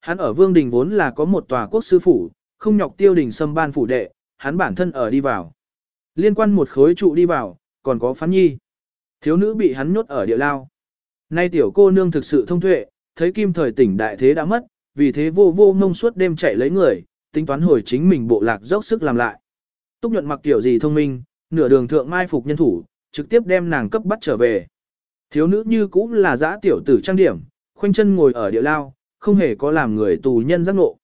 Hắn ở Vương Đình vốn là có một tòa quốc sư phủ, không nhọc tiêu đình xâm ban phủ đệ, hắn bản thân ở đi vào. Liên quan một khối trụ đi vào, còn có phán nhi. Thiếu nữ bị hắn nhốt ở địa lao. Nay tiểu cô nương thực sự thông tuệ, thấy kim thời tỉnh đại thế đã mất, vì thế vô vô ngông suốt đêm chạy lấy người, tính toán hồi chính mình bộ lạc dốc sức làm lại. Túc nhuận mặc tiểu gì thông minh, nửa đường thượng mai phục nhân thủ, trực tiếp đem nàng cấp bắt trở về. Thiếu nữ như cũng là giã tiểu tử trang điểm, khoanh chân ngồi ở địa lao, không hề có làm người tù nhân giác ngộ.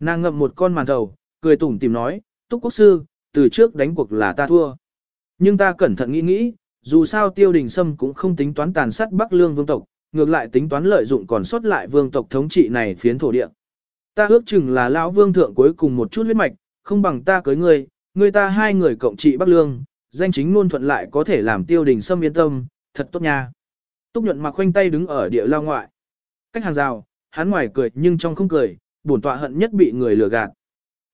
Nàng ngậm một con màn thầu, cười tủm tìm nói, Túc Quốc Sư, từ trước đánh cuộc là ta thua. Nhưng ta cẩn thận nghĩ nghĩ, dù sao tiêu đình sâm cũng không tính toán tàn sát Bắc Lương vương tộc, ngược lại tính toán lợi dụng còn sót lại vương tộc thống trị này phiến thổ địa. Ta ước chừng là lão vương thượng cuối cùng một chút huyết mạch, không bằng ta cưới ngươi, ngươi ta hai người cộng trị Bắc Lương, danh chính ngôn thuận lại có thể làm tiêu đình sâm yên tâm, thật tốt nha. Túc nhuận mặc khoanh tay đứng ở địa lao ngoại. Cách hàng rào, hắn ngoài cười nhưng trong không cười, bổn tọa hận nhất bị người lừa gạt.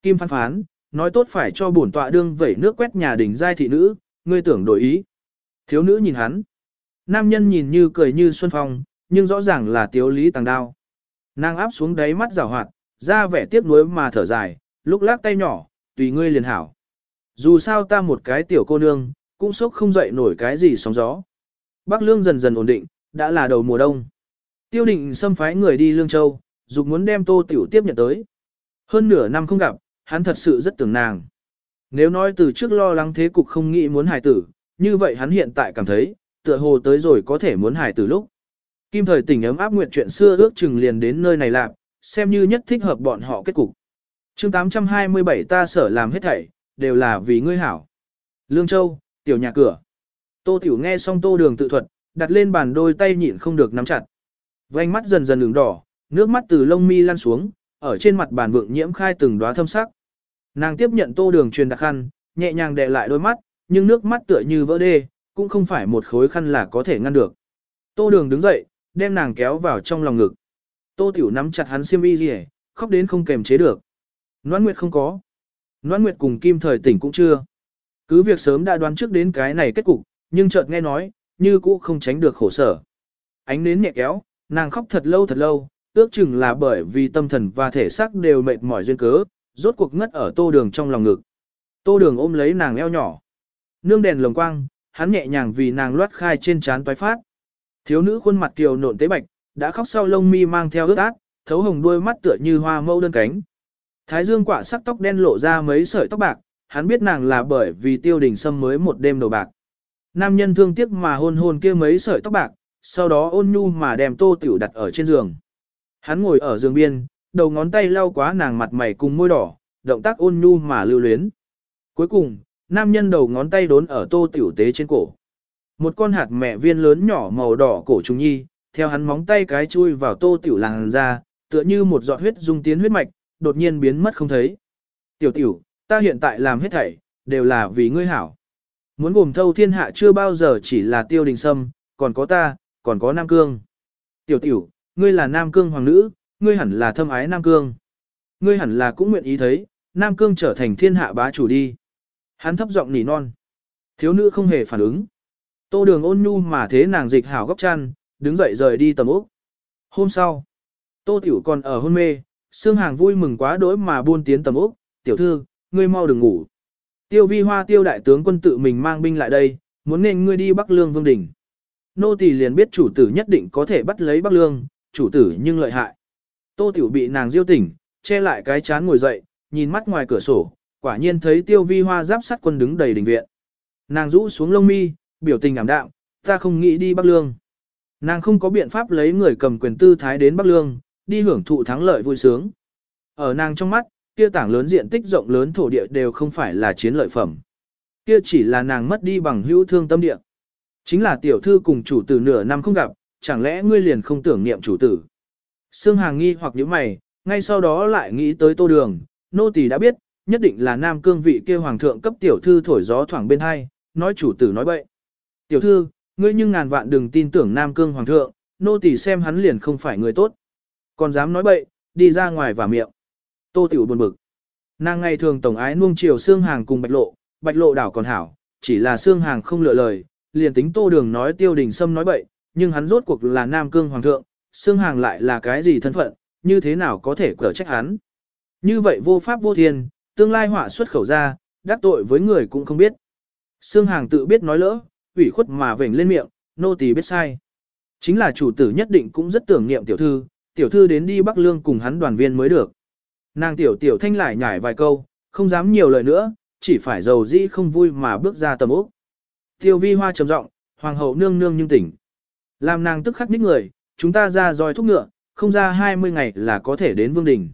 Kim phán phán, nói tốt phải cho bổn tọa đương vẩy nước quét nhà đỉnh giai thị nữ, ngươi tưởng đổi ý. Thiếu nữ nhìn hắn. Nam nhân nhìn như cười như xuân phong, nhưng rõ ràng là tiếu lý tàng đao. Nàng áp xuống đáy mắt rào hoạt, ra vẻ tiếc nuối mà thở dài, lúc lắc tay nhỏ, tùy ngươi liền hảo. Dù sao ta một cái tiểu cô nương, cũng sốc không dậy nổi cái gì sóng gió. Bắc Lương dần dần ổn định, đã là đầu mùa đông. Tiêu định xâm phái người đi Lương Châu, dục muốn đem tô tiểu tiếp nhận tới. Hơn nửa năm không gặp, hắn thật sự rất tưởng nàng. Nếu nói từ trước lo lắng thế cục không nghĩ muốn hài tử, như vậy hắn hiện tại cảm thấy, tựa hồ tới rồi có thể muốn hài tử lúc. Kim thời tình ấm áp nguyện chuyện xưa ước chừng liền đến nơi này lạc, xem như nhất thích hợp bọn họ kết cục. chương 827 ta sở làm hết thảy, đều là vì ngươi hảo. Lương Châu, tiểu nhà cửa. Tô Tiểu nghe xong tô đường tự thuật, đặt lên bàn đôi tay nhịn không được nắm chặt. Vành mắt dần dần đường đỏ, nước mắt từ lông mi lăn xuống, ở trên mặt bàn vượng nhiễm khai từng đóa thâm sắc. Nàng tiếp nhận tô đường truyền đặc khăn, nhẹ nhàng đè lại đôi mắt, nhưng nước mắt tựa như vỡ đê, cũng không phải một khối khăn là có thể ngăn được. Tô đường đứng dậy, đem nàng kéo vào trong lòng ngực. Tô tiểu nắm chặt hắn xiêm y gì khóc đến không kềm chế được. Noãn Nguyệt không có. Noãn Nguyệt cùng Kim Thời tỉnh cũng chưa. Cứ việc sớm đã đoán trước đến cái này kết cục, nhưng chợt nghe nói, như cũ không tránh được khổ sở. Ánh nến nhẹ kéo, nàng khóc thật lâu thật lâu, ước chừng là bởi vì tâm thần và thể xác đều mệt mỏi duyên cớ, rốt cuộc ngất ở tô đường trong lòng ngực. Tô đường ôm lấy nàng eo nhỏ. Nương đèn lồng quang, hắn nhẹ nhàng vì nàng loát khai trên trán toái phát. Thiếu nữ khuôn mặt kiều nộn tế bạch, đã khóc sau lông mi mang theo ướt át, thấu hồng đuôi mắt tựa như hoa mâu đơn cánh. Thái dương quạ sắc tóc đen lộ ra mấy sợi tóc bạc, hắn biết nàng là bởi vì tiêu đình sâm mới một đêm đầu bạc. Nam nhân thương tiếc mà hôn hôn kia mấy sợi tóc bạc, sau đó ôn nhu mà đem tô tiểu đặt ở trên giường. Hắn ngồi ở giường biên, đầu ngón tay lau quá nàng mặt mày cùng môi đỏ, động tác ôn nhu mà lưu luyến. Cuối cùng, nam nhân đầu ngón tay đốn ở tô tiểu tế trên cổ. Một con hạt mẹ viên lớn nhỏ màu đỏ cổ trùng nhi, theo hắn móng tay cái chui vào tô tiểu làng ra, tựa như một giọt huyết dung tiến huyết mạch, đột nhiên biến mất không thấy. Tiểu tiểu, ta hiện tại làm hết thảy, đều là vì ngươi hảo. Muốn gồm thâu thiên hạ chưa bao giờ chỉ là tiêu đình sâm, còn có ta, còn có Nam Cương. Tiểu tiểu, ngươi là Nam Cương hoàng nữ, ngươi hẳn là thâm ái Nam Cương. Ngươi hẳn là cũng nguyện ý thấy, Nam Cương trở thành thiên hạ bá chủ đi. Hắn thấp giọng nỉ non. Thiếu nữ không hề phản ứng. Tô đường ôn nhu mà thế nàng dịch hảo góc chăn, đứng dậy rời đi tầm úc. Hôm sau, Tô Tiểu còn ở hôn mê, xương Hàng vui mừng quá đỗi mà buôn tiến tầm úc. Tiểu thư, ngươi mau đừng ngủ. Tiêu vi hoa tiêu đại tướng quân tự mình mang binh lại đây, muốn nên ngươi đi Bắc Lương Vương Đỉnh. Nô tỳ liền biết chủ tử nhất định có thể bắt lấy Bắc Lương, chủ tử nhưng lợi hại. Tô Tiểu bị nàng diêu tỉnh, che lại cái chán ngồi dậy, nhìn mắt ngoài cửa sổ, quả nhiên thấy tiêu vi hoa giáp sắt quân đứng đầy đình viện. Nàng rũ xuống lông mi, biểu tình ảm đạm, ta không nghĩ đi Bắc Lương. Nàng không có biện pháp lấy người cầm quyền tư thái đến Bắc Lương, đi hưởng thụ thắng lợi vui sướng. Ở nàng trong mắt, kia tảng lớn diện tích rộng lớn thổ địa đều không phải là chiến lợi phẩm. Kia chỉ là nàng mất đi bằng hữu thương tâm địa. Chính là tiểu thư cùng chủ tử nửa năm không gặp, chẳng lẽ ngươi liền không tưởng niệm chủ tử. Sương Hàng nghi hoặc những mày, ngay sau đó lại nghĩ tới tô đường, nô tỳ đã biết, nhất định là nam cương vị kia hoàng thượng cấp tiểu thư thổi gió thoảng bên hai, nói chủ tử nói bậy. Tiểu thư, ngươi nhưng ngàn vạn đừng tin tưởng nam cương hoàng thượng, nô tỳ xem hắn liền không phải người tốt. Còn dám nói bậy, đi ra ngoài và miệng. Tô tiểu buồn bực. Nàng ngày thường tổng ái nuông chiều xương hàng cùng bạch lộ, bạch lộ đảo còn hảo, chỉ là xương hàng không lựa lời, liền tính tô đường nói tiêu đình sâm nói bậy, nhưng hắn rốt cuộc là nam cương hoàng thượng, xương hàng lại là cái gì thân phận, như thế nào có thể cở trách hắn. Như vậy vô pháp vô thiên, tương lai họa xuất khẩu ra, đắc tội với người cũng không biết. xương Hàng tự biết nói lỡ, ủy khuất mà vểnh lên miệng, nô tỳ biết sai. Chính là chủ tử nhất định cũng rất tưởng niệm tiểu thư, tiểu thư đến đi Bắc Lương cùng hắn đoàn viên mới được. Nàng tiểu tiểu thanh lại nhải vài câu, không dám nhiều lời nữa, chỉ phải giàu dĩ không vui mà bước ra tầm ốc. Tiêu vi hoa trầm giọng, hoàng hậu nương nương nhưng tỉnh. Làm nàng tức khắc ních người, chúng ta ra dòi thúc ngựa, không ra 20 ngày là có thể đến vương đình.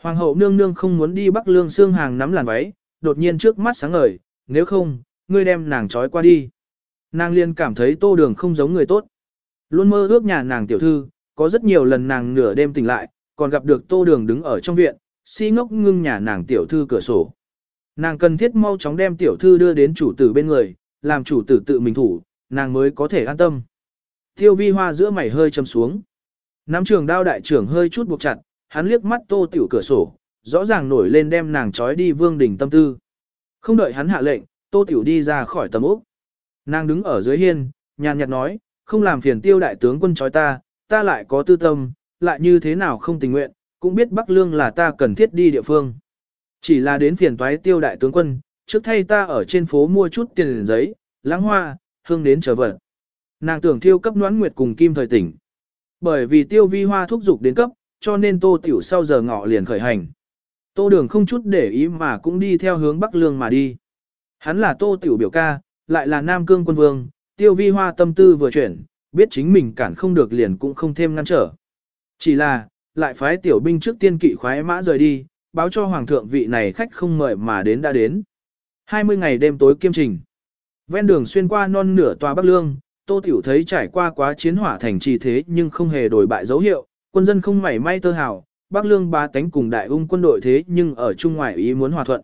Hoàng hậu nương nương không muốn đi Bắc Lương xương hàng nắm làn váy, đột nhiên trước mắt sáng ngời, nếu không, ngươi đem nàng trói qua đi. Nàng liên cảm thấy tô đường không giống người tốt. Luôn mơ ước nhà nàng tiểu thư, có rất nhiều lần nàng nửa đêm tỉnh lại, còn gặp được tô đường đứng ở trong viện, si ngốc ngưng nhà nàng tiểu thư cửa sổ. Nàng cần thiết mau chóng đem tiểu thư đưa đến chủ tử bên người, làm chủ tử tự mình thủ, nàng mới có thể an tâm. Tiêu vi hoa giữa mày hơi châm xuống. Nắm trường đao đại trưởng hơi chút buộc chặt, hắn liếc mắt tô tiểu cửa sổ, rõ ràng nổi lên đem nàng trói đi vương đỉnh tâm tư. Không đợi hắn hạ lệnh, tô tiểu đi ra khỏi tầm ốc. Nàng đứng ở dưới hiên, nhàn nhạt nói, không làm phiền tiêu đại tướng quân trói ta, ta lại có tư tâm, lại như thế nào không tình nguyện, cũng biết Bắc Lương là ta cần thiết đi địa phương. Chỉ là đến phiền toái tiêu đại tướng quân, trước thay ta ở trên phố mua chút tiền giấy, lãng hoa, hương đến trở vật. Nàng tưởng thiêu cấp noãn nguyệt cùng kim thời tỉnh. Bởi vì tiêu vi hoa thúc dục đến cấp, cho nên tô tiểu sau giờ ngọ liền khởi hành. Tô đường không chút để ý mà cũng đi theo hướng Bắc Lương mà đi. Hắn là tô tiểu biểu ca, lại là Nam Cương quân vương, tiêu vi hoa tâm tư vừa chuyển, biết chính mình cản không được liền cũng không thêm ngăn trở. Chỉ là, lại phái tiểu binh trước tiên kỵ khoái mã rời đi, báo cho hoàng thượng vị này khách không mời mà đến đã đến. 20 ngày đêm tối kiêm trình. Ven đường xuyên qua non nửa tòa Bắc Lương, Tô Tiểu thấy trải qua quá chiến hỏa thành trì thế nhưng không hề đổi bại dấu hiệu, quân dân không mảy may tơ hào, Bắc Lương ba tánh cùng đại ung quân đội thế nhưng ở trung ngoại ý muốn hòa thuận.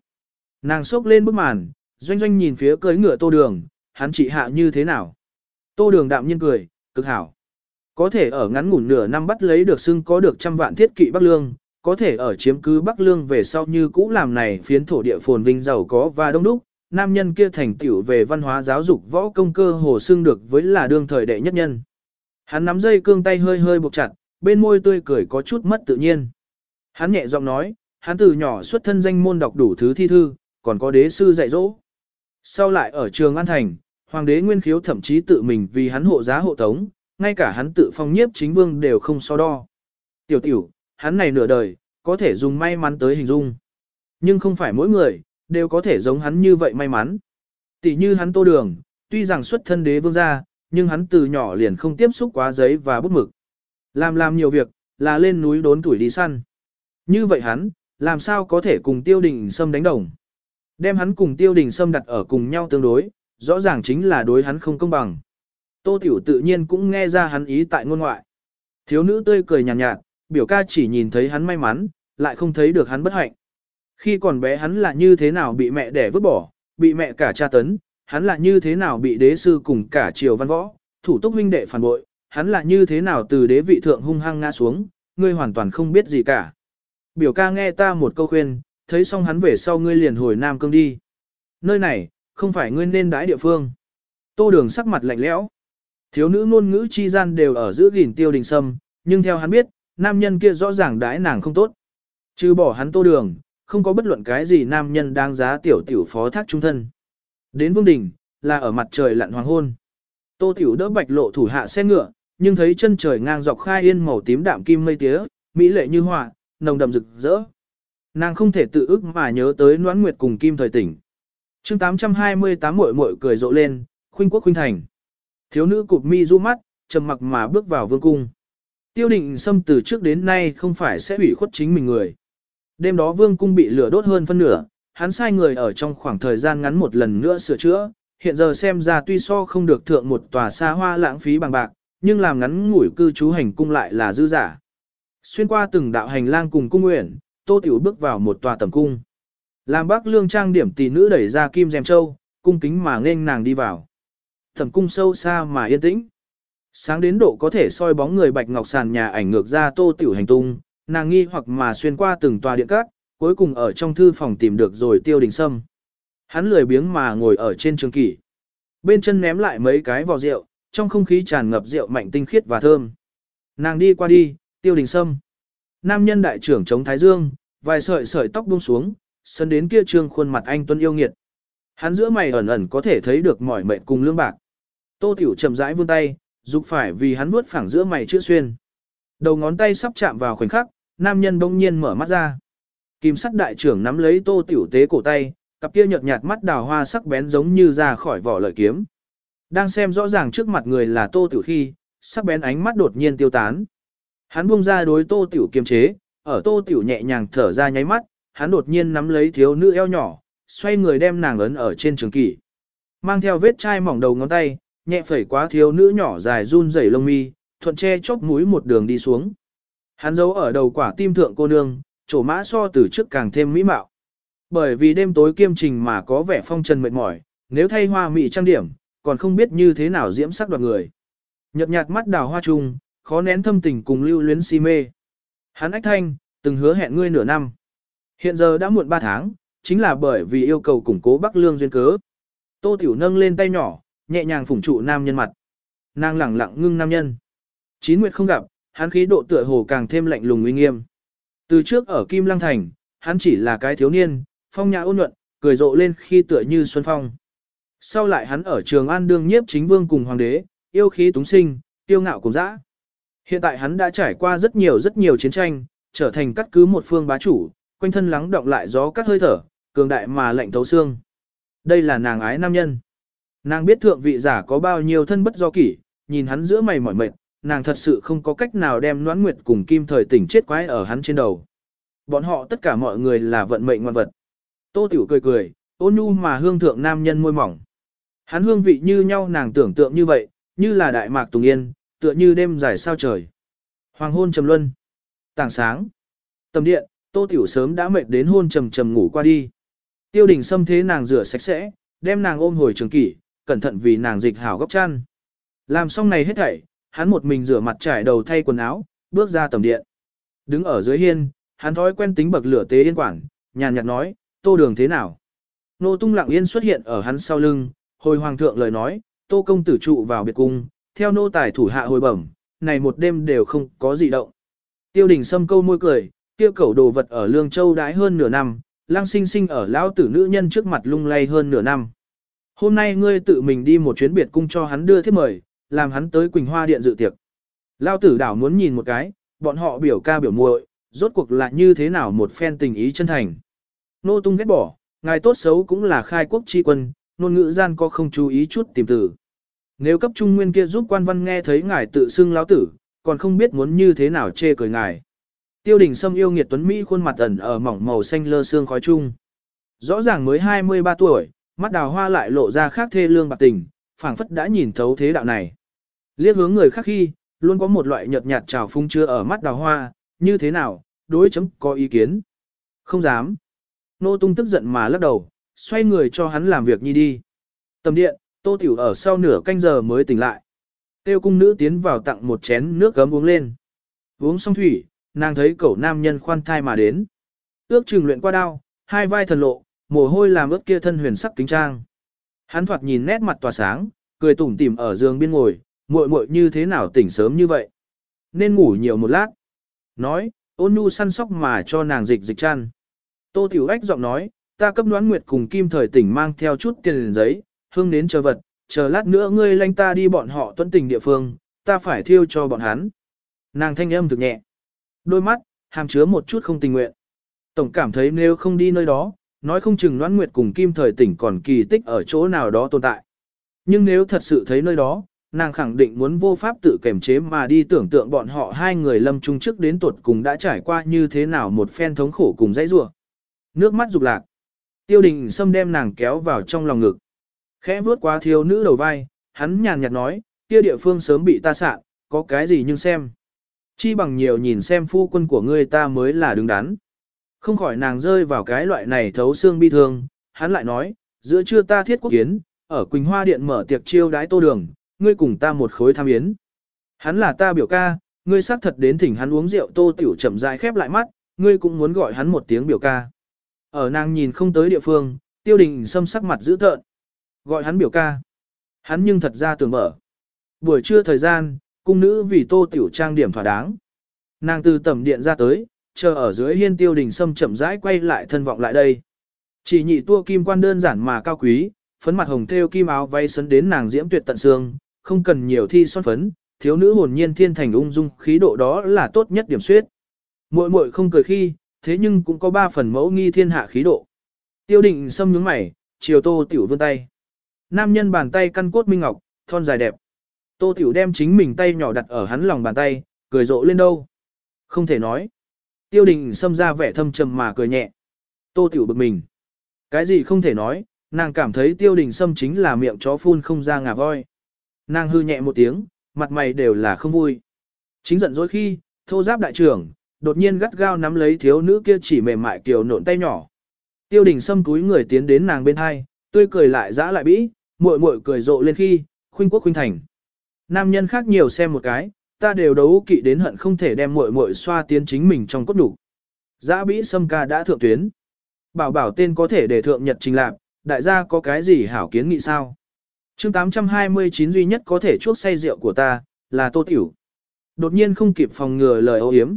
Nàng xốc lên bức màn, doanh doanh nhìn phía cưới ngựa Tô Đường, hắn trị hạ như thế nào? Tô Đường đạm nhiên cười, cực hảo. Có thể ở ngắn ngủn nửa năm bắt lấy được xưng có được trăm vạn thiết kỵ Bắc Lương, có thể ở chiếm cứ Bắc Lương về sau như cũ làm này phiến thổ địa phồn vinh giàu có và đông đúc, nam nhân kia thành tiểu về văn hóa giáo dục võ công cơ hồ xương được với là đương thời đệ nhất nhân. Hắn nắm dây cương tay hơi hơi buộc chặt, bên môi tươi cười có chút mất tự nhiên. Hắn nhẹ giọng nói, hắn từ nhỏ xuất thân danh môn đọc đủ thứ thi thư, còn có đế sư dạy dỗ. Sau lại ở trường An Thành, hoàng đế Nguyên Khiếu thậm chí tự mình vì hắn hộ giá hộ tống, ngay cả hắn tự phong nhiếp chính vương đều không so đo. Tiểu tiểu, hắn này nửa đời, có thể dùng may mắn tới hình dung. Nhưng không phải mỗi người, đều có thể giống hắn như vậy may mắn. Tỷ như hắn tô đường, tuy rằng xuất thân đế vương gia, nhưng hắn từ nhỏ liền không tiếp xúc quá giấy và bút mực. Làm làm nhiều việc, là lên núi đốn tuổi đi săn. Như vậy hắn, làm sao có thể cùng tiêu đình sâm đánh đồng. Đem hắn cùng tiêu đình sâm đặt ở cùng nhau tương đối, rõ ràng chính là đối hắn không công bằng. Tô Tiểu tự nhiên cũng nghe ra hắn ý tại ngôn ngoại. Thiếu nữ tươi cười nhàn nhạt, nhạt, biểu ca chỉ nhìn thấy hắn may mắn, lại không thấy được hắn bất hạnh. Khi còn bé hắn là như thế nào bị mẹ đẻ vứt bỏ, bị mẹ cả cha tấn, hắn là như thế nào bị đế sư cùng cả triều văn võ, thủ túc huynh đệ phản bội, hắn là như thế nào từ đế vị thượng hung hăng ngã xuống, ngươi hoàn toàn không biết gì cả. Biểu ca nghe ta một câu khuyên, thấy xong hắn về sau ngươi liền hồi Nam Cương đi. Nơi này, không phải ngươi nên đái địa phương. Tô đường sắc mặt lạnh lẽo. Thiếu nữ ngôn ngữ chi gian đều ở giữa gìn tiêu đình sâm, nhưng theo hắn biết, nam nhân kia rõ ràng đãi nàng không tốt. Trừ bỏ hắn tô đường, không có bất luận cái gì nam nhân đáng giá tiểu tiểu phó thác trung thân. Đến vương đỉnh, là ở mặt trời lặn hoàng hôn. Tô tiểu đỡ bạch lộ thủ hạ xe ngựa, nhưng thấy chân trời ngang dọc khai yên màu tím đạm kim mây tía, mỹ lệ như họa, nồng đậm rực rỡ. Nàng không thể tự ức mà nhớ tới noãn nguyệt cùng kim thời tỉnh. chương 828 muội muội cười rộ lên, khuynh quốc khuynh thành. Thiếu nữ cụp mi du mắt, trầm mặc mà bước vào vương cung. Tiêu định xâm từ trước đến nay không phải sẽ ủy khuất chính mình người. Đêm đó vương cung bị lửa đốt hơn phân nửa, hắn sai người ở trong khoảng thời gian ngắn một lần nữa sửa chữa, hiện giờ xem ra tuy so không được thượng một tòa xa hoa lãng phí bằng bạc, nhưng làm ngắn ngủi cư trú hành cung lại là dư giả. Xuyên qua từng đạo hành lang cùng cung nguyện, Tô Tiểu bước vào một tòa tầm cung. Làm bác lương trang điểm tỷ nữ đẩy ra kim dèm châu, cung kính mà nên nàng đi vào. Tầm cung sâu xa mà yên tĩnh. Sáng đến độ có thể soi bóng người bạch ngọc sàn nhà ảnh ngược ra Tô Tiểu hành tung, nàng nghi hoặc mà xuyên qua từng tòa điện các, cuối cùng ở trong thư phòng tìm được rồi tiêu đình sâm. Hắn lười biếng mà ngồi ở trên trường kỷ. Bên chân ném lại mấy cái vò rượu, trong không khí tràn ngập rượu mạnh tinh khiết và thơm. Nàng đi qua đi, tiêu đình sâm. nam nhân đại trưởng chống thái dương, vài sợi sợi tóc buông xuống, sân đến kia trương khuôn mặt anh tuân yêu nghiệt. Hắn giữa mày ẩn ẩn có thể thấy được mỏi mệt cùng lương bạc. Tô Tiểu chậm rãi vươn tay, dục phải vì hắn nuốt phẳng giữa mày chữa xuyên. Đầu ngón tay sắp chạm vào khoảnh khắc, nam nhân bỗng nhiên mở mắt ra. Kim sắt đại trưởng nắm lấy Tô Tiểu tế cổ tay, cặp kia nhợt nhạt mắt đào hoa sắc bén giống như ra khỏi vỏ lợi kiếm. Đang xem rõ ràng trước mặt người là Tô Tiểu khi, sắc bén ánh mắt đột nhiên tiêu tán. Hắn buông ra đối Tô Tiểu kiềm chế, ở Tô Tiểu nhẹ nhàng thở ra nháy mắt, hắn đột nhiên nắm lấy thiếu nữ eo nhỏ, xoay người đem nàng ấn ở trên trường kỷ. Mang theo vết chai mỏng đầu ngón tay, nhẹ phẩy quá thiếu nữ nhỏ dài run rẩy lông mi, thuận che chóp mũi một đường đi xuống. Hắn giấu ở đầu quả tim thượng cô nương, chỗ mã so từ trước càng thêm mỹ mạo. Bởi vì đêm tối kiêm trình mà có vẻ phong trần mệt mỏi, nếu thay hoa mỹ trang điểm, còn không biết như thế nào diễm sắc đoạt người. Nhật nhạt mắt đào hoa trung, khó nén thâm tình cùng lưu luyến si mê. Hắn ách thanh, từng hứa hẹn ngươi nửa năm. Hiện giờ đã muộn ba tháng, chính là bởi vì yêu cầu củng cố Bắc Lương duyên cớ. Tô Tiểu nâng lên tay nhỏ, nhẹ nhàng phủng trụ nam nhân mặt. Nàng lẳng lặng ngưng nam nhân. Chín nguyệt không gặp, hắn khí độ tựa hồ càng thêm lạnh lùng uy nghiêm. Từ trước ở Kim Lăng Thành, hắn chỉ là cái thiếu niên, phong nhã ôn nhuận, cười rộ lên khi tựa như xuân phong. Sau lại hắn ở Trường An đương nhiếp chính vương cùng hoàng đế, yêu khí túng sinh, tiêu ngạo cùng dã. Hiện tại hắn đã trải qua rất nhiều rất nhiều chiến tranh, trở thành cắt cứ một phương bá chủ, quanh thân lắng động lại gió cắt hơi thở, cường đại mà lạnh thấu xương. Đây là nàng ái nam nhân. Nàng biết thượng vị giả có bao nhiêu thân bất do kỷ, nhìn hắn giữa mày mỏi mệt, nàng thật sự không có cách nào đem noãn nguyệt cùng kim thời tỉnh chết quái ở hắn trên đầu. Bọn họ tất cả mọi người là vận mệnh ngoan vật. Tô Tiểu cười cười, ôn nhu mà hương thượng nam nhân môi mỏng. Hắn hương vị như nhau nàng tưởng tượng như vậy, như là đại mạc tùng yên, tựa như đêm dài sao trời. Hoàng hôn trầm luân. Tảng sáng. Tầm điện, Tô Tiểu sớm đã mệt đến hôn trầm trầm ngủ qua đi. Tiêu đình xâm thế nàng rửa sạch sẽ, đem nàng ôm hồi trường kỷ, cẩn thận vì nàng dịch hảo góc chăn. Làm xong này hết thảy, hắn một mình rửa mặt trải đầu thay quần áo, bước ra tầm điện. Đứng ở dưới hiên, hắn thói quen tính bậc lửa tế yên quản, nhàn nhạt nói, tô đường thế nào. Nô tung lặng yên xuất hiện ở hắn sau lưng, hồi hoàng thượng lời nói, tô công tử trụ vào biệt cung, theo nô tài thủ hạ hồi bẩm, này một đêm đều không có gì động. Tiêu đình sâm câu môi cười, kia cẩu đồ vật ở Lương Châu đãi hơn nửa năm, lang sinh sinh ở lão tử nữ nhân trước mặt lung lay hơn nửa năm. Hôm nay ngươi tự mình đi một chuyến biệt cung cho hắn đưa thiếp mời, làm hắn tới Quỳnh Hoa Điện dự tiệc. Lao tử đảo muốn nhìn một cái, bọn họ biểu ca biểu muội, rốt cuộc là như thế nào một phen tình ý chân thành. Nô tung ghét bỏ, ngài tốt xấu cũng là khai quốc tri quân, nôn ngữ gian có không chú ý chút tìm tử? Nếu cấp trung nguyên kia giúp quan văn nghe thấy ngài tự xưng lão tử, còn không biết muốn như thế nào chê cười ngài. Tiêu đình Sâm yêu nghiệt tuấn Mỹ khuôn mặt ẩn ở mỏng màu xanh lơ xương khói chung. Rõ ràng mới 23 tuổi, mắt đào hoa lại lộ ra khác thê lương bạc tình, phảng phất đã nhìn thấu thế đạo này. Liếc hướng người khác khi, luôn có một loại nhợt nhạt trào phung chưa ở mắt đào hoa, như thế nào, đối chấm có ý kiến. Không dám. Nô tung tức giận mà lắc đầu, xoay người cho hắn làm việc nhi đi. Tầm điện, tô tiểu ở sau nửa canh giờ mới tỉnh lại. Tiêu cung nữ tiến vào tặng một chén nước gấm uống lên. Uống xong thủy, nàng thấy cậu nam nhân khoan thai mà đến. Ước chừng luyện qua đao, hai vai thần lộ, mồ hôi làm ướt kia thân huyền sắc kính trang. Hắn thoạt nhìn nét mặt tỏa sáng, cười tủm tỉm ở giường bên ngồi, muội muội như thế nào tỉnh sớm như vậy. Nên ngủ nhiều một lát. Nói, ôn nhu săn sóc mà cho nàng dịch dịch chăn. Tô Tiểu Ách giọng nói, ta cấp đoán nguyệt cùng kim thời tỉnh mang theo chút tiền giấy, hương đến chờ vật, chờ lát nữa ngươi lanh ta đi bọn họ tuân tình địa phương, ta phải thiêu cho bọn hắn. Nàng thanh âm thực nhẹ. Đôi mắt, hàm chứa một chút không tình nguyện. Tổng cảm thấy nếu không đi nơi đó, nói không chừng Loan Nguyệt cùng Kim Thời Tỉnh còn kỳ tích ở chỗ nào đó tồn tại. Nhưng nếu thật sự thấy nơi đó, nàng khẳng định muốn vô pháp tự kềm chế mà đi tưởng tượng bọn họ hai người lâm chung trước đến tuột cùng đã trải qua như thế nào một phen thống khổ cùng dãy rủa. Nước mắt rục lạc. Tiêu đình xâm đem nàng kéo vào trong lòng ngực. Khẽ vuốt qua thiếu nữ đầu vai, hắn nhàn nhạt nói, kia địa phương sớm bị ta sạn, có cái gì nhưng xem. Chi bằng nhiều nhìn xem phu quân của ngươi ta mới là đứng đắn. Không khỏi nàng rơi vào cái loại này thấu xương bi thương, hắn lại nói, giữa trưa ta thiết quốc kiến, ở Quỳnh Hoa Điện mở tiệc chiêu đái tô đường, ngươi cùng ta một khối tham yến. Hắn là ta biểu ca, ngươi xác thật đến thỉnh hắn uống rượu tô tiểu chậm rãi khép lại mắt, ngươi cũng muốn gọi hắn một tiếng biểu ca. Ở nàng nhìn không tới địa phương, tiêu đình xâm sắc mặt dữ tợn. Gọi hắn biểu ca. Hắn nhưng thật ra tưởng mở. Buổi trưa thời gian, cung nữ vì tô tiểu trang điểm thỏa đáng. Nàng từ Tầm điện ra tới, chờ ở dưới hiên tiêu đình sâm chậm rãi quay lại thân vọng lại đây. Chỉ nhị tua kim quan đơn giản mà cao quý, phấn mặt hồng thêu kim áo váy sấn đến nàng diễm tuyệt tận xương, không cần nhiều thi son phấn, thiếu nữ hồn nhiên thiên thành ung dung khí độ đó là tốt nhất điểm suyết. Muội muội không cười khi, thế nhưng cũng có ba phần mẫu nghi thiên hạ khí độ. Tiêu định sâm nhướng mày, chiều tô tiểu vươn tay. Nam nhân bàn tay căn cốt minh ngọc, thon dài đẹp. Tô tiểu đem chính mình tay nhỏ đặt ở hắn lòng bàn tay, cười rộ lên đâu. Không thể nói. Tiêu đình sâm ra vẻ thâm trầm mà cười nhẹ. Tô tiểu bực mình. Cái gì không thể nói, nàng cảm thấy tiêu đình sâm chính là miệng chó phun không ra ngà voi. Nàng hư nhẹ một tiếng, mặt mày đều là không vui. Chính giận dỗi khi, thô giáp đại trưởng, đột nhiên gắt gao nắm lấy thiếu nữ kia chỉ mềm mại kiều nộn tay nhỏ. Tiêu đình sâm túi người tiến đến nàng bên hai, tươi cười lại dã lại bĩ, muội muội cười rộ lên khi, khuynh quốc khuynh thành. Nam nhân khác nhiều xem một cái, ta đều đấu kỵ đến hận không thể đem muội muội xoa tiến chính mình trong cốt đủ. Giã bĩ sâm ca đã thượng tuyến. Bảo bảo tên có thể để thượng nhật trình lạc, đại gia có cái gì hảo kiến nghị sao? chương 829 duy nhất có thể chuốc say rượu của ta, là tô tiểu. Đột nhiên không kịp phòng ngừa lời ô hiếm.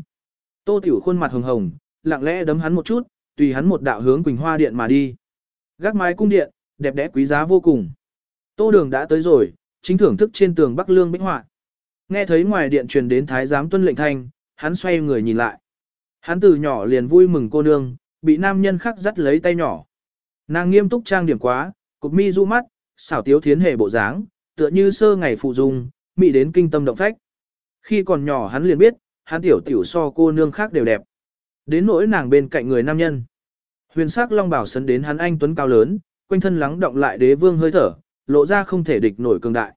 Tô tiểu khuôn mặt hồng hồng, lặng lẽ đấm hắn một chút, tùy hắn một đạo hướng Quỳnh Hoa Điện mà đi. Gác mái cung điện, đẹp đẽ quý giá vô cùng. Tô đường đã tới rồi, chính thưởng thức trên tường Bắc Lương bích họa. Nghe thấy ngoài điện truyền đến thái giám tuân lệnh thanh, hắn xoay người nhìn lại. Hắn từ nhỏ liền vui mừng cô nương, bị nam nhân khác dắt lấy tay nhỏ. Nàng nghiêm túc trang điểm quá, cục mi du mắt, xảo tiếu thiến hề bộ dáng, tựa như sơ ngày phụ dung, mị đến kinh tâm động phách. Khi còn nhỏ hắn liền biết, hắn tiểu tiểu so cô nương khác đều đẹp. Đến nỗi nàng bên cạnh người nam nhân. Huyền sắc long bảo sấn đến hắn anh tuấn cao lớn, quanh thân lắng động lại đế vương hơi thở, lộ ra không thể địch nổi cường đại.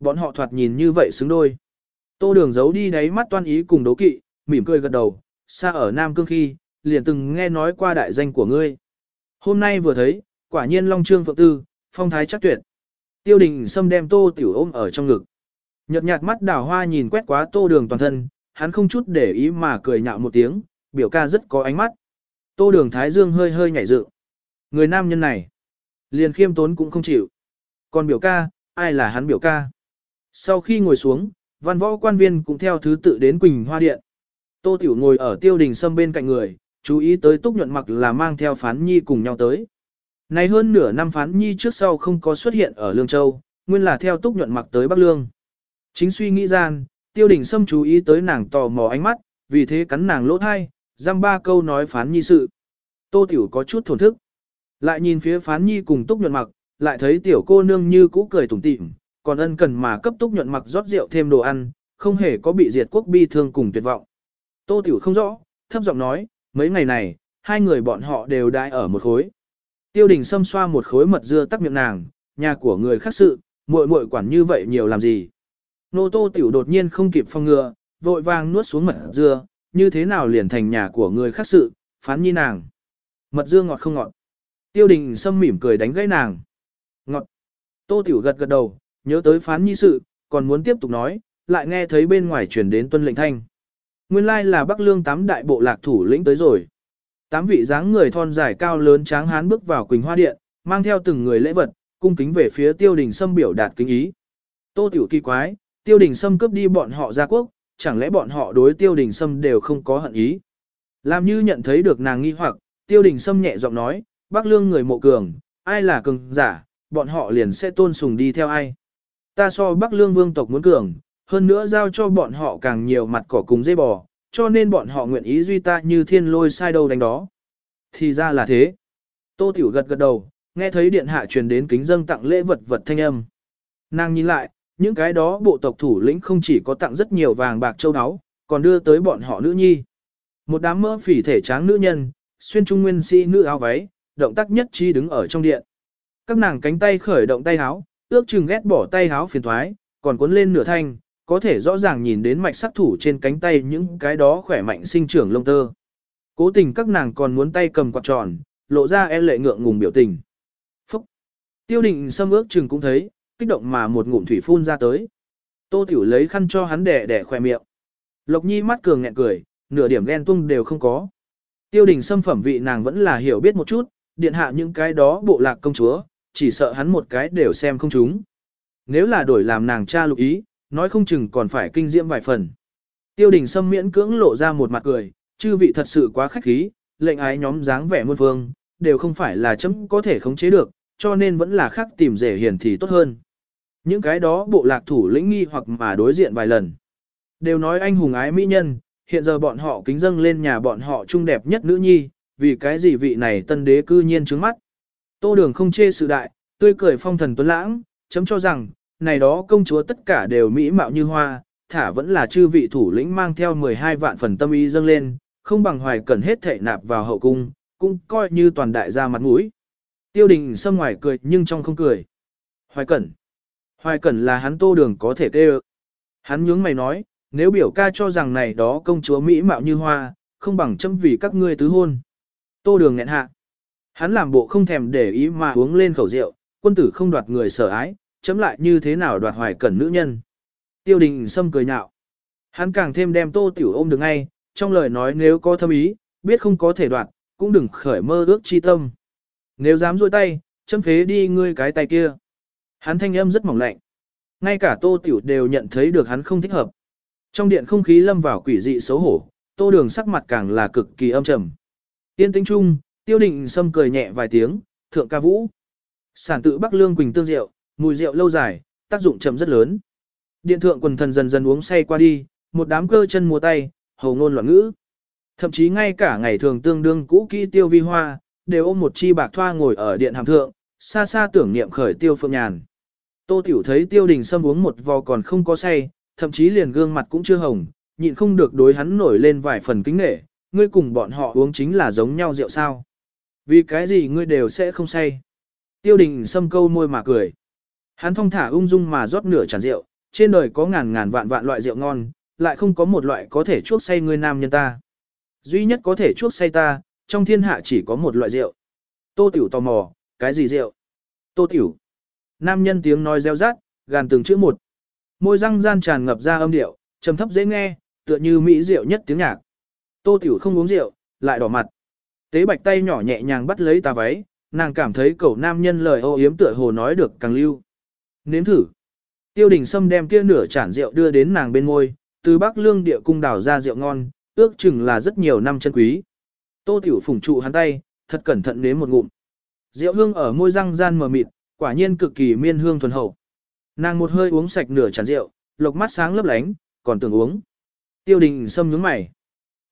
Bọn họ thoạt nhìn như vậy xứng đôi. Tô đường giấu đi đáy mắt toan ý cùng đố kỵ, mỉm cười gật đầu, xa ở Nam Cương khi, liền từng nghe nói qua đại danh của ngươi. Hôm nay vừa thấy, quả nhiên Long Trương Phượng Tư, phong thái chắc tuyệt. Tiêu đình xâm đem tô tiểu ôm ở trong ngực. Nhật nhạt mắt đào hoa nhìn quét quá tô đường toàn thân, hắn không chút để ý mà cười nhạo một tiếng, biểu ca rất có ánh mắt. Tô đường thái dương hơi hơi nhảy dựng. Người nam nhân này, liền khiêm tốn cũng không chịu. Còn biểu ca, ai là hắn biểu ca? Sau khi ngồi xuống, văn võ quan viên cũng theo thứ tự đến Quỳnh Hoa Điện. Tô Tiểu ngồi ở tiêu đình sâm bên cạnh người, chú ý tới Túc Nhuận mặc là mang theo Phán Nhi cùng nhau tới. Này hơn nửa năm Phán Nhi trước sau không có xuất hiện ở Lương Châu, nguyên là theo Túc Nhuận mặc tới Bắc Lương. Chính suy nghĩ gian, tiêu đình sâm chú ý tới nàng tò mò ánh mắt, vì thế cắn nàng lỗ thai, giam ba câu nói Phán Nhi sự. Tô Tiểu có chút thổn thức. Lại nhìn phía Phán Nhi cùng Túc Nhuận mặc, lại thấy tiểu cô nương như cũ cười tủm tỉm, còn ân cần mà cấp Túc Nhuận mặc rót rượu thêm đồ ăn, không hề có bị diệt quốc bi thương cùng tuyệt vọng. Tô Tiểu không rõ, thấp giọng nói, mấy ngày này, hai người bọn họ đều đại ở một khối. Tiêu đình xâm xoa một khối mật dưa tắc miệng nàng, nhà của người khác sự, muội muội quản như vậy nhiều làm gì. Nô Tô Tiểu đột nhiên không kịp phong ngừa, vội vàng nuốt xuống mật dưa, như thế nào liền thành nhà của người khác sự, phán nhi nàng. Mật dưa ngọt không ngọt. Tiêu đình xâm mỉm cười đánh gãy nàng. Ngọt. Tô Tiểu gật gật đầu, nhớ tới phán nhi sự, còn muốn tiếp tục nói, lại nghe thấy bên ngoài chuyển đến tuân lệnh thanh. Nguyên lai là Bắc Lương tám đại bộ lạc thủ lĩnh tới rồi. Tám vị dáng người thon dài cao lớn tráng hán bước vào Quỳnh Hoa Điện, mang theo từng người lễ vật, cung kính về phía Tiêu Đình Sâm biểu đạt kính ý. Tô Tiểu kỳ quái, Tiêu Đình Sâm cướp đi bọn họ ra quốc, chẳng lẽ bọn họ đối Tiêu Đình Sâm đều không có hận ý. Làm như nhận thấy được nàng nghi hoặc, Tiêu Đình Sâm nhẹ giọng nói, Bắc Lương người mộ cường, ai là cường giả, bọn họ liền sẽ tôn sùng đi theo ai. Ta so Bắc Lương vương tộc muốn cường, hơn nữa giao cho bọn họ càng nhiều mặt cỏ cùng dây bò, cho nên bọn họ nguyện ý duy ta như thiên lôi sai đâu đánh đó. Thì ra là thế. Tô Tiểu gật gật đầu, nghe thấy điện hạ truyền đến kính dâng tặng lễ vật vật thanh âm. Nàng nhìn lại, những cái đó bộ tộc thủ lĩnh không chỉ có tặng rất nhiều vàng bạc châu áo, còn đưa tới bọn họ nữ nhi. Một đám mỡ phỉ thể tráng nữ nhân, xuyên trung nguyên sĩ nữ áo váy, động tác nhất trí đứng ở trong điện. Các nàng cánh tay khởi động tay áo, ước chừng ghét bỏ tay háo phiền thoái, còn cuốn lên nửa thanh, có thể rõ ràng nhìn đến mạch sắc thủ trên cánh tay những cái đó khỏe mạnh sinh trưởng lông tơ. Cố tình các nàng còn muốn tay cầm quạt tròn, lộ ra e lệ ngượng ngùng biểu tình. Phúc! Tiêu định xâm ước chừng cũng thấy, kích động mà một ngụm thủy phun ra tới. Tô Tiểu lấy khăn cho hắn đẻ đẻ khỏe miệng. Lộc Nhi mắt cường nghẹn cười, nửa điểm ghen tung đều không có. Tiêu đình xâm phẩm vị nàng vẫn là hiểu biết một chút, điện hạ những cái đó bộ lạc công chúa, chỉ sợ hắn một cái đều xem không chúng. Nếu là đổi làm nàng cha lục ý, nói không chừng còn phải kinh diễm vài phần. Tiêu đình Sâm miễn cưỡng lộ ra một mặt cười, chư vị thật sự quá khách khí, lệnh ái nhóm dáng vẻ muôn phương, đều không phải là chấm có thể khống chế được, cho nên vẫn là khác tìm rể hiền thì tốt hơn. Những cái đó bộ lạc thủ lĩnh nghi hoặc mà đối diện vài lần. Đều nói anh hùng ái mỹ nhân, hiện giờ bọn họ kính dâng lên nhà bọn họ trung đẹp nhất nữ nhi, vì cái gì vị này tân đế cư nhiên trướng mắt. Tô đường không chê sự đại, tươi cười phong thần tuấn lãng, chấm cho rằng, này đó công chúa tất cả đều mỹ mạo như hoa, thả vẫn là chư vị thủ lĩnh mang theo 12 vạn phần tâm ý dâng lên, không bằng hoài cần hết thệ nạp vào hậu cung, cũng coi như toàn đại gia mặt mũi. Tiêu đình xâm ngoài cười nhưng trong không cười. Hoài cẩn. Hoài cẩn là hắn tô đường có thể kêu. Hắn nhướng mày nói, nếu biểu ca cho rằng này đó công chúa Mỹ mạo như hoa, không bằng châm vì các ngươi tứ hôn. Tô đường nghẹn hạ. Hắn làm bộ không thèm để ý mà uống lên khẩu rượu, quân tử không đoạt người sở ái, chấm lại như thế nào đoạt hoài cẩn nữ nhân. Tiêu đình sâm cười nhạo. Hắn càng thêm đem tô tiểu ôm được ngay, trong lời nói nếu có thâm ý, biết không có thể đoạt, cũng đừng khởi mơ ước chi tâm. Nếu dám rôi tay, châm phế đi ngươi cái tay kia. Hắn thanh âm rất mỏng lạnh. Ngay cả tô tiểu đều nhận thấy được hắn không thích hợp. Trong điện không khí lâm vào quỷ dị xấu hổ, tô đường sắc mặt càng là cực kỳ âm trầm. Yên tĩnh chung, tiêu định sâm cười nhẹ vài tiếng, thượng ca vũ. Sản tự Bắc Lương Quỳnh tương rượu, mùi rượu lâu dài, tác dụng chậm rất lớn. Điện thượng quần thần dần dần uống say qua đi, một đám cơ chân múa tay, hầu ngôn loạn ngữ. Thậm chí ngay cả ngày thường tương đương cũ kỹ tiêu vi hoa, đều ôm một chi bạc thoa ngồi ở điện hàm thượng, xa xa tưởng niệm khởi tiêu phượng nhàn. Tô Tiểu thấy tiêu đình sâm uống một vò còn không có say, thậm chí liền gương mặt cũng chưa hồng, nhịn không được đối hắn nổi lên vài phần kính nể, ngươi cùng bọn họ uống chính là giống nhau rượu sao. Vì cái gì ngươi đều sẽ không say. Tiêu đình sâm câu môi mà cười. Hắn thong thả ung dung mà rót nửa chản rượu, trên đời có ngàn ngàn vạn vạn loại rượu ngon, lại không có một loại có thể chuốc say ngươi nam nhân ta. Duy nhất có thể chuốc say ta, trong thiên hạ chỉ có một loại rượu. Tô Tiểu tò mò, cái gì rượu? Tô Tiểu. Nam nhân tiếng nói reo rát, gàn từng chữ một. Môi răng gian tràn ngập ra âm điệu, trầm thấp dễ nghe, tựa như mỹ rượu nhất tiếng nhạc. Tô Tiểu không uống rượu, lại đỏ mặt. Tế bạch tay nhỏ nhẹ nhàng bắt lấy tà váy, nàng cảm thấy cậu nam nhân lời ô yếm tựa hồ nói được càng lưu. Nếm thử. Tiêu đình Sâm đem kia nửa chản rượu đưa đến nàng bên môi, từ Bắc Lương địa cung đảo ra rượu ngon, ước chừng là rất nhiều năm chân quý. Tô Tiểu phủng trụ hắn tay, thật cẩn thận nếm một ngụm. Rượu hương ở môi răng gian mờ mịt, quả nhiên cực kỳ miên hương thuần hậu. Nàng một hơi uống sạch nửa chản rượu, lộc mắt sáng lấp lánh, còn tưởng uống. Tiêu đình Sâm nhướng mày.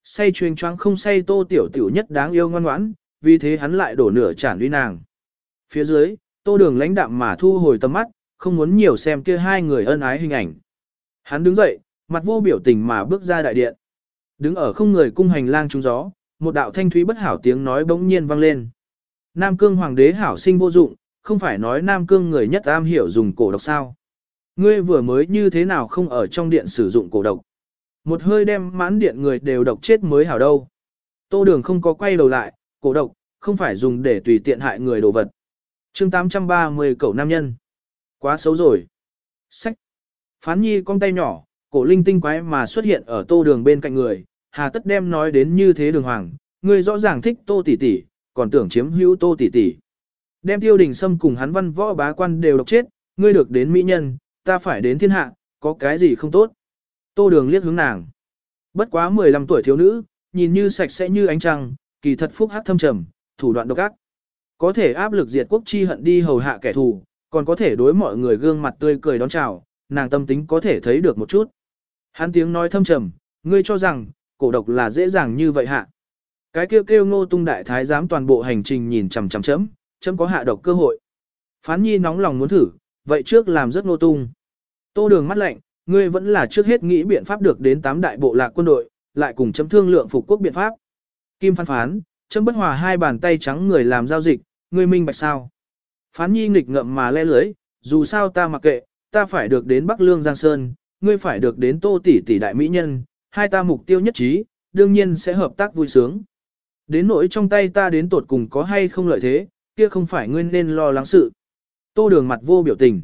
Say truyền choáng không say tô tiểu tiểu nhất đáng yêu ngoan ngoãn, vì thế hắn lại đổ nửa chản uy nàng. Phía dưới, tô đường lãnh đạm mà thu hồi tầm mắt, không muốn nhiều xem kia hai người ân ái hình ảnh. Hắn đứng dậy, mặt vô biểu tình mà bước ra đại điện. Đứng ở không người cung hành lang trúng gió, một đạo thanh thúy bất hảo tiếng nói bỗng nhiên vang lên. Nam cương hoàng đế hảo sinh vô dụng, không phải nói Nam cương người nhất am hiểu dùng cổ độc sao. Ngươi vừa mới như thế nào không ở trong điện sử dụng cổ độc. Một hơi đem mãn điện người đều độc chết mới hảo đâu. Tô đường không có quay đầu lại, cổ độc, không phải dùng để tùy tiện hại người đồ vật. chương 830 cậu nam nhân. Quá xấu rồi. Sách. Phán nhi con tay nhỏ, cổ linh tinh quái mà xuất hiện ở tô đường bên cạnh người, hà tất đem nói đến như thế đường hoàng, người rõ ràng thích tô tỷ tỷ, còn tưởng chiếm hữu tô tỷ tỷ. Đem tiêu đình xâm cùng hắn văn võ bá quan đều độc chết, ngươi được đến mỹ nhân, ta phải đến thiên hạ, có cái gì không tốt. Tô đường liếc hướng nàng. Bất quá 15 tuổi thiếu nữ, nhìn như sạch sẽ như ánh trăng, kỳ thật phúc hát thâm trầm, thủ đoạn độc ác. Có thể áp lực diệt quốc chi hận đi hầu hạ kẻ thù, còn có thể đối mọi người gương mặt tươi cười đón chào, nàng tâm tính có thể thấy được một chút. Hắn tiếng nói thâm trầm, ngươi cho rằng, cổ độc là dễ dàng như vậy hạ. Cái kêu kêu ngô tung đại thái giám toàn bộ hành trình nhìn chằm chằm chấm, chấm có hạ độc cơ hội. Phán nhi nóng lòng muốn thử, vậy trước làm rất ngô tung. Tô đường mắt lạnh, ngươi vẫn là trước hết nghĩ biện pháp được đến tám đại bộ lạc quân đội, lại cùng chấm thương lượng phục quốc biện pháp. Kim phán phán, chấm bất hòa hai bàn tay trắng người làm giao dịch, ngươi minh bạch sao. Phán nhi nghịch ngậm mà le lưới, dù sao ta mặc kệ, ta phải được đến Bắc Lương Giang Sơn, ngươi phải được đến Tô tỷ tỷ đại mỹ nhân, hai ta mục tiêu nhất trí, đương nhiên sẽ hợp tác vui sướng. Đến nỗi trong tay ta đến tột cùng có hay không lợi thế, kia không phải ngươi nên lo lắng sự. Tô đường mặt vô biểu tình.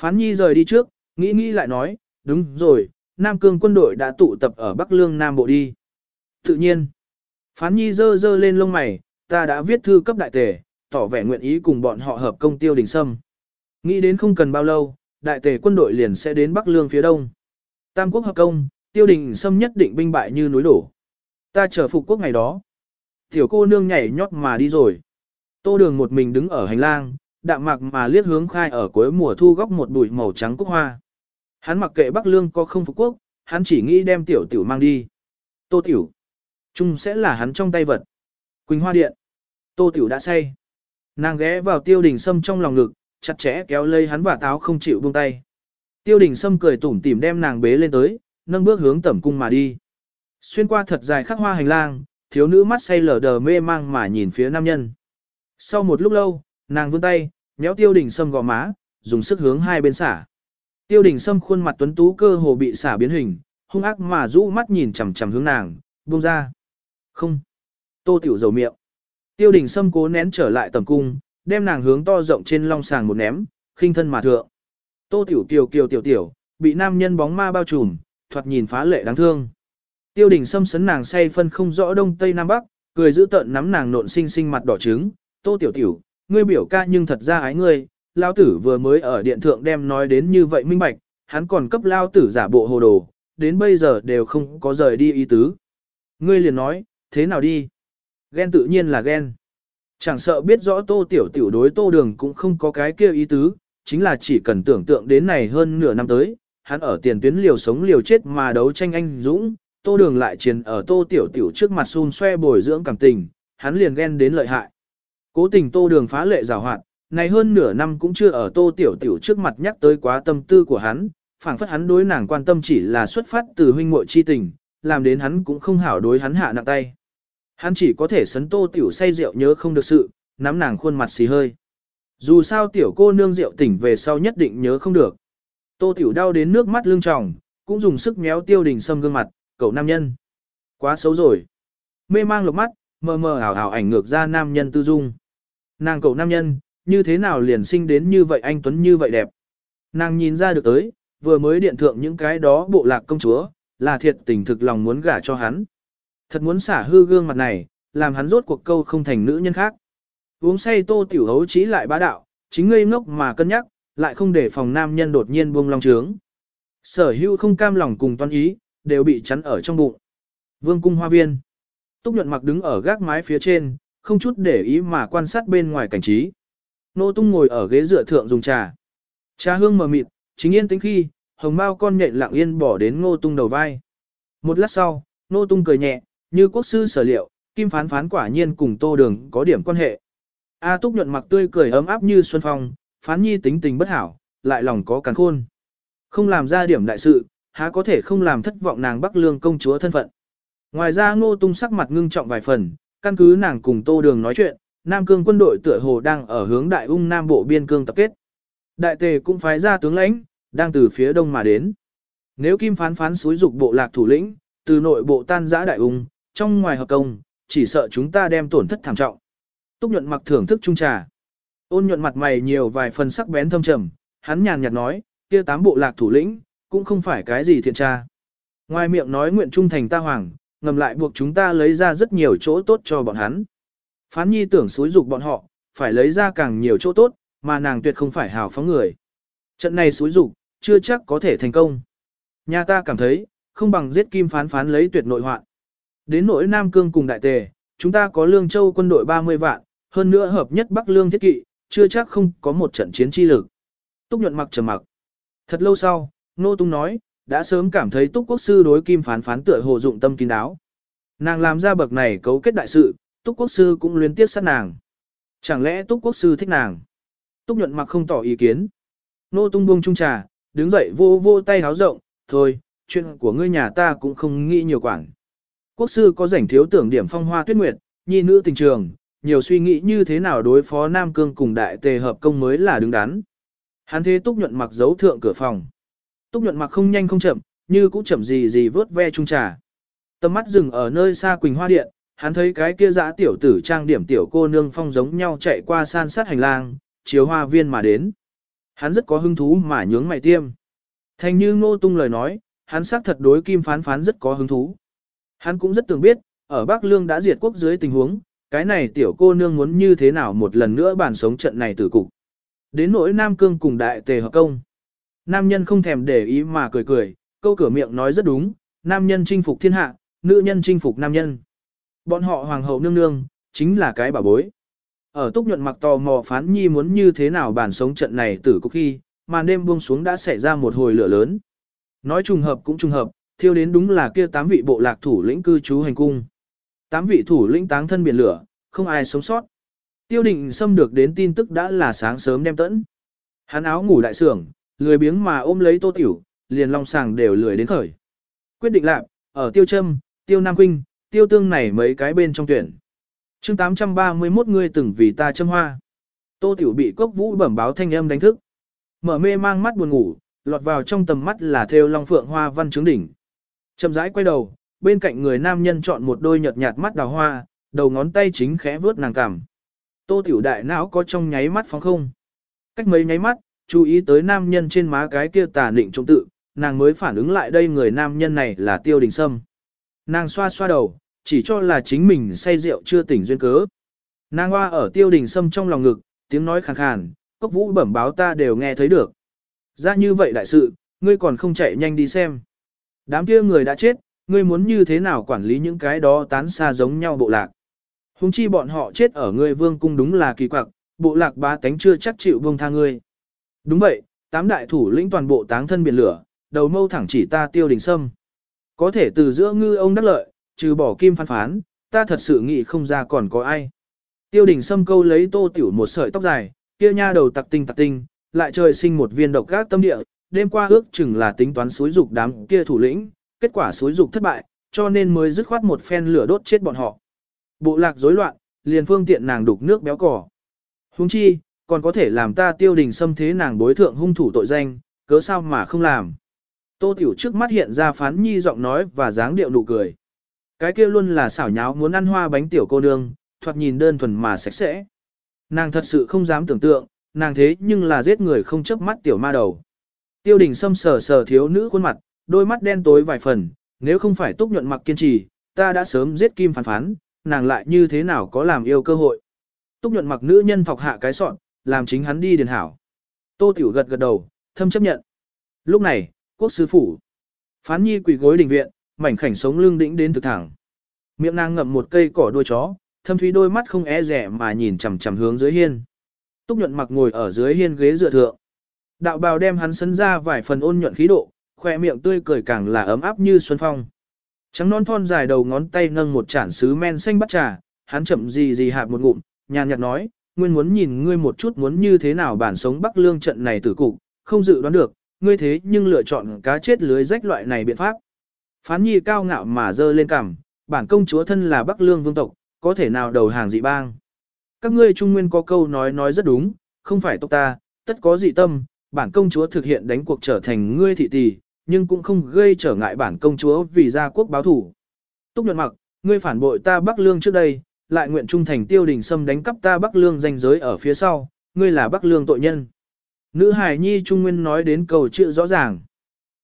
Phán nhi rời đi trước, nghĩ nghĩ lại nói, đúng rồi, Nam Cương quân đội đã tụ tập ở Bắc Lương Nam Bộ đi. Tự nhiên, phán nhi dơ dơ lên lông mày, ta đã viết thư cấp đại tề, tỏ vẻ nguyện ý cùng bọn họ hợp công tiêu đình sâm. Nghĩ đến không cần bao lâu, đại tề quân đội liền sẽ đến Bắc Lương phía đông. Tam quốc hợp công, tiêu đình sâm nhất định binh bại như núi đổ. Ta chờ phục quốc ngày đó. Tiểu cô nương nhảy nhót mà đi rồi. Tô đường một mình đứng ở hành lang, đạm mạc mà liếc hướng khai ở cuối mùa thu góc một bụi màu trắng cúc hoa. Hắn mặc kệ Bắc Lương có không phục quốc, hắn chỉ nghĩ đem tiểu tiểu mang đi. Tô tiểu. Trung sẽ là hắn trong tay vật. Quỳnh hoa điện. Tô tiểu đã say. Nàng ghé vào tiêu đình sâm trong lòng ngực, chặt chẽ kéo lấy hắn và táo không chịu buông tay. Tiêu đình sâm cười tủm tỉm đem nàng bế lên tới, nâng bước hướng tẩm cung mà đi. Xuyên qua thật dài khắc hoa hành lang, thiếu nữ mắt say lờ đờ mê mang mà nhìn phía nam nhân. Sau một lúc lâu, nàng vươn tay, nhéo tiêu đình sâm gò má, dùng sức hướng hai bên xả. Tiêu đình sâm khuôn mặt tuấn tú cơ hồ bị xả biến hình, hung ác mà rũ mắt nhìn chằm chằm hướng nàng, buông ra. Không. Tô tiểu dầu miệng. Tiêu đình sâm cố nén trở lại tầm cung, đem nàng hướng to rộng trên long sàng một ném, khinh thân mà thượng. Tô tiểu kiều kiều tiểu tiểu, bị nam nhân bóng ma bao trùm, thoạt nhìn phá lệ đáng thương. Tiêu đình sâm sấn nàng say phân không rõ đông tây nam bắc, cười giữ tợn nắm nàng nộn xinh xinh mặt đỏ trứng. Tô tiểu tiểu, ngươi biểu ca nhưng thật ra ái ngươi, lao tử vừa mới ở điện thượng đem nói đến như vậy minh bạch, hắn còn cấp lao tử giả bộ hồ đồ, đến bây giờ đều không có rời đi ý tứ. Ngươi liền nói, thế nào đi? Ghen tự nhiên là ghen. Chẳng sợ biết rõ tô tiểu tiểu đối tô đường cũng không có cái kia ý tứ, chính là chỉ cần tưởng tượng đến này hơn nửa năm tới, hắn ở tiền tuyến liều sống liều chết mà đấu tranh anh dũng, tô đường lại chiến ở tô tiểu tiểu trước mặt xun xoe bồi dưỡng cảm tình, hắn liền ghen đến lợi hại. Cố tình tô đường phá lệ rào hoạt, này hơn nửa năm cũng chưa ở tô tiểu tiểu trước mặt nhắc tới quá tâm tư của hắn, phảng phất hắn đối nàng quan tâm chỉ là xuất phát từ huynh muội chi tình, làm đến hắn cũng không hảo đối hắn hạ nặng tay. Hắn chỉ có thể sấn tô tiểu say rượu nhớ không được sự, nắm nàng khuôn mặt xì hơi. Dù sao tiểu cô nương rượu tỉnh về sau nhất định nhớ không được. Tô tiểu đau đến nước mắt lưng tròng, cũng dùng sức méo tiêu đình sâm gương mặt, cậu nam nhân. Quá xấu rồi. Mê mang lục mắt, mờ mờ ảo ảo ảnh ngược ra nam nhân tư dung. Nàng cậu nam nhân, như thế nào liền sinh đến như vậy anh Tuấn như vậy đẹp. Nàng nhìn ra được tới, vừa mới điện thượng những cái đó bộ lạc công chúa, là thiệt tình thực lòng muốn gả cho hắn. Thật muốn xả hư gương mặt này, làm hắn rốt cuộc câu không thành nữ nhân khác. Uống say tô tiểu hấu trí lại bá đạo, chính ngây ngốc mà cân nhắc, lại không để phòng nam nhân đột nhiên buông long trướng. Sở hữu không cam lòng cùng toan ý, đều bị chắn ở trong bụng. Vương cung hoa viên. Túc nhuận mặc đứng ở gác mái phía trên, không chút để ý mà quan sát bên ngoài cảnh trí. Nô tung ngồi ở ghế dựa thượng dùng trà. Trà hương mờ mịt, chính yên tĩnh khi, hồng bao con nhện lặng yên bỏ đến ngô tung đầu vai. Một lát sau, nô tung cười nhẹ, như quốc sư sở liệu, kim phán phán quả nhiên cùng tô đường có điểm quan hệ. A túc nhuận mặc tươi cười ấm áp như xuân phong, phán nhi tính tình bất hảo, lại lòng có cắn khôn. Không làm ra điểm đại sự, há có thể không làm thất vọng nàng bắc lương công chúa thân phận. Ngoài ra ngô tung sắc mặt ngưng trọng vài phần, căn cứ nàng cùng tô đường nói chuyện, Nam Cương quân đội tựa hồ đang ở hướng đại ung Nam Bộ biên cương tập kết. Đại tề cũng phái ra tướng lãnh, đang từ phía đông mà đến. Nếu kim phán phán xúi dục bộ lạc thủ lĩnh, từ nội bộ tan giã đại ung, trong ngoài hợp công, chỉ sợ chúng ta đem tổn thất thảm trọng. Túc nhuận mặc thưởng thức trung trà. Ôn nhuận mặt mày nhiều vài phần sắc bén thâm trầm, hắn nhàn nhạt nói, kia tám bộ lạc thủ lĩnh, cũng không phải cái gì thiện tra. Ngoài miệng nói nguyện trung thành ta hoàng, ngầm lại buộc chúng ta lấy ra rất nhiều chỗ tốt cho bọn hắn. Phán nhi tưởng xúi dục bọn họ, phải lấy ra càng nhiều chỗ tốt, mà nàng tuyệt không phải hào phóng người. Trận này xúi dục, chưa chắc có thể thành công. Nhà ta cảm thấy, không bằng giết kim phán phán lấy tuyệt nội hoạn. Đến nỗi Nam Cương cùng đại tề, chúng ta có lương châu quân đội 30 vạn, hơn nữa hợp nhất Bắc Lương thiết kỵ, chưa chắc không có một trận chiến chi lực. Túc nhuận mặc trầm mặc. Thật lâu sau, Nô Tung nói, đã sớm cảm thấy Túc Quốc Sư đối kim phán phán tựa hồ dụng tâm kín đáo. Nàng làm ra bậc này cấu kết đại sự, Túc Quốc Sư cũng liên tiếp sát nàng. Chẳng lẽ Túc Quốc Sư thích nàng? Túc nhuận mặc không tỏ ý kiến. Nô Tung buông trung trà, đứng dậy vô vô tay háo rộng, thôi, chuyện của ngươi nhà ta cũng không nghĩ nhiều quản. Quốc sư có rảnh thiếu tưởng điểm phong hoa tuyết nguyệt, nhi nữ tình trường, nhiều suy nghĩ như thế nào đối phó Nam Cương cùng đại tề hợp công mới là đứng đắn. Hắn thế túc nhuận mặc giấu thượng cửa phòng. Túc nhuận mặc không nhanh không chậm, như cũng chậm gì gì vớt ve trung trà. Tầm mắt dừng ở nơi xa Quỳnh Hoa Điện, hắn thấy cái kia dã tiểu tử trang điểm tiểu cô nương phong giống nhau chạy qua san sát hành lang, chiếu hoa viên mà đến. Hắn rất có hứng thú mà nhướng mày tiêm. Thành như ngô tung lời nói, hắn xác thật đối kim phán phán rất có hứng thú. Hắn cũng rất tưởng biết, ở Bắc Lương đã diệt quốc dưới tình huống, cái này tiểu cô nương muốn như thế nào một lần nữa bản sống trận này tử cục. Đến nỗi Nam Cương cùng đại tề hợp công. Nam nhân không thèm để ý mà cười cười, câu cửa miệng nói rất đúng, nam nhân chinh phục thiên hạ, nữ nhân chinh phục nam nhân. Bọn họ hoàng hậu nương nương, chính là cái bảo bối. Ở túc nhuận mặc tò mò phán nhi muốn như thế nào bản sống trận này tử cục khi, màn đêm buông xuống đã xảy ra một hồi lửa lớn. Nói trùng hợp cũng trùng hợp, thiêu đến đúng là kia tám vị bộ lạc thủ lĩnh cư trú hành cung. Tám vị thủ lĩnh táng thân biển lửa, không ai sống sót. Tiêu định xâm được đến tin tức đã là sáng sớm đem tẫn. Hắn áo ngủ đại sưởng, lười biếng mà ôm lấy tô tiểu, liền long sàng đều lười đến khởi. Quyết định lạc, ở tiêu châm, tiêu nam huynh, tiêu tương này mấy cái bên trong tuyển. chương 831 người từng vì ta châm hoa. Tô tiểu bị cốc vũ bẩm báo thanh âm đánh thức. Mở mê mang mắt buồn ngủ, lọt vào trong tầm mắt là theo long phượng hoa văn trướng đỉnh. Chậm rãi quay đầu, bên cạnh người nam nhân chọn một đôi nhợt nhạt mắt đào hoa, đầu ngón tay chính khẽ vướt nàng cằm. Tô tiểu đại não có trong nháy mắt phóng không. Cách mấy nháy mắt, chú ý tới nam nhân trên má cái kia tà định trông tự, nàng mới phản ứng lại đây người nam nhân này là tiêu đình sâm. Nàng xoa xoa đầu, chỉ cho là chính mình say rượu chưa tỉnh duyên cớ. Nàng hoa ở tiêu đình sâm trong lòng ngực, tiếng nói khàn khàn, cốc vũ bẩm báo ta đều nghe thấy được. Ra như vậy đại sự, ngươi còn không chạy nhanh đi xem. Đám kia người đã chết, ngươi muốn như thế nào quản lý những cái đó tán xa giống nhau bộ lạc. Hùng chi bọn họ chết ở ngươi vương cung đúng là kỳ quặc, bộ lạc ba tánh chưa chắc chịu buông tha ngươi. Đúng vậy, tám đại thủ lĩnh toàn bộ táng thân biển lửa, đầu mâu thẳng chỉ ta tiêu đình sâm. Có thể từ giữa ngư ông đắc lợi, trừ bỏ kim phán phán, ta thật sự nghĩ không ra còn có ai. Tiêu đình xâm câu lấy tô tiểu một sợi tóc dài, kia nha đầu tặc tinh tặc tinh, lại trời sinh một viên độc gác tâm địa, đêm qua ước chừng là tính toán suối dục đám kia thủ lĩnh, kết quả suối dục thất bại, cho nên mới dứt khoát một phen lửa đốt chết bọn họ. Bộ lạc rối loạn, liền phương tiện nàng đục nước béo cỏ. Huống chi, còn có thể làm ta tiêu đình xâm thế nàng bối thượng hung thủ tội danh, cớ sao mà không làm. Tô Tiểu trước mắt hiện ra phán nhi giọng nói và dáng điệu nụ cười. Cái kia luôn là xảo nháo muốn ăn hoa bánh tiểu cô nương, thoạt nhìn đơn thuần mà sạch sẽ. Nàng thật sự không dám tưởng tượng, nàng thế nhưng là giết người không chớp mắt tiểu ma đầu. Tiêu đình xâm sờ sờ thiếu nữ khuôn mặt, đôi mắt đen tối vài phần, nếu không phải túc nhuận mặc kiên trì, ta đã sớm giết kim phán phán, nàng lại như thế nào có làm yêu cơ hội. Túc nhuận mặc nữ nhân thọc hạ cái sọn, làm chính hắn đi điền hảo. Tô Tiểu gật gật đầu, thâm chấp nhận. Lúc này, quốc sư phủ. Phán nhi quỳ gối đình viện, mảnh khảnh sống lưng đĩnh đến thực thẳng. Miệng nàng ngậm một cây cỏ đuôi chó, thâm thúy đôi mắt không e rẻ mà nhìn chằm chằm hướng dưới hiên. Túc nhuận mặc ngồi ở dưới hiên ghế dựa thượng. Đạo bào đem hắn sấn ra vài phần ôn nhuận khí độ, khoe miệng tươi cười càng là ấm áp như xuân phong. Trắng non thon dài đầu ngón tay nâng một chản sứ men xanh bắt trà, hắn chậm gì gì hạt một ngụm, nhàn nhạt nói, nguyên muốn nhìn ngươi một chút muốn như thế nào bản sống Bắc Lương trận này tử cục, không dự đoán được, ngươi thế nhưng lựa chọn cá chết lưới rách loại này biện pháp. Phán nhi cao ngạo mà dơ lên cằm, bản công chúa thân là Bắc Lương vương tộc, có thể nào đầu hàng dị bang. Các ngươi trung nguyên có câu nói nói rất đúng, không phải tộc ta, tất có dị tâm, bản công chúa thực hiện đánh cuộc trở thành ngươi thị tỷ, nhưng cũng không gây trở ngại bản công chúa vì gia quốc báo thủ. Túc nhuận mặc, ngươi phản bội ta Bắc Lương trước đây, lại nguyện trung thành tiêu đình xâm đánh cắp ta Bắc Lương danh giới ở phía sau, ngươi là Bắc Lương tội nhân. Nữ hài nhi trung nguyên nói đến cầu chữ rõ ràng.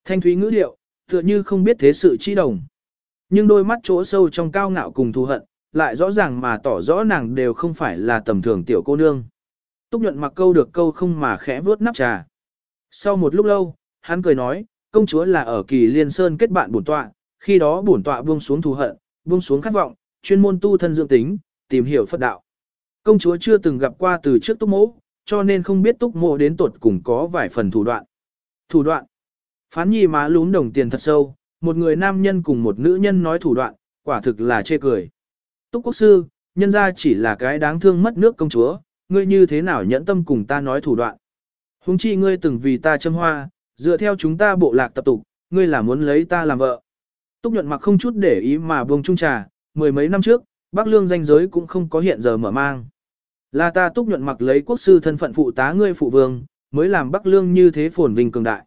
Thanh thúy ngữ điệu, tựa như không biết thế sự chi đồng. Nhưng đôi mắt chỗ sâu trong cao ngạo cùng thù hận, lại rõ ràng mà tỏ rõ nàng đều không phải là tầm thường tiểu cô nương. Túc nhuận mặc câu được câu không mà khẽ vớt nắp trà. Sau một lúc lâu, hắn cười nói, công chúa là ở kỳ liên sơn kết bạn bổn tọa, khi đó bổn tọa buông xuống thù hận, buông xuống khát vọng, chuyên môn tu thân dưỡng tính, tìm hiểu Phật đạo. Công chúa chưa từng gặp qua từ trước túc mỗ, cho nên không biết túc mỗ đến tuột cùng có vài phần thủ đoạn. Thủ đoạn. Phán nhi má lún đồng tiền thật sâu, một người nam nhân cùng một nữ nhân nói thủ đoạn, quả thực là chê cười. Túc quốc sư, nhân ra chỉ là cái đáng thương mất nước công chúa, ngươi như thế nào nhẫn tâm cùng ta nói thủ đoạn. Hùng chi ngươi từng vì ta châm hoa, dựa theo chúng ta bộ lạc tập tục, ngươi là muốn lấy ta làm vợ. Túc nhuận mặc không chút để ý mà buông trung trà, mười mấy năm trước, Bắc Lương danh giới cũng không có hiện giờ mở mang. Là ta túc nhuận mặc lấy quốc sư thân phận phụ tá ngươi phụ vương, mới làm Bắc Lương như thế phồn vinh cường đại.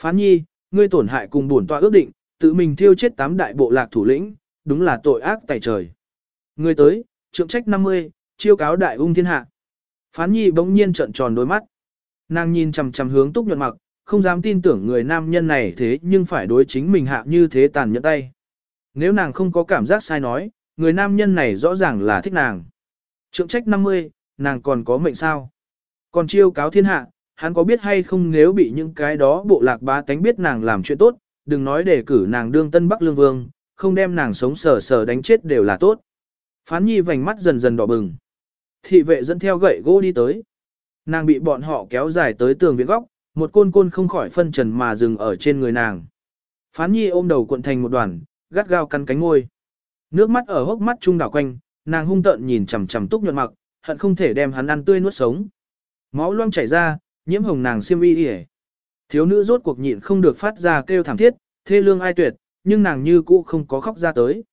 Phán nhi, ngươi tổn hại cùng bổn tọa ước định, tự mình thiêu chết tám đại bộ lạc thủ lĩnh, đúng là tội ác tại trời. Ngươi tới, trượng trách 50, chiêu cáo đại ung thiên hạ. Phán nhi bỗng nhiên trợn tròn đôi mắt. Nàng nhìn chằm chằm hướng túc nhuận mặc, không dám tin tưởng người nam nhân này thế nhưng phải đối chính mình hạ như thế tàn nhẫn tay. Nếu nàng không có cảm giác sai nói, người nam nhân này rõ ràng là thích nàng. Trượng trách 50, nàng còn có mệnh sao? Còn chiêu cáo thiên hạ, hắn có biết hay không nếu bị những cái đó bộ lạc bá tánh biết nàng làm chuyện tốt, đừng nói để cử nàng đương tân Bắc Lương Vương, không đem nàng sống sờ sờ đánh chết đều là tốt. Phán nhi vành mắt dần dần đỏ bừng. Thị vệ dẫn theo gậy gỗ đi tới. Nàng bị bọn họ kéo dài tới tường viện góc, một côn côn không khỏi phân trần mà dừng ở trên người nàng. Phán nhi ôm đầu cuộn thành một đoàn, gắt gao cắn cánh ngôi. Nước mắt ở hốc mắt trung đảo quanh, nàng hung tợn nhìn chằm chằm túc nhuận mặc, hận không thể đem hắn ăn tươi nuốt sống. Máu loang chảy ra, nhiễm hồng nàng xiêm y đi Thiếu nữ rốt cuộc nhịn không được phát ra kêu thảm thiết, thê lương ai tuyệt, nhưng nàng như cũ không có khóc ra tới.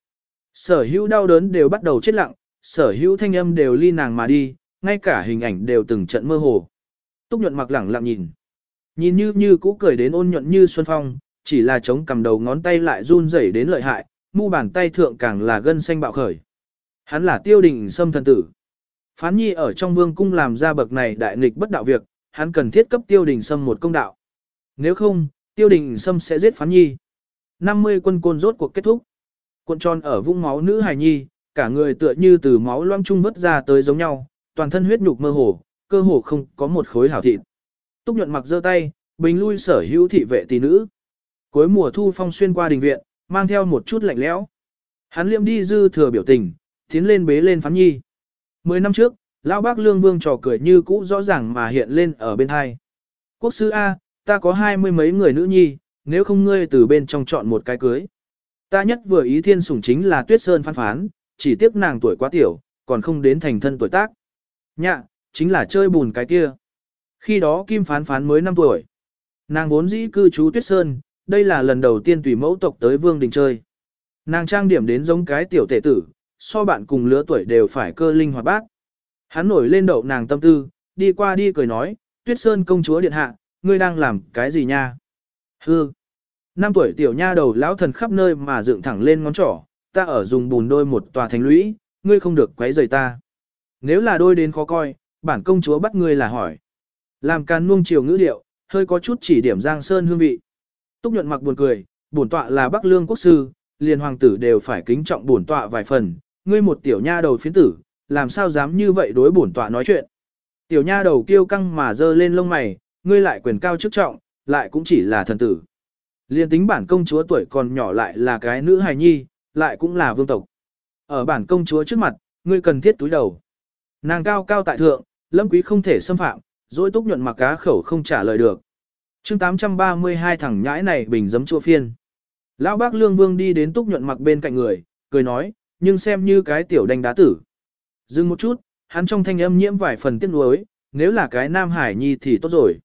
Sở hữu đau đớn đều bắt đầu chết lặng, sở hữu thanh âm đều ly nàng mà đi, ngay cả hình ảnh đều từng trận mơ hồ. Túc nhuận mặc lẳng lặng nhìn. Nhìn như như cũ cười đến ôn nhuận như xuân phong, chỉ là chống cầm đầu ngón tay lại run rẩy đến lợi hại, mu bàn tay thượng càng là gân xanh bạo khởi. Hắn là tiêu đình xâm thần tử. Phán nhi ở trong vương cung làm ra bậc này đại nghịch bất đạo việc, hắn cần thiết cấp tiêu đình sâm một công đạo. Nếu không, tiêu đình sâm sẽ giết phán nhi. 50 quân côn rốt cuộc kết thúc. Cuộn tròn ở vũng máu nữ hài nhi, cả người tựa như từ máu loang trung vớt ra tới giống nhau, toàn thân huyết nhục mơ hồ, cơ hồ không có một khối hảo thịt. Túc nhuận mặc giơ tay, bình lui sở hữu thị vệ tỷ nữ. Cuối mùa thu phong xuyên qua đình viện, mang theo một chút lạnh lẽo. Hắn liệm đi dư thừa biểu tình, tiến lên bế lên phán nhi. Mười năm trước, lão bác lương vương trò cười như cũ rõ ràng mà hiện lên ở bên hai. Quốc sư A, ta có hai mươi mấy người nữ nhi, nếu không ngươi từ bên trong chọn một cái cưới. Ta nhất vừa ý thiên sủng chính là tuyết sơn phán phán, chỉ tiếc nàng tuổi quá tiểu, còn không đến thành thân tuổi tác. Nhạ, chính là chơi bùn cái kia. Khi đó Kim phán phán mới 5 tuổi. Nàng vốn dĩ cư trú tuyết sơn, đây là lần đầu tiên tùy mẫu tộc tới vương đình chơi. Nàng trang điểm đến giống cái tiểu tể tử, so bạn cùng lứa tuổi đều phải cơ linh hoạt bác. Hắn nổi lên đậu nàng tâm tư, đi qua đi cười nói, tuyết sơn công chúa điện hạ, ngươi đang làm cái gì nha? Hư! Năm tuổi tiểu nha đầu lão thần khắp nơi mà dựng thẳng lên ngón trỏ, ta ở dùng bùn đôi một tòa thành lũy, ngươi không được quấy rầy ta. Nếu là đôi đến khó coi, bản công chúa bắt ngươi là hỏi. Làm càn nuông chiều ngữ điệu, hơi có chút chỉ điểm giang sơn hương vị. Túc nhuận mặc buồn cười, bổn tọa là Bắc Lương quốc sư, liền hoàng tử đều phải kính trọng bổn tọa vài phần, ngươi một tiểu nha đầu phiến tử, làm sao dám như vậy đối bổn tọa nói chuyện. Tiểu nha đầu kiêu căng mà dơ lên lông mày, ngươi lại quyền cao chức trọng, lại cũng chỉ là thần tử. Liên tính bản công chúa tuổi còn nhỏ lại là cái nữ hài nhi, lại cũng là vương tộc. Ở bản công chúa trước mặt, ngươi cần thiết túi đầu. Nàng cao cao tại thượng, lâm quý không thể xâm phạm, dối túc nhuận mặc cá khẩu không trả lời được. chương 832 thằng nhãi này bình giấm chua phiên. Lão bác lương vương đi đến túc nhuận mặc bên cạnh người, cười nói, nhưng xem như cái tiểu đánh đá tử. Dừng một chút, hắn trong thanh âm nhiễm vài phần tiếc nuối, nếu là cái nam hải nhi thì tốt rồi.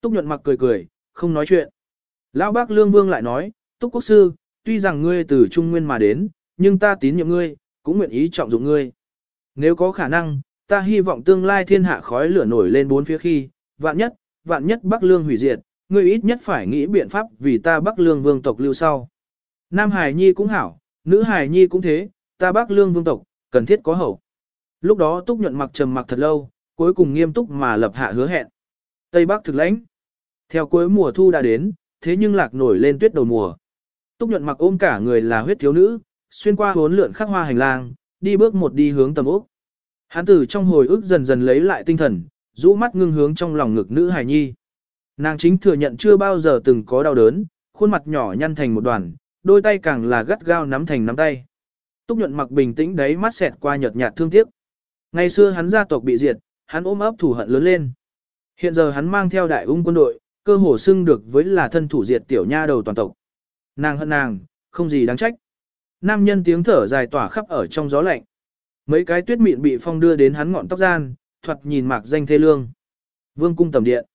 Túc nhuận mặc cười cười, không nói chuyện. Lão bác lương vương lại nói, Túc quốc sư, tuy rằng ngươi từ Trung Nguyên mà đến, nhưng ta tín nhiệm ngươi, cũng nguyện ý trọng dụng ngươi. Nếu có khả năng, ta hy vọng tương lai thiên hạ khói lửa nổi lên bốn phía khi, vạn nhất, vạn nhất Bắc Lương hủy diệt, ngươi ít nhất phải nghĩ biện pháp vì ta Bắc Lương vương tộc lưu sau. Nam Hải Nhi cũng hảo, nữ Hải Nhi cũng thế, ta Bắc Lương vương tộc, cần thiết có hậu. Lúc đó Túc nhuận mặc trầm mặc thật lâu, cuối cùng nghiêm túc mà lập hạ hứa hẹn. Tây Bắc thực lãnh. Theo cuối mùa thu đã đến, thế nhưng lạc nổi lên tuyết đầu mùa. Túc nhuận mặc ôm cả người là huyết thiếu nữ, xuyên qua hốn lượn khắc hoa hành lang, đi bước một đi hướng tầm ốc. Hán tử trong hồi ức dần dần lấy lại tinh thần, rũ mắt ngưng hướng trong lòng ngực nữ hài nhi. Nàng chính thừa nhận chưa bao giờ từng có đau đớn, khuôn mặt nhỏ nhăn thành một đoàn, đôi tay càng là gắt gao nắm thành nắm tay. Túc nhuận mặc bình tĩnh đấy mắt xẹt qua nhợt nhạt thương tiếc. Ngày xưa hắn gia tộc bị diệt, hắn ôm ấp thù hận lớn lên. Hiện giờ hắn mang theo đại ung quân đội, cơ hồ xưng được với là thân thủ diệt tiểu nha đầu toàn tộc. Nàng hận nàng, không gì đáng trách. Nam nhân tiếng thở dài tỏa khắp ở trong gió lạnh. Mấy cái tuyết mịn bị phong đưa đến hắn ngọn tóc gian, thoạt nhìn mạc danh thê lương. Vương cung tầm điện.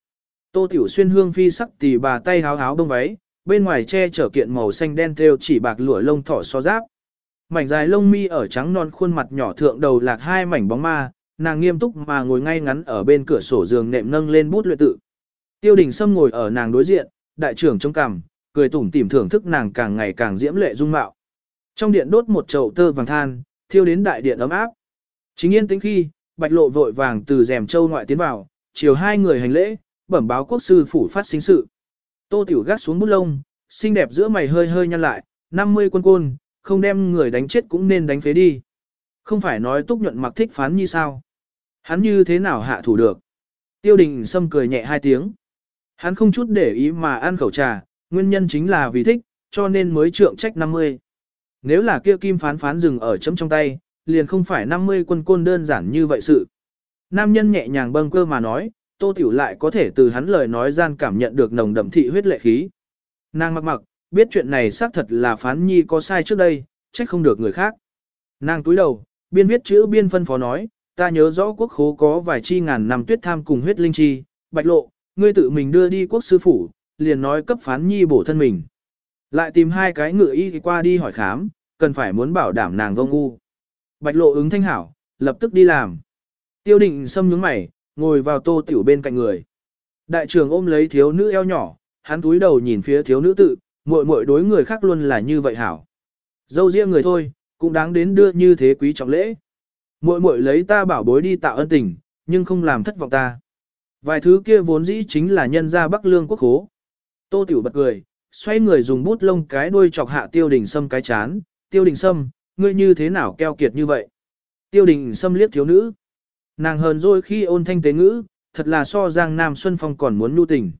Tô Tiểu Xuyên hương phi sắc tì bà tay háo háo đông váy, bên ngoài che chở kiện màu xanh đen theo chỉ bạc lụa lông thỏ so giáp. Mảnh dài lông mi ở trắng non khuôn mặt nhỏ thượng đầu lạc hai mảnh bóng ma, nàng nghiêm túc mà ngồi ngay ngắn ở bên cửa sổ giường nệm nâng lên bút luyện tự. Tiêu đình Sâm ngồi ở nàng đối diện, đại trưởng trong cằm, cười tủm tỉm thưởng thức nàng càng ngày càng diễm lệ dung mạo. Trong điện đốt một chậu tơ vàng than, thiêu đến đại điện ấm áp. Chính yên tĩnh khi, bạch lộ vội vàng từ rèm châu ngoại tiến vào, chiều hai người hành lễ, bẩm báo quốc sư phủ phát sinh sự. Tô tiểu gác xuống bút lông, xinh đẹp giữa mày hơi hơi nhăn lại, 50 quân côn, không đem người đánh chết cũng nên đánh phế đi. Không phải nói túc nhuận mặc thích phán như sao. Hắn như thế nào hạ thủ được. Tiêu đình Sâm cười nhẹ hai tiếng. Hắn không chút để ý mà ăn khẩu trà, nguyên nhân chính là vì thích, cho nên mới trượng trách 50. Nếu là kia kim phán phán dừng ở chấm trong tay, liền không phải 50 quân côn đơn giản như vậy sự. Nam nhân nhẹ nhàng bâng cơ mà nói, tô tiểu lại có thể từ hắn lời nói gian cảm nhận được nồng đậm thị huyết lệ khí. Nàng mặc mặc, biết chuyện này xác thật là phán nhi có sai trước đây, trách không được người khác. Nàng túi đầu, biên viết chữ biên phân phó nói, ta nhớ rõ quốc khố có vài chi ngàn năm tuyết tham cùng huyết linh chi, bạch lộ, ngươi tự mình đưa đi quốc sư phủ, liền nói cấp phán nhi bổ thân mình. Lại tìm hai cái ngựa y thì qua đi hỏi khám, cần phải muốn bảo đảm nàng vô ngu. Bạch lộ ứng thanh hảo, lập tức đi làm. Tiêu định xâm nhướng mày, ngồi vào tô tiểu bên cạnh người. Đại trưởng ôm lấy thiếu nữ eo nhỏ, hắn túi đầu nhìn phía thiếu nữ tự, muội muội đối người khác luôn là như vậy hảo. Dâu riêng người thôi, cũng đáng đến đưa như thế quý trọng lễ. Muội muội lấy ta bảo bối đi tạo ân tình, nhưng không làm thất vọng ta. Vài thứ kia vốn dĩ chính là nhân gia Bắc Lương quốc khố. Tô Tiểu bật cười, xoay người dùng bút lông cái đuôi chọc hạ Tiêu Đình Sâm cái chán. Tiêu Đình Sâm, ngươi như thế nào keo kiệt như vậy? Tiêu Đình Sâm liếc thiếu nữ. Nàng hờn rồi khi ôn thanh tế ngữ, thật là so Giang Nam Xuân Phong còn muốn nhu tình.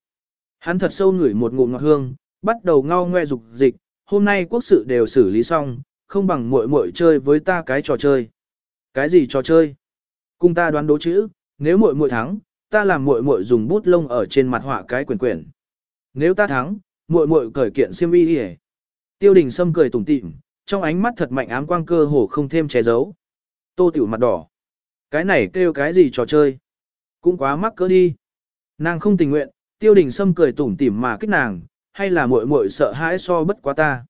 Hắn thật sâu ngửi một ngụm ngọt hương, bắt đầu ngao ngoe dục dịch, hôm nay quốc sự đều xử lý xong, không bằng muội muội chơi với ta cái trò chơi. Cái gì trò chơi? Cùng ta đoán đố chữ, nếu muội muội thắng, ta làm muội muội dùng bút lông ở trên mặt họa cái quyển quyển. Nếu ta thắng, muội muội cởi kiện xiêm y đi Tiêu đình Sâm cười tủm tỉm, trong ánh mắt thật mạnh ám quang cơ hồ không thêm che giấu. Tô tiểu mặt đỏ. Cái này kêu cái gì trò chơi? Cũng quá mắc cỡ đi. Nàng không tình nguyện, tiêu đình Sâm cười tủm tỉm mà kích nàng, hay là muội muội sợ hãi so bất quá ta.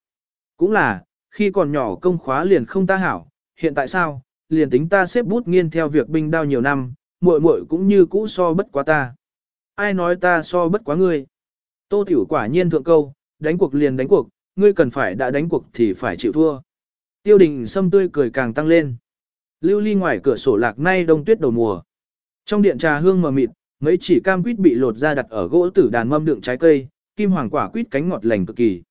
Cũng là, khi còn nhỏ công khóa liền không ta hảo, hiện tại sao, liền tính ta xếp bút nghiên theo việc binh đao nhiều năm, muội muội cũng như cũ so bất quá ta. Ai nói ta so bất quá ngươi? Tô Tiểu quả nhiên thượng câu, đánh cuộc liền đánh cuộc, ngươi cần phải đã đánh cuộc thì phải chịu thua. Tiêu đình sâm tươi cười càng tăng lên. Lưu ly ngoài cửa sổ lạc nay đông tuyết đầu mùa. Trong điện trà hương mờ mịt, mấy chỉ cam quýt bị lột ra đặt ở gỗ tử đàn mâm đựng trái cây, kim hoàng quả quýt cánh ngọt lành cực kỳ.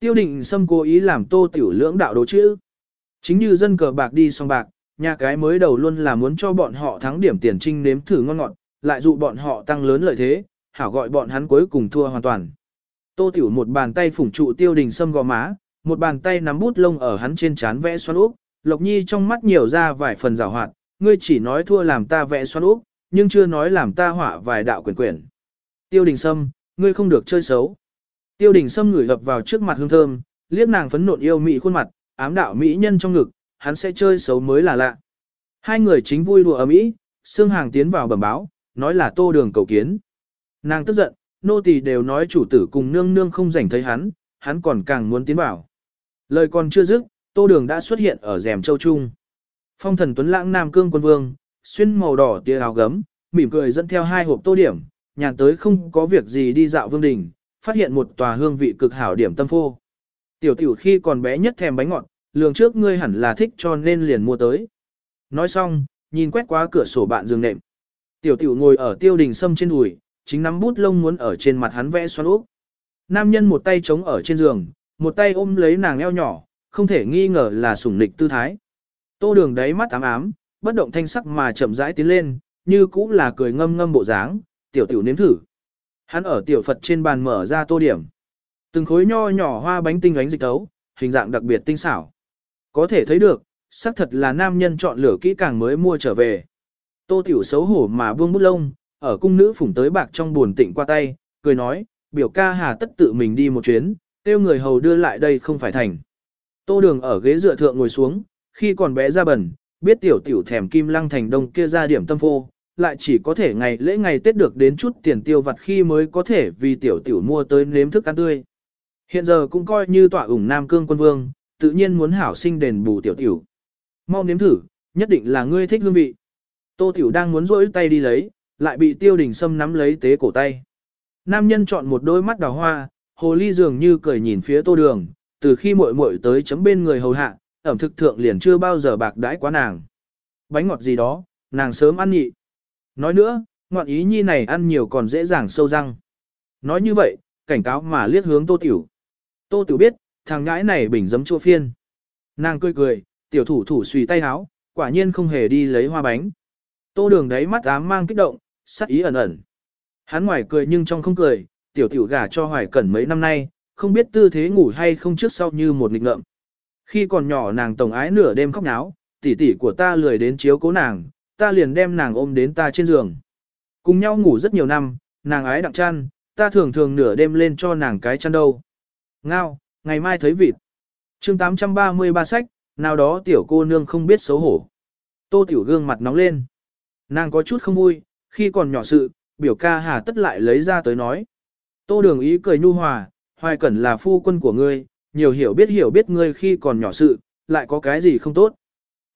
Tiêu định sâm cố ý làm tô tiểu lưỡng đạo đồ chữ. Chính như dân cờ bạc đi xong bạc, nhà cái mới đầu luôn là muốn cho bọn họ thắng điểm tiền trinh nếm thử ngon ngọt, lại dụ bọn họ tăng lớn lợi thế, hảo gọi bọn hắn cuối cùng thua hoàn toàn. Tô tiểu một bàn tay phủng trụ tiêu đình sâm gò má, một bàn tay nắm bút lông ở hắn trên trán vẽ xoắn úp, Lộc Nhi trong mắt nhiều ra vài phần rào hoạt, ngươi chỉ nói thua làm ta vẽ xoắn úp, nhưng chưa nói làm ta họa vài đạo quyển quyển. Tiêu đình sâm, ngươi không được chơi xấu. Tiêu đình Sâm ngửi gập vào trước mặt hương thơm, liếc nàng phấn nộn yêu mị khuôn mặt, ám đạo mỹ nhân trong ngực, hắn sẽ chơi xấu mới là lạ. Hai người chính vui đùa ở mỹ, xương hàng tiến vào bẩm báo, nói là tô đường cầu kiến. Nàng tức giận, nô tỳ đều nói chủ tử cùng nương nương không rảnh thấy hắn, hắn còn càng muốn tiến vào. Lời còn chưa dứt, tô đường đã xuất hiện ở rèm châu trung. Phong thần tuấn lãng nam cương quân vương, xuyên màu đỏ tia áo gấm, mỉm cười dẫn theo hai hộp tô điểm, nhàn tới không có việc gì đi dạo vương đình, phát hiện một tòa hương vị cực hảo điểm tâm phô. Tiểu tiểu khi còn bé nhất thèm bánh ngọt, lường trước ngươi hẳn là thích cho nên liền mua tới. Nói xong, nhìn quét qua cửa sổ bạn giường nệm. Tiểu tiểu ngồi ở tiêu đình sâm trên đùi, chính nắm bút lông muốn ở trên mặt hắn vẽ xoắn úp. Nam nhân một tay chống ở trên giường, một tay ôm lấy nàng eo nhỏ, không thể nghi ngờ là sủng nịch tư thái. Tô đường đáy mắt ám ám, bất động thanh sắc mà chậm rãi tiến lên, như cũng là cười ngâm ngâm bộ dáng, tiểu tiểu nếm thử. Hắn ở tiểu Phật trên bàn mở ra tô điểm. Từng khối nho nhỏ hoa bánh tinh ánh dịch tấu, hình dạng đặc biệt tinh xảo. Có thể thấy được, xác thật là nam nhân chọn lửa kỹ càng mới mua trở về. Tô tiểu xấu hổ mà buông bút lông, ở cung nữ phủng tới bạc trong buồn tịnh qua tay, cười nói, biểu ca hà tất tự mình đi một chuyến, tiêu người hầu đưa lại đây không phải thành. Tô đường ở ghế dựa thượng ngồi xuống, khi còn bé ra bẩn, biết tiểu tiểu thèm kim lăng thành đông kia ra điểm tâm phô, lại chỉ có thể ngày lễ ngày Tết được đến chút tiền tiêu vặt khi mới có thể vì tiểu tiểu mua tới nếm thức ăn tươi. Hiện giờ cũng coi như tỏa ủng Nam Cương quân vương, tự nhiên muốn hảo sinh đền bù tiểu tiểu. Mau nếm thử, nhất định là ngươi thích hương vị. Tô tiểu đang muốn rỗi tay đi lấy, lại bị tiêu đình sâm nắm lấy tế cổ tay. Nam nhân chọn một đôi mắt đào hoa, hồ ly dường như cười nhìn phía tô đường, từ khi muội muội tới chấm bên người hầu hạ, ẩm thực thượng liền chưa bao giờ bạc đãi quá nàng. Bánh ngọt gì đó, nàng sớm ăn nhị. Nói nữa, ngoạn ý nhi này ăn nhiều còn dễ dàng sâu răng. Nói như vậy, cảnh cáo mà liếc hướng tô tiểu. Tô tiểu biết, thằng ngãi này bình giấm chua phiên. Nàng cười cười, tiểu thủ thủ xùy tay háo, quả nhiên không hề đi lấy hoa bánh. Tô đường đấy mắt ám mang kích động, sắc ý ẩn ẩn. Hắn ngoài cười nhưng trong không cười, tiểu tiểu gả cho hoài cẩn mấy năm nay, không biết tư thế ngủ hay không trước sau như một nghịch ngợm. Khi còn nhỏ nàng tổng ái nửa đêm khóc náo, tỷ tỷ của ta lười đến chiếu cố nàng, ta liền đem nàng ôm đến ta trên giường. Cùng nhau ngủ rất nhiều năm, nàng ái đặng chăn, ta thường thường nửa đêm lên cho nàng cái chăn đâu. Ngao, ngày mai thấy vịt. chương 833 sách, nào đó tiểu cô nương không biết xấu hổ. Tô tiểu gương mặt nóng lên. Nàng có chút không vui, khi còn nhỏ sự, biểu ca hà tất lại lấy ra tới nói. Tô đường ý cười nhu hòa, hoài cẩn là phu quân của ngươi, nhiều hiểu biết hiểu biết ngươi khi còn nhỏ sự, lại có cái gì không tốt.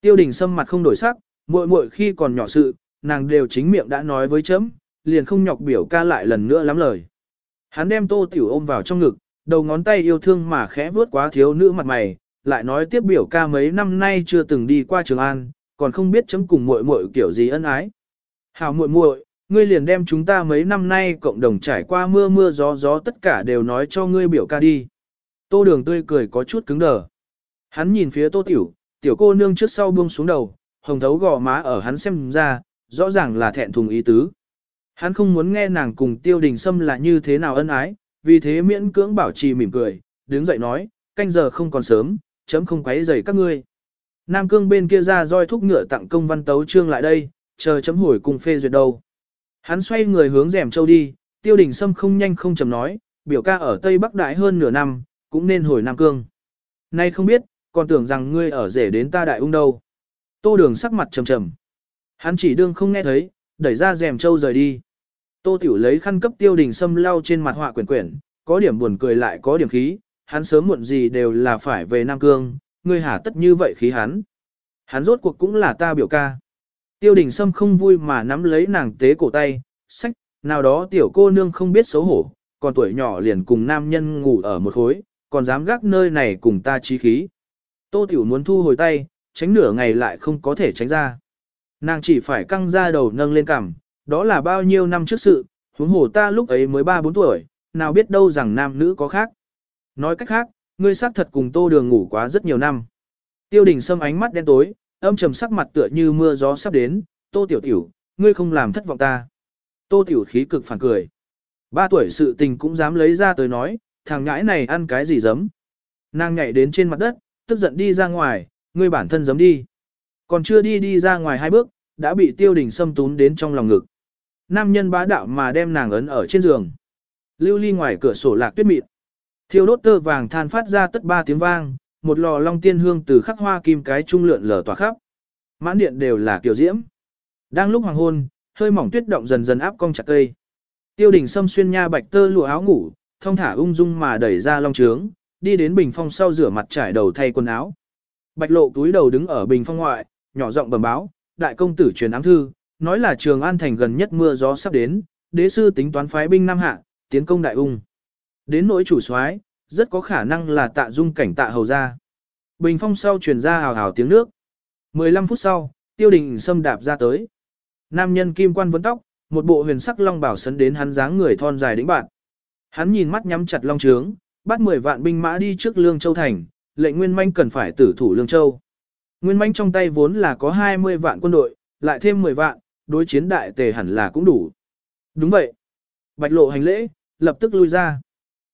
Tiêu đình sâm mặt không đổi sắc, muội muội khi còn nhỏ sự, nàng đều chính miệng đã nói với chấm, liền không nhọc biểu ca lại lần nữa lắm lời. Hắn đem tô tiểu ôm vào trong ngực, đầu ngón tay yêu thương mà khẽ vuốt quá thiếu nữ mặt mày, lại nói tiếp biểu ca mấy năm nay chưa từng đi qua Trường An, còn không biết chấm cùng muội muội kiểu gì ân ái. Hảo muội muội, ngươi liền đem chúng ta mấy năm nay cộng đồng trải qua mưa mưa gió gió tất cả đều nói cho ngươi biểu ca đi. Tô đường tươi cười có chút cứng đờ. Hắn nhìn phía tô tiểu, tiểu cô nương trước sau buông xuống đầu, hồng thấu gò má ở hắn xem ra, rõ ràng là thẹn thùng ý tứ. Hắn không muốn nghe nàng cùng tiêu đình sâm là như thế nào ân ái, vì thế miễn cưỡng bảo trì mỉm cười, đứng dậy nói, canh giờ không còn sớm, chấm không quấy rầy các ngươi. Nam cương bên kia ra roi thúc ngựa tặng công văn tấu trương lại đây, chờ chấm hồi cùng phê duyệt đâu. Hắn xoay người hướng rèm châu đi, tiêu đình sâm không nhanh không chầm nói, biểu ca ở Tây Bắc Đại hơn nửa năm, cũng nên hồi Nam Cương. Nay không biết, còn tưởng rằng ngươi ở rể đến ta đại ung đâu. Tô đường sắc mặt trầm trầm. Hắn chỉ đương không nghe thấy, đẩy ra rèm châu rời đi. Tô tiểu lấy khăn cấp tiêu đình sâm lau trên mặt họa quyển quyển, có điểm buồn cười lại có điểm khí, hắn sớm muộn gì đều là phải về Nam Cương, ngươi hả tất như vậy khí hắn. Hắn rốt cuộc cũng là ta biểu ca. Tiêu đình sâm không vui mà nắm lấy nàng tế cổ tay, sách, nào đó tiểu cô nương không biết xấu hổ, còn tuổi nhỏ liền cùng nam nhân ngủ ở một khối, còn dám gác nơi này cùng ta trí khí. Tô tiểu muốn thu hồi tay, tránh nửa ngày lại không có thể tránh ra. Nàng chỉ phải căng ra đầu nâng lên cằm, đó là bao nhiêu năm trước sự, huống hồ ta lúc ấy mới 3-4 tuổi, nào biết đâu rằng nam nữ có khác. Nói cách khác, ngươi xác thật cùng tô đường ngủ quá rất nhiều năm. Tiêu đình sâm ánh mắt đen tối, âm trầm sắc mặt tựa như mưa gió sắp đến, tô tiểu tiểu, ngươi không làm thất vọng ta. Tô tiểu khí cực phản cười. Ba tuổi sự tình cũng dám lấy ra tới nói, thằng ngãi này ăn cái gì dấm. Nàng nhảy đến trên mặt đất, tức giận đi ra ngoài, ngươi bản thân giấm đi. Còn chưa đi đi ra ngoài hai bước, đã bị tiêu đình xâm tún đến trong lòng ngực. Nam nhân bá đạo mà đem nàng ấn ở trên giường. Lưu ly ngoài cửa sổ lạc tuyết mịn. Thiêu đốt tơ vàng than phát ra tất ba tiếng vang, một lò long tiên hương từ khắc hoa kim cái trung lượn lờ tỏa khắp. Mãn điện đều là kiểu diễm. Đang lúc hoàng hôn, hơi mỏng tuyết động dần dần áp cong chặt cây. Tiêu đình xâm xuyên nha bạch tơ lụa áo ngủ, thông thả ung dung mà đẩy ra long trướng, đi đến bình phong sau rửa mặt trải đầu thay quần áo. Bạch lộ túi đầu đứng ở bình phong ngoại, nhỏ giọng bẩm báo, đại công tử truyền ám thư, nói là trường an thành gần nhất mưa gió sắp đến, đế sư tính toán phái binh Nam Hạ, tiến công đại ung. Đến nỗi chủ soái, rất có khả năng là tạ dung cảnh tạ hầu ra. Bình phong sau truyền ra hào hào tiếng nước. 15 phút sau, tiêu đình xâm đạp ra tới. Nam nhân kim quan vấn tóc, một bộ huyền sắc long bảo sấn đến hắn dáng người thon dài đĩnh bạn. Hắn nhìn mắt nhắm chặt long trướng, bắt 10 vạn binh mã đi trước Lương Châu Thành, lệnh Nguyên Manh cần phải tử thủ Lương Châu. Nguyên Manh trong tay vốn là có 20 vạn quân đội, lại thêm 10 vạn, đối chiến đại tề hẳn là cũng đủ. Đúng vậy. Bạch lộ hành lễ, lập tức lui ra.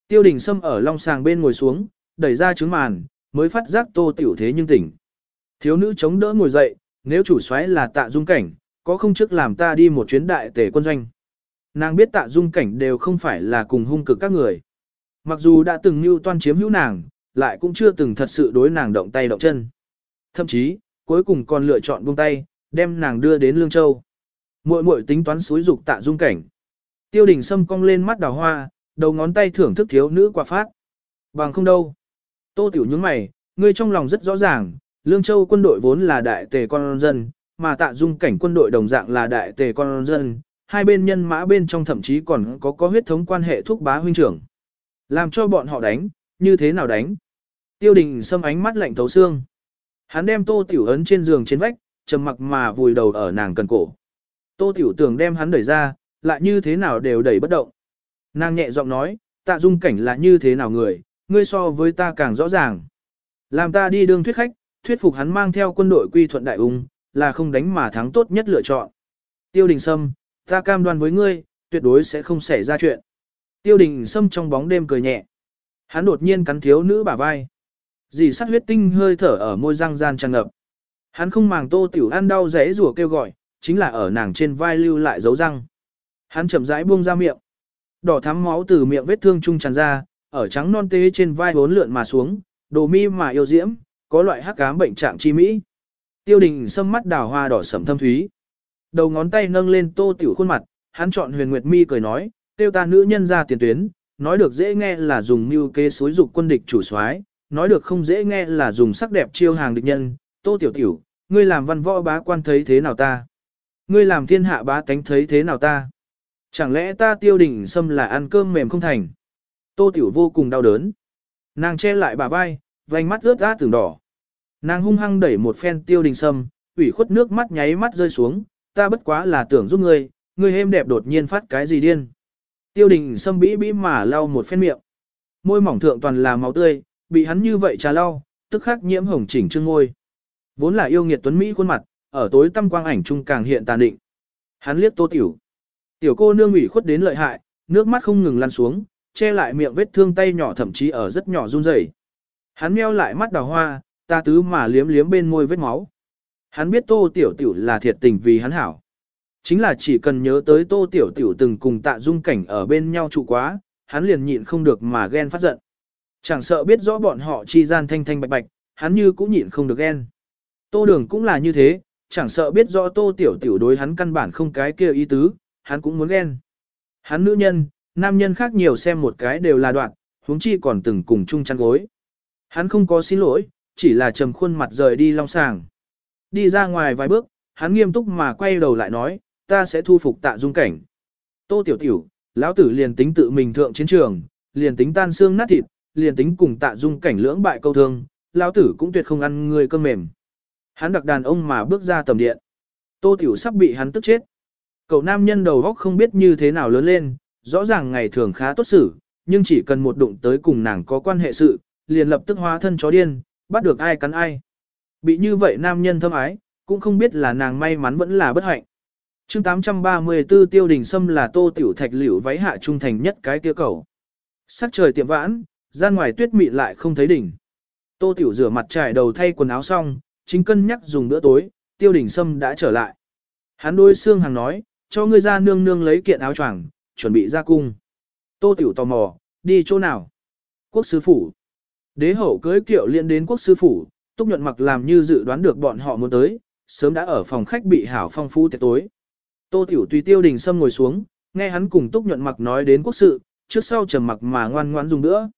Tiêu đình Sâm ở long sàng bên ngồi xuống, đẩy ra trứng màn, mới phát giác tô tiểu thế nhưng tỉnh. Thiếu nữ chống đỡ ngồi dậy, nếu chủ soái là tạ dung cảnh, có không trước làm ta đi một chuyến đại tề quân doanh. Nàng biết tạ dung cảnh đều không phải là cùng hung cực các người. Mặc dù đã từng mưu toan chiếm hữu nàng, lại cũng chưa từng thật sự đối nàng động tay động chân. Thậm chí, cuối cùng còn lựa chọn buông tay, đem nàng đưa đến Lương Châu. Muội muội tính toán suối dục tạ dung cảnh. Tiêu đình sâm cong lên mắt đào hoa, đầu ngón tay thưởng thức thiếu nữ quả phát. Bằng không đâu. Tô tiểu nhướng mày, ngươi trong lòng rất rõ ràng, Lương Châu quân đội vốn là đại tề con dân, mà tạ dung cảnh quân đội đồng dạng là đại tề con dân, hai bên nhân mã bên trong thậm chí còn có có huyết thống quan hệ thúc bá huynh trưởng. Làm cho bọn họ đánh, như thế nào đánh? Tiêu đình xâm ánh mắt lạnh thấu xương. Hắn đem tô tiểu ấn trên giường trên vách, trầm mặc mà vùi đầu ở nàng cần cổ. Tô tiểu tưởng đem hắn đẩy ra, lại như thế nào đều đẩy bất động. Nàng nhẹ giọng nói, tạ dung cảnh là như thế nào người, ngươi so với ta càng rõ ràng. Làm ta đi đường thuyết khách, thuyết phục hắn mang theo quân đội quy thuận đại ung, là không đánh mà thắng tốt nhất lựa chọn. Tiêu đình sâm, ta cam đoan với ngươi, tuyệt đối sẽ không xảy ra chuyện. Tiêu đình sâm trong bóng đêm cười nhẹ. Hắn đột nhiên cắn thiếu nữ bả vai. Dì sắt huyết tinh hơi thở ở môi răng gian tràn ngập. Hắn không màng tô tiểu ăn đau rẽ rủa kêu gọi, chính là ở nàng trên vai lưu lại dấu răng. Hắn chậm rãi buông ra miệng. Đỏ thắm máu từ miệng vết thương trung tràn ra, ở trắng non tế trên vai vốn lượn mà xuống, đồ mi mà yêu diễm, có loại hắc ám bệnh trạng chi mỹ. Tiêu đình sâm mắt đào hoa đỏ sẫm thâm thúy. Đầu ngón tay nâng lên tô tiểu khuôn mặt, hắn chọn huyền nguyệt mi cười nói, tiêu ta nữ nhân ra tiền tuyến, nói được dễ nghe là dùng mưu kế xối dục quân địch chủ soái, nói được không dễ nghe là dùng sắc đẹp chiêu hàng địch nhân, tô tiểu tiểu, ngươi làm văn võ bá quan thấy thế nào ta? Ngươi làm thiên hạ bá tánh thấy thế nào ta? Chẳng lẽ ta tiêu đình sâm là ăn cơm mềm không thành? Tô tiểu vô cùng đau đớn. Nàng che lại bà vai, vành mắt ướt át tưởng đỏ. Nàng hung hăng đẩy một phen tiêu đình sâm, ủy khuất nước mắt nháy mắt rơi xuống, ta bất quá là tưởng giúp ngươi, ngươi êm đẹp đột nhiên phát cái gì điên. Tiêu đình xâm bĩ bĩ mà lau một phen miệng. Môi mỏng thượng toàn là máu tươi, bị hắn như vậy trà lau, tức khắc nhiễm hồng chỉnh trương môi. Vốn là yêu nghiệt tuấn Mỹ khuôn mặt, ở tối tâm quang ảnh trung càng hiện tàn định. Hắn liếc tô tiểu. Tiểu cô nương ủy khuất đến lợi hại, nước mắt không ngừng lăn xuống, che lại miệng vết thương tay nhỏ thậm chí ở rất nhỏ run rẩy. Hắn meo lại mắt đào hoa, ta tứ mà liếm liếm bên môi vết máu. Hắn biết tô tiểu tiểu là thiệt tình vì hắn hảo. Chính là chỉ cần nhớ tới tô tiểu tiểu từng cùng tạ dung cảnh ở bên nhau trụ quá, hắn liền nhịn không được mà ghen phát giận. Chẳng sợ biết rõ bọn họ chi gian thanh thanh bạch bạch, hắn như cũng nhịn không được ghen. Tô đường cũng là như thế, chẳng sợ biết rõ tô tiểu tiểu đối hắn căn bản không cái kia ý tứ, hắn cũng muốn ghen. Hắn nữ nhân, nam nhân khác nhiều xem một cái đều là đoạn, huống chi còn từng cùng chung chăn gối. Hắn không có xin lỗi, chỉ là trầm khuôn mặt rời đi long sàng. Đi ra ngoài vài bước, hắn nghiêm túc mà quay đầu lại nói, ta sẽ thu phục tạ dung cảnh. Tô tiểu tiểu, lão tử liền tính tự mình thượng chiến trường, liền tính tan xương nát thịt, liền tính cùng tạ dung cảnh lưỡng bại câu thương, lão tử cũng tuyệt không ăn người cơm mềm. Hắn đặc đàn ông mà bước ra tầm điện. Tô tiểu sắp bị hắn tức chết. Cậu nam nhân đầu góc không biết như thế nào lớn lên, rõ ràng ngày thường khá tốt xử, nhưng chỉ cần một đụng tới cùng nàng có quan hệ sự, liền lập tức hóa thân chó điên, bắt được ai cắn ai. Bị như vậy nam nhân thâm ái, cũng không biết là nàng may mắn vẫn là bất hạnh chương 834 tiêu đình sâm là tô tiểu thạch liễu váy hạ trung thành nhất cái kia cầu. Sắc trời tiệm vãn, ra ngoài tuyết mịn lại không thấy đỉnh. Tô tiểu rửa mặt trải đầu thay quần áo xong, chính cân nhắc dùng bữa tối, tiêu đình sâm đã trở lại. Hắn đôi xương hàng nói, cho ngươi ra nương nương lấy kiện áo choàng, chuẩn bị ra cung. Tô tiểu tò mò, đi chỗ nào? Quốc sứ phủ. Đế hậu cưới kiệu liên đến quốc sư phủ, túc nhuận mặc làm như dự đoán được bọn họ muốn tới, sớm đã ở phòng khách bị hảo phong phú tiệc tối. Tô tiểu tùy tiêu đình sâm ngồi xuống, nghe hắn cùng túc nhuận mặc nói đến quốc sự, trước sau trầm mặc mà ngoan ngoãn dùng nữa.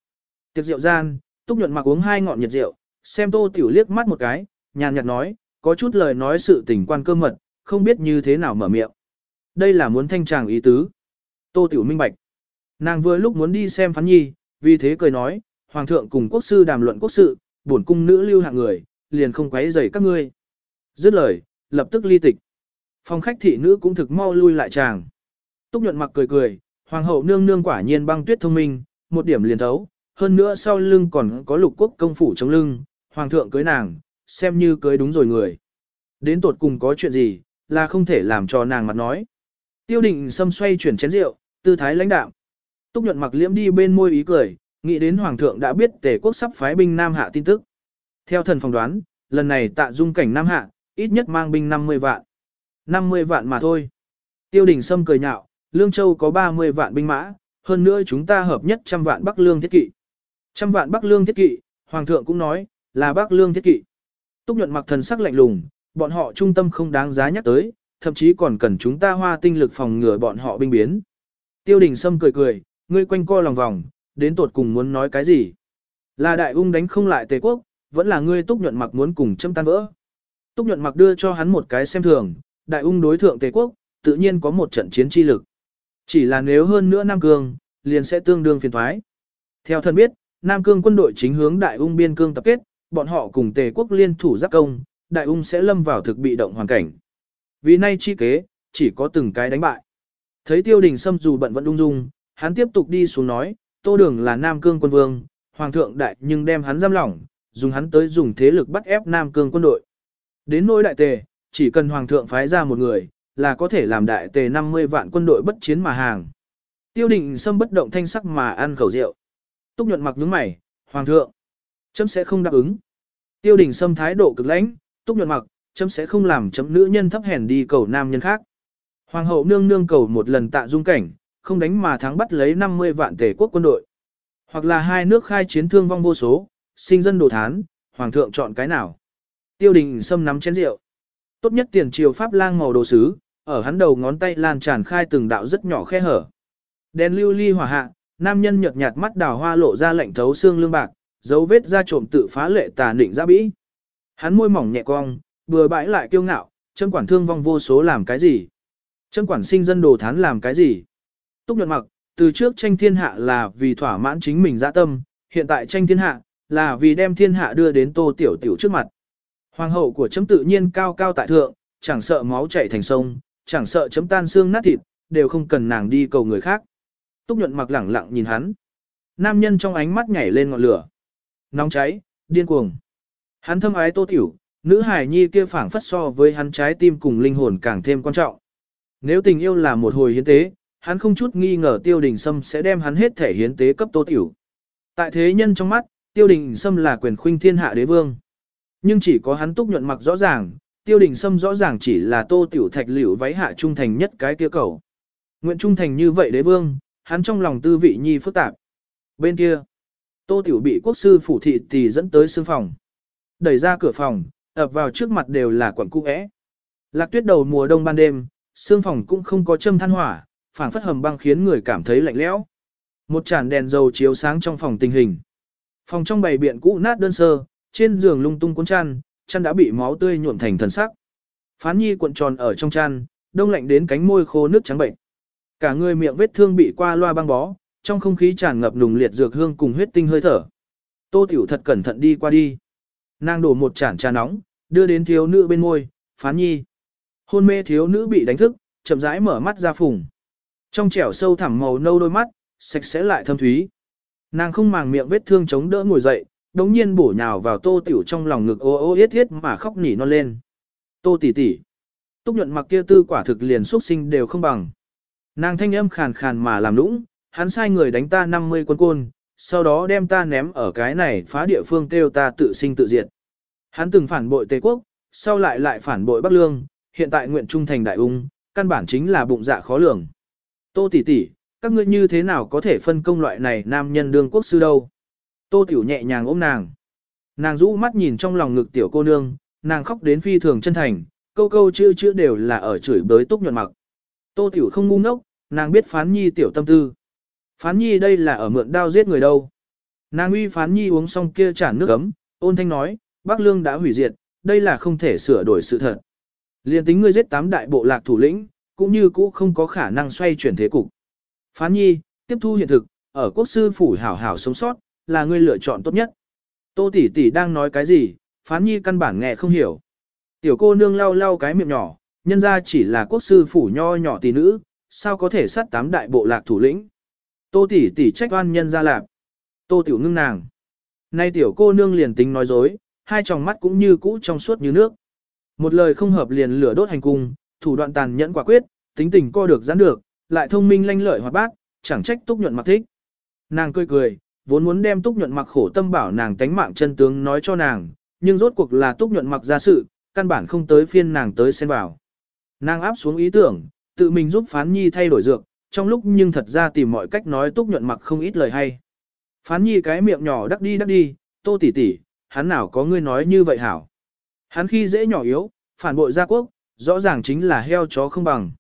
Tiệc rượu gian, túc nhuận mặc uống hai ngọn nhiệt rượu, xem tô tiểu liếc mắt một cái, nhàn nhạt nói, có chút lời nói sự tình quan cơ mật, không biết như thế nào mở miệng. Đây là muốn thanh tràng ý tứ. Tô tiểu minh bạch. Nàng vừa lúc muốn đi xem phán nhi, vì thế cười nói, hoàng thượng cùng quốc sư đàm luận quốc sự, bổn cung nữ lưu hạng người, liền không quấy rầy các ngươi. Dứt lời, lập tức ly tịch. Phòng khách thị nữ cũng thực mau lui lại chàng. Túc nhuận mặc cười cười, hoàng hậu nương nương quả nhiên băng tuyết thông minh, một điểm liền thấu, hơn nữa sau lưng còn có lục quốc công phủ chống lưng, hoàng thượng cưới nàng, xem như cưới đúng rồi người. Đến tột cùng có chuyện gì, là không thể làm cho nàng mặt nói. Tiêu định xâm xoay chuyển chén rượu, tư thái lãnh đạm. Túc nhuận mặc liễm đi bên môi ý cười, nghĩ đến Hoàng thượng đã biết tề quốc sắp phái binh Nam Hạ tin tức. Theo thần phỏng đoán, lần này tạ dung cảnh Nam Hạ, ít nhất mang binh 50 vạn. 50 vạn mà thôi. Tiêu đình Sâm cười nhạo, Lương Châu có 30 vạn binh mã, hơn nữa chúng ta hợp nhất trăm vạn Bắc Lương thiết kỵ. Trăm vạn Bắc Lương thiết kỵ, Hoàng thượng cũng nói, là Bắc Lương thiết kỵ. Túc nhuận mặc thần sắc lạnh lùng, bọn họ trung tâm không đáng giá nhắc tới, thậm chí còn cần chúng ta hoa tinh lực phòng ngừa bọn họ binh biến. Tiêu đình Sâm cười cười, ngươi quanh co lòng vòng, đến tột cùng muốn nói cái gì? Là đại ung đánh không lại tề quốc, vẫn là ngươi túc nhuận mặc muốn cùng châm tan vỡ. Túc nhuận mặc đưa cho hắn một cái xem thường, đại ung đối thượng tề quốc, tự nhiên có một trận chiến chi lực. Chỉ là nếu hơn nữa Nam Cương, liền sẽ tương đương phiền thoái. Theo thân biết, Nam Cương quân đội chính hướng đại ung biên cương tập kết, bọn họ cùng tề quốc liên thủ giáp công, đại ung sẽ lâm vào thực bị động hoàn cảnh. Vì nay chi kế, chỉ có từng cái đánh bại. Thấy tiêu đình xâm dù bận vẫn ung dung, hắn tiếp tục đi xuống nói, Tô Đường là Nam Cương quân vương, hoàng thượng đại nhưng đem hắn giam lỏng, dùng hắn tới dùng thế lực bắt ép Nam Cương quân đội. Đến nỗi đại tề, chỉ cần hoàng thượng phái ra một người, là có thể làm đại tề 50 vạn quân đội bất chiến mà hàng. Tiêu định xâm bất động thanh sắc mà ăn khẩu rượu. Túc nhuận mặc nhướng mày, hoàng thượng. Chấm sẽ không đáp ứng. Tiêu đình Sâm thái độ cực lãnh, túc nhuận mặc, chấm sẽ không làm chấm nữ nhân thấp hèn đi cầu nam nhân khác. Hoàng hậu nương nương cầu một lần tạ dung cảnh, không đánh mà thắng bắt lấy 50 vạn tể quốc quân đội. Hoặc là hai nước khai chiến thương vong vô số, sinh dân đồ thán, hoàng thượng chọn cái nào. Tiêu đình Sâm nắm chén rượu. Tốt nhất tiền triều pháp lang màu đồ sứ, ở hắn đầu ngón tay lan tràn khai từng đạo rất nhỏ khe hở. Đèn lưu ly hỏa hạ, nam nhân nhợt nhạt mắt đào hoa lộ ra lạnh thấu xương lương bạc, dấu vết da trộm tự phá lệ tà định ra bĩ. Hắn môi mỏng nhẹ cong, vừa bãi lại kiêu ngạo, chân quản thương vong vô số làm cái gì? Chân quản sinh dân đồ thán làm cái gì? Túc nhuận mặc, từ trước tranh thiên hạ là vì thỏa mãn chính mình dạ tâm, hiện tại tranh thiên hạ, là vì đem thiên hạ đưa đến tô tiểu tiểu trước mặt. Hoàng hậu của chấm tự nhiên cao cao tại thượng, chẳng sợ máu chảy thành sông, chẳng sợ chấm tan xương nát thịt, đều không cần nàng đi cầu người khác. Túc nhuận mặc lẳng lặng nhìn hắn. Nam nhân trong ánh mắt nhảy lên ngọn lửa. Nóng cháy, điên cuồng. Hắn thâm ái tô tiểu, nữ hài nhi kia phảng phất so với hắn trái tim cùng linh hồn càng thêm quan trọng. Nếu tình yêu là một hồi hiến tế, hắn không chút nghi ngờ tiêu đình sâm sẽ đem hắn hết thể hiến tế cấp tô tiểu. Tại thế nhân trong mắt, tiêu đình sâm là quyền khuynh thiên hạ đế vương. Nhưng chỉ có hắn túc nhuận mặc rõ ràng, tiêu đình sâm rõ ràng chỉ là tô tiểu thạch liễu váy hạ trung thành nhất cái kia cầu. Nguyện trung thành như vậy đế vương, hắn trong lòng tư vị nhi phức tạp. Bên kia, tô tiểu bị quốc sư phủ thị tỷ dẫn tới xương phòng. Đẩy ra cửa phòng, ập vào trước mặt đều là quận cung ẽ. Lạc tuyết đầu mùa đông ban đêm, xương phòng cũng không có châm than hỏa, phảng phất hầm băng khiến người cảm thấy lạnh lẽo. Một tràn đèn dầu chiếu sáng trong phòng tình hình. Phòng trong bày biện cũ nát đơn sơ, trên giường lung tung cuốn chăn, chăn đã bị máu tươi nhuộm thành thần sắc. Phán nhi cuộn tròn ở trong chăn, đông lạnh đến cánh môi khô nước trắng bệnh. Cả người miệng vết thương bị qua loa băng bó, trong không khí tràn ngập nùng liệt dược hương cùng huyết tinh hơi thở. Tô Tiểu thật cẩn thận đi qua đi. Nàng đổ một chản trà nóng, đưa đến thiếu nữ bên môi, phán nhi. Hôn mê thiếu nữ bị đánh thức, chậm rãi mở mắt ra phùng. Trong trẻo sâu thẳm màu nâu đôi mắt, sạch sẽ lại thâm thúy. Nàng không màng miệng vết thương chống đỡ ngồi dậy, đống nhiên bổ nhào vào tô tiểu trong lòng ngực ô ô yết thiết mà khóc nỉ non lên. Tô tỷ tỷ, túc nhuận mặc kia tư quả thực liền xuất sinh đều không bằng. Nàng thanh âm khàn khàn mà làm lũng, hắn sai người đánh ta 50 quân côn, sau đó đem ta ném ở cái này phá địa phương kêu ta tự sinh tự diệt. Hắn từng phản bội Tây Quốc, sau lại lại phản bội Bắc Lương, hiện tại nguyện trung thành đại ung, căn bản chính là bụng dạ khó lường. Tô tỷ tỷ, các ngươi như thế nào có thể phân công loại này nam nhân đương quốc sư đâu? Tô tiểu nhẹ nhàng ôm nàng. Nàng rũ mắt nhìn trong lòng ngực tiểu cô nương, nàng khóc đến phi thường chân thành, câu câu chữ chữ đều là ở chửi bới túc nhuận mặc. Tô tiểu không ngu ngốc, nàng biết phán nhi tiểu tâm tư. Phán nhi đây là ở mượn đao giết người đâu. Nàng uy phán nhi uống xong kia chản nước ấm, ôn thanh nói, Bắc Lương đã hủy diệt, đây là không thể sửa đổi sự thật. Liên tính ngươi giết tám đại bộ lạc thủ lĩnh, cũng như cũ không có khả năng xoay chuyển thế cục. Phán nhi, tiếp thu hiện thực, ở quốc sư phủ hảo hảo sống sót, là ngươi lựa chọn tốt nhất. Tô tỷ tỷ đang nói cái gì, phán nhi căn bản nghe không hiểu. Tiểu cô nương lau lau cái miệng nhỏ, nhân ra chỉ là quốc sư phủ nho nhỏ tỷ nữ, sao có thể sát tám đại bộ lạc thủ lĩnh. Tô tỷ tỷ trách oan nhân ra lạp. Tô tiểu ngưng nàng. Nay tiểu cô nương liền tính nói dối, hai tròng mắt cũng như cũ trong suốt như nước. Một lời không hợp liền lửa đốt hành cung, thủ đoạn tàn nhẫn quả quyết, tính tình co được giãn được, lại thông minh lanh lợi hoạt bát, chẳng trách túc nhuận mặc thích. Nàng cười cười, vốn muốn đem túc nhuận mặc khổ tâm bảo nàng tánh mạng chân tướng nói cho nàng, nhưng rốt cuộc là túc nhuận mặc ra sự, căn bản không tới phiên nàng tới xen vào. Nàng áp xuống ý tưởng, tự mình giúp phán nhi thay đổi dược, trong lúc nhưng thật ra tìm mọi cách nói túc nhuận mặc không ít lời hay. Phán nhi cái miệng nhỏ đắc đi đắc đi, tô tỉ tỉ, hắn nào có ngươi nói như vậy hảo. Hắn khi dễ nhỏ yếu, phản bội gia quốc, rõ ràng chính là heo chó không bằng.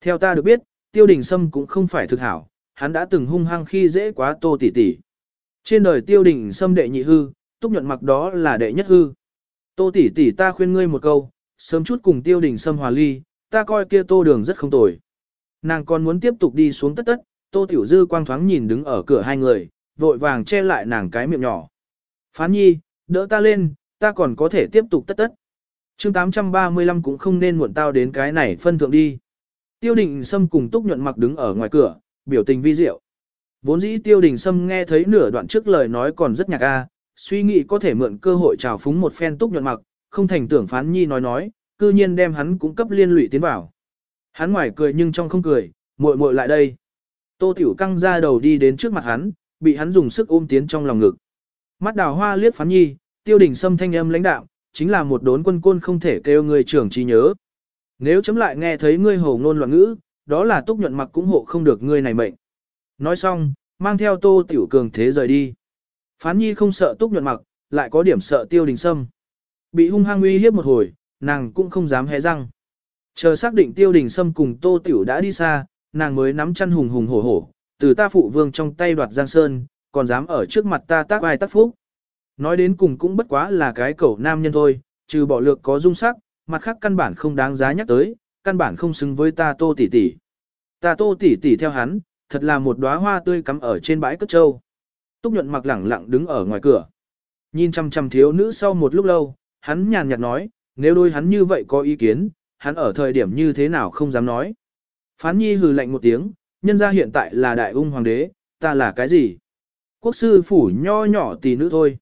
Theo ta được biết, tiêu đình sâm cũng không phải thực hảo, hắn đã từng hung hăng khi dễ quá tô tỉ tỉ. Trên đời tiêu đỉnh sâm đệ nhị hư, túc nhuận mặc đó là đệ nhất hư. Tô tỷ tỷ ta khuyên ngươi một câu, sớm chút cùng tiêu đỉnh sâm hòa ly, ta coi kia tô đường rất không tồi. Nàng còn muốn tiếp tục đi xuống tất tất, tô tiểu dư quang thoáng nhìn đứng ở cửa hai người, vội vàng che lại nàng cái miệng nhỏ. Phán nhi, đỡ ta lên, ta còn có thể tiếp tục tất tất. chương 835 cũng không nên muộn tao đến cái này phân thượng đi. Tiêu đỉnh sâm cùng túc nhuận mặc đứng ở ngoài cửa, biểu tình vi diệu. Vốn dĩ tiêu đình sâm nghe thấy nửa đoạn trước lời nói còn rất nhạc a, suy nghĩ có thể mượn cơ hội trào phúng một phen túc nhuận mặc, không thành tưởng phán nhi nói nói, cư nhiên đem hắn cũng cấp liên lụy tiến vào. Hắn ngoài cười nhưng trong không cười, muội muội lại đây. Tô tiểu căng ra đầu đi đến trước mặt hắn, bị hắn dùng sức ôm tiến trong lòng ngực. Mắt đào hoa liếc phán nhi, tiêu đình sâm thanh âm lãnh đạo, chính là một đốn quân côn không thể kêu người trưởng trí nhớ. Nếu chấm lại nghe thấy ngươi hồ ngôn loạn ngữ, đó là túc nhuận mặc cũng hộ không được ngươi này mệnh. Nói xong, mang theo tô tiểu cường thế rời đi. Phán nhi không sợ túc nhuận mặc, lại có điểm sợ tiêu đình sâm. Bị hung hăng uy hiếp một hồi, nàng cũng không dám hé răng. Chờ xác định tiêu đình sâm cùng tô tiểu đã đi xa, nàng mới nắm chăn hùng hùng hổ hổ, từ ta phụ vương trong tay đoạt giang sơn, còn dám ở trước mặt ta tác ai tác phúc. Nói đến cùng cũng bất quá là cái cẩu nam nhân thôi, trừ bỏ lược có dung sắc, mặt khác căn bản không đáng giá nhắc tới, căn bản không xứng với ta tô tỷ tỷ. Ta tô tỷ tỷ theo hắn, thật là một đóa hoa tươi cắm ở trên bãi cất trâu. Túc nhuận mặc lẳng lặng đứng ở ngoài cửa. Nhìn chăm chăm thiếu nữ sau một lúc lâu, hắn nhàn nhạt nói, nếu đôi hắn như vậy có ý kiến, hắn ở thời điểm như thế nào không dám nói. Phán nhi hừ lạnh một tiếng, nhân ra hiện tại là đại ung hoàng đế, ta là cái gì? Quốc sư phủ nho nhỏ tỷ nữ thôi.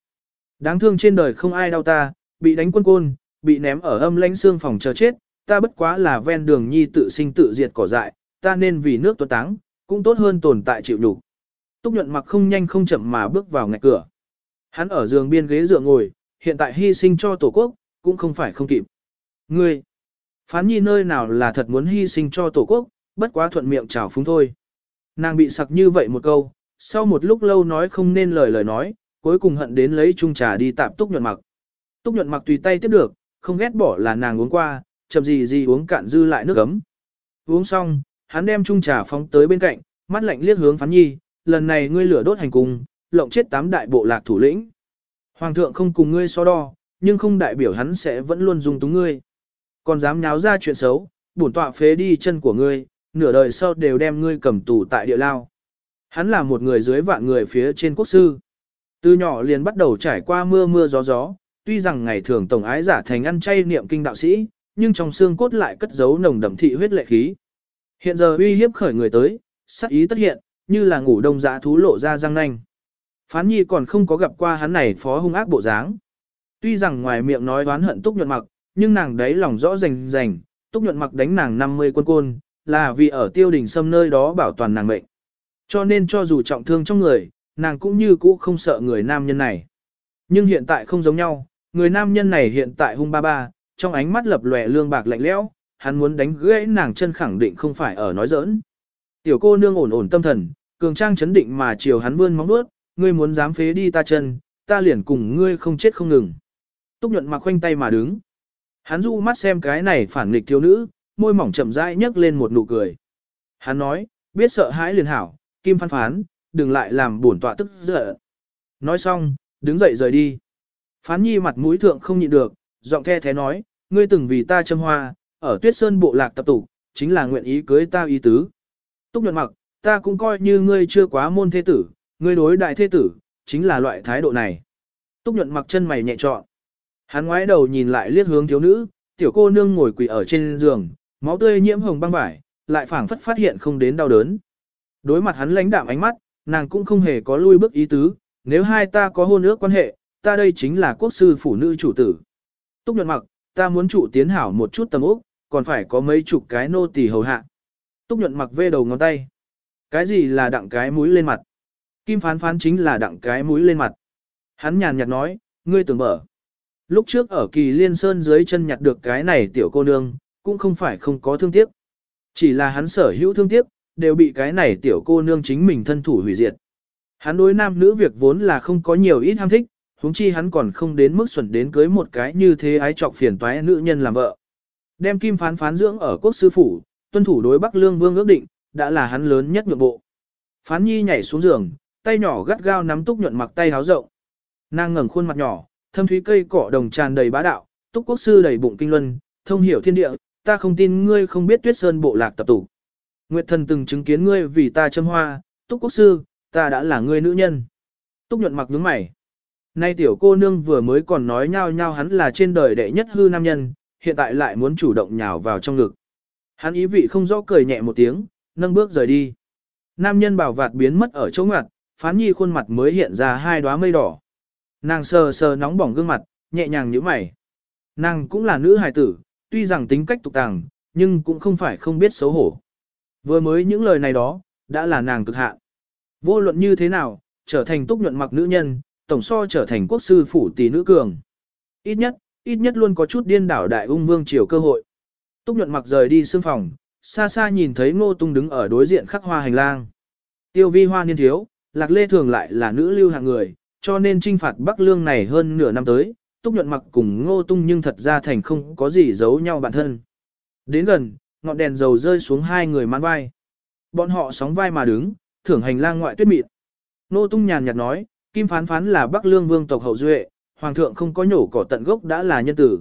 Đáng thương trên đời không ai đau ta, bị đánh quân côn, bị ném ở âm lãnh xương phòng chờ chết, ta bất quá là ven đường nhi tự sinh tự diệt cỏ dại, ta nên vì nước tuấn táng, cũng tốt hơn tồn tại chịu đủ. Túc nhuận mặc không nhanh không chậm mà bước vào ngạch cửa. Hắn ở giường biên ghế dựa ngồi, hiện tại hy sinh cho tổ quốc, cũng không phải không kịp. Ngươi, phán nhi nơi nào là thật muốn hy sinh cho tổ quốc, bất quá thuận miệng chào phúng thôi. Nàng bị sặc như vậy một câu, sau một lúc lâu nói không nên lời lời nói, cuối cùng hận đến lấy chung trà đi tạm túc nhuận mặc. Túc nhuận mặc tùy tay tiếp được, không ghét bỏ là nàng uống qua, chậm gì gì uống cạn dư lại nước ấm. Uống xong, hắn đem chung trà phóng tới bên cạnh, mắt lạnh liếc hướng phán nhi, lần này ngươi lửa đốt hành cung, lộng chết tám đại bộ lạc thủ lĩnh. Hoàng thượng không cùng ngươi so đo, nhưng không đại biểu hắn sẽ vẫn luôn dung túng ngươi. Còn dám nháo ra chuyện xấu, bổn tọa phế đi chân của ngươi, nửa đời sau đều đem ngươi cầm tù tại địa lao. Hắn là một người dưới vạn người phía trên quốc sư. Từ nhỏ liền bắt đầu trải qua mưa mưa gió gió, tuy rằng ngày thường tổng ái giả thành ăn chay niệm kinh đạo sĩ, nhưng trong xương cốt lại cất giấu nồng đậm thị huyết lệ khí. Hiện giờ uy hiếp khởi người tới, sắc ý tất hiện, như là ngủ đông dã thú lộ ra răng nanh. Phán nhi còn không có gặp qua hắn này phó hung ác bộ dáng. Tuy rằng ngoài miệng nói oán hận túc nhuận mặc, nhưng nàng đấy lòng rõ rành rành, túc nhuận mặc đánh nàng 50 quân côn, là vì ở tiêu đình xâm nơi đó bảo toàn nàng mệnh. Cho nên cho dù trọng thương trong người, nàng cũng như cũ không sợ người nam nhân này. Nhưng hiện tại không giống nhau, người nam nhân này hiện tại hung ba ba, trong ánh mắt lập lòe lương bạc lạnh lẽo, hắn muốn đánh gãy nàng chân khẳng định không phải ở nói giỡn. Tiểu cô nương ổn ổn tâm thần, cường trang chấn định mà chiều hắn vươn móng vuốt, ngươi muốn dám phế đi ta chân, ta liền cùng ngươi không chết không ngừng. Túc nhuận mặc khoanh tay mà đứng. Hắn du mắt xem cái này phản nghịch thiếu nữ, môi mỏng chậm rãi nhấc lên một nụ cười. Hắn nói, biết sợ hãi liền hảo, kim phán phán, đừng lại làm bổn tọa tức giận. Nói xong, đứng dậy rời đi. Phán nhi mặt mũi thượng không nhịn được, giọng the thế nói, ngươi từng vì ta châm hoa, ở tuyết sơn bộ lạc tập tụ, chính là nguyện ý cưới ta ý tứ. Túc nhuận mặc, ta cũng coi như ngươi chưa quá môn thế tử, ngươi đối đại thế tử, chính là loại thái độ này. Túc nhuận mặc chân mày nhẹ trọn. Hắn ngoái đầu nhìn lại liếc hướng thiếu nữ, tiểu cô nương ngồi quỳ ở trên giường, máu tươi nhiễm hồng băng vải, lại phảng phất phát hiện không đến đau đớn. Đối mặt hắn lãnh đạm ánh mắt, nàng cũng không hề có lui bước ý tứ, nếu hai ta có hôn ước quan hệ, ta đây chính là quốc sư phụ nữ chủ tử. Túc nhuận mặc, ta muốn chủ tiến hảo một chút tầm ốc, còn phải có mấy chục cái nô tỳ hầu hạ. Túc nhuận mặc vê đầu ngón tay. Cái gì là đặng cái mũi lên mặt? Kim phán phán chính là đặng cái mũi lên mặt. Hắn nhàn nhạt nói, ngươi tưởng mở. Lúc trước ở kỳ liên sơn dưới chân nhặt được cái này tiểu cô nương, cũng không phải không có thương tiếc. Chỉ là hắn sở hữu thương tiếc, đều bị cái này tiểu cô nương chính mình thân thủ hủy diệt. Hắn đối nam nữ việc vốn là không có nhiều ít ham thích, huống chi hắn còn không đến mức xuẩn đến cưới một cái như thế ái trọc phiền toái nữ nhân làm vợ. Đem kim phán phán dưỡng ở quốc sư phủ, tuân thủ đối Bắc Lương Vương ước định, đã là hắn lớn nhất nhượng bộ. Phán nhi nhảy xuống giường, tay nhỏ gắt gao nắm túc nhuận mặc tay háo rộng. Nàng ngẩng khuôn mặt nhỏ, thâm thúy cây cỏ đồng tràn đầy bá đạo, túc quốc sư đầy bụng kinh luân, thông hiểu thiên địa, ta không tin ngươi không biết tuyết sơn bộ lạc tập tụ. Nguyệt thần từng chứng kiến ngươi vì ta châm hoa, túc quốc sư, ta đã là ngươi nữ nhân. Túc nhuận mặc nhướng mày. Nay tiểu cô nương vừa mới còn nói nhau nhau hắn là trên đời đệ nhất hư nam nhân, hiện tại lại muốn chủ động nhào vào trong ngực. Hắn ý vị không rõ cười nhẹ một tiếng, nâng bước rời đi. Nam nhân bảo vạt biến mất ở chỗ ngặt, phán nhi khuôn mặt mới hiện ra hai đóa mây đỏ. Nàng sờ sờ nóng bỏng gương mặt, nhẹ nhàng nhíu mày. Nàng cũng là nữ hài tử, tuy rằng tính cách tục tàng, nhưng cũng không phải không biết xấu hổ. Vừa mới những lời này đó, đã là nàng cực hạn. Vô luận như thế nào, trở thành túc nhuận mặc nữ nhân, tổng so trở thành quốc sư phủ tỷ nữ cường. Ít nhất, ít nhất luôn có chút điên đảo đại ung vương triều cơ hội. Túc nhuận mặc rời đi xương phòng, xa xa nhìn thấy ngô tung đứng ở đối diện khắc hoa hành lang. Tiêu vi hoa niên thiếu, lạc lê thường lại là nữ lưu hạng người, cho nên trinh phạt Bắc Lương này hơn nửa năm tới, Túc nhuận mặc cùng ngô tung nhưng thật ra thành không có gì giấu nhau bản thân. Đến gần, ngọn đèn dầu rơi xuống hai người man vai. Bọn họ sóng vai mà đứng, thưởng hành lang ngoại tuyết mịn. Ngô tung nhàn nhạt nói, Kim phán phán là Bắc Lương vương tộc hậu duệ, hoàng thượng không có nhổ cỏ tận gốc đã là nhân tử.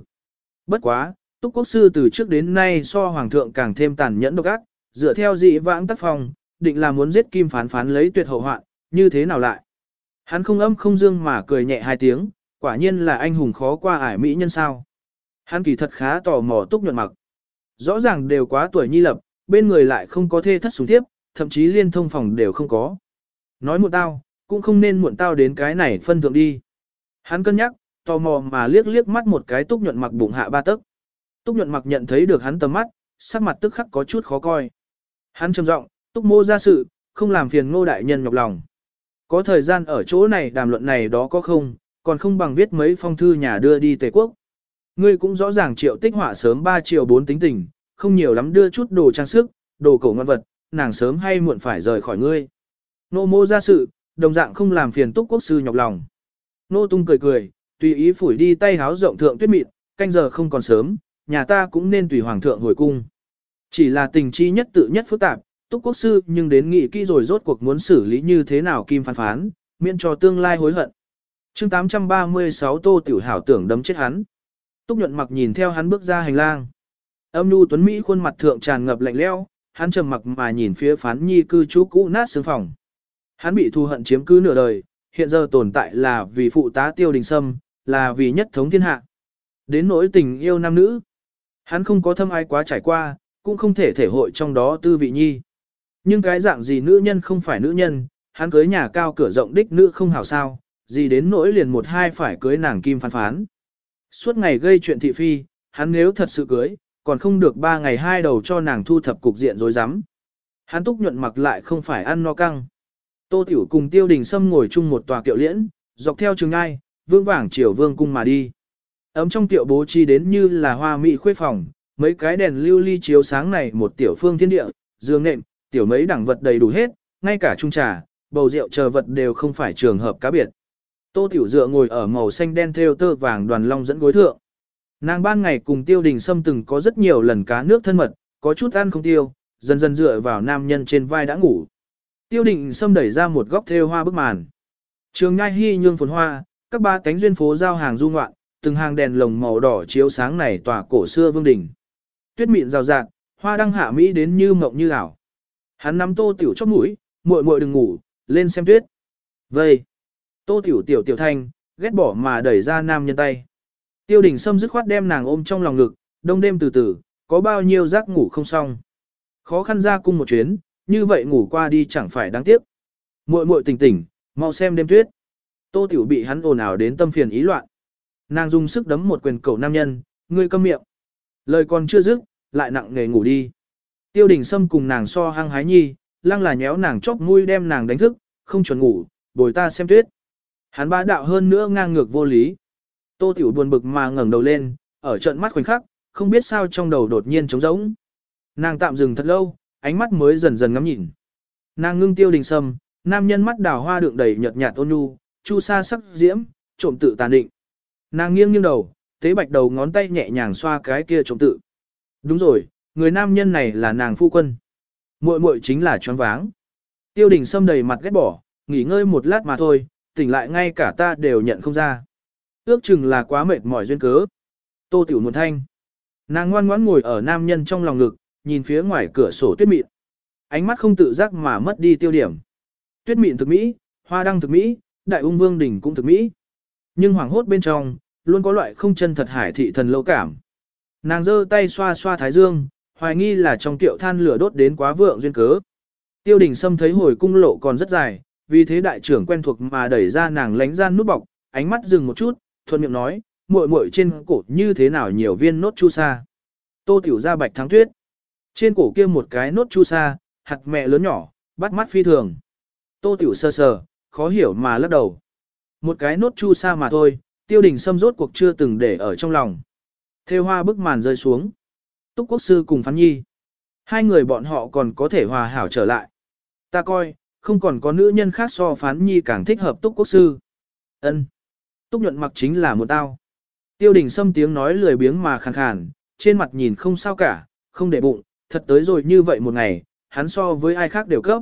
Bất quá, Túc Quốc Sư từ trước đến nay so Hoàng thượng càng thêm tàn nhẫn độc ác, dựa theo dị vãng tác phong, định là muốn giết Kim Phán Phán lấy tuyệt hậu hoạn, như thế nào lại? Hắn không âm không dương mà cười nhẹ hai tiếng, quả nhiên là anh hùng khó qua ải mỹ nhân sao. Hắn kỳ thật khá tò mò Túc nhuận mặc. Rõ ràng đều quá tuổi nhi lập, bên người lại không có thê thất súng tiếp, thậm chí liên thông phòng đều không có. Nói một tao, cũng không nên muộn tao đến cái này phân thượng đi. Hắn cân nhắc, tò mò mà liếc liếc mắt một cái túc nhuận mặc bụng hạ ba tấc. Túc nhuận mặc nhận thấy được hắn tầm mắt, sắc mặt tức khắc có chút khó coi. Hắn trầm giọng, túc mô ra sự, không làm phiền ngô đại nhân nhọc lòng. Có thời gian ở chỗ này đàm luận này đó có không, còn không bằng viết mấy phong thư nhà đưa đi Tề Quốc. Ngươi cũng rõ ràng triệu tích họa sớm 3 triệu 4 tính tình, không nhiều lắm đưa chút đồ trang sức, đồ cổ ngoan vật, nàng sớm hay muộn phải rời khỏi ngươi. Nô mô ra sự, đồng dạng không làm phiền túc quốc sư nhọc lòng. Nô tung cười cười, tùy ý phủi đi tay háo rộng thượng tuyết mịn, canh giờ không còn sớm, nhà ta cũng nên tùy hoàng thượng hồi cung. Chỉ là tình chi nhất tự nhất phức tạp, túc quốc sư nhưng đến nghị kỹ rồi rốt cuộc muốn xử lý như thế nào kim phán phán, miễn cho tương lai hối hận. chương 836 tô tiểu hảo tưởng đấm chết hắn. Túc nhuận mặc nhìn theo hắn bước ra hành lang. Âm nhu tuấn Mỹ khuôn mặt thượng tràn ngập lạnh leo, hắn trầm mặc mà nhìn phía phán nhi cư trú cũ nát xương phòng. Hắn bị thù hận chiếm cứ nửa đời, hiện giờ tồn tại là vì phụ tá tiêu đình sâm, là vì nhất thống thiên hạ. Đến nỗi tình yêu nam nữ, hắn không có thâm ai quá trải qua, cũng không thể thể hội trong đó tư vị nhi. Nhưng cái dạng gì nữ nhân không phải nữ nhân, hắn cưới nhà cao cửa rộng đích nữ không hảo sao, gì đến nỗi liền một hai phải cưới nàng kim phán phán. Suốt ngày gây chuyện thị phi, hắn nếu thật sự cưới, còn không được ba ngày hai đầu cho nàng thu thập cục diện rối rắm. Hắn túc nhuận mặc lại không phải ăn no căng. Tô Tiểu cùng Tiêu Đình Sâm ngồi chung một tòa kiệu liễn, dọc theo trường ai, vương vàng chiều vương cung mà đi. Ấm trong tiệu bố trí đến như là hoa mỹ khuê phòng, mấy cái đèn lưu ly chiếu sáng này một tiểu phương thiên địa, giường nệm, tiểu mấy đẳng vật đầy đủ hết, ngay cả trung trà, bầu rượu chờ vật đều không phải trường hợp cá biệt. Tô Tiểu Dựa ngồi ở màu xanh đen theo tơ vàng đoàn long dẫn gối thượng. Nàng ban ngày cùng Tiêu Đình Sâm từng có rất nhiều lần cá nước thân mật, có chút ăn không tiêu, dần dần dựa vào nam nhân trên vai đã ngủ. Tiêu định Sâm đẩy ra một góc thêu hoa bức màn. Trường ngai hy nhương phồn hoa, các ba cánh duyên phố giao hàng du ngoạn, từng hàng đèn lồng màu đỏ chiếu sáng này tòa cổ xưa vương đỉnh. Tuyết mịn rào rạt, hoa đăng hạ mỹ đến như mộng như ảo. Hắn nắm tô tiểu chóp mũi, muội muội đừng ngủ, lên xem tuyết. Vây. Tô tiểu tiểu tiểu thanh, ghét bỏ mà đẩy ra nam nhân tay. Tiêu đình sâm dứt khoát đem nàng ôm trong lòng ngực, đông đêm từ từ, có bao nhiêu giấc ngủ không xong. Khó khăn ra cung một chuyến, như vậy ngủ qua đi chẳng phải đáng tiếc. Muội muội tỉnh tỉnh, mau xem đêm tuyết. Tô Tiểu bị hắn ồn ào đến tâm phiền ý loạn. Nàng dùng sức đấm một quyền cầu nam nhân, ngươi câm miệng. Lời còn chưa dứt, lại nặng nề ngủ đi. Tiêu đình Sâm cùng nàng so hăng hái nhi, lăng là nhéo nàng chóc mũi đem nàng đánh thức, không chuẩn ngủ, bồi ta xem tuyết. Hắn bá đạo hơn nữa ngang ngược vô lý. Tô Tiểu buồn bực mà ngẩng đầu lên, ở trận mắt khoảnh khắc, không biết sao trong đầu đột nhiên trống rỗng. Nàng tạm dừng thật lâu, ánh mắt mới dần dần ngắm nhìn. Nàng ngưng tiêu đình sâm, nam nhân mắt đào hoa đựng đầy nhợt nhạt ôn nhu, chu sa sắc diễm, trộm tự tàn định. Nàng nghiêng nghiêng đầu, tế bạch đầu ngón tay nhẹ nhàng xoa cái kia trộm tự. Đúng rồi, người nam nhân này là nàng phu quân. Muội muội chính là choáng váng. Tiêu đình sâm đầy mặt ghét bỏ, nghỉ ngơi một lát mà thôi, tỉnh lại ngay cả ta đều nhận không ra. Ước chừng là quá mệt mỏi duyên cớ. Tô tiểu muôn thanh. Nàng ngoan ngoãn ngồi ở nam nhân trong lòng ngực, nhìn phía ngoài cửa sổ tuyết mịn. Ánh mắt không tự giác mà mất đi tiêu điểm. Tuyết mịn thực mỹ, hoa đăng thực mỹ, đại ung vương đỉnh cũng thực mỹ. Nhưng hoàng hốt bên trong, luôn có loại không chân thật hải thị thần lâu cảm. Nàng giơ tay xoa xoa thái dương, hoài nghi là trong tiệu than lửa đốt đến quá vượng duyên cớ. Tiêu đình Sâm thấy hồi cung lộ còn rất dài, vì thế đại trưởng quen thuộc mà đẩy ra nàng lánh gian nút bọc, ánh mắt dừng một chút, thuận miệng nói, muội muội trên cổ như thế nào nhiều viên nốt chu sa. Tô tiểu ra bạch thắng tuyết. Trên cổ kia một cái nốt chu sa, hạt mẹ lớn nhỏ, bắt mắt phi thường. Tô tiểu sơ sờ, khó hiểu mà lắc đầu. Một cái nốt chu sa mà thôi, tiêu đình xâm rốt cuộc chưa từng để ở trong lòng. Thêu hoa bức màn rơi xuống. Túc quốc sư cùng phán nhi. Hai người bọn họ còn có thể hòa hảo trở lại. Ta coi, không còn có nữ nhân khác so phán nhi càng thích hợp túc quốc sư. ân Túc nhuận mặc chính là một tao. Tiêu đình xâm tiếng nói lười biếng mà khàn khàn, trên mặt nhìn không sao cả, không để bụng, thật tới rồi như vậy một ngày, hắn so với ai khác đều cấp.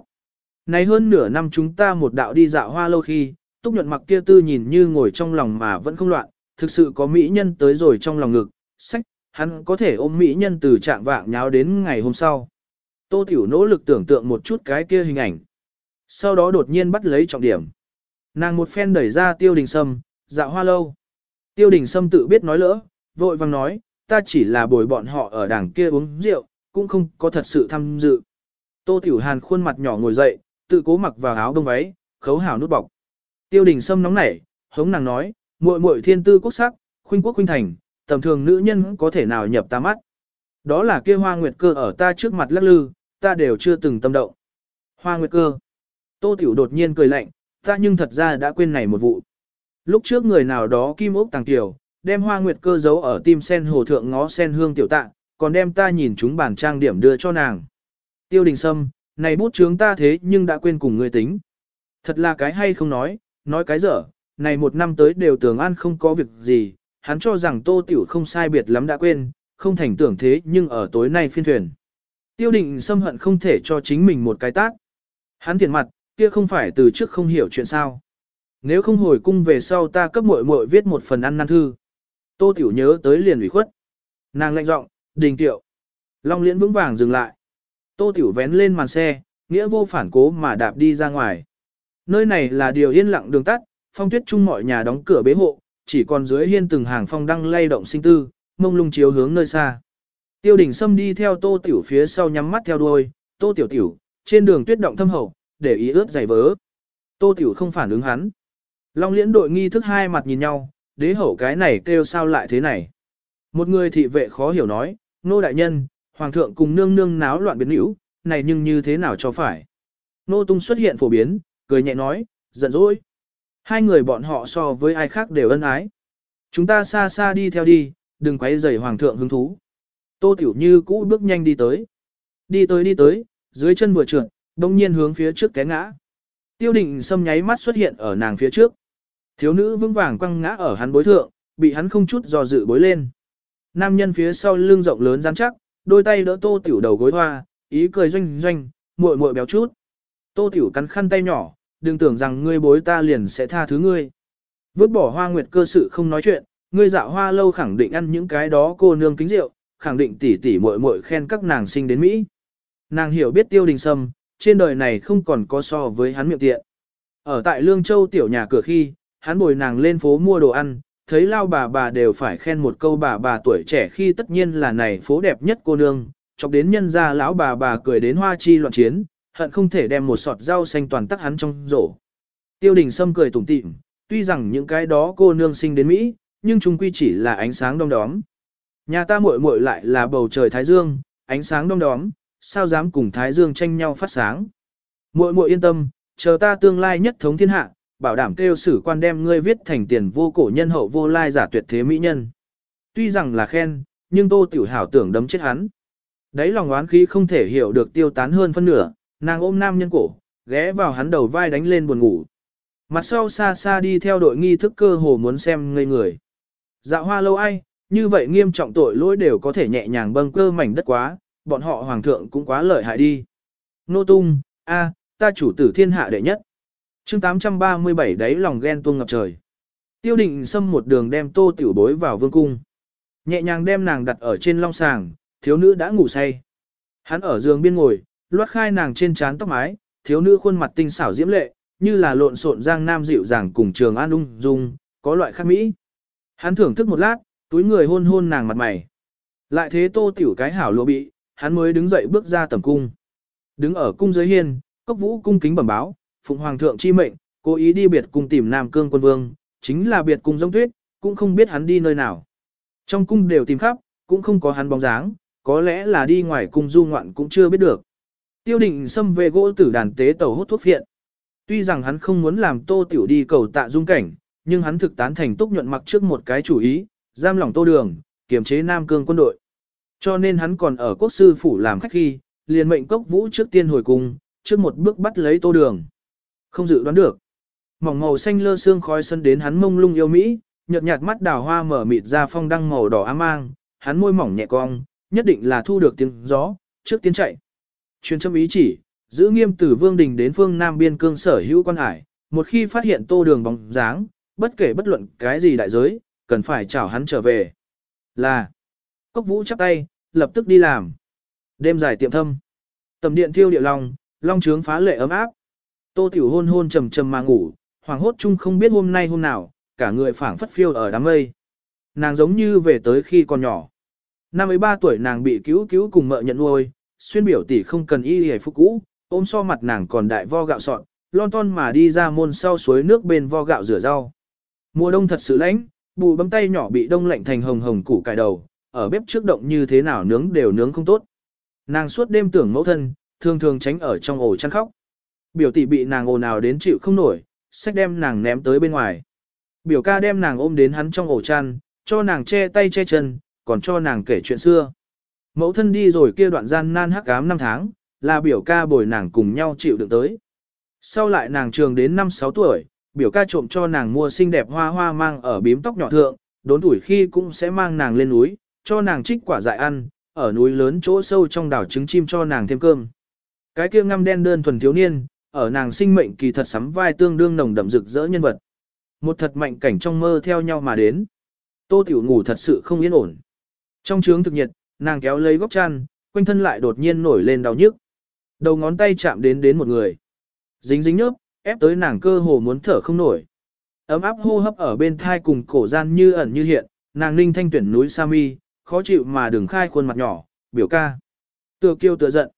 Này hơn nửa năm chúng ta một đạo đi dạo hoa lâu khi, túc nhuận mặc kia tư nhìn như ngồi trong lòng mà vẫn không loạn, thực sự có mỹ nhân tới rồi trong lòng ngực, sách, hắn có thể ôm mỹ nhân từ trạng vạng nháo đến ngày hôm sau. Tô Tiểu nỗ lực tưởng tượng một chút cái kia hình ảnh. Sau đó đột nhiên bắt lấy trọng điểm. Nàng một phen đẩy ra tiêu đình sâm, dạo hoa lâu. Tiêu đình sâm tự biết nói lỡ, vội vang nói, ta chỉ là bồi bọn họ ở đảng kia uống rượu, cũng không có thật sự tham dự. Tô Tiểu Hàn khuôn mặt nhỏ ngồi dậy, tự cố mặc vào áo đông váy, khấu hảo nút bọc. Tiêu đình sâm nóng nảy, hống nàng nói, muội muội thiên tư quốc sắc, khuynh quốc khuynh thành, tầm thường nữ nhân có thể nào nhập ta mắt. Đó là kia hoa nguyệt cơ ở ta trước mặt lắc lư, ta đều chưa từng tâm động. Hoa nguyệt cơ. Tô Tiểu đột nhiên cười lạnh, ta nhưng thật ra đã quên này một vụ. Lúc trước người nào đó kim ốc tàng tiểu, đem hoa nguyệt cơ giấu ở tim sen hồ thượng ngó sen hương tiểu tạ, còn đem ta nhìn chúng bản trang điểm đưa cho nàng. Tiêu đình sâm, này bút chướng ta thế nhưng đã quên cùng người tính. Thật là cái hay không nói, nói cái dở, này một năm tới đều tưởng an không có việc gì, hắn cho rằng tô tiểu không sai biệt lắm đã quên, không thành tưởng thế nhưng ở tối nay phiên thuyền. Tiêu định xâm hận không thể cho chính mình một cái tát. Hắn thiện mặt, kia không phải từ trước không hiểu chuyện sao. Nếu không hồi cung về sau ta cấp muội muội viết một phần ăn năn thư. Tô tiểu nhớ tới liền ủy khuất. Nàng lạnh giọng, đình tiệu. Long liễn vững vàng dừng lại. Tô tiểu vén lên màn xe, nghĩa vô phản cố mà đạp đi ra ngoài. Nơi này là điều yên lặng đường tắt, phong tuyết chung mọi nhà đóng cửa bế hộ, chỉ còn dưới hiên từng hàng phong đăng lay động sinh tư, mông lung chiếu hướng nơi xa. Tiêu đình Sâm đi theo tô tiểu phía sau nhắm mắt theo đuôi, tô tiểu tiểu, trên đường tuyết động thâm hậu, để ý ướt giày vớ. Tô tiểu không phản ứng hắn. Long liễn đội nghi thức hai mặt nhìn nhau, đế hậu cái này kêu sao lại thế này. Một người thị vệ khó hiểu nói, nô đại nhân, hoàng thượng cùng nương nương náo loạn biến hữu, này nhưng như thế nào cho phải. Nô tung xuất hiện phổ biến, cười nhẹ nói, giận dỗi. Hai người bọn họ so với ai khác đều ân ái. Chúng ta xa xa đi theo đi, đừng quấy rầy hoàng thượng hứng thú. Tô Tiểu Như cũ bước nhanh đi tới. Đi tới đi tới, dưới chân vừa trượt, đông nhiên hướng phía trước té ngã. Tiêu định xâm nháy mắt xuất hiện ở nàng phía trước. Thiếu nữ vững vàng quăng ngã ở hắn bối thượng, bị hắn không chút do dự bối lên. Nam nhân phía sau lưng rộng lớn rắn chắc, đôi tay đỡ tô tiểu đầu gối hoa, ý cười doanh doanh, muội muội béo chút. Tô tiểu cắn khăn tay nhỏ, đừng tưởng rằng ngươi bối ta liền sẽ tha thứ ngươi. Vứt bỏ hoa nguyệt cơ sự không nói chuyện, ngươi dạo hoa lâu khẳng định ăn những cái đó cô nương kính rượu, khẳng định tỉ tỉ muội muội khen các nàng sinh đến Mỹ. Nàng hiểu biết tiêu đình sâm, trên đời này không còn có so với hắn miệng tiện. Ở tại Lương Châu tiểu nhà cửa khi, hắn bồi nàng lên phố mua đồ ăn, thấy lao bà bà đều phải khen một câu bà bà tuổi trẻ khi tất nhiên là này phố đẹp nhất cô nương, chọc đến nhân gia lão bà bà cười đến hoa chi loạn chiến, hận không thể đem một sọt rau xanh toàn tắc hắn trong rổ. Tiêu đình Sâm cười tủm tỉm, tuy rằng những cái đó cô nương sinh đến Mỹ, nhưng chung quy chỉ là ánh sáng đông đóm. Nhà ta muội muội lại là bầu trời thái dương, ánh sáng đông đóm, sao dám cùng thái dương tranh nhau phát sáng. Muội muội yên tâm, chờ ta tương lai nhất thống thiên hạ, bảo đảm kêu sử quan đem ngươi viết thành tiền vô cổ nhân hậu vô lai giả tuyệt thế mỹ nhân. Tuy rằng là khen, nhưng tô tiểu hảo tưởng đấm chết hắn. Đấy lòng oán khí không thể hiểu được tiêu tán hơn phân nửa, nàng ôm nam nhân cổ, ghé vào hắn đầu vai đánh lên buồn ngủ. Mặt sau xa xa đi theo đội nghi thức cơ hồ muốn xem ngây người. Dạ hoa lâu ai, như vậy nghiêm trọng tội lỗi đều có thể nhẹ nhàng bâng cơ mảnh đất quá, bọn họ hoàng thượng cũng quá lợi hại đi. Nô tung, a, ta chủ tử thiên hạ đệ nhất chương 837 đáy lòng ghen tuông ngập trời. Tiêu định xâm một đường đem tô tiểu bối vào vương cung. Nhẹ nhàng đem nàng đặt ở trên long sàng, thiếu nữ đã ngủ say. Hắn ở giường biên ngồi, loát khai nàng trên trán tóc mái, thiếu nữ khuôn mặt tinh xảo diễm lệ, như là lộn xộn giang nam dịu dàng cùng trường an ung dung, có loại khác mỹ. Hắn thưởng thức một lát, túi người hôn hôn nàng mặt mày. Lại thế tô tiểu cái hảo lộ bị, hắn mới đứng dậy bước ra tầm cung. Đứng ở cung giới hiên, cốc vũ cung kính bẩm báo, phụng hoàng thượng chi mệnh, cố ý đi biệt cung tìm Nam Cương quân vương, chính là biệt cung giống tuyết, cũng không biết hắn đi nơi nào. Trong cung đều tìm khắp, cũng không có hắn bóng dáng, có lẽ là đi ngoài cung du ngoạn cũng chưa biết được. Tiêu định xâm về gỗ tử đàn tế tàu hút thuốc phiện. Tuy rằng hắn không muốn làm tô tiểu đi cầu tạ dung cảnh, nhưng hắn thực tán thành túc nhuận mặc trước một cái chủ ý, giam lỏng tô đường, kiềm chế Nam Cương quân đội. Cho nên hắn còn ở quốc sư phủ làm khách khi, liền mệnh cốc vũ trước tiên hồi cung, trước một bước bắt lấy tô đường. Không dự đoán được. Mỏng màu xanh lơ xương khói sân đến hắn mông lung yêu Mỹ, nhợt nhạt mắt đào hoa mở mịt ra phong đăng màu đỏ ám mang, hắn môi mỏng nhẹ cong, nhất định là thu được tiếng gió, trước tiến chạy. Truyền châm ý chỉ, giữ nghiêm từ vương đình đến phương Nam biên cương sở hữu quan hải, một khi phát hiện tô đường bóng dáng, bất kể bất luận cái gì đại giới, cần phải chào hắn trở về. Là, cốc vũ chắp tay, lập tức đi làm. Đêm dài tiệm thâm, tầm điện thiêu địa long, long trướng phá lệ ấm áp. Tô tiểu hôn hôn trầm trầm mà ngủ, hoàng hốt chung không biết hôm nay hôm nào, cả người phảng phất phiêu ở đám mây. Nàng giống như về tới khi còn nhỏ. Năm ấy ba tuổi nàng bị cứu cứu cùng mợ nhận nuôi, xuyên biểu tỷ không cần y hề phục cũ, ôm so mặt nàng còn đại vo gạo sọn, lon ton mà đi ra môn sau suối nước bên vo gạo rửa rau. Mùa đông thật sự lạnh, bù bấm tay nhỏ bị đông lạnh thành hồng hồng củ cải đầu, ở bếp trước động như thế nào nướng đều nướng không tốt. Nàng suốt đêm tưởng mẫu thân, thường thường tránh ở trong ổ chăn khóc. Biểu tỷ bị nàng ồn ào đến chịu không nổi, sách đem nàng ném tới bên ngoài. Biểu ca đem nàng ôm đến hắn trong ổ chăn, cho nàng che tay che chân, còn cho nàng kể chuyện xưa. Mẫu thân đi rồi kia đoạn gian nan hắc ám năm tháng, là biểu ca bồi nàng cùng nhau chịu đựng tới. Sau lại nàng trường đến năm 6 tuổi, biểu ca trộm cho nàng mua xinh đẹp hoa hoa mang ở bím tóc nhỏ thượng, đốn tuổi khi cũng sẽ mang nàng lên núi, cho nàng trích quả dại ăn, ở núi lớn chỗ sâu trong đảo trứng chim cho nàng thêm cơm. Cái kia ngăm đen đơn thuần thiếu niên, ở nàng sinh mệnh kỳ thật sắm vai tương đương nồng đậm rực rỡ nhân vật. Một thật mạnh cảnh trong mơ theo nhau mà đến. Tô Tiểu ngủ thật sự không yên ổn. Trong trướng thực nhiệt, nàng kéo lấy góc chăn, quanh thân lại đột nhiên nổi lên đau nhức. Đầu ngón tay chạm đến đến một người. Dính dính nhớp, ép tới nàng cơ hồ muốn thở không nổi. Ấm áp hô hấp ở bên thai cùng cổ gian như ẩn như hiện, nàng linh thanh tuyển núi Sa Mi, khó chịu mà đừng khai khuôn mặt nhỏ, biểu ca. Tựa kêu tựa giận.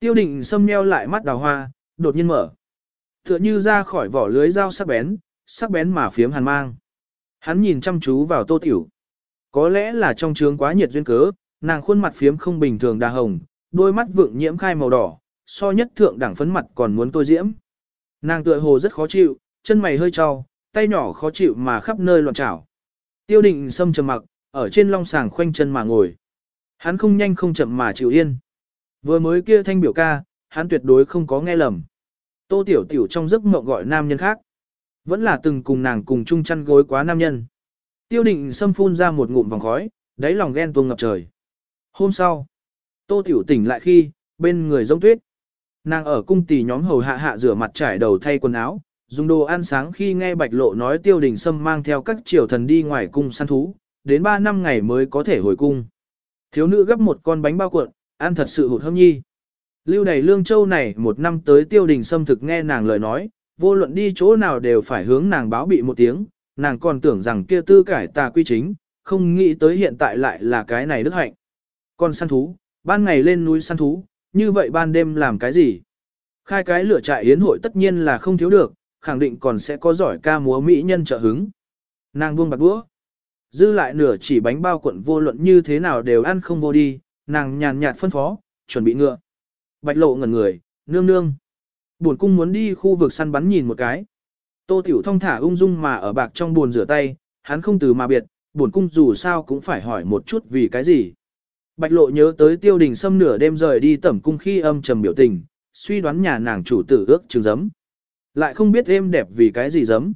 Tiêu định xâm nheo lại mắt đào hoa, đột nhiên mở. Tựa như ra khỏi vỏ lưới dao sắc bén, sắc bén mà phiếm hàn mang. Hắn nhìn chăm chú vào tô tiểu. Có lẽ là trong trướng quá nhiệt duyên cớ, nàng khuôn mặt phiếm không bình thường đa hồng, đôi mắt vượng nhiễm khai màu đỏ, so nhất thượng đẳng phấn mặt còn muốn tôi diễm. Nàng tựa hồ rất khó chịu, chân mày hơi trao, tay nhỏ khó chịu mà khắp nơi loạn trảo. Tiêu định xâm trầm mặc, ở trên long sàng khoanh chân mà ngồi. Hắn không nhanh không chậm mà chịu yên. Vừa mới kia thanh biểu ca, hắn tuyệt đối không có nghe lầm. Tô tiểu tiểu trong giấc mộng gọi nam nhân khác. Vẫn là từng cùng nàng cùng chung chăn gối quá nam nhân. Tiêu định xâm phun ra một ngụm vòng khói, đáy lòng ghen tuông ngập trời. Hôm sau, tô tiểu tỉnh lại khi, bên người giống tuyết. Nàng ở cung tỷ nhóm hầu hạ hạ rửa mặt trải đầu thay quần áo, dùng đồ ăn sáng khi nghe bạch lộ nói tiêu đình sâm mang theo các triều thần đi ngoài cung săn thú, đến 3 năm ngày mới có thể hồi cung. Thiếu nữ gấp một con bánh bao cuộn, ăn thật sự hụt hâm nhi. Lưu đầy lương châu này một năm tới tiêu đình sâm thực nghe nàng lời nói, vô luận đi chỗ nào đều phải hướng nàng báo bị một tiếng, nàng còn tưởng rằng kia tư cải tà quy chính, không nghĩ tới hiện tại lại là cái này đức hạnh. Còn săn thú, ban ngày lên núi săn thú, như vậy ban đêm làm cái gì? Khai cái lửa trại yến hội tất nhiên là không thiếu được, khẳng định còn sẽ có giỏi ca múa mỹ nhân trợ hứng. Nàng buông bạc đũa. Dư lại nửa chỉ bánh bao cuộn vô luận như thế nào đều ăn không vô đi, nàng nhàn nhạt phân phó, chuẩn bị ngựa. Bạch lộ ngẩn người, nương nương. Buồn cung muốn đi khu vực săn bắn nhìn một cái. Tô Tiểu thông thả ung dung mà ở bạc trong buồn rửa tay, hắn không từ mà biệt, buồn cung dù sao cũng phải hỏi một chút vì cái gì. Bạch lộ nhớ tới tiêu đình xâm nửa đêm rời đi tẩm cung khi âm trầm biểu tình, suy đoán nhà nàng chủ tử ước chừng giấm. Lại không biết êm đẹp vì cái gì giấm.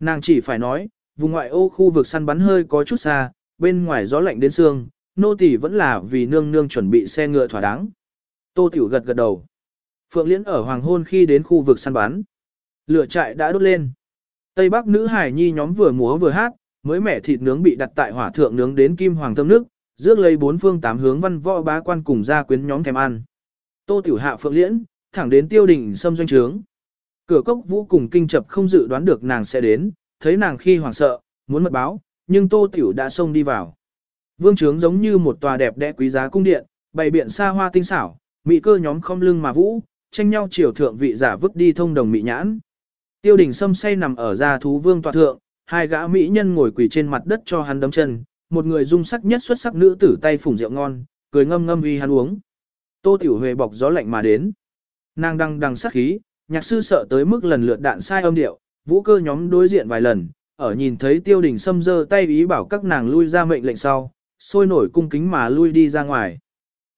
Nàng chỉ phải nói, vùng ngoại ô khu vực săn bắn hơi có chút xa, bên ngoài gió lạnh đến xương, nô tỳ vẫn là vì nương nương chuẩn bị xe ngựa thỏa đáng. Tô Tiểu gật gật đầu. Phượng Liễn ở hoàng hôn khi đến khu vực săn bắn. Lửa trại đã đốt lên. Tây Bắc nữ hải nhi nhóm vừa múa vừa hát, mới mẻ thịt nướng bị đặt tại hỏa thượng nướng đến kim hoàng thơm nước, rước lấy bốn phương tám hướng văn võ bá quan cùng gia quyến nhóm thèm ăn. Tô Tiểu hạ Phượng Liễn, thẳng đến tiêu đỉnh xâm doanh trướng. Cửa cốc vũ cùng kinh chập không dự đoán được nàng sẽ đến, thấy nàng khi hoảng sợ, muốn mật báo, nhưng Tô Tiểu đã xông đi vào. Vương trướng giống như một tòa đẹp đẽ quý giá cung điện, bày biện xa hoa tinh xảo, mị cơ nhóm không lưng mà vũ, tranh nhau chiều thượng vị giả vứt đi thông đồng mị nhãn. Tiêu đình sâm say nằm ở gia thú vương tọa thượng, hai gã mỹ nhân ngồi quỳ trên mặt đất cho hắn đấm chân, một người dung sắc nhất xuất sắc nữ tử tay phủng rượu ngon, cười ngâm ngâm uy hắn uống. Tô Tiểu Huệ bọc gió lạnh mà đến. Nàng đang đằng sắc khí, nhạc sư sợ tới mức lần lượt đạn sai âm điệu, vũ cơ nhóm đối diện vài lần, ở nhìn thấy tiêu đình sâm giơ tay ý bảo các nàng lui ra mệnh lệnh sau, sôi nổi cung kính mà lui đi ra ngoài.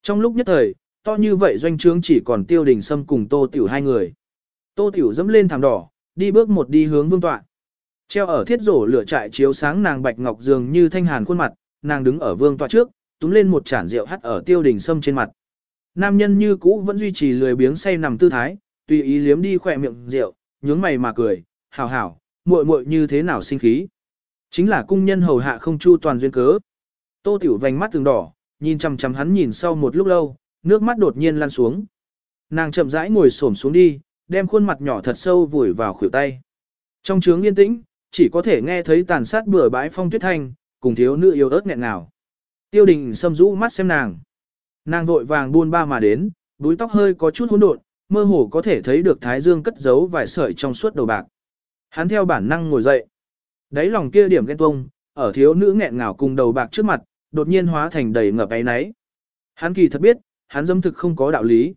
Trong lúc nhất thời, to như vậy doanh trướng chỉ còn tiêu đình sâm cùng tô tiểu hai người. Tô tiểu dẫm lên thảm đỏ, đi bước một đi hướng vương tọa. Treo ở thiết rổ lửa trại chiếu sáng nàng bạch ngọc dường như thanh hàn khuôn mặt, nàng đứng ở vương tọa trước, túm lên một chản rượu hắt ở tiêu đình sâm trên mặt. Nam nhân như cũ vẫn duy trì lười biếng say nằm tư thái, tùy ý liếm đi khỏe miệng rượu, nhướng mày mà cười, hảo hảo, muội muội như thế nào sinh khí. Chính là cung nhân hầu hạ không chu toàn duyên cớ. Tô tiểu vành mắt từng đỏ, nhìn chằm chằm hắn nhìn sau một lúc lâu, nước mắt đột nhiên lan xuống. Nàng chậm rãi ngồi xổm xuống đi, đem khuôn mặt nhỏ thật sâu vùi vào khuỷu tay. Trong trướng yên tĩnh, chỉ có thể nghe thấy tàn sát bừa bãi phong tuyết thanh, cùng thiếu nữ yêu ớt nghẹn nào. Tiêu đình xâm rũ mắt xem nàng. Nàng vội vàng buôn ba mà đến, búi tóc hơi có chút hỗn độn, mơ hồ có thể thấy được thái dương cất giấu vài sợi trong suốt đầu bạc. Hắn theo bản năng ngồi dậy. Đáy lòng kia điểm ghen tuông, ở thiếu nữ nghẹn ngào cùng đầu bạc trước mặt, đột nhiên hóa thành đầy ngập ấy náy. Hắn kỳ thật biết, hắn dâm thực không có đạo lý.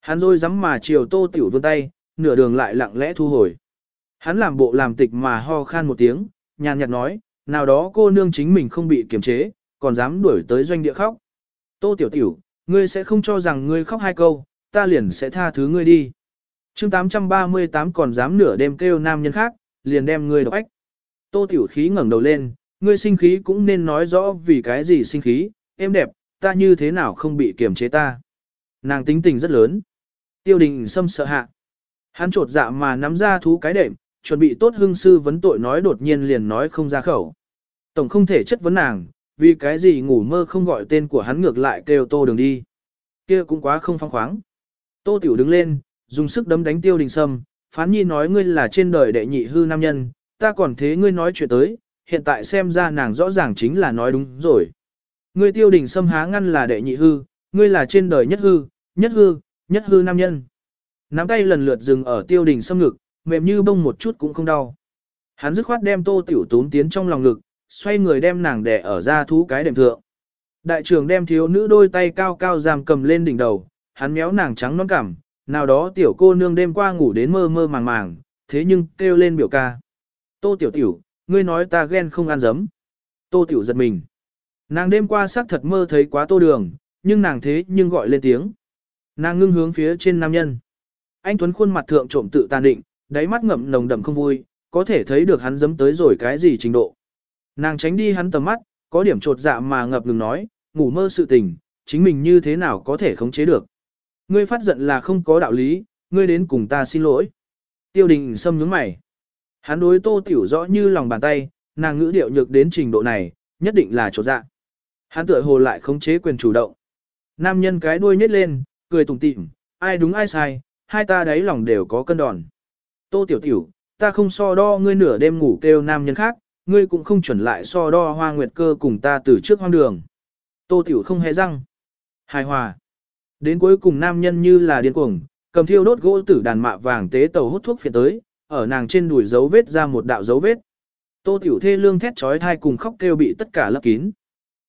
Hắn rồi dám mà chiều tô tiểu vươn tay, nửa đường lại lặng lẽ thu hồi. Hắn làm bộ làm tịch mà ho khan một tiếng, nhàn nhạt nói, nào đó cô nương chính mình không bị kiềm chế, còn dám đuổi tới doanh địa khóc. Tô tiểu tiểu, ngươi sẽ không cho rằng ngươi khóc hai câu, ta liền sẽ tha thứ ngươi đi. chương 838 còn dám nửa đêm kêu nam nhân khác, liền đem ngươi độc ách. Tô tiểu khí ngẩng đầu lên, ngươi sinh khí cũng nên nói rõ vì cái gì sinh khí, em đẹp, ta như thế nào không bị kiềm chế ta. Nàng tính tình rất lớn. Tiêu đình xâm sợ hạ. Hắn trột dạ mà nắm ra thú cái đệm, chuẩn bị tốt hương sư vấn tội nói đột nhiên liền nói không ra khẩu. Tổng không thể chất vấn nàng, vì cái gì ngủ mơ không gọi tên của hắn ngược lại kêu tô đường đi. kia cũng quá không phong khoáng. Tô tiểu đứng lên, dùng sức đấm đánh tiêu đình sâm, phán nhi nói ngươi là trên đời đệ nhị hư nam nhân, ta còn thế ngươi nói chuyện tới, hiện tại xem ra nàng rõ ràng chính là nói đúng rồi. Ngươi tiêu đình xâm há ngăn là đệ nhị hư, ngươi là trên đời nhất hư, nhất hư, nhất hư nam nhân. Nắm tay lần lượt dừng ở tiêu đình xâm ngực, mềm như bông một chút cũng không đau. Hắn dứt khoát đem tô tiểu tún tiến trong lòng ngực, xoay người đem nàng đè ở ra thú cái đệm thượng. Đại trưởng đem thiếu nữ đôi tay cao cao giam cầm lên đỉnh đầu, hắn méo nàng trắng non cảm, nào đó tiểu cô nương đêm qua ngủ đến mơ mơ màng màng, thế nhưng kêu lên biểu ca. Tô tiểu tiểu, ngươi nói ta ghen không ăn dấm. Tô tiểu giật mình. Nàng đêm qua xác thật mơ thấy quá tô đường, nhưng nàng thế nhưng gọi lên tiếng. Nàng ngưng hướng phía trên nam nhân. Anh Tuấn khuôn mặt thượng trộm tự tàn định, đáy mắt ngậm nồng đậm không vui, có thể thấy được hắn dấm tới rồi cái gì trình độ. Nàng tránh đi hắn tầm mắt, có điểm trột dạ mà ngập ngừng nói, ngủ mơ sự tình, chính mình như thế nào có thể khống chế được. Ngươi phát giận là không có đạo lý, ngươi đến cùng ta xin lỗi. Tiêu đình xâm nhướng mày. Hắn đối tô tiểu rõ như lòng bàn tay, nàng ngữ điệu nhược đến trình độ này, nhất định là trột dạ. Hắn tựa hồ lại khống chế quyền chủ động. Nam nhân cái đuôi nhếch lên, cười tủm tỉm, ai đúng ai sai, hai ta đấy lòng đều có cân đòn. Tô tiểu tiểu, ta không so đo ngươi nửa đêm ngủ kêu nam nhân khác, ngươi cũng không chuẩn lại so đo hoa nguyệt cơ cùng ta từ trước hoang đường. Tô tiểu không hề răng. Hài hòa. Đến cuối cùng nam nhân như là điên cuồng, cầm thiêu đốt gỗ tử đàn mạ vàng tế tàu hút thuốc phiện tới, ở nàng trên đùi dấu vết ra một đạo dấu vết. Tô tiểu thê lương thét trói thai cùng khóc kêu bị tất cả lấp kín.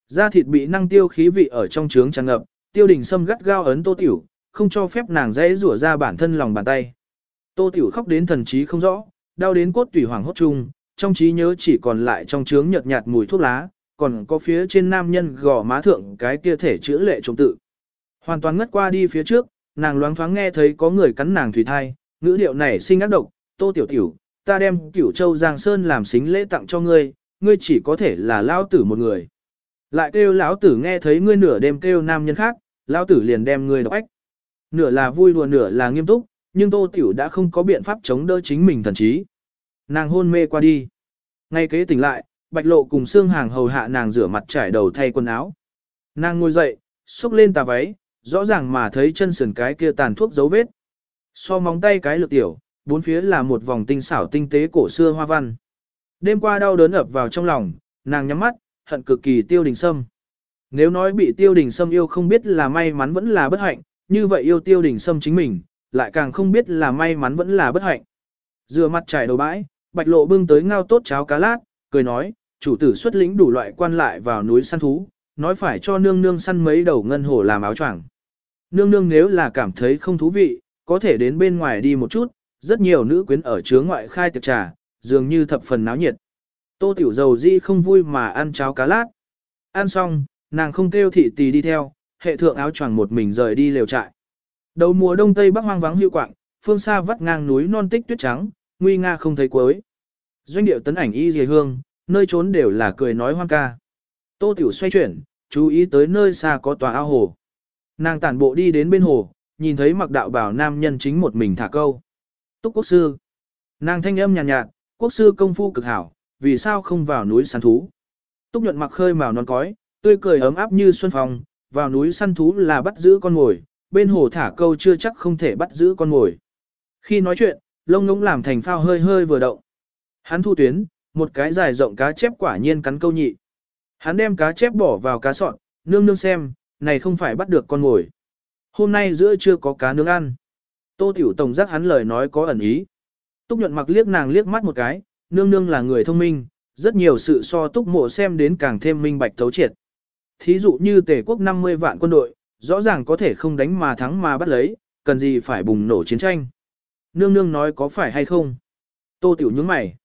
Da thịt bị năng tiêu khí vị ở trong trướng tràn ngập, tiêu đình sâm gắt gao ấn tô tiểu, không cho phép nàng dễ rủa ra bản thân lòng bàn tay. Tô tiểu khóc đến thần trí không rõ, đau đến cốt tủy hoàng hốt chung, trong trí nhớ chỉ còn lại trong trướng nhợt nhạt mùi thuốc lá, còn có phía trên nam nhân gò má thượng cái kia thể chữ lệ trông tự. Hoàn toàn ngất qua đi phía trước, nàng loáng thoáng nghe thấy có người cắn nàng thủy thai, ngữ điệu này sinh ác độc, tô tiểu tiểu, ta đem cửu châu Giang Sơn làm xính lễ tặng cho ngươi, ngươi chỉ có thể là lao tử một người. Lại kêu lão tử nghe thấy ngươi nửa đêm kêu nam nhân khác, lão tử liền đem ngươi đọc ách. Nửa là vui đùa nửa là nghiêm túc, nhưng tô tiểu đã không có biện pháp chống đỡ chính mình thần trí. Nàng hôn mê qua đi. Ngay kế tỉnh lại, bạch lộ cùng xương hàng hầu hạ nàng rửa mặt trải đầu thay quần áo. Nàng ngồi dậy, xúc lên tà váy, rõ ràng mà thấy chân sườn cái kia tàn thuốc dấu vết. So móng tay cái lược tiểu, bốn phía là một vòng tinh xảo tinh tế cổ xưa hoa văn. Đêm qua đau đớn ập vào trong lòng, nàng nhắm mắt, hận cực kỳ tiêu đình sâm. Nếu nói bị tiêu đình sâm yêu không biết là may mắn vẫn là bất hạnh, như vậy yêu tiêu đình sâm chính mình, lại càng không biết là may mắn vẫn là bất hạnh. Dừa mặt trải đầu bãi, bạch lộ bưng tới ngao tốt cháo cá lát, cười nói, chủ tử xuất lĩnh đủ loại quan lại vào núi săn thú, nói phải cho nương nương săn mấy đầu ngân hổ làm áo choàng. Nương nương nếu là cảm thấy không thú vị, có thể đến bên ngoài đi một chút, rất nhiều nữ quyến ở chướng ngoại khai tiệc trà, dường như thập phần náo nhiệt. Tô tiểu dầu di không vui mà ăn cháo cá lát. Ăn xong, nàng không kêu thị tì đi theo, hệ thượng áo choàng một mình rời đi lều trại. Đầu mùa đông tây bắc hoang vắng hữu quạng, phương xa vắt ngang núi non tích tuyết trắng, nguy nga không thấy cuối. Doanh điệu tấn ảnh y dề hương, nơi trốn đều là cười nói hoang ca. Tô tiểu xoay chuyển, chú ý tới nơi xa có tòa ao hồ. Nàng tản bộ đi đến bên hồ, nhìn thấy mặc đạo bảo nam nhân chính một mình thả câu. Túc quốc sư. Nàng thanh âm nhàn nhạt, nhạt, quốc sư công phu cực hảo, vì sao không vào núi săn thú. Túc nhuận mặc khơi màu non cói, tươi cười ấm áp như xuân phong, vào núi săn thú là bắt giữ con mồi, bên hồ thả câu chưa chắc không thể bắt giữ con mồi. Khi nói chuyện, lông ngỗng làm thành phao hơi hơi vừa động. Hắn thu tuyến, một cái dài rộng cá chép quả nhiên cắn câu nhị. Hắn đem cá chép bỏ vào cá sọn, nương nương xem, này không phải bắt được con mồi. Hôm nay giữa chưa có cá nướng ăn. Tô Tiểu Tổng giác hắn lời nói có ẩn ý. Túc nhuận mặc liếc nàng liếc mắt một cái, nương nương là người thông minh, rất nhiều sự so túc mộ xem đến càng thêm minh bạch thấu triệt. Thí dụ như tề quốc 50 vạn quân đội, rõ ràng có thể không đánh mà thắng mà bắt lấy, cần gì phải bùng nổ chiến tranh. Nương nương nói có phải hay không? Tô Tiểu nhướng mày.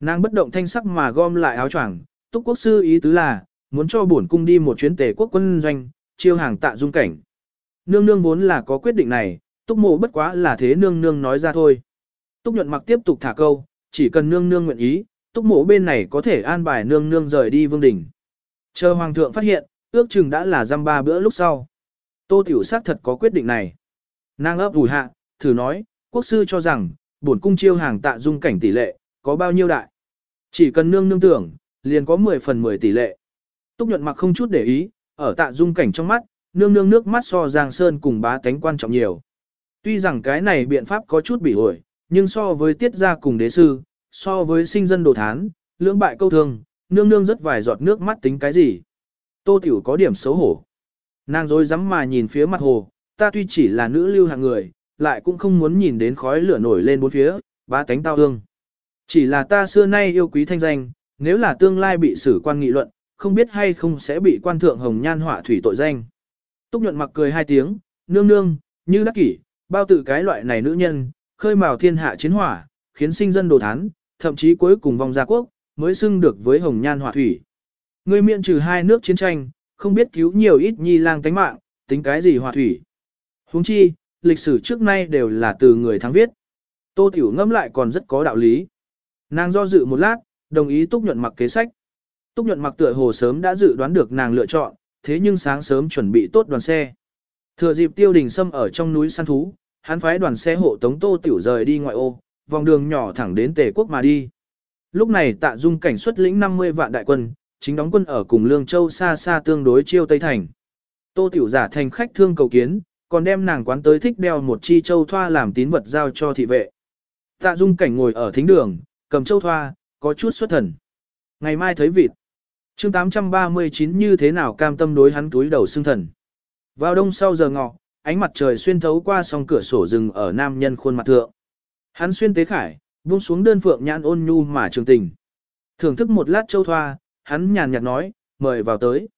Nàng bất động thanh sắc mà gom lại áo choàng, túc quốc sư ý tứ là, muốn cho bổn cung đi một chuyến tề quốc quân doanh, chiêu hàng tạ dung cảnh. Nương nương vốn là có quyết định này, túc mộ bất quá là thế nương nương nói ra thôi. Túc nhuận mặc tiếp tục thả câu, chỉ cần nương nương nguyện ý, túc mộ bên này có thể an bài nương nương rời đi vương đỉnh. Chờ hoàng thượng phát hiện, ước chừng đã là dăm ba bữa lúc sau. Tô tiểu sắc thật có quyết định này. Nàng ấp ủi hạ, thử nói, quốc sư cho rằng, bổn cung chiêu hàng tạ dung cảnh tỷ lệ, có bao nhiêu đại. Chỉ cần nương nương tưởng, liền có 10 phần 10 tỷ lệ. Túc nhuận mặc không chút để ý, ở tạ dung cảnh trong mắt, nương nương nước mắt so Giang Sơn cùng bá tánh quan trọng nhiều. Tuy rằng cái này biện pháp có chút bị ổi, nhưng so với tiết gia cùng đế sư, so với sinh dân đồ thán, lưỡng bại câu thương, nương nương rất vài giọt nước mắt tính cái gì. Tô Tiểu có điểm xấu hổ. Nàng dối rắm mà nhìn phía mặt hồ, ta tuy chỉ là nữ lưu hạng người, lại cũng không muốn nhìn đến khói lửa nổi lên bốn phía, bá tánh tao hương. Chỉ là ta xưa nay yêu quý thanh danh, nếu là tương lai bị xử quan nghị luận, không biết hay không sẽ bị quan thượng hồng nhan họa thủy tội danh. Túc nhuận mặc cười hai tiếng, nương nương, như đắc kỷ, bao tự cái loại này nữ nhân, khơi mào thiên hạ chiến hỏa, khiến sinh dân đồ thán, thậm chí cuối cùng vong gia quốc, mới xưng được với hồng nhan hỏa thủy. Người miệng trừ hai nước chiến tranh, không biết cứu nhiều ít nhi lang tánh mạng, tính cái gì hỏa thủy. Huống chi, lịch sử trước nay đều là từ người thắng viết. Tô Tiểu ngâm lại còn rất có đạo lý. Nàng do dự một lát, đồng ý Túc Nhuận mặc kế sách. Túc Nhuận mặc tựa hồ sớm đã dự đoán được nàng lựa chọn, thế nhưng sáng sớm chuẩn bị tốt đoàn xe. Thừa dịp tiêu đình sâm ở trong núi săn thú, hắn phái đoàn xe hộ tống Tô Tiểu rời đi ngoại ô, vòng đường nhỏ thẳng đến Tề quốc mà đi. Lúc này tạ dung cảnh xuất lĩnh 50 vạn đại quân, chính đóng quân ở cùng Lương Châu xa xa tương đối chiêu Tây Thành. Tô Tiểu giả thành khách thương cầu kiến, còn đem nàng quán tới thích đeo một chi châu thoa làm tín vật giao cho thị vệ. Tạ dung cảnh ngồi ở thính đường, cầm châu thoa, có chút xuất thần. Ngày mai thấy vịt. chương 839 như thế nào cam tâm đối hắn túi đầu xương thần. Vào đông sau giờ ngọ, ánh mặt trời xuyên thấu qua song cửa sổ rừng ở nam nhân khuôn mặt thượng. Hắn xuyên tế khải, buông xuống đơn phượng nhãn ôn nhu mà trường tình. Thưởng thức một lát châu thoa, hắn nhàn nhạt nói, mời vào tới.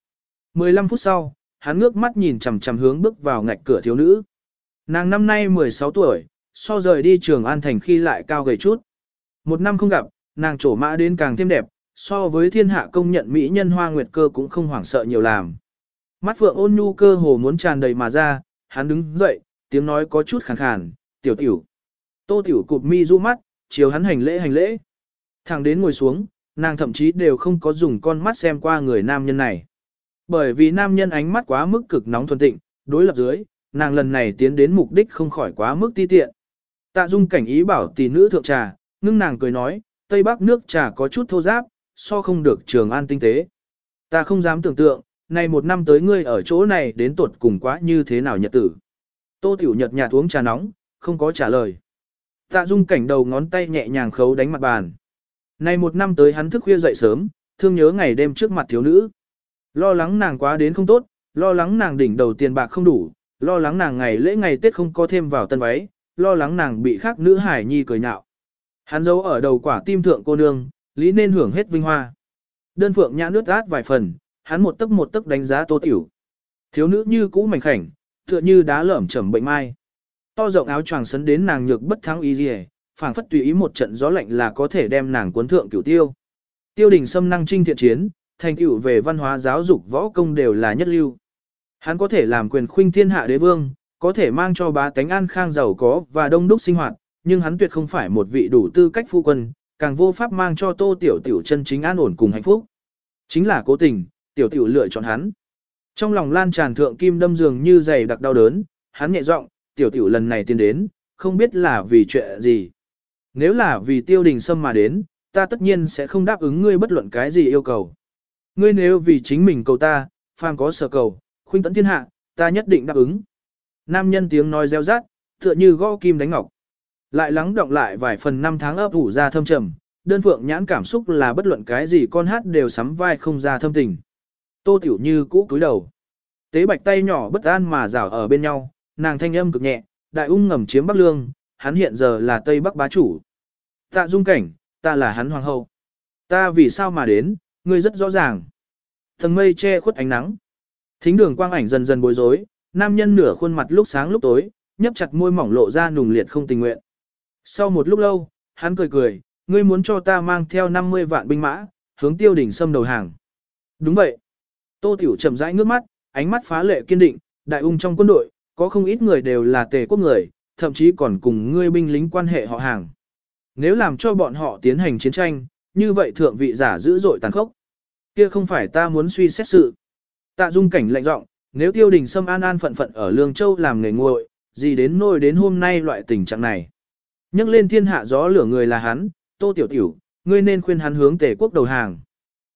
15 phút sau, hắn ngước mắt nhìn chằm chằm hướng bước vào ngạch cửa thiếu nữ. Nàng năm nay 16 tuổi, so rời đi trường An Thành khi lại cao gầy chút. Một năm không gặp, nàng trổ mã đến càng thêm đẹp, so với thiên hạ công nhận mỹ nhân hoa nguyệt cơ cũng không hoảng sợ nhiều làm. Mắt phượng ôn nhu cơ hồ muốn tràn đầy mà ra, hắn đứng dậy, tiếng nói có chút khàn khàn, tiểu tiểu. Tô tiểu cụp mi du mắt, chiều hắn hành lễ hành lễ. Thằng đến ngồi xuống, nàng thậm chí đều không có dùng con mắt xem qua người nam nhân này. Bởi vì nam nhân ánh mắt quá mức cực nóng thuần tịnh, đối lập dưới, nàng lần này tiến đến mục đích không khỏi quá mức ti tiện. Tạ dung cảnh ý bảo tỷ nữ thượng trà, ngưng nàng cười nói, Tây Bắc nước trà có chút thô giáp, so không được trường an tinh tế. Ta không dám tưởng tượng, này một năm tới ngươi ở chỗ này đến tuột cùng quá như thế nào nhật tử. Tô Tiểu Nhật nhạt uống trà nóng, không có trả lời. Tạ Dung cảnh đầu ngón tay nhẹ nhàng khấu đánh mặt bàn. Này một năm tới hắn thức khuya dậy sớm, thương nhớ ngày đêm trước mặt thiếu nữ. Lo lắng nàng quá đến không tốt, lo lắng nàng đỉnh đầu tiền bạc không đủ, lo lắng nàng ngày lễ ngày Tết không có thêm vào tân váy, lo lắng nàng bị khác nữ hải nhi cười nhạo. Hắn giấu ở đầu quả tim thượng cô nương, lý nên hưởng hết vinh hoa. Đơn phượng nhã nước át vài phần, hắn một tấc một tấc đánh giá tô tiểu. Thiếu nữ như cũ mảnh khảnh, tựa như đá lởm chẩm bệnh mai. To rộng áo choàng sấn đến nàng nhược bất thắng y dì phảng phất tùy ý một trận gió lạnh là có thể đem nàng cuốn thượng cửu tiêu. Tiêu đình xâm năng trinh thiện chiến, thành tựu về văn hóa giáo dục võ công đều là nhất lưu. Hắn có thể làm quyền khuynh thiên hạ đế vương, có thể mang cho bá tánh an khang giàu có và đông đúc sinh hoạt, nhưng hắn tuyệt không phải một vị đủ tư cách phu quân, càng vô pháp mang cho tô tiểu tiểu chân chính an ổn cùng hạnh phúc. Chính là cố tình, tiểu tiểu lựa chọn hắn. Trong lòng lan tràn thượng kim đâm dường như dày đặc đau đớn, hắn nhẹ giọng, tiểu tiểu lần này tiến đến, không biết là vì chuyện gì. Nếu là vì tiêu đình sâm mà đến, ta tất nhiên sẽ không đáp ứng ngươi bất luận cái gì yêu cầu. Ngươi nếu vì chính mình cầu ta, phàm có sở cầu, khuynh tấn thiên hạ, ta nhất định đáp ứng. Nam nhân tiếng nói reo rát, tựa như gõ kim đánh ngọc. Lại lắng động lại vài phần năm tháng ấp ủ ra thâm trầm, đơn phượng nhãn cảm xúc là bất luận cái gì con hát đều sắm vai không ra thâm tình. Tô tiểu như cũ cúi đầu. Tế bạch tay nhỏ bất an mà rảo ở bên nhau, nàng thanh âm cực nhẹ, đại ung ngầm chiếm Bắc Lương, hắn hiện giờ là Tây Bắc bá chủ. Tạ dung cảnh, ta là hắn hoàng hậu. Ta vì sao mà đến, ngươi rất rõ ràng. Thần mây che khuất ánh nắng. Thính đường quang ảnh dần dần bối rối, nam nhân nửa khuôn mặt lúc sáng lúc tối, nhấp chặt môi mỏng lộ ra nùng liệt không tình nguyện. Sau một lúc lâu, hắn cười cười, ngươi muốn cho ta mang theo 50 vạn binh mã, hướng tiêu đỉnh xâm đầu hàng. Đúng vậy. Tô Tiểu chậm rãi ngước mắt, ánh mắt phá lệ kiên định, đại ung trong quân đội, có không ít người đều là tề quốc người, thậm chí còn cùng ngươi binh lính quan hệ họ hàng. Nếu làm cho bọn họ tiến hành chiến tranh, như vậy thượng vị giả dữ dội tàn khốc. Kia không phải ta muốn suy xét sự. Tạ dung cảnh lạnh giọng, nếu tiêu đình xâm an an phận phận ở Lương Châu làm nghề nguội, gì đến nôi đến hôm nay loại tình trạng này. nhấc lên thiên hạ gió lửa người là hắn, tô tiểu tiểu, ngươi nên khuyên hắn hướng tề quốc đầu hàng.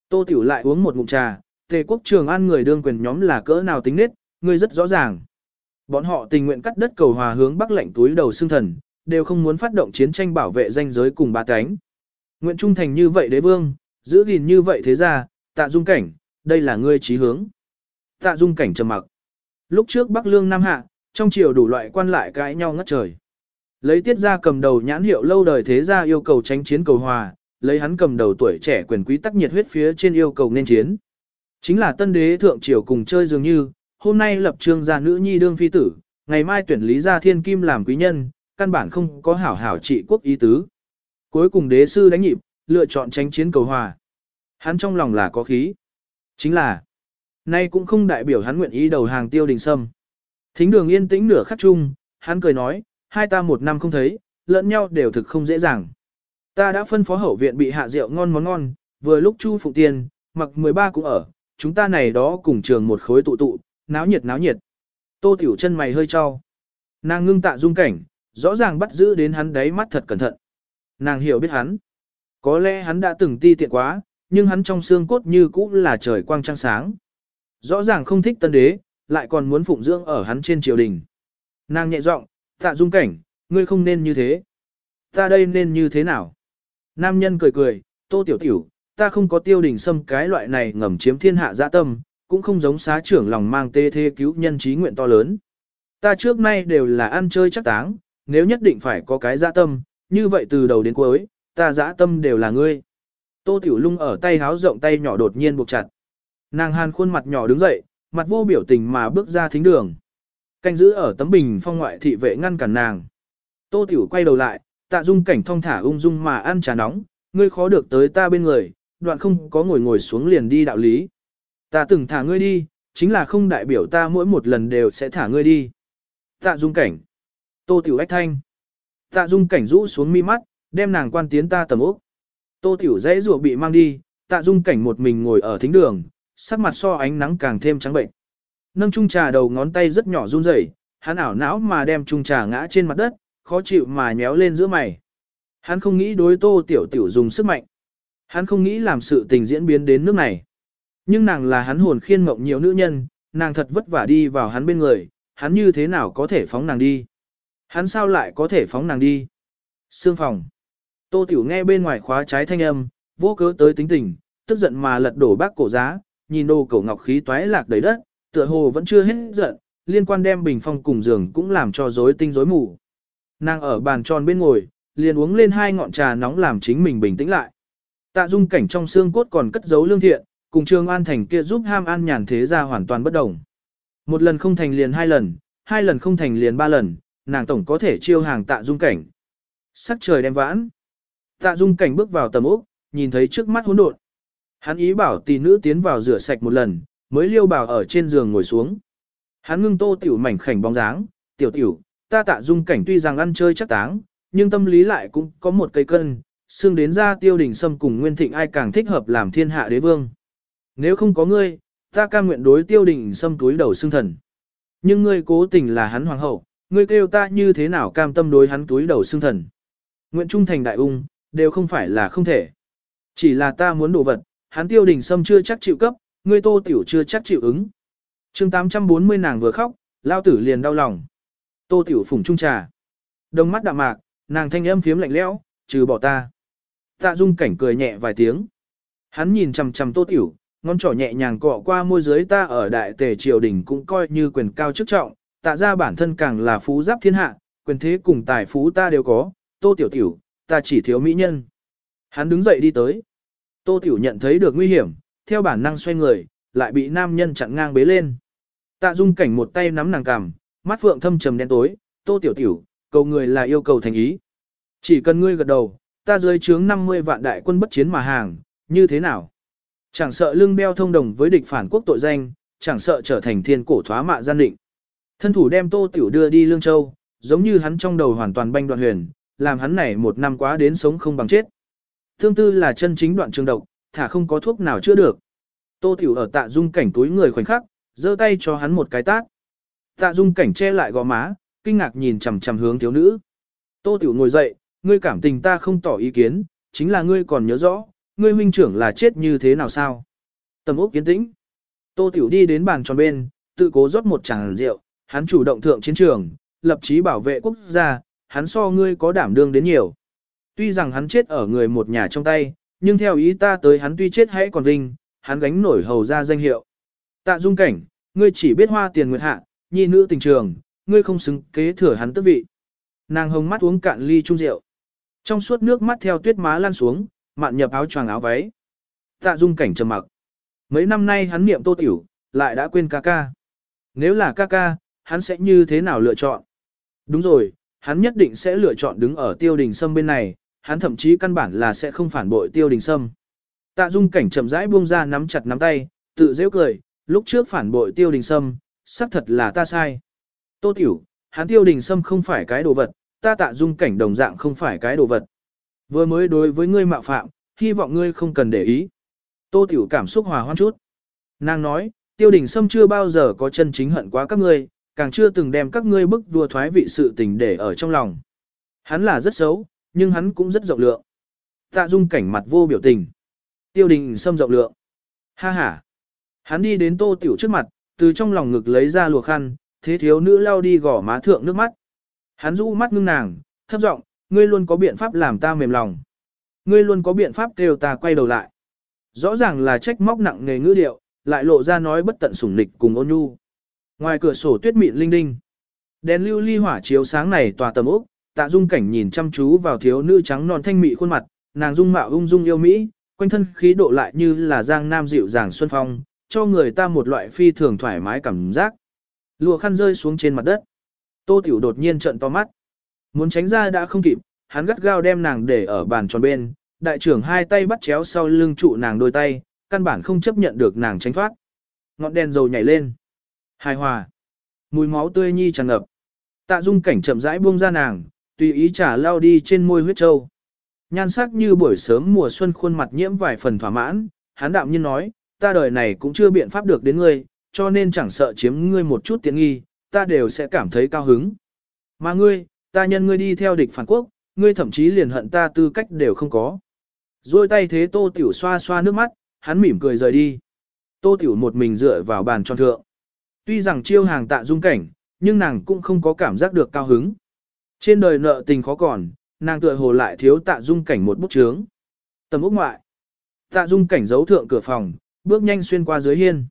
Tô tiểu lại uống một ngụm trà, tề quốc trường an người đương quyền nhóm là cỡ nào tính nết, ngươi rất rõ ràng. Bọn họ tình nguyện cắt đất cầu hòa hướng bắc lệnh túi đầu xương thần, đều không muốn phát động chiến tranh bảo vệ danh giới cùng ba cánh. Nguyện trung thành như vậy đế vương, giữ gìn như vậy thế ra, tạ dung cảnh, đây là ngươi trí hướng. Tạ dung cảnh trầm mặc. Lúc trước Bắc Lương Nam Hạ, trong triều đủ loại quan lại cãi nhau ngất trời. Lấy tiết ra cầm đầu nhãn hiệu lâu đời thế gia yêu cầu tránh chiến cầu hòa, lấy hắn cầm đầu tuổi trẻ quyền quý tắc nhiệt huyết phía trên yêu cầu nên chiến. Chính là tân đế thượng triều cùng chơi dường như, hôm nay lập trương gia nữ nhi đương phi tử, ngày mai tuyển lý gia thiên kim làm quý nhân, căn bản không có hảo hảo trị quốc ý tứ. Cuối cùng đế sư đánh nhịp, lựa chọn tránh chiến cầu hòa. Hắn trong lòng là có khí. Chính là, nay cũng không đại biểu hắn nguyện ý đầu hàng tiêu đình sâm. Thính đường yên tĩnh nửa khắc chung, hắn cười nói, hai ta một năm không thấy, lẫn nhau đều thực không dễ dàng. Ta đã phân phó hậu viện bị hạ rượu ngon món ngon, vừa lúc Chu Phụ Tiên, mặc 13 cũng ở, chúng ta này đó cùng trường một khối tụ tụ, náo nhiệt náo nhiệt. Tô Tiểu chân mày hơi cho. Nàng ngưng tạ dung cảnh, rõ ràng bắt giữ đến hắn đáy mắt thật cẩn thận. Nàng hiểu biết hắn. Có lẽ hắn đã từng ti tiện quá, nhưng hắn trong xương cốt như cũ là trời quang trăng sáng. Rõ ràng không thích tân đế, lại còn muốn phụng dưỡng ở hắn trên triều đình. Nàng nhẹ giọng, tạ dung cảnh, ngươi không nên như thế. Ta đây nên như thế nào? Nam nhân cười cười, tô tiểu tiểu, ta không có tiêu đình xâm cái loại này ngầm chiếm thiên hạ dạ tâm, cũng không giống xá trưởng lòng mang tê thê cứu nhân trí nguyện to lớn. Ta trước nay đều là ăn chơi chắc táng, nếu nhất định phải có cái dạ tâm, như vậy từ đầu đến cuối, ta dạ tâm đều là ngươi. Tô Tiểu Lung ở tay háo rộng tay nhỏ đột nhiên buộc chặt. Nàng hàn khuôn mặt nhỏ đứng dậy, mặt vô biểu tình mà bước ra thính đường. Canh giữ ở tấm bình phong ngoại thị vệ ngăn cản nàng. Tô Tiểu quay đầu lại, tạ dung cảnh thong thả ung dung mà ăn trà nóng, ngươi khó được tới ta bên người, đoạn không có ngồi ngồi xuống liền đi đạo lý. Ta từng thả ngươi đi, chính là không đại biểu ta mỗi một lần đều sẽ thả ngươi đi. Tạ dung cảnh. Tô Tiểu ách thanh. Tạ dung cảnh rũ xuống mi mắt, đem nàng quan tiến ta tầm ốc. Tô Tiểu dễ rùa bị mang đi, tạ dung cảnh một mình ngồi ở thính đường, sắc mặt so ánh nắng càng thêm trắng bệnh. Nâng chung trà đầu ngón tay rất nhỏ run rẩy, hắn ảo não mà đem chung trà ngã trên mặt đất, khó chịu mà nhéo lên giữa mày. Hắn không nghĩ đối Tô Tiểu Tiểu dùng sức mạnh. Hắn không nghĩ làm sự tình diễn biến đến nước này. Nhưng nàng là hắn hồn khiên mộng nhiều nữ nhân, nàng thật vất vả đi vào hắn bên người, hắn như thế nào có thể phóng nàng đi. Hắn sao lại có thể phóng nàng đi. Sương phòng. Tô Tiểu nghe bên ngoài khóa trái thanh âm, vô cớ tới tính tình, tức giận mà lật đổ bác cổ giá, nhìn đồ cổ ngọc khí toái lạc đầy đất, tựa hồ vẫn chưa hết giận, liên quan đem bình phong cùng giường cũng làm cho rối tinh rối mù. Nàng ở bàn tròn bên ngồi, liền uống lên hai ngọn trà nóng làm chính mình bình tĩnh lại. Tạ dung cảnh trong xương cốt còn cất giấu lương thiện, cùng Trương An Thành kia giúp ham an nhàn thế ra hoàn toàn bất đồng. Một lần không thành liền hai lần, hai lần không thành liền ba lần, nàng tổng có thể chiêu hàng tạ dung cảnh. Sắc trời đem vãn. Tạ dung cảnh bước vào tầm ốc, nhìn thấy trước mắt hỗn độn, Hắn ý bảo tỷ nữ tiến vào rửa sạch một lần, mới liêu bảo ở trên giường ngồi xuống. Hắn ngưng tô tiểu mảnh khảnh bóng dáng, tiểu tiểu, ta tạ dung cảnh tuy rằng ăn chơi chắc táng, nhưng tâm lý lại cũng có một cây cân, xương đến ra tiêu đình sâm cùng nguyên thịnh ai càng thích hợp làm thiên hạ đế vương. Nếu không có ngươi, ta cam nguyện đối tiêu đình sâm túi đầu xương thần. Nhưng ngươi cố tình là hắn hoàng hậu, ngươi kêu ta như thế nào cam tâm đối hắn túi đầu xương thần. Nguyện trung thành đại ung, đều không phải là không thể. Chỉ là ta muốn đồ vật, hắn tiêu đình sâm chưa chắc chịu cấp, ngươi tô tiểu chưa chắc chịu ứng. chương 840 nàng vừa khóc, lao tử liền đau lòng. Tô tiểu phủng trung trà. đông mắt đạm mạc, nàng thanh âm phiếm lạnh lẽo, trừ bỏ ta. Tạ dung cảnh cười nhẹ vài tiếng. Hắn nhìn chằm chằm tô tiểu, ngón trỏ nhẹ nhàng cọ qua môi dưới ta ở đại tề triều đình cũng coi như quyền cao chức trọng, tạ ra bản thân càng là phú giáp thiên hạ, quyền thế cùng tài phú ta đều có, tô tiểu tiểu, ta chỉ thiếu mỹ nhân. Hắn đứng dậy đi tới. Tô tiểu nhận thấy được nguy hiểm, theo bản năng xoay người, lại bị nam nhân chặn ngang bế lên. Tạ dung cảnh một tay nắm nàng cằm, mắt phượng thâm trầm đen tối, tô tiểu tiểu, cầu người là yêu cầu thành ý. Chỉ cần ngươi gật đầu, ta dưới chướng 50 vạn đại quân bất chiến mà hàng, như thế nào? Chẳng sợ lưng beo thông đồng với địch phản quốc tội danh, chẳng sợ trở thành thiên cổ thoá mạ gian định. Thân thủ đem Tô Tiểu đưa đi Lương Châu, giống như hắn trong đầu hoàn toàn banh đoạn huyền, làm hắn này một năm quá đến sống không bằng chết. Thương tư là chân chính đoạn trường độc, thả không có thuốc nào chữa được. Tô Tiểu ở tạ dung cảnh túi người khoảnh khắc, giơ tay cho hắn một cái tát. Tạ dung cảnh che lại gò má, kinh ngạc nhìn chằm chằm hướng thiếu nữ. Tô Tiểu ngồi dậy, ngươi cảm tình ta không tỏ ý kiến, chính là ngươi còn nhớ rõ, ngươi huynh trưởng là chết như thế nào sao? Tầm ốc kiến tĩnh. Tô Tiểu đi đến bàn tròn bên, tự cố rót một chàng rượu, hắn chủ động thượng chiến trường, lập chí bảo vệ quốc gia, hắn so ngươi có đảm đương đến nhiều. Tuy rằng hắn chết ở người một nhà trong tay, nhưng theo ý ta tới hắn tuy chết hãy còn vinh, hắn gánh nổi hầu ra danh hiệu. Tạ dung cảnh, ngươi chỉ biết hoa tiền nguyệt hạ, nhi nữ tình trường, ngươi không xứng kế thừa hắn tước vị. Nàng hồng mắt uống cạn ly chung rượu. Trong suốt nước mắt theo tuyết má lan xuống, mạn nhập áo choàng áo váy. Tạ dung cảnh trầm mặc. Mấy năm nay hắn niệm tô tiểu, lại đã quên ca ca. Nếu là ca ca, hắn sẽ như thế nào lựa chọn? Đúng rồi, hắn nhất định sẽ lựa chọn đứng ở tiêu đình sâm bên này, hắn thậm chí căn bản là sẽ không phản bội tiêu đình sâm. Tạ dung cảnh chậm rãi buông ra nắm chặt nắm tay, tự dễ cười, lúc trước phản bội tiêu đình sâm, xác thật là ta sai. Tô tiểu, hắn tiêu đình sâm không phải cái đồ vật, ta tạ dung cảnh đồng dạng không phải cái đồ vật. Vừa mới đối với ngươi mạo phạm, hy vọng ngươi không cần để ý. Tô Tiểu cảm xúc hòa hoan chút. Nàng nói, tiêu đình sâm chưa bao giờ có chân chính hận quá các ngươi, càng chưa từng đem các ngươi bức vua thoái vị sự tình để ở trong lòng. Hắn là rất xấu, nhưng hắn cũng rất rộng lượng. Tạ dung cảnh mặt vô biểu tình. Tiêu đình sâm rộng lượng. Ha ha. Hắn đi đến tô tiểu trước mặt, từ trong lòng ngực lấy ra lùa khăn, thế thiếu nữ lao đi gỏ má thượng nước mắt. Hắn rũ mắt ngưng nàng, thấp giọng, ngươi luôn có biện pháp làm ta mềm lòng. Ngươi luôn có biện pháp kêu ta quay đầu lại. Rõ ràng là trách móc nặng nghề ngữ điệu, lại lộ ra nói bất tận sủng lịch cùng ôn nhu. Ngoài cửa sổ tuyết mịn linh đinh. Đèn lưu ly hỏa chiếu sáng này tòa tầm ốc, tạ dung cảnh nhìn chăm chú vào thiếu nữ trắng non thanh mị khuôn mặt, nàng dung mạo ung dung yêu mỹ, quanh thân khí độ lại như là giang nam dịu dàng xuân phong, cho người ta một loại phi thường thoải mái cảm giác. Lùa khăn rơi xuống trên mặt đất. Tô Tiểu đột nhiên trợn to mắt. Muốn tránh ra đã không kịp, hắn gắt gao đem nàng để ở bàn tròn bên, đại trưởng hai tay bắt chéo sau lưng trụ nàng đôi tay, căn bản không chấp nhận được nàng tránh thoát. Ngọn đèn dầu nhảy lên. Hài hòa. Mùi máu tươi nhi tràn ngập. Tạ dung cảnh chậm rãi buông ra nàng, tùy ý trả lao đi trên môi huyết trâu. Nhan sắc như buổi sớm mùa xuân khuôn mặt nhiễm vài phần thỏa mãn, hắn đạm nhiên nói, ta đời này cũng chưa biện pháp được đến ngươi, cho nên chẳng sợ chiếm ngươi một chút tiện nghi, ta đều sẽ cảm thấy cao hứng. Mà ngươi, ta nhân ngươi đi theo địch phản quốc, ngươi thậm chí liền hận ta tư cách đều không có. Rồi tay thế tô tiểu xoa xoa nước mắt, hắn mỉm cười rời đi. Tô tiểu một mình dựa vào bàn tròn thượng. Tuy rằng chiêu hàng tạ dung cảnh, nhưng nàng cũng không có cảm giác được cao hứng. Trên đời nợ tình khó còn, nàng tựa hồ lại thiếu tạ dung cảnh một bút chướng. Tầm ốc ngoại. Tạ dung cảnh giấu thượng cửa phòng, bước nhanh xuyên qua dưới hiên.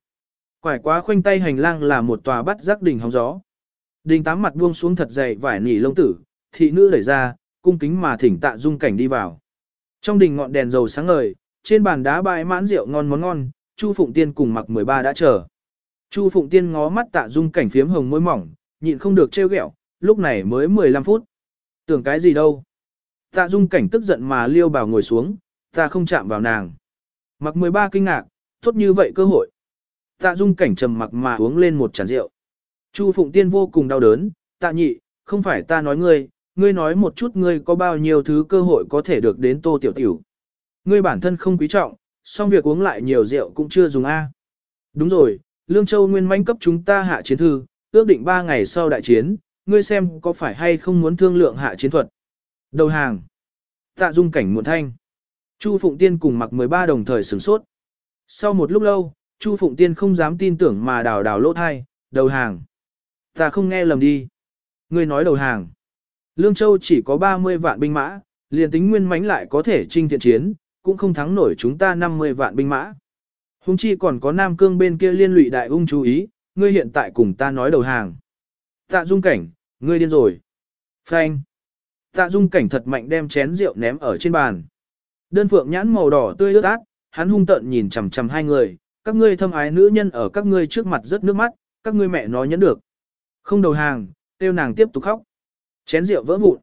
Quải quá khoanh tay hành lang là một tòa bắt giác đỉnh hóng gió. Đình tám mặt buông xuống thật dày vải nỉ lông tử, thị nữ đẩy ra, cung kính mà thỉnh tạ dung cảnh đi vào. Trong đình ngọn đèn dầu sáng ngời, trên bàn đá bãi mãn rượu ngon món ngon, Chu Phụng Tiên cùng mặc 13 đã chờ. Chu Phụng Tiên ngó mắt tạ dung cảnh phiếm hồng môi mỏng, nhịn không được trêu ghẹo, lúc này mới 15 phút. Tưởng cái gì đâu. Tạ dung cảnh tức giận mà liêu bảo ngồi xuống, ta không chạm vào nàng. Mặc 13 kinh ngạc, tốt như vậy cơ hội. Tạ dung cảnh trầm mặc mà uống lên một chén rượu. Chu Phụng Tiên vô cùng đau đớn, tạ nhị, không phải ta nói ngươi, ngươi nói một chút ngươi có bao nhiêu thứ cơ hội có thể được đến tô tiểu tiểu. Ngươi bản thân không quý trọng, song việc uống lại nhiều rượu cũng chưa dùng A. Đúng rồi, Lương Châu Nguyên manh cấp chúng ta hạ chiến thư, ước định 3 ngày sau đại chiến, ngươi xem có phải hay không muốn thương lượng hạ chiến thuật. Đầu hàng. Tạ dung cảnh muộn thanh. Chu Phụng Tiên cùng mặc 13 đồng thời sửng sốt. Sau một lúc lâu, Chu Phụng Tiên không dám tin tưởng mà đào đào lỗ thai, đầu hàng. Ta không nghe lầm đi. Ngươi nói đầu hàng. Lương Châu chỉ có 30 vạn binh mã, liền tính nguyên mãnh lại có thể trinh thiện chiến, cũng không thắng nổi chúng ta 50 vạn binh mã. Hùng chi còn có Nam Cương bên kia liên lụy đại ung chú ý, ngươi hiện tại cùng ta nói đầu hàng. Tạ dung cảnh, ngươi điên rồi. Phanh. Tạ dung cảnh thật mạnh đem chén rượu ném ở trên bàn. Đơn phượng nhãn màu đỏ tươi ướt át, hắn hung tợn nhìn chằm chằm hai người, các ngươi thâm ái nữ nhân ở các ngươi trước mặt rất nước mắt, các ngươi mẹ nói nhẫn được. Không đầu hàng, tiêu nàng tiếp tục khóc. Chén rượu vỡ vụn.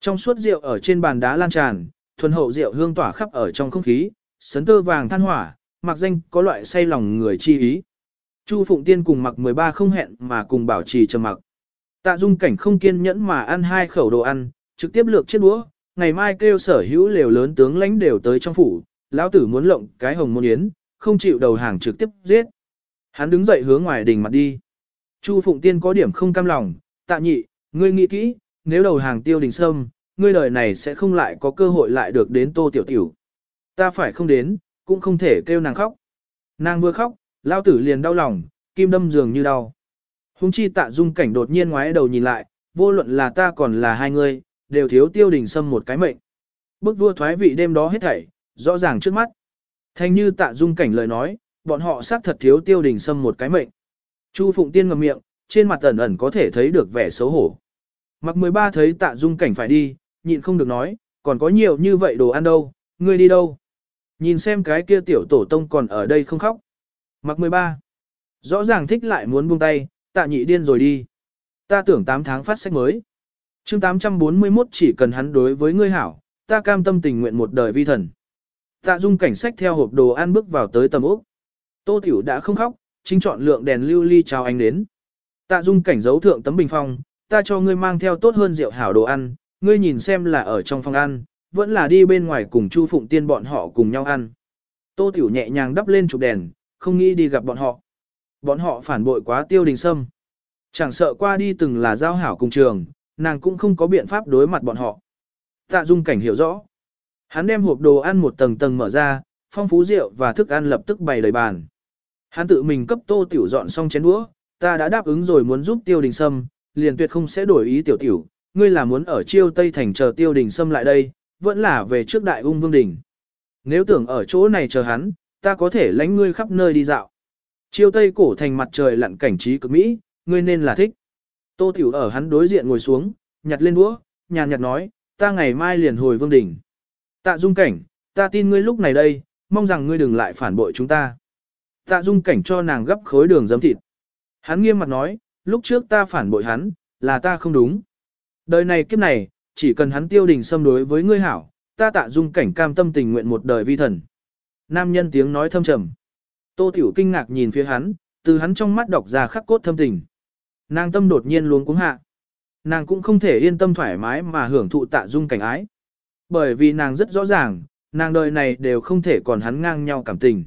Trong suốt rượu ở trên bàn đá lan tràn, thuần hậu rượu hương tỏa khắp ở trong không khí, sấn tơ vàng than hỏa, mặc danh có loại say lòng người chi ý. Chu Phụng Tiên cùng mặc 13 không hẹn mà cùng bảo trì trầm mặc. Tạ Dung cảnh không kiên nhẫn mà ăn hai khẩu đồ ăn, trực tiếp lược chiếc đũa, ngày mai kêu sở hữu lều lớn tướng lãnh đều tới trong phủ, lão tử muốn lộng cái hồng môn yến, không chịu đầu hàng trực tiếp giết. Hắn đứng dậy hướng ngoài đình mặt đi. Chu Phụng Tiên có điểm không cam lòng, tạ nhị, ngươi nghĩ kỹ, nếu đầu hàng tiêu đình sâm, ngươi đời này sẽ không lại có cơ hội lại được đến tô tiểu tiểu. Ta phải không đến, cũng không thể kêu nàng khóc. Nàng vừa khóc, lao tử liền đau lòng, kim đâm dường như đau. Hùng chi tạ dung cảnh đột nhiên ngoái đầu nhìn lại, vô luận là ta còn là hai người, đều thiếu tiêu đình sâm một cái mệnh. Bức vua thoái vị đêm đó hết thảy, rõ ràng trước mắt. Thành như tạ dung cảnh lời nói, bọn họ xác thật thiếu tiêu đình sâm một cái mệnh. Chu Phụng Tiên ngậm miệng, trên mặt ẩn ẩn có thể thấy được vẻ xấu hổ. Mặc 13 thấy tạ dung cảnh phải đi, nhịn không được nói, còn có nhiều như vậy đồ ăn đâu, ngươi đi đâu? Nhìn xem cái kia tiểu tổ tông còn ở đây không khóc. Mặc 13. Rõ ràng thích lại muốn buông tay, tạ nhị điên rồi đi. Ta tưởng 8 tháng phát sách mới. chương 841 chỉ cần hắn đối với ngươi hảo, ta cam tâm tình nguyện một đời vi thần. Tạ dung cảnh sách theo hộp đồ ăn bước vào tới tầm ốc. Tô tiểu đã không khóc, chính chọn lượng đèn lưu ly chào anh đến. Tạ dung cảnh giấu thượng tấm bình phong, ta cho ngươi mang theo tốt hơn rượu hảo đồ ăn, ngươi nhìn xem là ở trong phòng ăn, vẫn là đi bên ngoài cùng Chu Phụng Tiên bọn họ cùng nhau ăn. Tô Tiểu nhẹ nhàng đắp lên chụp đèn, không nghĩ đi gặp bọn họ. Bọn họ phản bội quá tiêu đình sâm. Chẳng sợ qua đi từng là giao hảo cùng trường, nàng cũng không có biện pháp đối mặt bọn họ. Tạ Dung cảnh hiểu rõ. Hắn đem hộp đồ ăn một tầng tầng mở ra, phong phú rượu và thức ăn lập tức bày đầy bàn. Hắn tự mình cấp Tô Tiểu dọn xong chén đũa, ta đã đáp ứng rồi muốn giúp tiêu đình sâm, liền tuyệt không sẽ đổi ý tiểu tiểu, ngươi là muốn ở chiêu Tây Thành chờ tiêu đình Sâm lại đây, vẫn là về trước đại ung vương đình. Nếu tưởng ở chỗ này chờ hắn, ta có thể lánh ngươi khắp nơi đi dạo. Chiêu Tây cổ thành mặt trời lặn cảnh trí cực mỹ, ngươi nên là thích. Tô Tiểu ở hắn đối diện ngồi xuống, nhặt lên đũa, nhàn nhạt nói, ta ngày mai liền hồi vương đỉnh. Tạ dung cảnh, ta tin ngươi lúc này đây, mong rằng ngươi đừng lại phản bội chúng ta. Tạ dung cảnh cho nàng gấp khối đường giấm thịt. Hắn nghiêm mặt nói, lúc trước ta phản bội hắn, là ta không đúng. Đời này kiếp này, chỉ cần hắn tiêu đình xâm đối với ngươi hảo, ta tạ dung cảnh cam tâm tình nguyện một đời vi thần. Nam nhân tiếng nói thâm trầm. Tô Tiểu kinh ngạc nhìn phía hắn, từ hắn trong mắt đọc ra khắc cốt thâm tình. Nàng tâm đột nhiên luống cuống hạ. Nàng cũng không thể yên tâm thoải mái mà hưởng thụ tạ dung cảnh ái. Bởi vì nàng rất rõ ràng, nàng đời này đều không thể còn hắn ngang nhau cảm tình.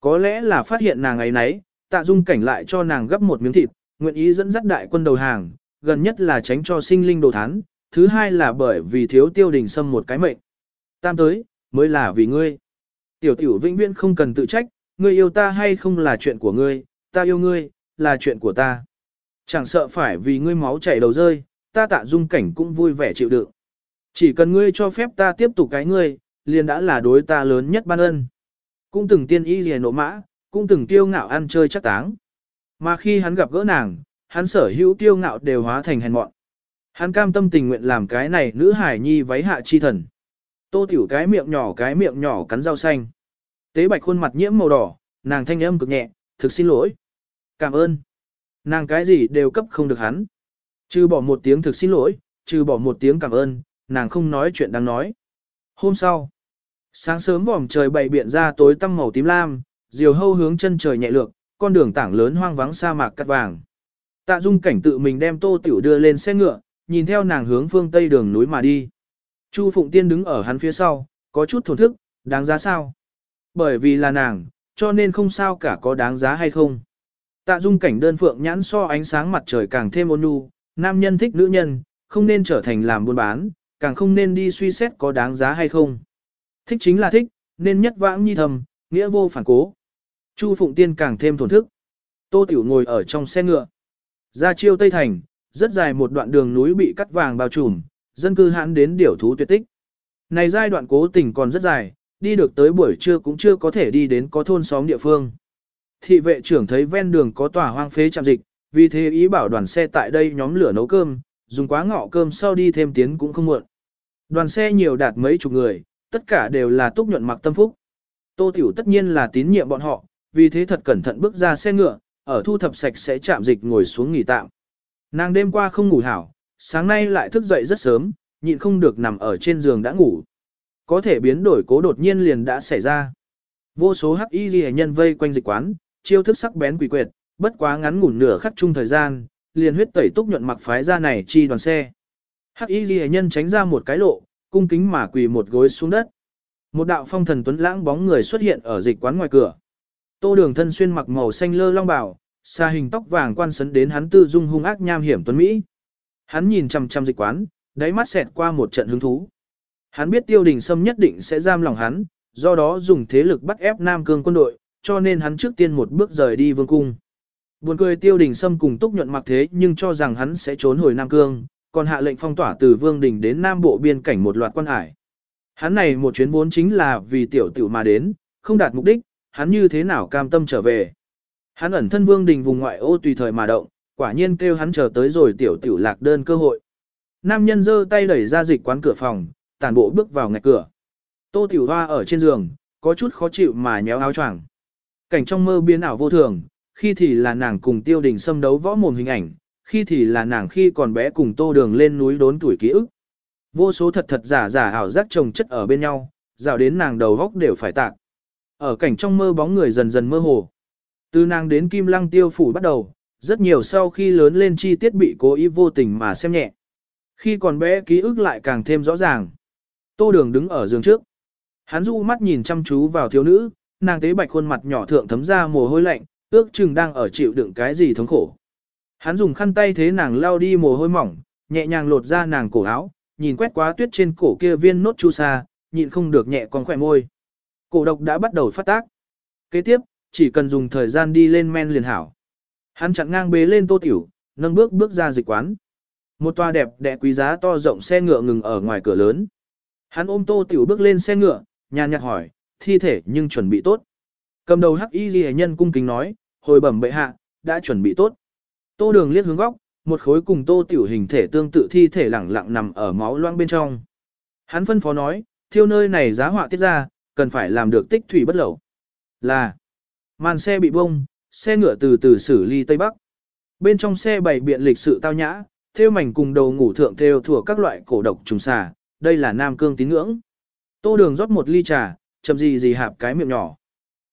Có lẽ là phát hiện nàng ấy nấy, tạ dung cảnh lại cho nàng gấp một miếng thịt, nguyện ý dẫn dắt đại quân đầu hàng, gần nhất là tránh cho sinh linh đồ thán, thứ hai là bởi vì thiếu tiêu đình xâm một cái mệnh. Tam tới, mới là vì ngươi. Tiểu tiểu vĩnh viễn không cần tự trách, ngươi yêu ta hay không là chuyện của ngươi, ta yêu ngươi, là chuyện của ta. Chẳng sợ phải vì ngươi máu chảy đầu rơi, ta tạ dung cảnh cũng vui vẻ chịu đựng. Chỉ cần ngươi cho phép ta tiếp tục cái ngươi, liền đã là đối ta lớn nhất ban ân. Cũng từng tiên y rìa nộ mã, cũng từng tiêu ngạo ăn chơi chắc táng. Mà khi hắn gặp gỡ nàng, hắn sở hữu tiêu ngạo đều hóa thành hèn mọn. Hắn cam tâm tình nguyện làm cái này nữ hải nhi váy hạ chi thần. Tô tiểu cái miệng nhỏ cái miệng nhỏ cắn rau xanh. Tế bạch khuôn mặt nhiễm màu đỏ, nàng thanh âm cực nhẹ, thực xin lỗi. Cảm ơn. Nàng cái gì đều cấp không được hắn. Trừ bỏ một tiếng thực xin lỗi, trừ bỏ một tiếng cảm ơn, nàng không nói chuyện đang nói. Hôm sau, Sáng sớm vòm trời bày biện ra tối tăm màu tím lam, diều hâu hướng chân trời nhẹ lược, con đường tảng lớn hoang vắng sa mạc cắt vàng. Tạ Dung cảnh tự mình đem Tô Tiểu đưa lên xe ngựa, nhìn theo nàng hướng phương tây đường núi mà đi. Chu Phụng Tiên đứng ở hắn phía sau, có chút thổn thức, đáng giá sao? Bởi vì là nàng, cho nên không sao cả có đáng giá hay không. Tạ Dung cảnh đơn phượng nhãn so ánh sáng mặt trời càng thêm ôn nhu, nam nhân thích nữ nhân, không nên trở thành làm buôn bán, càng không nên đi suy xét có đáng giá hay không. Thích chính là thích, nên nhất vãng nhi thầm, nghĩa vô phản cố. Chu Phụng Tiên càng thêm thổn thức. Tô Tiểu ngồi ở trong xe ngựa. Ra chiêu Tây Thành, rất dài một đoạn đường núi bị cắt vàng bao trùm, dân cư hãn đến điểu thú tuyệt tích. Này giai đoạn cố tình còn rất dài, đi được tới buổi trưa cũng chưa có thể đi đến có thôn xóm địa phương. Thị vệ trưởng thấy ven đường có tòa hoang phế trạm dịch, vì thế ý bảo đoàn xe tại đây nhóm lửa nấu cơm, dùng quá ngọ cơm sau đi thêm tiến cũng không muộn. Đoàn xe nhiều đạt mấy chục người, tất cả đều là túc nhuận mặc tâm phúc. Tô Tiểu tất nhiên là tín nhiệm bọn họ, vì thế thật cẩn thận bước ra xe ngựa, ở thu thập sạch sẽ chạm dịch ngồi xuống nghỉ tạm. Nàng đêm qua không ngủ hảo, sáng nay lại thức dậy rất sớm, nhịn không được nằm ở trên giường đã ngủ. Có thể biến đổi cố đột nhiên liền đã xảy ra. Vô số hắc y ghi nhân vây quanh dịch quán, chiêu thức sắc bén quỷ quyệt, bất quá ngắn ngủn nửa khắc chung thời gian, liền huyết tẩy túc nhuận mặc phái ra này chi đoàn xe. Hắc y ghi nhân tránh ra một cái lộ, cung kính mà quỳ một gối xuống đất. Một đạo phong thần tuấn lãng bóng người xuất hiện ở dịch quán ngoài cửa. Tô đường thân xuyên mặc màu xanh lơ long bào, xa hình tóc vàng quan sấn đến hắn tư dung hung ác nham hiểm tuấn Mỹ. Hắn nhìn chằm chằm dịch quán, đáy mắt xẹt qua một trận hứng thú. Hắn biết tiêu đình sâm nhất định sẽ giam lòng hắn, do đó dùng thế lực bắt ép Nam Cương quân đội, cho nên hắn trước tiên một bước rời đi vương cung. Buồn cười tiêu đình sâm cùng túc nhuận mặc thế nhưng cho rằng hắn sẽ trốn hồi Nam Cương, còn hạ lệnh phong tỏa từ vương đình đến Nam Bộ biên cảnh một loạt quan hải. Hắn này một chuyến vốn chính là vì tiểu tiểu mà đến, không đạt mục đích, hắn như thế nào cam tâm trở về. Hắn ẩn thân vương đình vùng ngoại ô tùy thời mà động, quả nhiên kêu hắn chờ tới rồi tiểu tiểu lạc đơn cơ hội. Nam nhân giơ tay đẩy ra dịch quán cửa phòng, tàn bộ bước vào ngạch cửa. Tô tiểu hoa ở trên giường, có chút khó chịu mà nhéo áo choàng. Cảnh trong mơ biến ảo vô thường, khi thì là nàng cùng tiêu đình xâm đấu võ mồm hình ảnh, khi thì là nàng khi còn bé cùng tô đường lên núi đốn tuổi ký ức. Vô số thật thật giả giả ảo giác chồng chất ở bên nhau, dạo đến nàng đầu góc đều phải tạc. Ở cảnh trong mơ bóng người dần dần mơ hồ. Từ nàng đến kim lăng tiêu phủ bắt đầu, rất nhiều sau khi lớn lên chi tiết bị cố ý vô tình mà xem nhẹ. Khi còn bé ký ức lại càng thêm rõ ràng. Tô đường đứng ở giường trước. Hắn du mắt nhìn chăm chú vào thiếu nữ, nàng tế bạch khuôn mặt nhỏ thượng thấm ra mồ hôi lạnh, ước chừng đang ở chịu đựng cái gì thống khổ. Hắn dùng khăn tay thế nàng lau đi mồ hôi mỏng, nhẹ nhàng lột ra nàng cổ áo, nhìn quét quá tuyết trên cổ kia viên nốt chu sa, nhịn không được nhẹ con khỏe môi. Cổ độc đã bắt đầu phát tác. Kế tiếp, chỉ cần dùng thời gian đi lên men liền hảo. Hắn chặn ngang bế lên tô tiểu, nâng bước bước ra dịch quán. Một toa đẹp đẽ quý giá to rộng xe ngựa ngừng ở ngoài cửa lớn. Hắn ôm tô tiểu bước lên xe ngựa, nhàn nhạt hỏi, thi thể nhưng chuẩn bị tốt. Cầm đầu hắc y ghi nhân cung kính nói, hồi bẩm bệ hạ, đã chuẩn bị tốt. Tô đường liếc hướng góc, một khối cùng tô tiểu hình thể tương tự thi thể lẳng lặng nằm ở máu loang bên trong. Hắn phân phó nói, thiêu nơi này giá họa tiết ra, cần phải làm được tích thủy bất lẩu. Là, màn xe bị bông, xe ngựa từ từ xử ly Tây Bắc. Bên trong xe bày biện lịch sự tao nhã, theo mảnh cùng đầu ngủ thượng theo thủa các loại cổ độc trùng xà, đây là nam cương tín ngưỡng. Tô đường rót một ly trà, chậm gì gì hạp cái miệng nhỏ.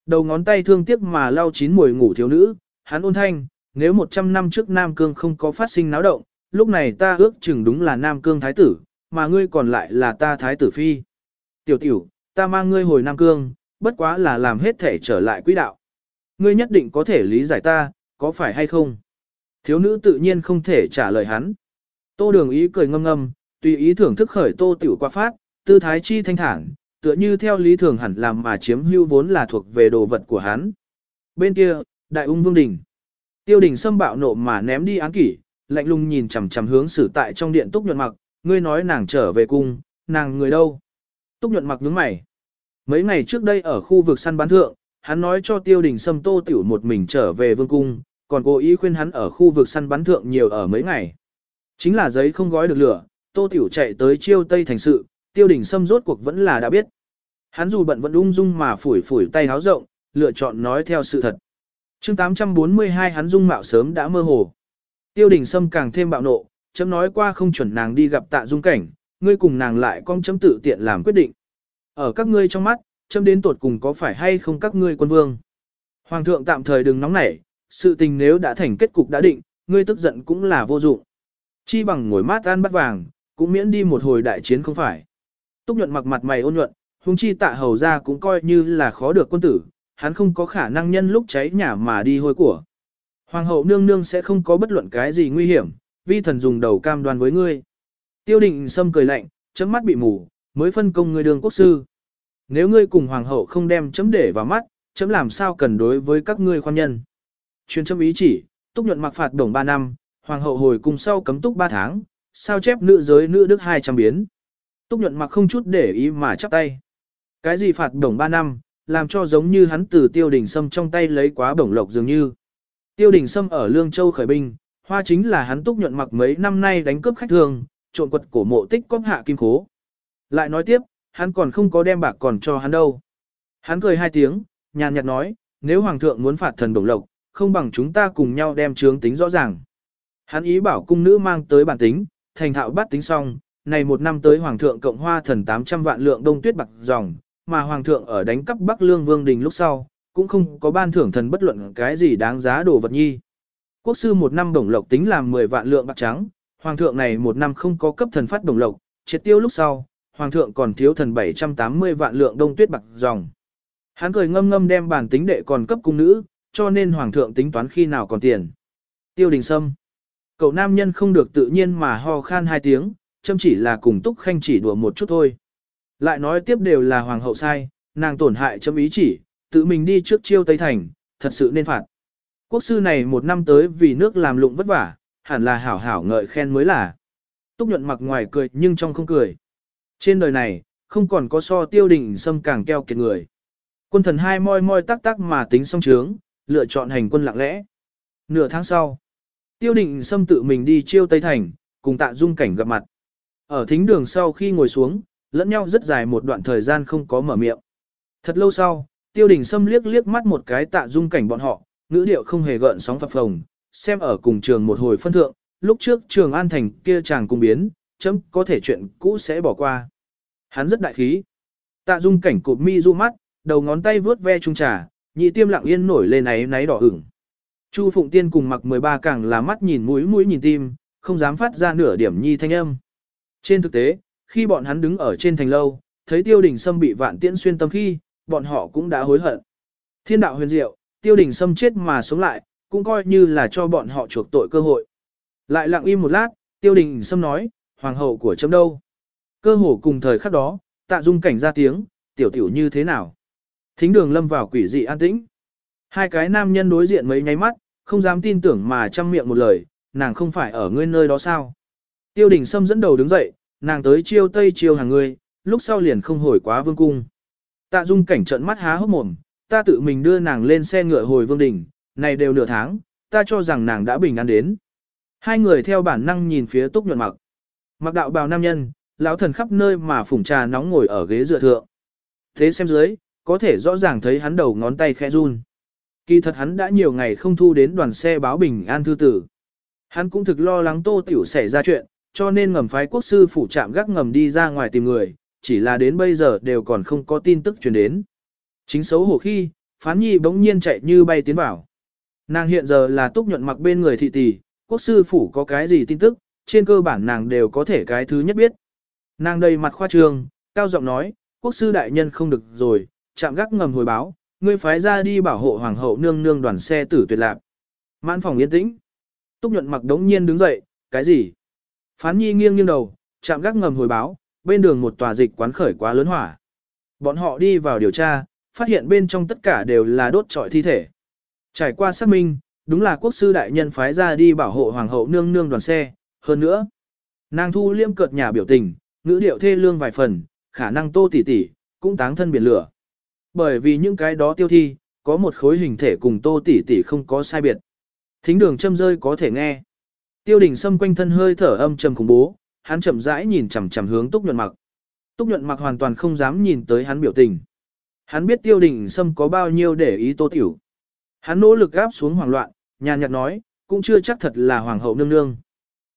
Đầu ngón tay thương tiếc mà lau chín mùi ngủ thiếu nữ, hắn ôn thanh, nếu 100 năm trước Nam Cương không có phát sinh náo động, lúc này ta ước chừng đúng là Nam Cương Thái tử, mà ngươi còn lại là ta Thái tử Phi. Tiểu tiểu, ta mang ngươi hồi Nam Cương, bất quá là làm hết thể trở lại quỹ đạo. Ngươi nhất định có thể lý giải ta, có phải hay không? Thiếu nữ tự nhiên không thể trả lời hắn. Tô đường ý cười ngâm ngâm, tùy ý thưởng thức khởi tô tiểu qua phát, tư thái chi thanh thản, tựa như theo lý thường hẳn làm mà chiếm hưu vốn là thuộc về đồ vật của hắn. Bên kia, đại ung vương đình. Tiêu đình xâm bạo nộ mà ném đi án kỷ, lạnh lùng nhìn chằm chằm hướng xử tại trong điện túc nhuận mặc, ngươi nói nàng trở về cung, nàng người đâu? Túc nhuận mặc nhướng mày. Mấy ngày trước đây ở khu vực săn bán thượng, hắn nói cho tiêu đình xâm tô tiểu một mình trở về vương cung, còn cố ý khuyên hắn ở khu vực săn bắn thượng nhiều ở mấy ngày. Chính là giấy không gói được lửa, tô tiểu chạy tới chiêu tây thành sự, tiêu đình xâm rốt cuộc vẫn là đã biết. Hắn dù bận vẫn ung dung mà phủi phủi tay háo rộng, lựa chọn nói theo sự thật chương 842 hắn dung mạo sớm đã mơ hồ. Tiêu đình sâm càng thêm bạo nộ, chấm nói qua không chuẩn nàng đi gặp tạ dung cảnh, ngươi cùng nàng lại con chấm tự tiện làm quyết định. Ở các ngươi trong mắt, chấm đến tột cùng có phải hay không các ngươi quân vương. Hoàng thượng tạm thời đừng nóng nảy, sự tình nếu đã thành kết cục đã định, ngươi tức giận cũng là vô dụng. Chi bằng ngồi mát ăn bắt vàng, cũng miễn đi một hồi đại chiến không phải. Túc nhuận mặc mặt mày ôn nhuận, huống chi tạ hầu ra cũng coi như là khó được quân tử, hắn không có khả năng nhân lúc cháy nhà mà đi hôi của. Hoàng hậu nương nương sẽ không có bất luận cái gì nguy hiểm, vi thần dùng đầu cam đoan với ngươi. Tiêu định sâm cười lạnh, chấm mắt bị mù, mới phân công ngươi đường quốc sư. Nếu ngươi cùng hoàng hậu không đem chấm để vào mắt, chấm làm sao cần đối với các ngươi khoan nhân. Chuyên chấm ý chỉ, túc nhuận mặc phạt đồng 3 năm, hoàng hậu hồi cùng sau cấm túc 3 tháng, sao chép nữ giới nữ đức 200 biến. Túc nhuận mặc không chút để ý mà chắp tay. Cái gì phạt đồng 3 năm, làm cho giống như hắn từ tiêu đình sâm trong tay lấy quá bổng lộc dường như. Tiêu đình sâm ở Lương Châu khởi binh, hoa chính là hắn túc nhuận mặc mấy năm nay đánh cướp khách thường, trộn quật cổ mộ tích cóp hạ kim khố. Lại nói tiếp, hắn còn không có đem bạc còn cho hắn đâu. Hắn cười hai tiếng, nhàn nhạt nói, nếu hoàng thượng muốn phạt thần bổng lộc, không bằng chúng ta cùng nhau đem trướng tính rõ ràng. Hắn ý bảo cung nữ mang tới bản tính, thành thạo bắt tính xong, này một năm tới hoàng thượng cộng hoa thần 800 vạn lượng đông tuyết bạc dòng, mà hoàng thượng ở đánh cắp Bắc Lương Vương đình lúc sau, cũng không có ban thưởng thần bất luận cái gì đáng giá đồ vật nhi. Quốc sư một năm đồng lộc tính làm 10 vạn lượng bạc trắng, hoàng thượng này một năm không có cấp thần phát đồng lộc, triệt tiêu lúc sau, hoàng thượng còn thiếu thần 780 vạn lượng đông tuyết bạc dòng. Hắn cười ngâm ngâm đem bản tính đệ còn cấp cung nữ, cho nên hoàng thượng tính toán khi nào còn tiền. Tiêu đình sâm. Cậu nam nhân không được tự nhiên mà ho khan hai tiếng, châm chỉ là cùng túc khanh chỉ đùa một chút thôi. Lại nói tiếp đều là hoàng hậu sai, nàng tổn hại chấm ý chỉ, tự mình đi trước chiêu Tây Thành, thật sự nên phạt. Quốc sư này một năm tới vì nước làm lụng vất vả, hẳn là hảo hảo ngợi khen mới là. Túc nhuận mặc ngoài cười nhưng trong không cười. Trên đời này, không còn có so tiêu đình xâm càng keo kiệt người. Quân thần hai moi moi tắc tắc mà tính xong trướng, lựa chọn hành quân lặng lẽ. Nửa tháng sau, tiêu định xâm tự mình đi chiêu Tây Thành, cùng tạ dung cảnh gặp mặt. Ở thính đường sau khi ngồi xuống, lẫn nhau rất dài một đoạn thời gian không có mở miệng. Thật lâu sau, tiêu đình xâm liếc liếc mắt một cái tạ dung cảnh bọn họ, ngữ điệu không hề gợn sóng phập phồng, xem ở cùng trường một hồi phân thượng, lúc trước trường an thành kia chàng cung biến, chấm có thể chuyện cũ sẽ bỏ qua. Hắn rất đại khí. Tạ dung cảnh cụp mi du mắt, đầu ngón tay vướt ve trung trà, nhị tiêm lặng yên nổi lên náy náy đỏ ửng. Chu Phụng Tiên cùng mặc 13 càng là mắt nhìn mũi mũi nhìn tim, không dám phát ra nửa điểm nhi thanh âm. Trên thực tế, khi bọn hắn đứng ở trên thành lâu, thấy tiêu đình sâm bị vạn tiễn xuyên tâm khi, bọn họ cũng đã hối hận. Thiên đạo huyền diệu, tiêu đình sâm chết mà sống lại, cũng coi như là cho bọn họ chuộc tội cơ hội. Lại lặng im một lát, tiêu đình sâm nói, hoàng hậu của chấm đâu. Cơ hồ cùng thời khắc đó, tạ dung cảnh ra tiếng, tiểu tiểu như thế nào. Thính đường lâm vào quỷ dị an tĩnh. Hai cái nam nhân đối diện mấy nháy mắt, không dám tin tưởng mà chăm miệng một lời, nàng không phải ở ngươi nơi đó sao. Tiêu đình Sâm dẫn đầu đứng dậy, nàng tới chiêu tây chiêu hàng ngươi, lúc sau liền không hồi quá vương cung. Tạ dung cảnh trận mắt há hốc mồm, ta tự mình đưa nàng lên xe ngựa hồi vương đỉnh. này đều nửa tháng, ta cho rằng nàng đã bình an đến. Hai người theo bản năng nhìn phía túc nhuận mặc. Mặc đạo bào nam nhân, lão thần khắp nơi mà phủng trà nóng ngồi ở ghế dựa thượng. Thế xem dưới, có thể rõ ràng thấy hắn đầu ngón tay khẽ run. Kỳ thật hắn đã nhiều ngày không thu đến đoàn xe báo bình an thư tử. Hắn cũng thực lo lắng tô tiểu xảy ra chuyện, cho nên ngầm phái quốc sư phủ trạm gác ngầm đi ra ngoài tìm người, chỉ là đến bây giờ đều còn không có tin tức truyền đến. Chính xấu hổ khi, phán nhi bỗng nhiên chạy như bay tiến vào. Nàng hiện giờ là túc nhuận mặc bên người thị tỷ, quốc sư phủ có cái gì tin tức, trên cơ bản nàng đều có thể cái thứ nhất biết. Nàng đầy mặt khoa trương, cao giọng nói, quốc sư đại nhân không được rồi, chạm gác ngầm hồi báo, ngươi phái ra đi bảo hộ hoàng hậu nương nương đoàn xe tử tuyệt lạc. Mãn phòng yên tĩnh. Túc nhuận mặc đống nhiên đứng dậy, cái gì? Phán nhi nghiêng nghiêng đầu, chạm gác ngầm hồi báo, bên đường một tòa dịch quán khởi quá lớn hỏa. Bọn họ đi vào điều tra, phát hiện bên trong tất cả đều là đốt trọi thi thể. Trải qua xác minh, đúng là quốc sư đại nhân phái ra đi bảo hộ hoàng hậu nương nương đoàn xe, hơn nữa. Nàng thu liêm cợt nhà biểu tình, ngữ điệu thê lương vài phần, khả năng tô tỉ tỉ, cũng táng thân biển lửa. Bởi vì những cái đó tiêu thi, có một khối hình thể cùng tô tỷ tỷ không có sai biệt. Thính đường châm rơi có thể nghe. Tiêu đình xâm quanh thân hơi thở âm trầm khủng bố, hắn chậm rãi nhìn chằm chằm hướng túc nhuận mặc. Túc nhuận mặc hoàn toàn không dám nhìn tới hắn biểu tình. Hắn biết tiêu đình xâm có bao nhiêu để ý tô tiểu. Hắn nỗ lực gáp xuống hoảng loạn, nhàn nhạt nói, cũng chưa chắc thật là hoàng hậu nương nương.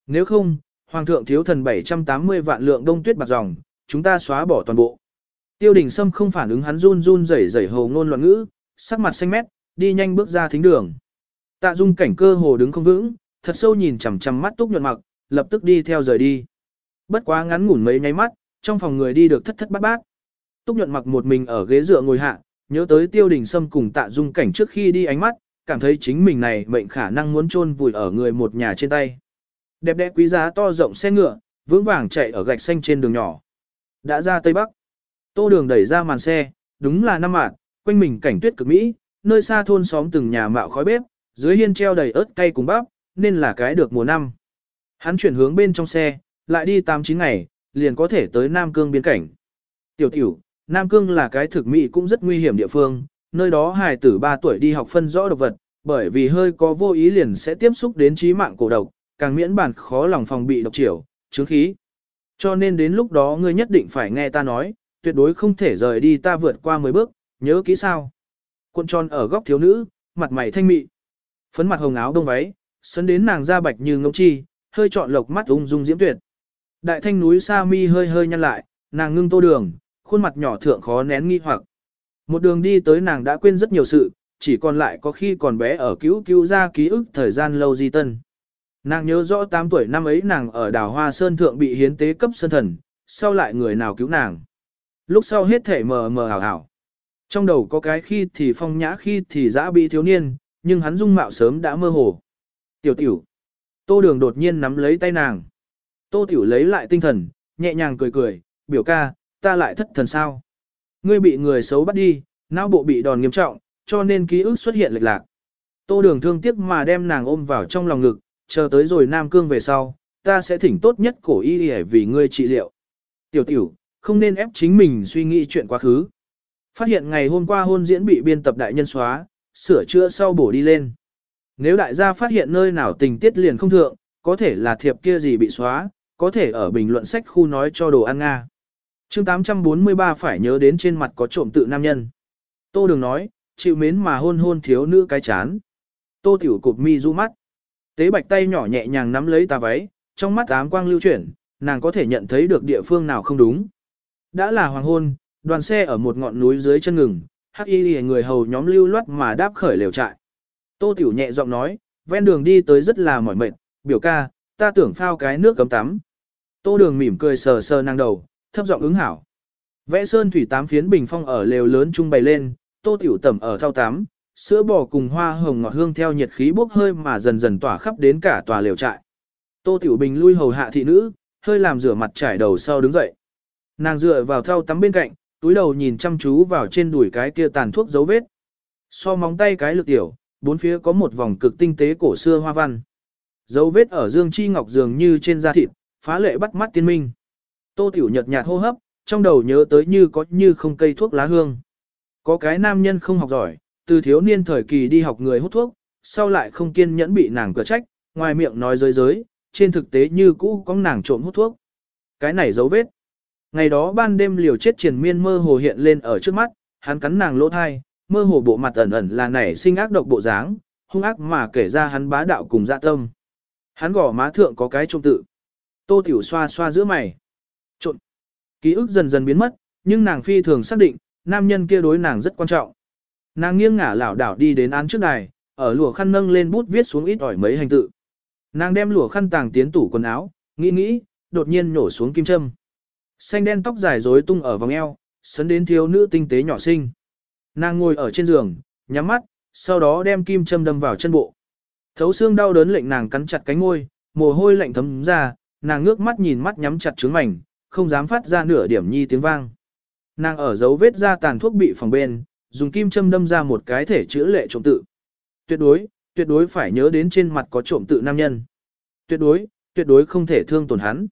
Nếu không, hoàng thượng thiếu thần 780 vạn lượng đông tuyết bạc dòng, chúng ta xóa bỏ toàn bộ. Tiêu đình Sâm không phản ứng hắn run run rẩy rẩy hồ ngôn loạn ngữ, sắc mặt xanh mét, đi nhanh bước ra thính đường. Tạ dung cảnh cơ hồ đứng không vững, thật sâu nhìn chằm chằm mắt túc nhuận mặc, lập tức đi theo rời đi. Bất quá ngắn ngủn mấy nháy mắt, trong phòng người đi được thất thất bát bát. Túc nhuận mặc một mình ở ghế dựa ngồi hạ, nhớ tới tiêu đình sâm cùng tạ dung cảnh trước khi đi ánh mắt, cảm thấy chính mình này mệnh khả năng muốn chôn vùi ở người một nhà trên tay. Đẹp đẽ quý giá to rộng xe ngựa, vững vàng chạy ở gạch xanh trên đường nhỏ. Đã ra Tây Bắc. Tô đường đẩy ra màn xe, đúng là năm mạn, quanh mình cảnh tuyết cực mỹ, nơi xa thôn xóm từng nhà mạo khói bếp, dưới hiên treo đầy ớt cay cùng bắp, nên là cái được mùa năm. Hắn chuyển hướng bên trong xe, lại đi 8-9 ngày, liền có thể tới Nam Cương biên cảnh. Tiểu tiểu, Nam Cương là cái thực mỹ cũng rất nguy hiểm địa phương, nơi đó hài tử 3 tuổi đi học phân rõ độc vật, bởi vì hơi có vô ý liền sẽ tiếp xúc đến trí mạng cổ độc, càng miễn bản khó lòng phòng bị độc triều, chứng khí. Cho nên đến lúc đó ngươi nhất định phải nghe ta nói, tuyệt đối không thể rời đi ta vượt qua 10 bước, nhớ kỹ sao. Cuộn tròn ở góc thiếu nữ, mặt mày thanh mị. Phấn mặt hồng áo đông váy, sấn đến nàng da bạch như ngỗng chi, hơi trọn lộc mắt ung dung diễm tuyệt. Đại thanh núi sa mi hơi hơi nhăn lại, nàng ngưng tô đường, khuôn mặt nhỏ thượng khó nén nghi hoặc. Một đường đi tới nàng đã quên rất nhiều sự, chỉ còn lại có khi còn bé ở cứu cứu ra ký ức thời gian lâu di tân. Nàng nhớ rõ 8 tuổi năm ấy nàng ở đảo Hoa Sơn Thượng bị hiến tế cấp sơn thần, sau lại người nào cứu nàng. Lúc sau hết thể mờ mờ ảo ảo. Trong đầu có cái khi thì phong nhã khi thì dã bị thiếu niên, nhưng hắn dung mạo sớm đã mơ hồ. Tiểu tiểu. Tô đường đột nhiên nắm lấy tay nàng. Tô tiểu lấy lại tinh thần, nhẹ nhàng cười cười, biểu ca, ta lại thất thần sao. Ngươi bị người xấu bắt đi, não bộ bị đòn nghiêm trọng, cho nên ký ức xuất hiện lệch lạc. Tô đường thương tiếc mà đem nàng ôm vào trong lòng ngực, chờ tới rồi Nam Cương về sau, ta sẽ thỉnh tốt nhất cổ y để vì ngươi trị liệu. Tiểu tiểu, không nên ép chính mình suy nghĩ chuyện quá khứ. Phát hiện ngày hôm qua hôn diễn bị biên tập đại nhân xóa, sửa chữa sau bổ đi lên. Nếu đại gia phát hiện nơi nào tình tiết liền không thượng, có thể là thiệp kia gì bị xóa, có thể ở bình luận sách khu nói cho đồ ăn Nga. chương 843 phải nhớ đến trên mặt có trộm tự nam nhân. Tô Đường nói, chịu mến mà hôn hôn thiếu nữ cái chán. Tô Tiểu cụp mi du mắt. Tế bạch tay nhỏ nhẹ nhàng nắm lấy tà váy, trong mắt ám quang lưu chuyển, nàng có thể nhận thấy được địa phương nào không đúng. Đã là hoàng hôn, đoàn xe ở một ngọn núi dưới chân ngừng, hắc y người hầu nhóm lưu loát mà đáp khởi lều trại. Tô Tiểu nhẹ giọng nói, ven đường đi tới rất là mỏi mệt, biểu ca, ta tưởng phao cái nước cấm tắm. Tô đường mỉm cười sờ sờ năng đầu, thấp giọng ứng hảo. Vẽ sơn thủy tám phiến bình phong ở lều lớn trung bày lên, tô tiểu tẩm ở thao tám, sữa bò cùng hoa hồng ngọt hương theo nhiệt khí bốc hơi mà dần dần tỏa khắp đến cả tòa lều trại. Tô tiểu bình lui hầu hạ thị nữ, hơi làm rửa mặt trải đầu sau đứng dậy. Nàng dựa vào thao tắm bên cạnh, túi đầu nhìn chăm chú vào trên đùi cái kia tàn thuốc dấu vết. So móng tay cái lực tiểu, bốn phía có một vòng cực tinh tế cổ xưa hoa văn. Dấu vết ở dương chi ngọc dường như trên da thịt, phá lệ bắt mắt tiên minh. Tô tiểu nhợt nhạt hô hấp, trong đầu nhớ tới như có như không cây thuốc lá hương. Có cái nam nhân không học giỏi, từ thiếu niên thời kỳ đi học người hút thuốc, sau lại không kiên nhẫn bị nàng cửa trách, ngoài miệng nói dối dối, trên thực tế như cũ có nàng trộm hút thuốc. Cái này dấu vết. Ngày đó ban đêm liều chết triền miên mơ hồ hiện lên ở trước mắt, hắn cắn nàng lỗ thai, mơ hồ bộ mặt ẩn ẩn là nảy sinh ác độc bộ dáng, hung ác mà kể ra hắn bá đạo cùng dạ tâm. Hắn gỏ má thượng có cái trông tự. Tô Tiểu xoa xoa giữa mày. Trộn. Ký ức dần dần biến mất, nhưng nàng phi thường xác định, nam nhân kia đối nàng rất quan trọng. Nàng nghiêng ngả lảo đảo đi đến án trước đài, ở lụa khăn nâng lên bút viết xuống ít ỏi mấy hành tự. Nàng đem lụa khăn tàng tiến tủ quần áo, nghĩ nghĩ, đột nhiên nổ xuống kim châm. Xanh đen tóc dài rối tung ở vòng eo, sấn đến thiếu nữ tinh tế nhỏ xinh. Nàng ngồi ở trên giường, nhắm mắt, sau đó đem kim châm đâm vào chân bộ. Thấu xương đau đớn lệnh nàng cắn chặt cánh môi, mồ hôi lạnh thấm ra, nàng ngước mắt nhìn mắt nhắm chặt trứng mảnh, không dám phát ra nửa điểm nhi tiếng vang. Nàng ở dấu vết ra tàn thuốc bị phòng bên, dùng kim châm đâm ra một cái thể chữa lệ trộm tự. Tuyệt đối, tuyệt đối phải nhớ đến trên mặt có trộm tự nam nhân. Tuyệt đối, tuyệt đối không thể thương tổn hắn.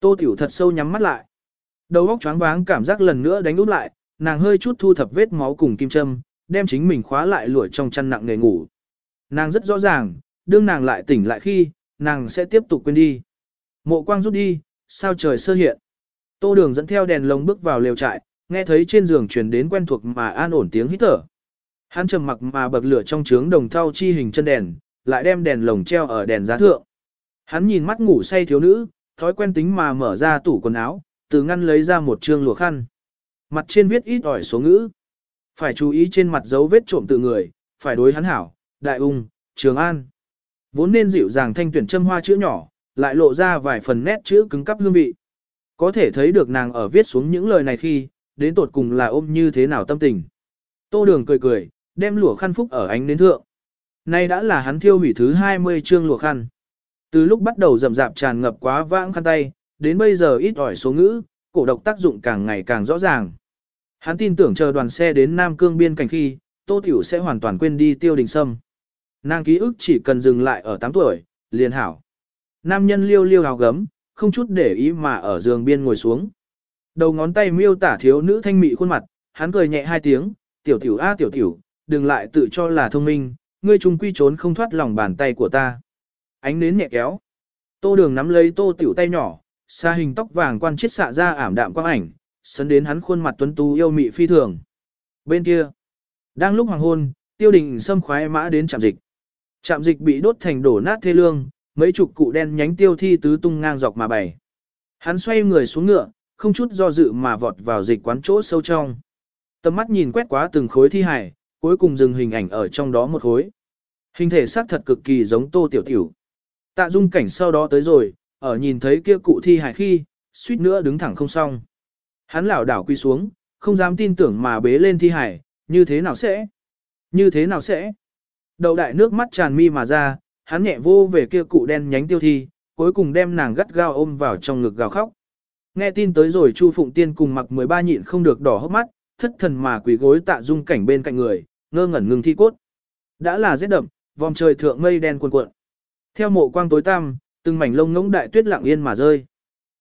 Tô Tiểu thật sâu nhắm mắt lại. Đầu óc choáng váng cảm giác lần nữa đánh úp lại, nàng hơi chút thu thập vết máu cùng kim châm, đem chính mình khóa lại lụi trong chăn nặng nề ngủ. Nàng rất rõ ràng, đương nàng lại tỉnh lại khi, nàng sẽ tiếp tục quên đi. Mộ quang rút đi, sao trời sơ hiện. Tô đường dẫn theo đèn lồng bước vào lều trại, nghe thấy trên giường truyền đến quen thuộc mà an ổn tiếng hít thở. Hắn trầm mặc mà bậc lửa trong trướng đồng thau chi hình chân đèn, lại đem đèn lồng treo ở đèn giá thượng. Hắn nhìn mắt ngủ say thiếu nữ, thói quen tính mà mở ra tủ quần áo, từ ngăn lấy ra một trương lụa khăn mặt trên viết ít ỏi số ngữ. Phải chú ý trên mặt dấu vết trộm tự người, phải đối hắn hảo, đại ung, trường an. Vốn nên dịu dàng thanh tuyển châm hoa chữ nhỏ, lại lộ ra vài phần nét chữ cứng cắp hương vị. Có thể thấy được nàng ở viết xuống những lời này khi, đến tột cùng là ôm như thế nào tâm tình. Tô đường cười cười, đem lụa khăn phúc ở ánh đến thượng. Nay đã là hắn thiêu hủy thứ 20 chương lụa khăn. Từ lúc bắt đầu rầm rạp tràn ngập quá vãng khăn tay, đến bây giờ ít ỏi số ngữ, cổ độc tác dụng càng ngày càng rõ ràng. Hắn tin tưởng chờ đoàn xe đến Nam Cương biên cảnh khi, Tô Tiểu sẽ hoàn toàn quên đi tiêu đình sâm. Nàng ký ức chỉ cần dừng lại ở 8 tuổi, liền hảo. Nam nhân liêu liêu hào gấm, không chút để ý mà ở giường biên ngồi xuống. Đầu ngón tay miêu tả thiếu nữ thanh mị khuôn mặt, hắn cười nhẹ hai tiếng, tiểu tiểu a tiểu tiểu, đừng lại tự cho là thông minh, ngươi trùng quy trốn không thoát lòng bàn tay của ta. Ánh nến nhẹ kéo. Tô đường nắm lấy tô tiểu tay nhỏ, xa hình tóc vàng quan chiết xạ ra ảm đạm quang ảnh, sấn đến hắn khuôn mặt tuấn tú yêu mị phi thường. Bên kia, đang lúc hoàng hôn, tiêu đình xâm khoái mã đến trạm dịch. Trạm dịch bị đốt thành đổ nát thê lương, mấy chục cụ đen nhánh tiêu thi tứ tung ngang dọc mà bày. Hắn xoay người xuống ngựa, không chút do dự mà vọt vào dịch quán chỗ sâu trong. Tầm mắt nhìn quét quá từng khối thi hài, cuối cùng dừng hình ảnh ở trong đó một khối. Hình thể xác thật cực kỳ giống tô tiểu tiểu. Tạ dung cảnh sau đó tới rồi, ở nhìn thấy kia cụ thi hài khi, suýt nữa đứng thẳng không xong. Hắn lảo đảo quy xuống, không dám tin tưởng mà bế lên thi hải, như thế nào sẽ? Như thế nào sẽ? Đầu đại nước mắt tràn mi mà ra, hắn nhẹ vô về kia cụ đen nhánh tiêu thi, cuối cùng đem nàng gắt gao ôm vào trong ngực gào khóc. Nghe tin tới rồi Chu Phụng Tiên cùng mặc 13 nhịn không được đỏ hốc mắt, thất thần mà quỳ gối tạ dung cảnh bên cạnh người, ngơ ngẩn ngừng thi cốt. Đã là rét đậm, vòng trời thượng mây đen cuồn cuộn. Theo mộ quang tối tăm, từng mảnh lông ngỗng đại tuyết lặng yên mà rơi.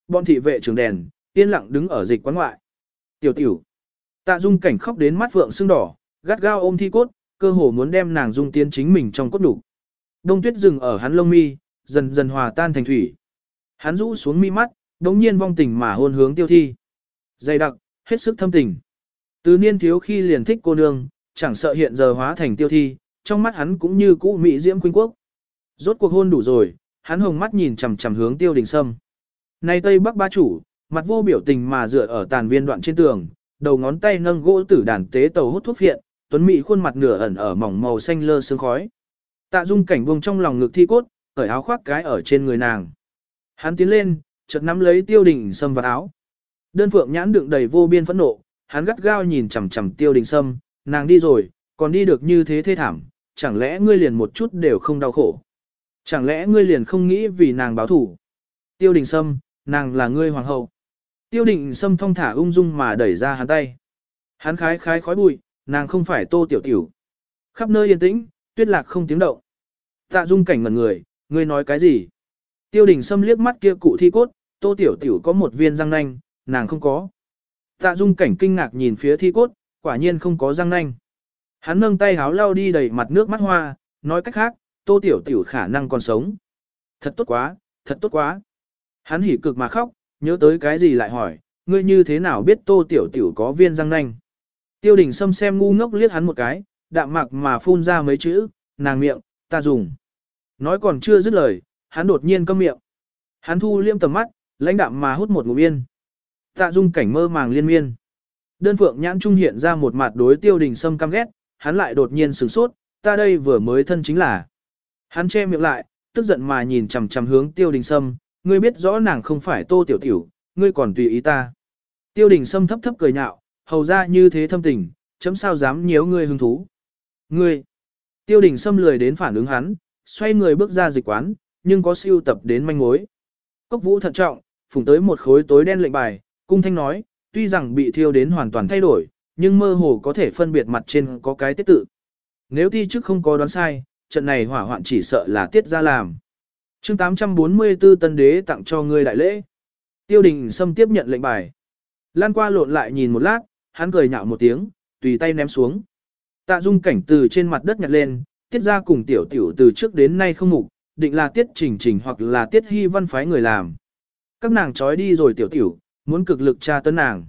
Bọn thị vệ trưởng đèn, yên lặng đứng ở dịch quán ngoại. Tiểu tiểu. Tạ dung cảnh khóc đến mắt vượng sưng đỏ, gắt gao ôm thi cốt, cơ hồ muốn đem nàng dung tiến chính mình trong cốt đủ. Đông tuyết dừng ở hắn lông mi, dần dần hòa tan thành thủy. Hắn rũ xuống mi mắt, đống nhiên vong tình mà hôn hướng tiêu thi. Dày đặc, hết sức thâm tình. Từ niên thiếu khi liền thích cô nương, chẳng sợ hiện giờ hóa thành tiêu thi, trong mắt hắn cũng như cũ mỹ diễm khuynh quốc. Rốt cuộc hôn đủ rồi, hắn hồng mắt nhìn chằm chằm hướng tiêu đình sâm. Nay Tây Bắc ba chủ, mặt vô biểu tình mà dựa ở tàn viên đoạn trên tường, đầu ngón tay nâng gỗ tử đàn tế tàu hút thuốc phiện, tuấn mỹ khuôn mặt nửa ẩn ở mỏng màu xanh lơ sương khói. Tạ Dung cảnh buông trong lòng ngực thi cốt, cởi áo khoác cái ở trên người nàng. Hắn tiến lên, chợt nắm lấy Tiêu Đình Sâm vào áo. Đơn phượng nhãn đựng đầy vô biên phẫn nộ, hắn gắt gao nhìn chằm chằm Tiêu Đình Sâm, nàng đi rồi, còn đi được như thế thê thảm, chẳng lẽ ngươi liền một chút đều không đau khổ? Chẳng lẽ ngươi liền không nghĩ vì nàng báo thủ? Tiêu Đình Sâm, nàng là ngươi hoàng hậu. Tiêu định Sâm thong thả ung dung mà đẩy ra hắn tay. Hắn khái khái khói bụi, nàng không phải Tô Tiểu Tiểu. Khắp nơi yên tĩnh, tuyết lạc không tiếng động. Tạ dung cảnh ngẩn người, ngươi nói cái gì? Tiêu đình Sâm liếc mắt kia cụ thi cốt, tô tiểu tiểu có một viên răng nanh, nàng không có. Tạ dung cảnh kinh ngạc nhìn phía thi cốt, quả nhiên không có răng nanh. Hắn nâng tay háo lau đi đầy mặt nước mắt hoa, nói cách khác, tô tiểu tiểu khả năng còn sống. Thật tốt quá, thật tốt quá. Hắn hỉ cực mà khóc, nhớ tới cái gì lại hỏi, ngươi như thế nào biết tô tiểu tiểu có viên răng nanh. Tiêu đình Sâm xem ngu ngốc liếc hắn một cái, đạm mạc mà phun ra mấy chữ, nàng miệng, ta dùng. Nói còn chưa dứt lời, hắn đột nhiên câm miệng. Hắn thu liêm tầm mắt, lãnh đạm mà hút một ngụm yên. Tạ dung cảnh mơ màng liên miên. Đơn phượng nhãn trung hiện ra một mặt đối tiêu đình sâm căm ghét, hắn lại đột nhiên sửng sốt, ta đây vừa mới thân chính là. Hắn che miệng lại, tức giận mà nhìn chằm chằm hướng tiêu đình sâm, ngươi biết rõ nàng không phải tô tiểu tiểu, ngươi còn tùy ý ta. Tiêu đình sâm thấp thấp cười nhạo, hầu ra như thế thâm tình, chấm sao dám nhiễu ngươi hứng thú. Ngươi, tiêu đình sâm lười đến phản ứng hắn, xoay người bước ra dịch quán, nhưng có siêu tập đến manh mối. Cốc vũ thận trọng, phủng tới một khối tối đen lệnh bài, cung thanh nói, tuy rằng bị thiêu đến hoàn toàn thay đổi, nhưng mơ hồ có thể phân biệt mặt trên có cái tiết tự. Nếu thi trước không có đoán sai, trận này hỏa hoạn chỉ sợ là tiết ra làm chương 844 tân đế tặng cho ngươi đại lễ. Tiêu đình xâm tiếp nhận lệnh bài. Lan qua lộn lại nhìn một lát, hắn cười nhạo một tiếng, tùy tay ném xuống. Tạ dung cảnh từ trên mặt đất nhặt lên, tiết ra cùng tiểu tiểu từ trước đến nay không mục, định là tiết trình trình hoặc là tiết hy văn phái người làm. Các nàng trói đi rồi tiểu tiểu, muốn cực lực tra tấn nàng.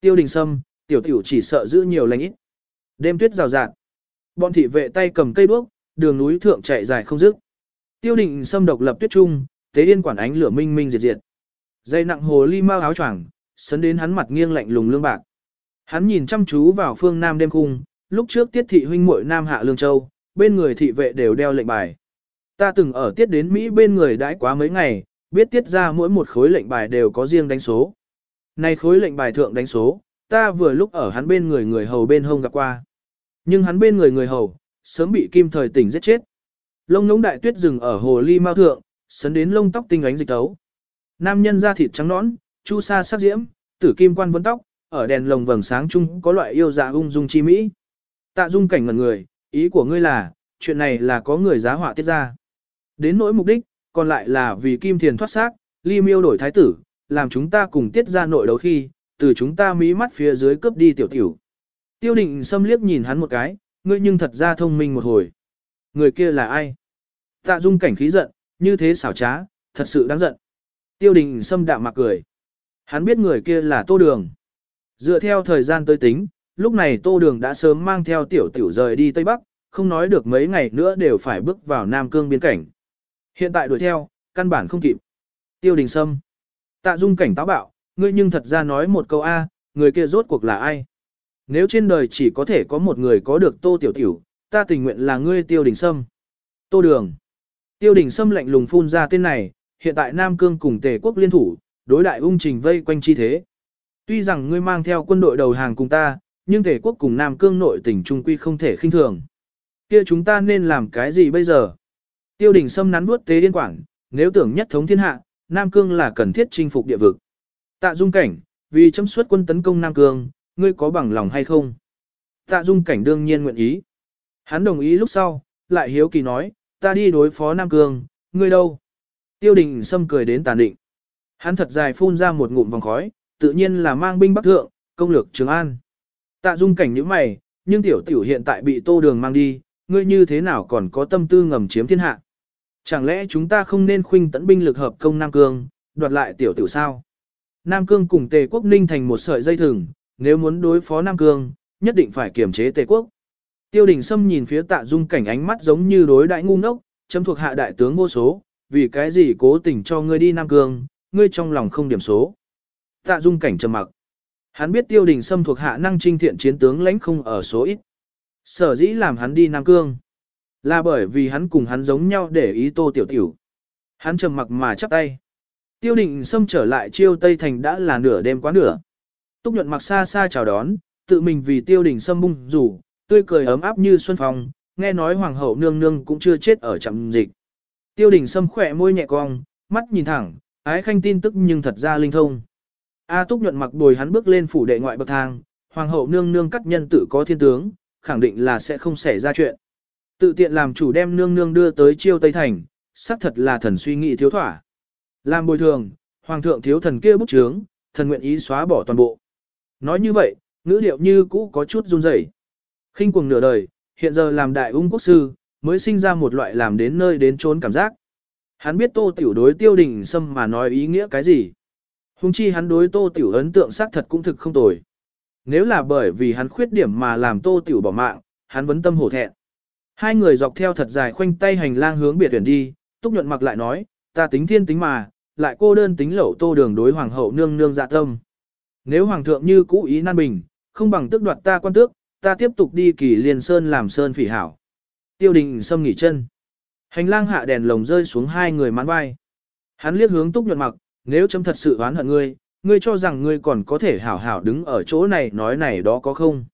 Tiêu đình sâm, tiểu tiểu chỉ sợ giữ nhiều lành ít. Đêm tuyết rào rạt. Bọn thị vệ tay cầm cây đuốc, đường núi thượng chạy dài không dứt. Tiêu định xâm độc lập tuyết trung, tế yên quản ánh lửa minh minh diệt diệt. Dây nặng hồ ly mau áo choàng, sấn đến hắn mặt nghiêng lạnh lùng lương bạc. Hắn nhìn chăm chú vào phương Nam đêm khung, lúc trước tiết thị huynh muội Nam Hạ Lương Châu, bên người thị vệ đều đeo lệnh bài. Ta từng ở tiết đến Mỹ bên người đãi quá mấy ngày, biết tiết ra mỗi một khối lệnh bài đều có riêng đánh số. Này khối lệnh bài thượng đánh số, ta vừa lúc ở hắn bên người người hầu bên hông gặp qua. Nhưng hắn bên người người hầu, sớm bị kim thời tỉnh giết chết. Lông ngỗng đại tuyết rừng ở hồ ly mao thượng, sấn đến lông tóc tinh ánh dịch tấu. Nam nhân da thịt trắng nõn, chu sa sắc diễm, tử kim quan vấn tóc, ở đèn lồng vầng sáng chung có loại yêu dạ ung dung chi mỹ. Tạ dung cảnh ngần người, ý của ngươi là, chuyện này là có người giá họa tiết ra. Đến nỗi mục đích, còn lại là vì kim thiền thoát xác, ly miêu đổi thái tử, làm chúng ta cùng tiết ra nội đấu khi, từ chúng ta mí mắt phía dưới cướp đi tiểu tiểu. Tiêu định xâm liếc nhìn hắn một cái, ngươi nhưng thật ra thông minh một hồi. Người kia là ai? Tạ dung cảnh khí giận, như thế xảo trá, thật sự đáng giận. Tiêu đình xâm đạm mặc cười. Hắn biết người kia là tô đường. Dựa theo thời gian tới tính, lúc này tô đường đã sớm mang theo tiểu tiểu rời đi Tây Bắc, không nói được mấy ngày nữa đều phải bước vào Nam Cương biên cảnh. Hiện tại đuổi theo, căn bản không kịp. Tiêu đình sâm. Tạ dung cảnh táo bạo, ngươi nhưng thật ra nói một câu A, người kia rốt cuộc là ai? Nếu trên đời chỉ có thể có một người có được tô tiểu tiểu, ta tình nguyện là ngươi tiêu đình sâm. Tô đường. Tiêu đình sâm lạnh lùng phun ra tên này, hiện tại Nam Cương cùng tề quốc liên thủ, đối đại ung trình vây quanh chi thế. Tuy rằng ngươi mang theo quân đội đầu hàng cùng ta, nhưng tề quốc cùng Nam Cương nội tỉnh trung quy không thể khinh thường. Kia chúng ta nên làm cái gì bây giờ? Tiêu đình sâm nắn bước tế điên quảng, nếu tưởng nhất thống thiên hạ, Nam Cương là cần thiết chinh phục địa vực. Tạ dung cảnh, vì chấm suất quân tấn công Nam Cương, ngươi có bằng lòng hay không? Tạ dung cảnh đương nhiên nguyện ý. Hắn đồng ý lúc sau, lại hiếu kỳ nói, ta đi đối phó Nam Cương, ngươi đâu? Tiêu đình Sâm cười đến tàn định. Hắn thật dài phun ra một ngụm vòng khói, tự nhiên là mang binh bắc thượng, công lược Trường An. Tạ dung cảnh như mày, nhưng tiểu tiểu hiện tại bị tô đường mang đi, ngươi như thế nào còn có tâm tư ngầm chiếm thiên hạ? Chẳng lẽ chúng ta không nên khuynh tấn binh lực hợp công Nam Cương, đoạt lại tiểu tiểu sao? Nam Cương cùng Tề quốc ninh thành một sợi dây thừng, nếu muốn đối phó Nam Cương, nhất định phải kiềm chế Tề quốc. Tiêu đình Sâm nhìn phía tạ dung cảnh ánh mắt giống như đối đại ngu ngốc, chấm thuộc hạ đại tướng vô số, vì cái gì cố tình cho ngươi đi Nam Cương, ngươi trong lòng không điểm số. Tạ dung cảnh trầm mặc. Hắn biết tiêu đình Sâm thuộc hạ năng trinh thiện chiến tướng lãnh không ở số ít. Sở dĩ làm hắn đi Nam Cương. Là bởi vì hắn cùng hắn giống nhau để ý tô tiểu tiểu. Hắn trầm mặc mà chắp tay. Tiêu định Sâm trở lại chiêu Tây Thành đã là nửa đêm quá nửa. Túc nhuận mặc xa xa chào đón, tự mình vì tiêu đình Sâm bung rủ, tươi cười ấm áp như xuân phong, nghe nói hoàng hậu nương nương cũng chưa chết ở trạm dịch. Tiêu đình xâm khỏe môi nhẹ cong, mắt nhìn thẳng, ái khanh tin tức nhưng thật ra linh thông. A túc nhuận mặc bồi hắn bước lên phủ đệ ngoại bậc thang, hoàng hậu nương nương cắt nhân tự có thiên tướng, khẳng định là sẽ không xảy ra chuyện. Tự tiện làm chủ đem nương nương đưa tới chiêu Tây Thành, xác thật là thần suy nghĩ thiếu thỏa. Làm bồi thường, hoàng thượng thiếu thần kia bút chướng, thần nguyện ý xóa bỏ toàn bộ. Nói như vậy, ngữ liệu như cũ có chút run rẩy khinh cuồng nửa đời, hiện giờ làm đại ung quốc sư, mới sinh ra một loại làm đến nơi đến trốn cảm giác. Hắn biết tô tiểu đối tiêu đình xâm mà nói ý nghĩa cái gì. Hùng chi hắn đối tô tiểu ấn tượng xác thật cũng thực không tồi. Nếu là bởi vì hắn khuyết điểm mà làm tô tiểu bỏ mạng, hắn vẫn tâm hổ thẹn. Hai người dọc theo thật dài khoanh tay hành lang hướng biệt tuyển đi, túc nhuận mặc lại nói, ta tính thiên tính mà, lại cô đơn tính lẩu tô đường đối hoàng hậu nương nương dạ tâm. Nếu hoàng thượng như cũ ý nan bình, không bằng tước đoạt ta quan tước, ta tiếp tục đi kỳ liên sơn làm sơn phỉ hảo. Tiêu đình xâm nghỉ chân. Hành lang hạ đèn lồng rơi xuống hai người mãn vai. Hắn liếc hướng túc nhuận mặc, nếu chấm thật sự oán hận ngươi, ngươi cho rằng ngươi còn có thể hảo hảo đứng ở chỗ này nói này đó có không.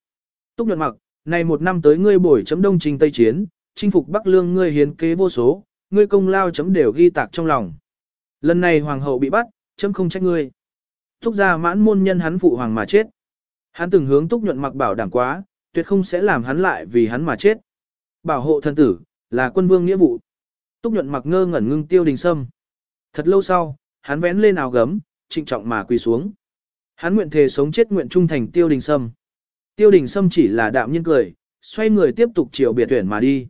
Túc nhuận mặc, này một năm tới ngươi bổi chấm đông trình tây chiến, chinh phục Bắc Lương ngươi hiến kế vô số, ngươi công lao chấm đều ghi tạc trong lòng. Lần này hoàng hậu bị bắt, chấm không trách ngươi. Túc gia mãn môn nhân hắn phụ hoàng mà chết. Hắn từng hướng túc nhuận mặc bảo đảm quá, tuyệt không sẽ làm hắn lại vì hắn mà chết. Bảo hộ thân tử, là quân vương nghĩa vụ. Túc nhuận mặc ngơ ngẩn ngưng tiêu đình sâm. Thật lâu sau, hắn vén lên áo gấm, trịnh trọng mà quỳ xuống. Hắn nguyện thề sống chết nguyện trung thành tiêu đình sâm. Tiêu đình sâm chỉ là đạm nhiên cười, xoay người tiếp tục chiều biệt tuyển mà đi.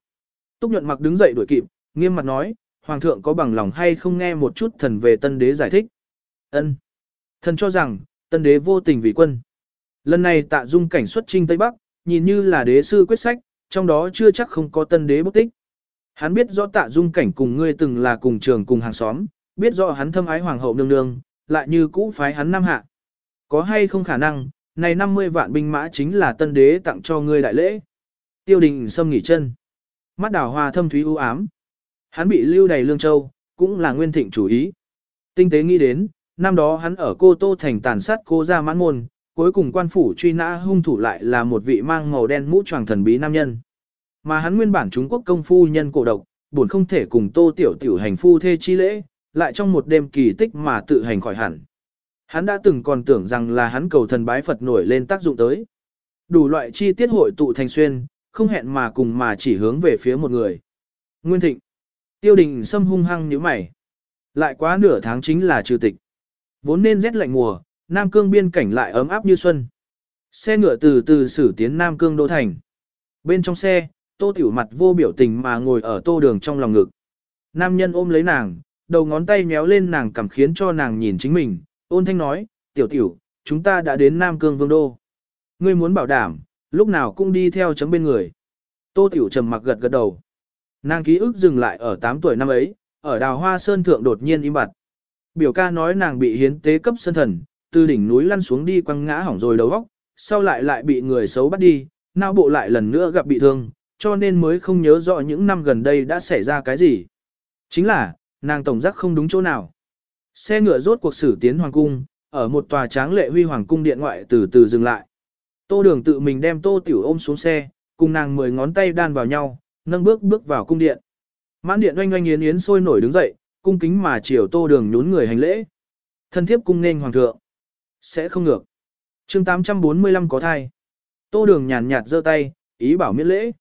Túc nhuận mặc đứng dậy đuổi kịp, nghiêm mặt nói, Hoàng thượng có bằng lòng hay không nghe một chút thần về tân đế giải thích. ân Thần cho rằng, tân đế vô tình vì quân. Lần này tạ dung cảnh xuất trinh Tây Bắc, nhìn như là đế sư quyết sách, trong đó chưa chắc không có tân đế bút tích. Hắn biết rõ tạ dung cảnh cùng ngươi từng là cùng trường cùng hàng xóm, biết rõ hắn thâm ái hoàng hậu nương nương, lại như cũ phái hắn nam hạ. Có hay không khả năng, này 50 vạn binh mã chính là tân đế tặng cho ngươi đại lễ. Tiêu đình xâm nghỉ chân. Mắt đào hoa thâm thúy u ám. Hắn bị lưu đầy lương châu, cũng là nguyên thịnh chủ ý. Tinh tế nghĩ đến, năm đó hắn ở cô Tô Thành tàn sát cô ra mãn môn, cuối cùng quan phủ truy nã hung thủ lại là một vị mang màu đen mũ choàng thần bí nam nhân. Mà hắn nguyên bản Trung Quốc công phu nhân cổ độc, buồn không thể cùng Tô Tiểu Tiểu hành phu thê chi lễ, lại trong một đêm kỳ tích mà tự hành khỏi hẳn. Hắn đã từng còn tưởng rằng là hắn cầu thần bái Phật nổi lên tác dụng tới. Đủ loại chi tiết hội tụ thành xuyên, không hẹn mà cùng mà chỉ hướng về phía một người. Nguyên Thịnh. Tiêu đình xâm hung hăng như mày. Lại quá nửa tháng chính là trừ tịch. Vốn nên rét lạnh mùa, Nam Cương biên cảnh lại ấm áp như xuân. Xe ngựa từ từ xử tiến Nam Cương Đô Thành. Bên trong xe, tô tiểu mặt vô biểu tình mà ngồi ở tô đường trong lòng ngực. Nam nhân ôm lấy nàng, đầu ngón tay méo lên nàng cảm khiến cho nàng nhìn chính mình, ôn thanh nói, tiểu tiểu, chúng ta đã đến Nam Cương Vương Đô. Ngươi muốn bảo đảm, lúc nào cũng đi theo chấm bên người. Tô tiểu trầm mặc gật gật đầu. Nàng ký ức dừng lại ở 8 tuổi năm ấy, ở đào hoa sơn thượng đột nhiên im bặt. Biểu ca nói nàng bị hiến tế cấp sơn thần, từ đỉnh núi lăn xuống đi quăng ngã hỏng rồi đầu óc, sau lại lại bị người xấu bắt đi, não bộ lại lần nữa gặp bị thương, cho nên mới không nhớ rõ những năm gần đây đã xảy ra cái gì. Chính là, nàng tổng giác không đúng chỗ nào. Xe ngựa rốt cuộc xử tiến hoàng cung, ở một tòa tráng lệ huy hoàng cung điện ngoại từ từ dừng lại. Tô đường tự mình đem tô tiểu ôm xuống xe, cùng nàng mười ngón tay đan vào nhau, nâng bước bước vào cung điện. Mãn điện oanh oanh yến yến sôi nổi đứng dậy, cung kính mà chiều tô đường nhún người hành lễ. Thân thiếp cung nên hoàng thượng. Sẽ không ngược. chương 845 có thai. Tô đường nhàn nhạt giơ tay, ý bảo miễn lễ.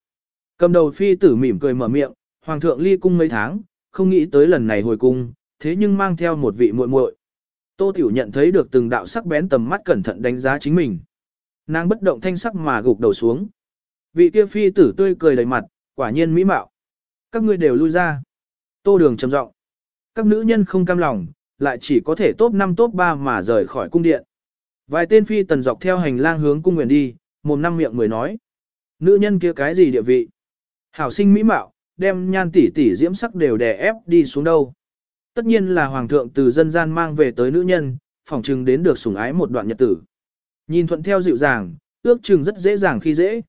Cầm đầu phi tử mỉm cười mở miệng, hoàng thượng ly cung mấy tháng, không nghĩ tới lần này hồi cung, thế nhưng mang theo một vị muội muội. Tô Tiểu nhận thấy được từng đạo sắc bén tầm mắt cẩn thận đánh giá chính mình. Nàng bất động thanh sắc mà gục đầu xuống. Vị kia phi tử tươi cười đầy mặt, quả nhiên mỹ mạo. Các ngươi đều lui ra. Tô đường trầm giọng. Các nữ nhân không cam lòng, lại chỉ có thể top 5 top 3 mà rời khỏi cung điện. Vài tên phi tần dọc theo hành lang hướng cung nguyện đi, mồm năm miệng mười nói. Nữ nhân kia cái gì địa vị? Hảo sinh mỹ mạo, đem nhan tỷ tỷ diễm sắc đều đè ép đi xuống đâu. Tất nhiên là hoàng thượng từ dân gian mang về tới nữ nhân, phỏng chừng đến được sủng ái một đoạn nhật tử. Nhìn thuận theo dịu dàng, ước chừng rất dễ dàng khi dễ.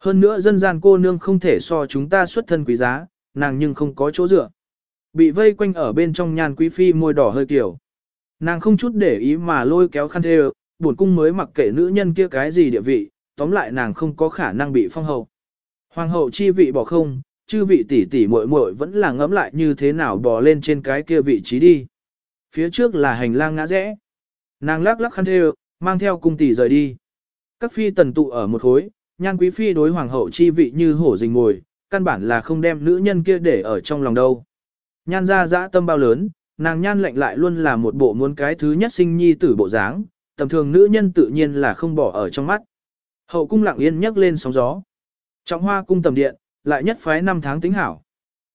Hơn nữa dân gian cô nương không thể so chúng ta xuất thân quý giá, nàng nhưng không có chỗ dựa. Bị vây quanh ở bên trong nhan quý phi môi đỏ hơi kiểu. Nàng không chút để ý mà lôi kéo khăn thê buồn cung mới mặc kệ nữ nhân kia cái gì địa vị, tóm lại nàng không có khả năng bị phong hậu. Hoàng hậu chi vị bỏ không, chư vị tỷ tỷ muội muội vẫn là ngẫm lại như thế nào bò lên trên cái kia vị trí đi. Phía trước là hành lang ngã rẽ. Nàng lắc lắc khăn thê mang theo cung tỷ rời đi. Các phi tần tụ ở một khối, nhan quý phi đối hoàng hậu chi vị như hổ rình ngồi, căn bản là không đem nữ nhân kia để ở trong lòng đâu. Nhan ra dã tâm bao lớn, nàng nhan lệnh lại luôn là một bộ muốn cái thứ nhất sinh nhi tử bộ dáng, tầm thường nữ nhân tự nhiên là không bỏ ở trong mắt. Hậu cung lặng yên nhấc lên sóng gió. Trọng hoa cung tầm điện, lại nhất phái năm tháng tính hảo.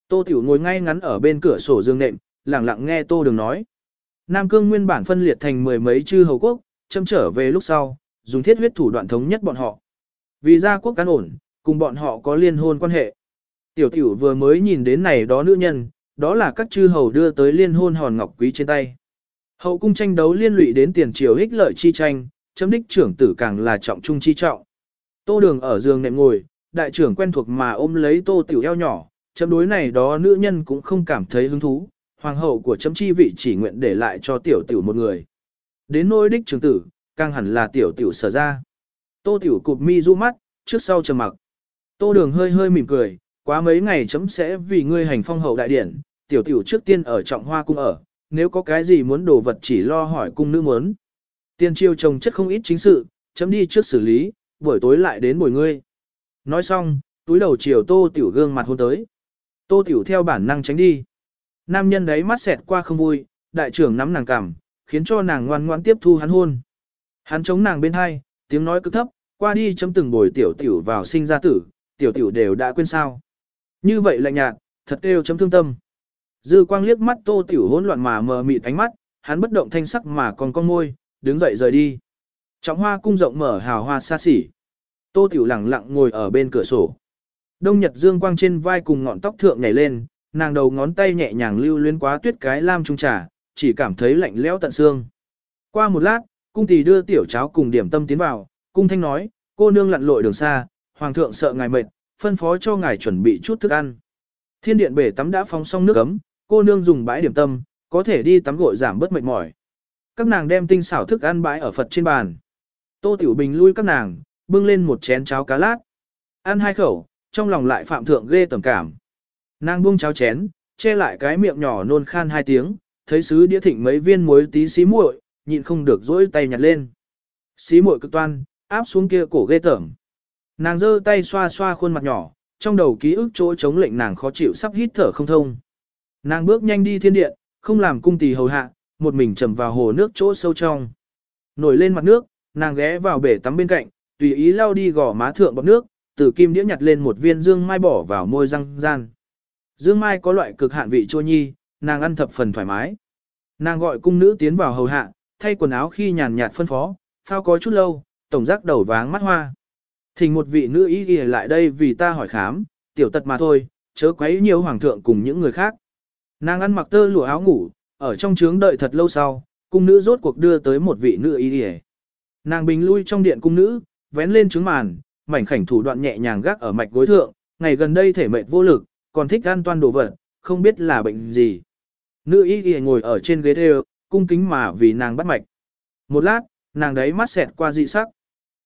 Tô Tiểu ngồi ngay ngắn ở bên cửa sổ dương nệm, lặng lặng nghe Tô Đường nói. Nam Cương nguyên bản phân liệt thành mười mấy chư hầu quốc, châm trở về lúc sau, dùng thiết huyết thủ đoạn thống nhất bọn họ. Vì gia quốc cán ổn, cùng bọn họ có liên hôn quan hệ. Tiểu tiểu vừa mới nhìn đến này đó nữ nhân, đó là các chư hầu đưa tới liên hôn hòn ngọc quý trên tay. Hậu cung tranh đấu liên lụy đến tiền triều ích lợi chi tranh, chấm đích trưởng tử càng là trọng trung chi trọng. Tô đường ở giường nệm ngồi, đại trưởng quen thuộc mà ôm lấy tô tiểu eo nhỏ, chấm đối này đó nữ nhân cũng không cảm thấy hứng thú, hoàng hậu của chấm chi vị chỉ nguyện để lại cho tiểu tiểu một người. Đến nỗi đích trưởng tử, càng hẳn là tiểu tiểu sở ra. Tô tiểu cụp mi du mắt, trước sau trầm mặc. Tô đường hơi hơi mỉm cười, quá mấy ngày chấm sẽ vì ngươi hành phong hậu đại điển, tiểu tiểu trước tiên ở trọng hoa cung ở, nếu có cái gì muốn đồ vật chỉ lo hỏi cung nữ muốn. tiền triều chồng chất không ít chính sự, chấm đi trước xử lý, buổi tối lại đến buổi ngươi. Nói xong, túi đầu chiều tô tiểu gương mặt hôn tới. Tô tiểu theo bản năng tránh đi. Nam nhân đấy mắt xẹt qua không vui, đại trưởng nắm nàng cằm, khiến cho nàng ngoan ngoan tiếp thu hắn hôn. Hắn chống nàng bên hai, tiếng nói cứ thấp, qua đi chấm từng bồi tiểu tiểu vào sinh ra tử, tiểu tiểu đều đã quên sao. Như vậy lạnh nhạt, thật đều chấm thương tâm. Dư quang liếc mắt tô tiểu hỗn loạn mà mờ mịt ánh mắt, hắn bất động thanh sắc mà còn con môi, đứng dậy rời đi. Trọng hoa cung rộng mở hào hoa xa xỉ. Tô tiểu lặng lặng ngồi ở bên cửa sổ. Đông nhật dương quang trên vai cùng ngọn tóc thượng nhảy lên, nàng đầu ngón tay nhẹ nhàng lưu luyến quá tuyết cái lam trung trà, chỉ cảm thấy lạnh lẽo tận xương. Qua một lát, cung tỷ đưa tiểu cháo cùng điểm tâm tiến vào, cung thanh nói, cô nương lặn lội đường xa, hoàng thượng sợ ngài mệt, phân phó cho ngài chuẩn bị chút thức ăn. Thiên điện bể tắm đã phóng xong nước ấm, cô nương dùng bãi điểm tâm, có thể đi tắm gội giảm bớt mệt mỏi. Các nàng đem tinh xảo thức ăn bãi ở Phật trên bàn. Tô Tiểu Bình lui các nàng, bưng lên một chén cháo cá lát. Ăn hai khẩu, trong lòng lại phạm thượng ghê tầm cảm. Nàng buông cháo chén, che lại cái miệng nhỏ nôn khan hai tiếng, thấy sứ đĩa thịnh mấy viên muối tí xí muội, nhịn không được dỗi tay nhặt lên. Xí muội cực toan, áp xuống kia cổ ghê tởm. Nàng giơ tay xoa xoa khuôn mặt nhỏ, trong đầu ký ức chỗ chống lệnh nàng khó chịu sắp hít thở không thông. Nàng bước nhanh đi thiên điện, không làm cung tỳ hầu hạ, một mình trầm vào hồ nước chỗ sâu trong. Nổi lên mặt nước, nàng ghé vào bể tắm bên cạnh, tùy ý lau đi gò má thượng bọt nước, từ kim đĩa nhặt lên một viên dương mai bỏ vào môi răng gian. Dương mai có loại cực hạn vị chua nhi, nàng ăn thập phần thoải mái. Nàng gọi cung nữ tiến vào hầu hạ, thay quần áo khi nhàn nhạt phân phó, phao có chút lâu, tổng giác đầu váng mắt hoa. Thỉnh một vị nữ ý ghi lại đây vì ta hỏi khám, tiểu tật mà thôi, chớ quấy nhiều hoàng thượng cùng những người khác. Nàng ăn mặc tơ lụa áo ngủ, ở trong trướng đợi thật lâu sau, cung nữ rốt cuộc đưa tới một vị nữ y ghi Nàng bình lui trong điện cung nữ, vén lên trướng màn, mảnh khảnh thủ đoạn nhẹ nhàng gác ở mạch gối thượng, ngày gần đây thể mệt vô lực, còn thích ăn toan đồ vật, không biết là bệnh gì. Nữ y ghi ngồi ở trên ghế đều, cung kính mà vì nàng bắt mạch. Một lát, nàng đấy mắt xẹt qua dị sắc.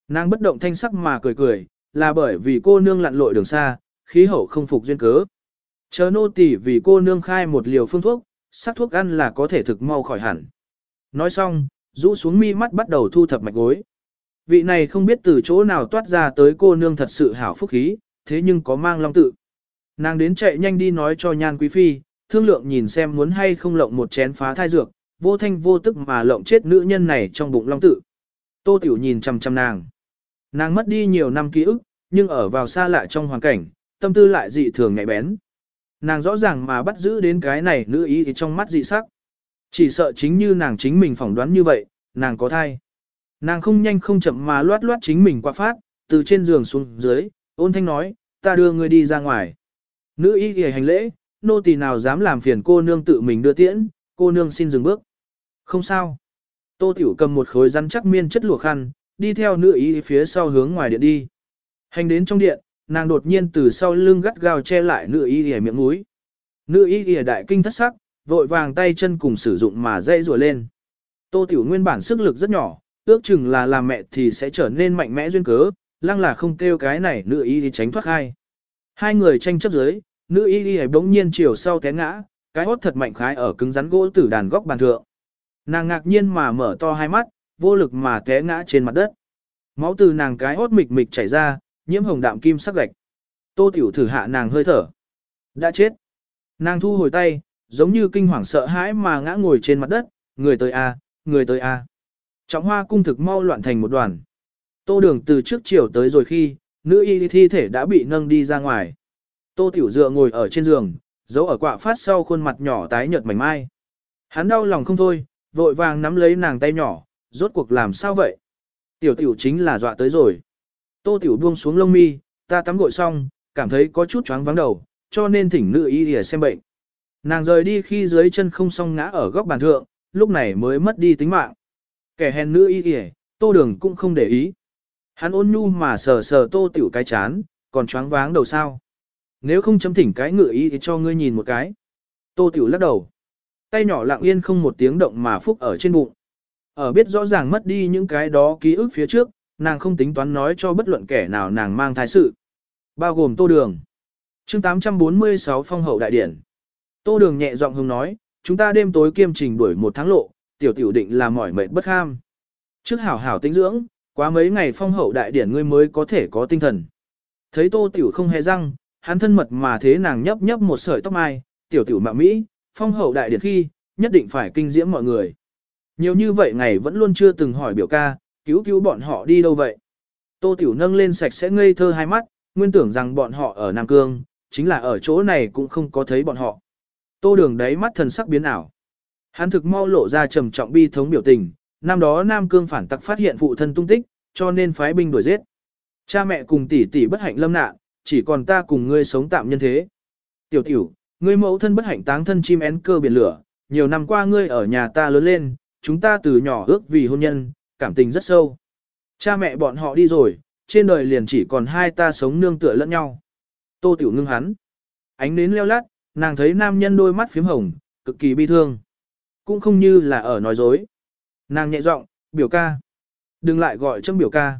Nàng bất động thanh sắc mà cười cười, là bởi vì cô nương lặn lội đường xa, khí hậu không phục duyên cớ. Chờ nô tỳ vì cô nương khai một liều phương thuốc, sắc thuốc ăn là có thể thực mau khỏi hẳn. Nói xong, rũ xuống mi mắt bắt đầu thu thập mạch gối. Vị này không biết từ chỗ nào toát ra tới cô nương thật sự hảo phúc khí, thế nhưng có mang long tự. Nàng đến chạy nhanh đi nói cho nhan quý phi, thương lượng nhìn xem muốn hay không lộng một chén phá thai dược, vô thanh vô tức mà lộng chết nữ nhân này trong bụng long tự. Tô tiểu nhìn chằm chằm nàng. Nàng mất đi nhiều năm ký ức, nhưng ở vào xa lạ trong hoàn cảnh, tâm tư lại dị thường nhạy bén. Nàng rõ ràng mà bắt giữ đến cái này nữ ý thì trong mắt dị sắc. Chỉ sợ chính như nàng chính mình phỏng đoán như vậy, nàng có thai. Nàng không nhanh không chậm mà loát loát chính mình qua phát, từ trên giường xuống dưới, ôn thanh nói, ta đưa ngươi đi ra ngoài. Nữ y ghi hành lễ, nô tỳ nào dám làm phiền cô nương tự mình đưa tiễn, cô nương xin dừng bước. Không sao. Tô Tiểu cầm một khối rắn chắc miên chất lụa khăn, đi theo nữ y phía sau hướng ngoài điện đi. Hành đến trong điện, nàng đột nhiên từ sau lưng gắt gao che lại nữ y ghề miệng mũi. Nữ y ghề đại kinh thất sắc, vội vàng tay chân cùng sử dụng mà dây rùa lên. Tô Tiểu nguyên bản sức lực rất nhỏ, ước chừng là làm mẹ thì sẽ trở nên mạnh mẽ duyên cớ, lăng là không kêu cái này nữ y đi tránh thoát hai. Hai người tranh chấp dưới, nữ y y bỗng nhiên chiều sau té ngã, cái hốt thật mạnh khái ở cứng rắn gỗ tử đàn góc bàn thượng. Nàng ngạc nhiên mà mở to hai mắt, vô lực mà té ngã trên mặt đất. Máu từ nàng cái hốt mịch mịch chảy ra, nhiễm hồng đạm kim sắc gạch. Tô Tiểu thử hạ nàng hơi thở. Đã chết. Nàng thu hồi tay, giống như kinh hoàng sợ hãi mà ngã ngồi trên mặt đất, người tới a, người tới a. Trọng hoa cung thực mau loạn thành một đoàn. Tô đường từ trước chiều tới rồi khi, nữ y thi thể đã bị nâng đi ra ngoài. Tô tiểu dựa ngồi ở trên giường, giấu ở quạ phát sau khuôn mặt nhỏ tái nhợt mảnh mai. Hắn đau lòng không thôi, vội vàng nắm lấy nàng tay nhỏ, rốt cuộc làm sao vậy? Tiểu tiểu chính là dọa tới rồi. Tô tiểu buông xuống lông mi, ta tắm gội xong, cảm thấy có chút chóng vắng đầu, cho nên thỉnh nữ y để xem bệnh. Nàng rời đi khi dưới chân không song ngã ở góc bàn thượng, lúc này mới mất đi tính mạng. Kẻ hèn nữ y để, tô đường cũng không để ý. Hắn ôn nhu mà sờ sờ tô tiểu cái chán, còn choáng váng đầu sao. Nếu không chấm thỉnh cái ngựa y thì cho ngươi nhìn một cái. Tô tiểu lắc đầu. Tay nhỏ lặng yên không một tiếng động mà phúc ở trên bụng. Ở biết rõ ràng mất đi những cái đó ký ức phía trước, nàng không tính toán nói cho bất luận kẻ nào nàng mang thai sự. Bao gồm tô đường. chương 846 phong hậu đại điển. Tô đường nhẹ giọng hùng nói, chúng ta đêm tối kiêm trình đuổi một tháng lộ, tiểu tiểu định là mỏi mệt bất ham. Trước hảo hảo tinh dưỡng, quá mấy ngày phong hậu đại điển ngươi mới có thể có tinh thần. Thấy tô tiểu không hề răng, hắn thân mật mà thế nàng nhấp nhấp một sợi tóc mai, tiểu tiểu mạ Mỹ, phong hậu đại điển khi, nhất định phải kinh diễm mọi người. Nhiều như vậy ngày vẫn luôn chưa từng hỏi biểu ca, cứu cứu bọn họ đi đâu vậy. Tô tiểu nâng lên sạch sẽ ngây thơ hai mắt, nguyên tưởng rằng bọn họ ở Nam Cương, chính là ở chỗ này cũng không có thấy bọn họ. Tô đường đáy mắt thần sắc biến ảo. Hắn thực mau lộ ra trầm trọng bi thống biểu tình, năm đó Nam Cương phản tặc phát hiện phụ thân tung tích, cho nên phái binh đuổi giết. Cha mẹ cùng tỷ tỷ bất hạnh lâm nạn, chỉ còn ta cùng ngươi sống tạm nhân thế. Tiểu tiểu, ngươi mẫu thân bất hạnh táng thân chim én cơ biển lửa, nhiều năm qua ngươi ở nhà ta lớn lên, chúng ta từ nhỏ ước vì hôn nhân, cảm tình rất sâu. Cha mẹ bọn họ đi rồi, trên đời liền chỉ còn hai ta sống nương tựa lẫn nhau. Tô Tiểu ngưng hắn. Ánh nến leo lát, nàng thấy nam nhân đôi mắt phím hồng, cực kỳ bi thương. Cũng không như là ở nói dối. Nàng nhẹ giọng, biểu ca. Đừng lại gọi chấm biểu ca.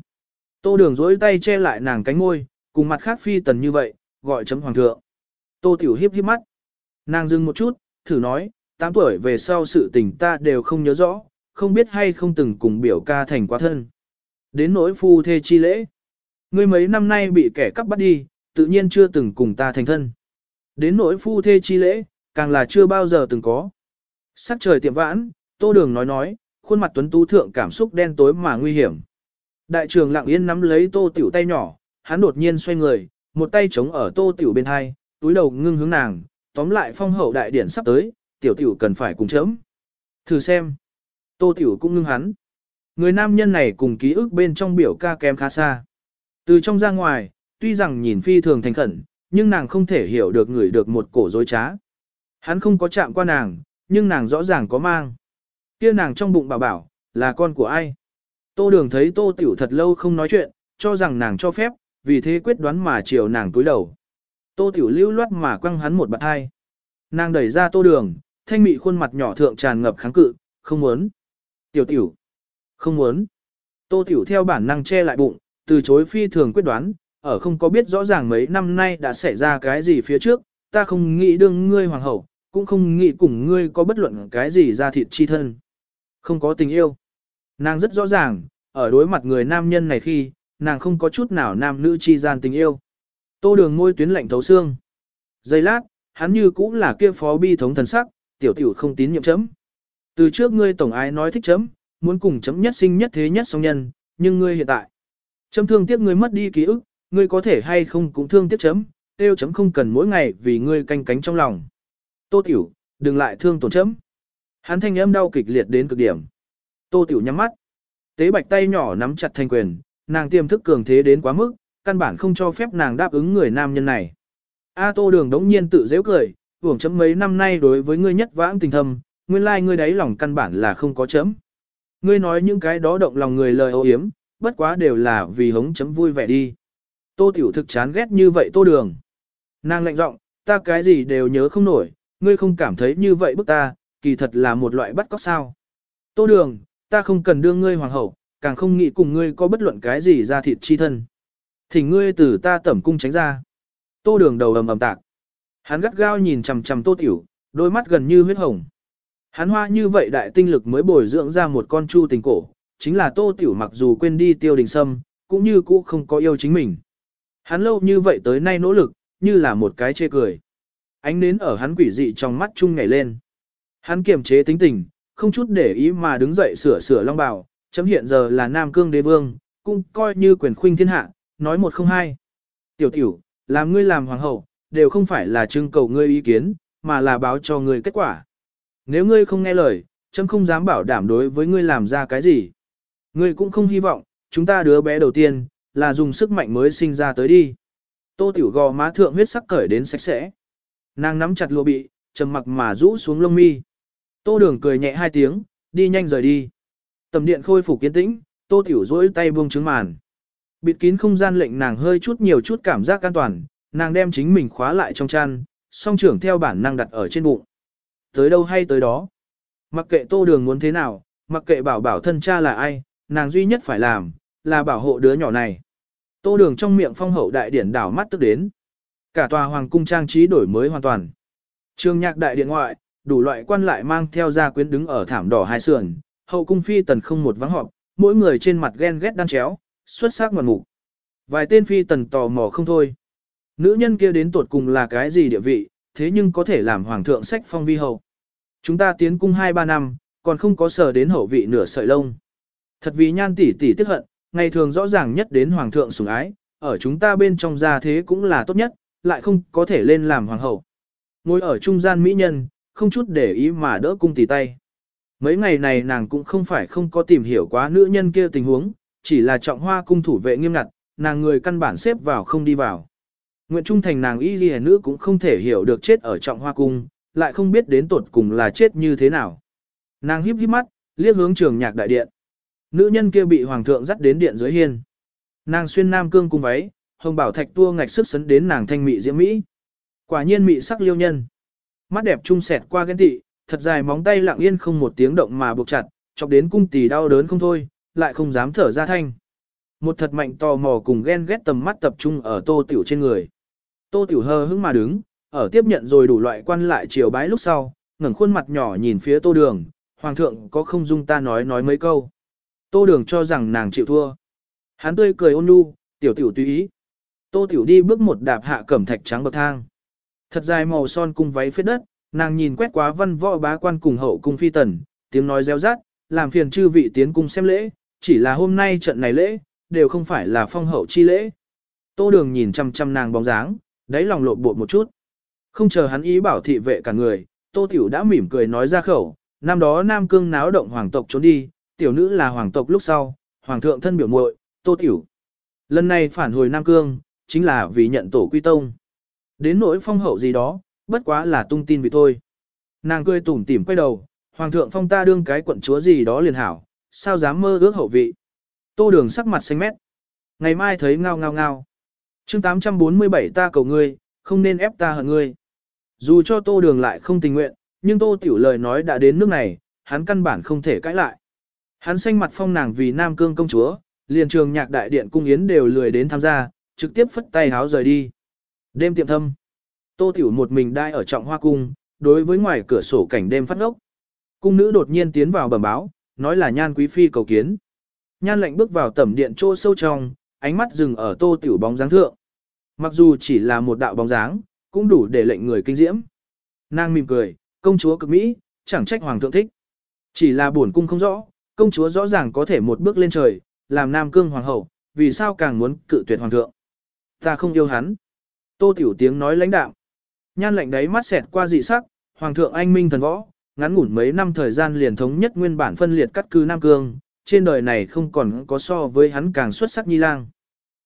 Tô đường dối tay che lại nàng cánh môi, cùng mặt khác phi tần như vậy, gọi chấm hoàng thượng. Tô tiểu hiếp hiếp mắt. Nàng dừng một chút, thử nói, 8 tuổi về sau sự tình ta đều không nhớ rõ, không biết hay không từng cùng biểu ca thành quá thân. Đến nỗi phu thê chi lễ. Ngươi mấy năm nay bị kẻ cắp bắt đi, tự nhiên chưa từng cùng ta thành thân. Đến nỗi phu thê chi lễ, càng là chưa bao giờ từng có. Sắc trời tiệm vãn, tô đường nói nói, khuôn mặt tuấn tú thượng cảm xúc đen tối mà nguy hiểm. Đại trường lặng yên nắm lấy tô tiểu tay nhỏ, hắn đột nhiên xoay người, một tay chống ở tô tiểu bên hai, túi đầu ngưng hướng nàng, tóm lại phong hậu đại điển sắp tới, tiểu tiểu cần phải cùng chấm. Thử xem. Tô tiểu cũng ngưng hắn. Người nam nhân này cùng ký ức bên trong biểu ca kém khá xa. Từ trong ra ngoài, tuy rằng nhìn phi thường thành khẩn, nhưng nàng không thể hiểu được người được một cổ dối trá. Hắn không có chạm qua nàng, nhưng nàng rõ ràng có mang. Kia nàng trong bụng bảo bảo, là con của ai? Tô đường thấy tô tiểu thật lâu không nói chuyện, cho rằng nàng cho phép, vì thế quyết đoán mà chiều nàng túi đầu. Tô tiểu lưu loát mà quăng hắn một bạt hai. Nàng đẩy ra tô đường, thanh mị khuôn mặt nhỏ thượng tràn ngập kháng cự, không muốn. Tiểu tiểu, không muốn. Tô tiểu theo bản năng che lại bụng, từ chối phi thường quyết đoán, ở không có biết rõ ràng mấy năm nay đã xảy ra cái gì phía trước, ta không nghĩ đương ngươi hoàng hậu, cũng không nghĩ cùng ngươi có bất luận cái gì ra thịt chi thân. Không có tình yêu. Nàng rất rõ ràng, ở đối mặt người nam nhân này khi, nàng không có chút nào nam nữ chi gian tình yêu. Tô đường môi tuyến lạnh thấu xương. Giây lát, hắn như cũng là kia phó bi thống thần sắc, tiểu tiểu không tín nhiệm chấm. Từ trước ngươi tổng ái nói thích chấm, muốn cùng chấm nhất sinh nhất thế nhất song nhân, nhưng ngươi hiện tại. Chấm thương tiếc ngươi mất đi ký ức, ngươi có thể hay không cũng thương tiếc chấm, tiêu chấm không cần mỗi ngày vì ngươi canh cánh trong lòng. Tô tiểu, đừng lại thương tổn chấm. Hắn thanh âm đau kịch liệt đến cực điểm. Tô tiểu nhắm mắt. Tế bạch tay nhỏ nắm chặt thanh quyền, nàng tiềm thức cường thế đến quá mức, căn bản không cho phép nàng đáp ứng người nam nhân này. A tô đường đống nhiên tự dễ cười, hưởng chấm mấy năm nay đối với ngươi nhất vãng tình thâm, nguyên lai like ngươi đấy lòng căn bản là không có chấm. Ngươi nói những cái đó động lòng người lời ô yếm, bất quá đều là vì hống chấm vui vẻ đi. Tô tiểu thực chán ghét như vậy tô đường. Nàng lạnh giọng, ta cái gì đều nhớ không nổi, ngươi không cảm thấy như vậy bức ta, kỳ thật là một loại bắt cóc sao. Tô đường, ta không cần đưa ngươi hoàng hậu, càng không nghĩ cùng ngươi có bất luận cái gì ra thịt chi thân. Thỉnh ngươi từ ta tẩm cung tránh ra. Tô đường đầu ầm ầm tạc. Hắn gắt gao nhìn chằm chằm tô tiểu, đôi mắt gần như huyết hồng. Hắn hoa như vậy đại tinh lực mới bồi dưỡng ra một con chu tình cổ, chính là tô tiểu mặc dù quên đi tiêu đình sâm, cũng như cũ không có yêu chính mình. Hắn lâu như vậy tới nay nỗ lực, như là một cái chê cười. Ánh nến ở hắn quỷ dị trong mắt chung nhảy lên. Hắn kiềm chế tính tình, không chút để ý mà đứng dậy sửa sửa long bào, chấm hiện giờ là Nam Cương đế vương, cũng coi như quyền khuynh thiên hạ, nói một không hai. Tiểu tiểu, làm ngươi làm hoàng hậu, đều không phải là trưng cầu ngươi ý kiến, mà là báo cho ngươi kết quả. Nếu ngươi không nghe lời, chấm không dám bảo đảm đối với ngươi làm ra cái gì. Ngươi cũng không hy vọng, chúng ta đứa bé đầu tiên, là dùng sức mạnh mới sinh ra tới đi. Tô tiểu gò má thượng huyết sắc cởi đến sạch sẽ. Nàng nắm chặt lụa bị, trầm mặc mà rũ xuống lông mi. Tô đường cười nhẹ hai tiếng, đi nhanh rời đi. Tầm điện khôi phục kiến tĩnh, tô tiểu rỗi tay buông trứng màn. Bịt kín không gian lệnh nàng hơi chút nhiều chút cảm giác an toàn, nàng đem chính mình khóa lại trong chăn, song trưởng theo bản năng đặt ở trên bụng. Tới đâu hay tới đó. Mặc kệ tô đường muốn thế nào, mặc kệ bảo bảo thân cha là ai, nàng duy nhất phải làm, là bảo hộ đứa nhỏ này. Tô đường trong miệng phong hậu đại điển đảo mắt tức đến. Cả tòa hoàng cung trang trí đổi mới hoàn toàn. Trường nhạc đại điện ngoại, đủ loại quan lại mang theo gia quyến đứng ở thảm đỏ hai sườn, hậu cung phi tần không một vắng họp, mỗi người trên mặt ghen ghét đan chéo, xuất sắc ngoạn mục. Vài tên phi tần tò mò không thôi. Nữ nhân kia đến tuột cùng là cái gì địa vị, thế nhưng có thể làm hoàng thượng sách phong vi hậu. Chúng ta tiến cung 2-3 năm, còn không có sở đến hậu vị nửa sợi lông. Thật vì nhan tỷ tỷ tiếc hận, ngày thường rõ ràng nhất đến hoàng thượng sủng ái, ở chúng ta bên trong gia thế cũng là tốt nhất, lại không có thể lên làm hoàng hậu. Ngồi ở trung gian mỹ nhân, không chút để ý mà đỡ cung tỷ tay. Mấy ngày này nàng cũng không phải không có tìm hiểu quá nữ nhân kia tình huống, chỉ là trọng hoa cung thủ vệ nghiêm ngặt, nàng người căn bản xếp vào không đi vào. Nguyện trung thành nàng y ghi nữ cũng không thể hiểu được chết ở trọng hoa cung, lại không biết đến tột cùng là chết như thế nào. Nàng híp híp mắt, liếc hướng trường nhạc đại điện. Nữ nhân kia bị hoàng thượng dắt đến điện dưới hiên. Nàng xuyên nam cương cung váy, hồng bảo thạch tua ngạch sức sấn đến nàng thanh mị diễm mỹ. Quả nhiên mị sắc liêu nhân. Mắt đẹp trung sẹt qua ghen tị, thật dài móng tay lặng yên không một tiếng động mà buộc chặt, chọc đến cung tỷ đau đớn không thôi, lại không dám thở ra thanh. Một thật mạnh tò mò cùng ghen ghét tầm mắt tập trung ở tô tiểu trên người. Tô tiểu hờ hững mà đứng, ở tiếp nhận rồi đủ loại quan lại triều bái lúc sau, ngẩng khuôn mặt nhỏ nhìn phía tô đường, hoàng thượng có không dung ta nói nói mấy câu. Tô đường cho rằng nàng chịu thua. Hắn tươi cười ôn nhu, tiểu tiểu tùy ý. Tô tiểu đi bước một đạp hạ cẩm thạch trắng bậc thang. Thật dài màu son cung váy phết đất, nàng nhìn quét quá văn võ bá quan cùng hậu cung phi tần, tiếng nói reo rát, làm phiền chư vị tiến cung xem lễ, chỉ là hôm nay trận này lễ, đều không phải là phong hậu chi lễ. Tô đường nhìn chăm chăm nàng bóng dáng, đáy lòng lộn bột một chút. Không chờ hắn ý bảo thị vệ cả người, Tô Tiểu đã mỉm cười nói ra khẩu, năm đó Nam Cương náo động hoàng tộc trốn đi, tiểu nữ là hoàng tộc lúc sau, hoàng thượng thân biểu muội, Tô Tiểu. Lần này phản hồi Nam Cương, chính là vì nhận tổ quy tông. Đến nỗi phong hậu gì đó, bất quá là tung tin vì thôi. Nàng cười tủm tỉm quay đầu, hoàng thượng phong ta đương cái quận chúa gì đó liền hảo, sao dám mơ ước hậu vị. Tô đường sắc mặt xanh mét. Ngày mai thấy ngao ngao ngao chương 847 ta cầu ngươi, không nên ép ta hận ngươi. Dù cho tô đường lại không tình nguyện, nhưng tô tiểu lời nói đã đến nước này, hắn căn bản không thể cãi lại. Hắn xanh mặt phong nàng vì Nam Cương công chúa, liền trường nhạc đại điện cung yến đều lười đến tham gia, trực tiếp phất tay háo rời đi. Đêm tiệm thâm. Tô tiểu một mình đai ở trọng hoa cung, đối với ngoài cửa sổ cảnh đêm phát ngốc. Cung nữ đột nhiên tiến vào bẩm báo, nói là nhan quý phi cầu kiến. Nhan lệnh bước vào tẩm điện chỗ sâu trong, ánh mắt dừng ở tô tiểu bóng dáng thượng. Mặc dù chỉ là một đạo bóng dáng, cũng đủ để lệnh người kinh diễm. Nàng mỉm cười, công chúa cực mỹ, chẳng trách hoàng thượng thích. Chỉ là buồn cung không rõ, công chúa rõ ràng có thể một bước lên trời, làm nam cương hoàng hậu, vì sao càng muốn cự tuyệt hoàng thượng. Ta không yêu hắn. Tô tiểu tiếng nói lãnh đạm. Nhan lạnh đấy mắt xẹt qua dị sắc, hoàng thượng anh minh thần võ, ngắn ngủn mấy năm thời gian liền thống nhất nguyên bản phân liệt cắt cư nam cương, trên đời này không còn có so với hắn càng xuất sắc nhi lang.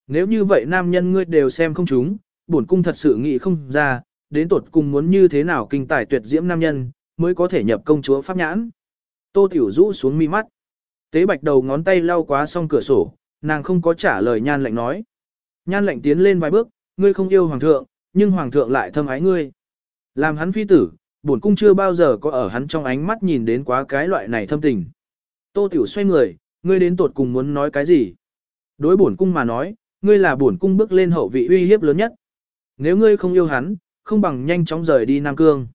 Nếu như vậy nam nhân ngươi đều xem không chúng, bổn cung thật sự nghĩ không ra, đến tột cùng muốn như thế nào kinh tài tuyệt diễm nam nhân, mới có thể nhập công chúa pháp nhãn. Tô Tiểu rũ xuống mi mắt. Tế bạch đầu ngón tay lau quá xong cửa sổ, nàng không có trả lời nhan lệnh nói. Nhan lệnh tiến lên vài bước, ngươi không yêu hoàng thượng, nhưng hoàng thượng lại thâm ái ngươi. Làm hắn phi tử, bổn cung chưa bao giờ có ở hắn trong ánh mắt nhìn đến quá cái loại này thâm tình. Tô Tiểu xoay người, ngươi đến tột cùng muốn nói cái gì? Đối bổn cung mà nói, ngươi là bổn cung bước lên hậu vị uy hiếp lớn nhất. Nếu ngươi không yêu hắn, không bằng nhanh chóng rời đi Nam Cương.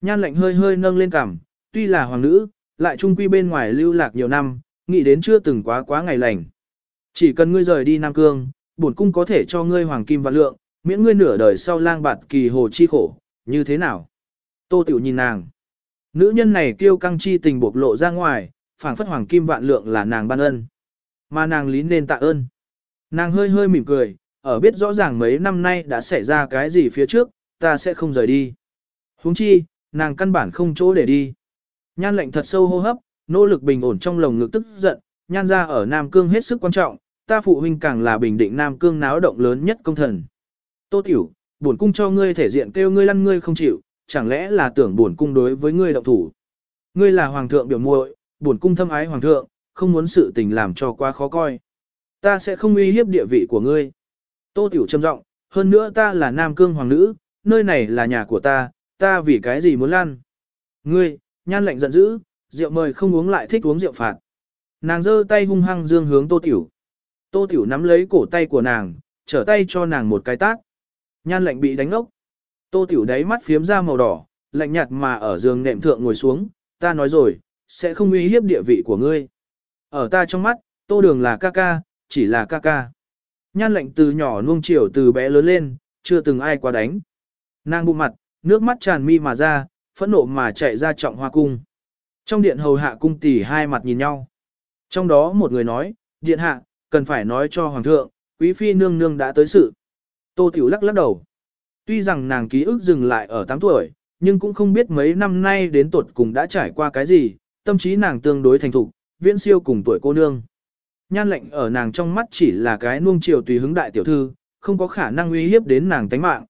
Nhan lạnh hơi hơi nâng lên cằm, tuy là hoàng nữ, lại trung quy bên ngoài lưu lạc nhiều năm, nghĩ đến chưa từng quá quá ngày lành. Chỉ cần ngươi rời đi Nam Cương, bổn cung có thể cho ngươi hoàng kim và lượng, miễn ngươi nửa đời sau lang bạt kỳ hồ chi khổ, như thế nào? Tô Tiểu nhìn nàng. Nữ nhân này kêu căng chi tình bộc lộ ra ngoài, phảng phất hoàng kim vạn lượng là nàng ban ân. Mà nàng lý nên tạ ơn. Nàng hơi hơi mỉm cười, ở biết rõ ràng mấy năm nay đã xảy ra cái gì phía trước, ta sẽ không rời đi. huống chi, nàng căn bản không chỗ để đi. Nhan lệnh thật sâu hô hấp, nỗ lực bình ổn trong lồng ngực tức giận, nhan ra ở Nam Cương hết sức quan trọng, ta phụ huynh càng là bình định Nam Cương náo động lớn nhất công thần. Tô tiểu, bổn cung cho ngươi thể diện kêu ngươi lăn ngươi không chịu, chẳng lẽ là tưởng bổn cung đối với ngươi động thủ. Ngươi là hoàng thượng biểu muội, bổn cung thâm ái hoàng thượng, không muốn sự tình làm cho quá khó coi. Ta sẽ không uy hiếp địa vị của ngươi. Tô Tiểu trầm giọng, hơn nữa ta là Nam Cương hoàng nữ, nơi này là nhà của ta, ta vì cái gì muốn lan. Ngươi, nhan lệnh giận dữ, rượu mời không uống lại thích uống rượu phạt. Nàng giơ tay hung hăng dương hướng Tô Tiểu. Tô Tiểu nắm lấy cổ tay của nàng, trở tay cho nàng một cái tác. Nhan lệnh bị đánh ốc. Tô Tiểu đáy mắt phiếm ra màu đỏ, lạnh nhạt mà ở giường nệm thượng ngồi xuống, ta nói rồi, sẽ không uy hiếp địa vị của ngươi. Ở ta trong mắt, Tô Đường là ca ca, chỉ là ca ca. Nhan lệnh từ nhỏ nuông chiều từ bé lớn lên, chưa từng ai qua đánh. Nàng bụng mặt, nước mắt tràn mi mà ra, phẫn nộ mà chạy ra trọng hoa cung. Trong điện hầu hạ cung tỷ hai mặt nhìn nhau. Trong đó một người nói, điện hạ, cần phải nói cho hoàng thượng, quý phi nương nương đã tới sự. Tô Tiểu lắc lắc đầu. Tuy rằng nàng ký ức dừng lại ở 8 tuổi, nhưng cũng không biết mấy năm nay đến tuột cùng đã trải qua cái gì, tâm trí nàng tương đối thành thục, viễn siêu cùng tuổi cô nương. Nhan lệnh ở nàng trong mắt chỉ là cái nuông chiều tùy hứng đại tiểu thư, không có khả năng uy hiếp đến nàng tánh mạng.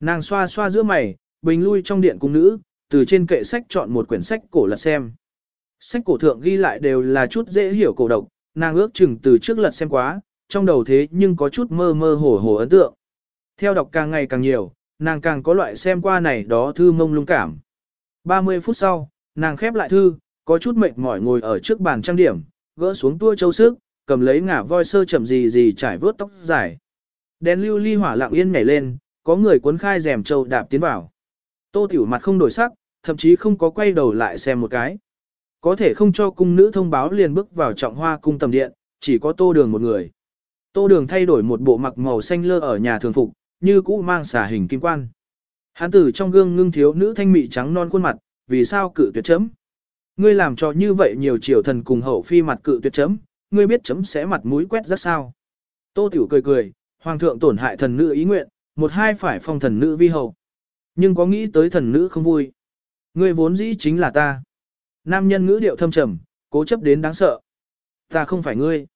Nàng xoa xoa giữa mày, bình lui trong điện cung nữ, từ trên kệ sách chọn một quyển sách cổ lật xem. Sách cổ thượng ghi lại đều là chút dễ hiểu cổ độc, nàng ước chừng từ trước lật xem quá, trong đầu thế nhưng có chút mơ mơ hồ hồ ấn tượng. Theo đọc càng ngày càng nhiều, nàng càng có loại xem qua này đó thư mông lung cảm. 30 phút sau, nàng khép lại thư, có chút mệt mỏi ngồi ở trước bàn trang điểm, gỡ xuống tua châu sức, cầm lấy ngả voi sơ chậm gì gì trải vớt tóc dài. Đèn lưu ly hỏa lặng yên nhảy lên, có người cuốn khai rèm châu đạp tiến vào. Tô tiểu mặt không đổi sắc, thậm chí không có quay đầu lại xem một cái. Có thể không cho cung nữ thông báo liền bước vào trọng hoa cung tầm điện, chỉ có tô đường một người. Tô đường thay đổi một bộ mặc màu xanh lơ ở nhà thường phục, như cũ mang xà hình kim quan. Hán tử trong gương ngưng thiếu nữ thanh mị trắng non khuôn mặt, vì sao cự tuyệt chấm. Ngươi làm cho như vậy nhiều triều thần cùng hậu phi mặt cự tuyệt chấm, ngươi biết chấm sẽ mặt mũi quét rất sao. Tô tiểu cười cười, hoàng thượng tổn hại thần nữ ý nguyện, một hai phải phong thần nữ vi hậu. Nhưng có nghĩ tới thần nữ không vui. Ngươi vốn dĩ chính là ta. Nam nhân ngữ điệu thâm trầm, cố chấp đến đáng sợ. Ta không phải ngươi.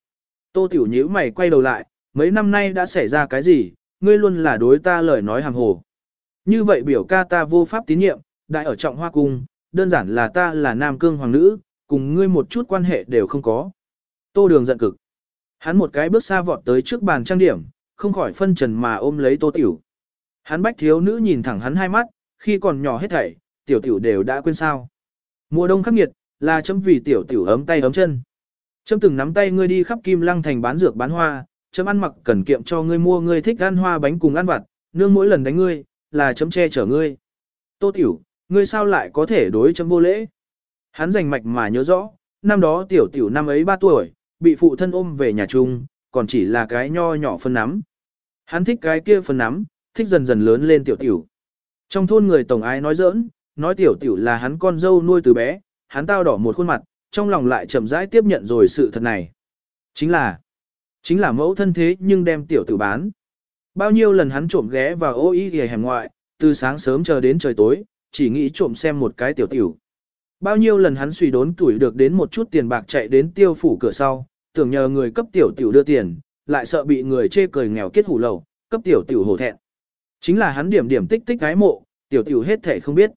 Tô tiểu nhíu mày quay đầu lại, mấy năm nay đã xảy ra cái gì, ngươi luôn là đối ta lời nói hàng hồ. Như vậy biểu ca ta vô pháp tín nhiệm, đại ở trọng hoa cung, đơn giản là ta là nam cương hoàng nữ, cùng ngươi một chút quan hệ đều không có. Tô đường giận cực. Hắn một cái bước xa vọt tới trước bàn trang điểm, không khỏi phân trần mà ôm lấy tô tiểu. Hắn bách thiếu nữ nhìn thẳng hắn hai mắt, khi còn nhỏ hết thảy, tiểu tiểu đều đã quên sao. Mùa đông khắc nghiệt, là chấm vì tiểu tiểu ấm tay ấm chân. Chấm từng nắm tay ngươi đi khắp kim lăng thành bán dược bán hoa, chấm ăn mặc cần kiệm cho ngươi mua ngươi thích ăn hoa bánh cùng ăn vặt, nương mỗi lần đánh ngươi, là chấm che chở ngươi. Tô tiểu, ngươi sao lại có thể đối chấm vô lễ? Hắn rành mạch mà nhớ rõ, năm đó tiểu tiểu năm ấy 3 tuổi, bị phụ thân ôm về nhà chung, còn chỉ là cái nho nhỏ phân nắm. Hắn thích cái kia phân nắm, thích dần dần lớn lên tiểu tiểu. Trong thôn người tổng ái nói giỡn, nói tiểu tiểu là hắn con dâu nuôi từ bé, hắn tao đỏ một khuôn mặt, trong lòng lại chậm rãi tiếp nhận rồi sự thật này. Chính là, chính là mẫu thân thế nhưng đem tiểu tử bán. Bao nhiêu lần hắn trộm ghé vào ô y hề hẻm ngoại, từ sáng sớm chờ đến trời tối, chỉ nghĩ trộm xem một cái tiểu tiểu. Bao nhiêu lần hắn suy đốn tuổi được đến một chút tiền bạc chạy đến tiêu phủ cửa sau, tưởng nhờ người cấp tiểu tiểu đưa tiền, lại sợ bị người chê cười nghèo kết hủ lầu, cấp tiểu tiểu hổ thẹn. Chính là hắn điểm điểm tích tích gái mộ, tiểu tiểu hết thể không biết.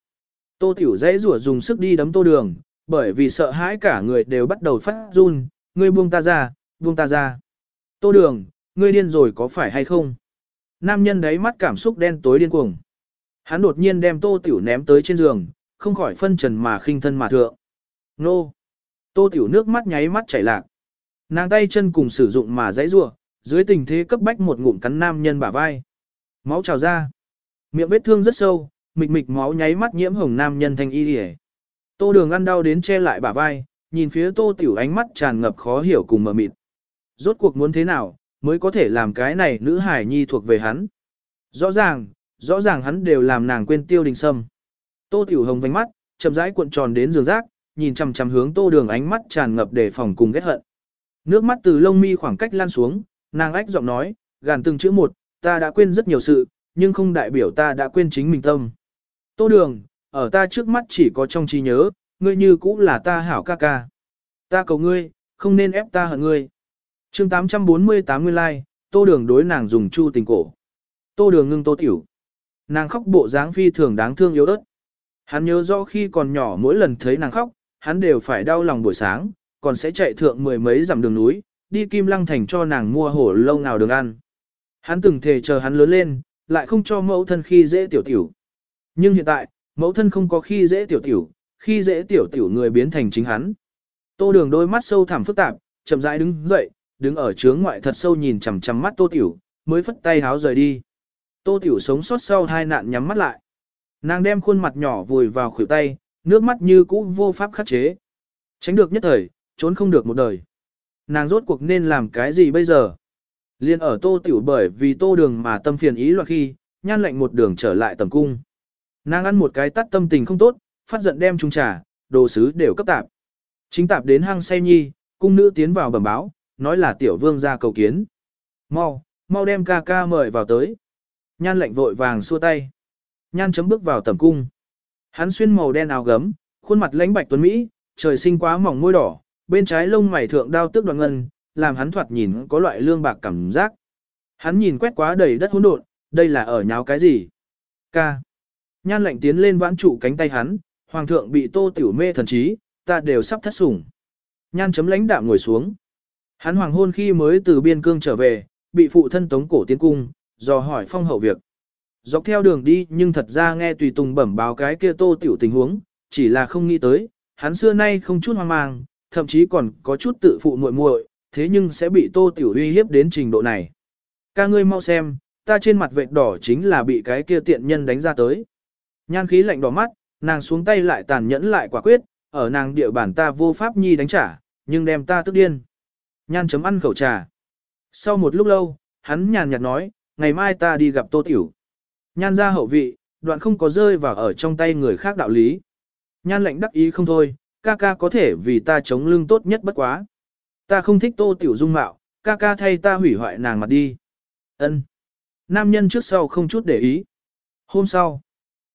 Tô tiểu dễ rủa dùng sức đi đấm tô đường, bởi vì sợ hãi cả người đều bắt đầu phát run, ngươi buông ta ra, buông ta ra. Tô đường, ngươi điên rồi có phải hay không? Nam nhân đấy mắt cảm xúc đen tối điên cuồng. Hắn đột nhiên đem tô tiểu ném tới trên giường, không khỏi phân trần mà khinh thân mà thượng. Nô! Tô tiểu nước mắt nháy mắt chảy lạc. Nàng tay chân cùng sử dụng mà dãy rủa, dưới tình thế cấp bách một ngụm cắn nam nhân bả vai. Máu trào ra. Miệng vết thương rất sâu, mịch mịch máu nháy mắt nhiễm hồng nam nhân thanh y liễu. Tô đường ăn đau đến che lại bả vai, nhìn phía tô tiểu ánh mắt tràn ngập khó hiểu cùng mờ mịt. Rốt cuộc muốn thế nào, mới có thể làm cái này nữ hải nhi thuộc về hắn. Rõ ràng, rõ ràng hắn đều làm nàng quên tiêu đình sâm. Tô tiểu hồng vánh mắt, chậm rãi cuộn tròn đến giường rác, nhìn chằm chằm hướng tô đường ánh mắt tràn ngập đề phòng cùng ghét hận. Nước mắt từ lông mi khoảng cách lan xuống, nàng ách giọng nói, gàn từng chữ một, ta đã quên rất nhiều sự, nhưng không đại biểu ta đã quên chính mình tâm. Tô đường, ở ta trước mắt chỉ có trong trí nhớ, ngươi như cũ là ta hảo ca ca. Ta cầu ngươi, không nên ép ta hận ngươi. chương 848 nguyên lai, like, tô đường đối nàng dùng chu tình cổ. Tô đường ngưng tô tiểu. Nàng khóc bộ dáng phi thường đáng thương yếu ớt. Hắn nhớ rõ khi còn nhỏ mỗi lần thấy nàng khóc, hắn đều phải đau lòng buổi sáng, còn sẽ chạy thượng mười mấy dặm đường núi, đi Kim Lăng Thành cho nàng mua hổ lâu nào đường ăn. Hắn từng thề chờ hắn lớn lên, lại không cho mẫu thân khi dễ tiểu tiểu. Nhưng hiện tại, mẫu thân không có khi dễ tiểu tiểu, khi dễ tiểu tiểu người biến thành chính hắn. Tô đường đôi mắt sâu thẳm phức tạp, chậm rãi đứng dậy, đứng ở trướng ngoại thật sâu nhìn chằm chằm mắt tô tiểu, mới phất tay háo rời đi. Tô tiểu sống sót sau hai nạn nhắm mắt lại. Nàng đem khuôn mặt nhỏ vùi vào khuỷu tay, nước mắt như cũ vô pháp khắc chế. Tránh được nhất thời, trốn không được một đời. Nàng rốt cuộc nên làm cái gì bây giờ? Liên ở tô tiểu bởi vì tô đường mà tâm phiền ý loạn khi, nhan lệnh một đường trở lại tầm cung. Nàng ăn một cái tắt tâm tình không tốt, phát giận đem trung trà, đồ sứ đều cấp tạp. Chính tạp đến hang say nhi, cung nữ tiến vào bẩm báo, nói là tiểu vương ra cầu kiến. Mau, mau đem ca ca mời vào tới. Nhan lệnh vội vàng xua tay. Nhan chấm bước vào tầm cung. Hắn xuyên màu đen áo gấm, khuôn mặt lãnh bạch tuấn Mỹ, trời sinh quá mỏng môi đỏ, bên trái lông mày thượng đao tước đoạn ngân, làm hắn thoạt nhìn có loại lương bạc cảm giác. Hắn nhìn quét quá đầy đất hỗn độn, đây là ở nháo cái gì? Ca. Nhan lạnh tiến lên vãn trụ cánh tay hắn, hoàng thượng bị tô tiểu mê thần trí, ta đều sắp thất sủng. Nhan chấm lãnh đạm ngồi xuống. Hắn hoàng hôn khi mới từ biên cương trở về, bị phụ thân tống cổ tiến cung, dò hỏi phong hậu việc. Dọc theo đường đi nhưng thật ra nghe tùy tùng bẩm báo cái kia tô tiểu tình huống, chỉ là không nghĩ tới, hắn xưa nay không chút hoang mang, thậm chí còn có chút tự phụ muội muội, thế nhưng sẽ bị tô tiểu uy hiếp đến trình độ này. Ca ngươi mau xem, ta trên mặt vệt đỏ chính là bị cái kia tiện nhân đánh ra tới. Nhan khí lạnh đỏ mắt, nàng xuống tay lại tàn nhẫn lại quả quyết, ở nàng địa bản ta vô pháp nhi đánh trả, nhưng đem ta tức điên. Nhan chấm ăn khẩu trà. Sau một lúc lâu, hắn nhàn nhạt nói, ngày mai ta đi gặp tô tiểu. Nhan ra hậu vị, đoạn không có rơi vào ở trong tay người khác đạo lý. Nhan lệnh đắc ý không thôi, ca ca có thể vì ta chống lưng tốt nhất bất quá. Ta không thích tô tiểu dung mạo, ca ca thay ta hủy hoại nàng mặt đi. ân Nam nhân trước sau không chút để ý. Hôm sau,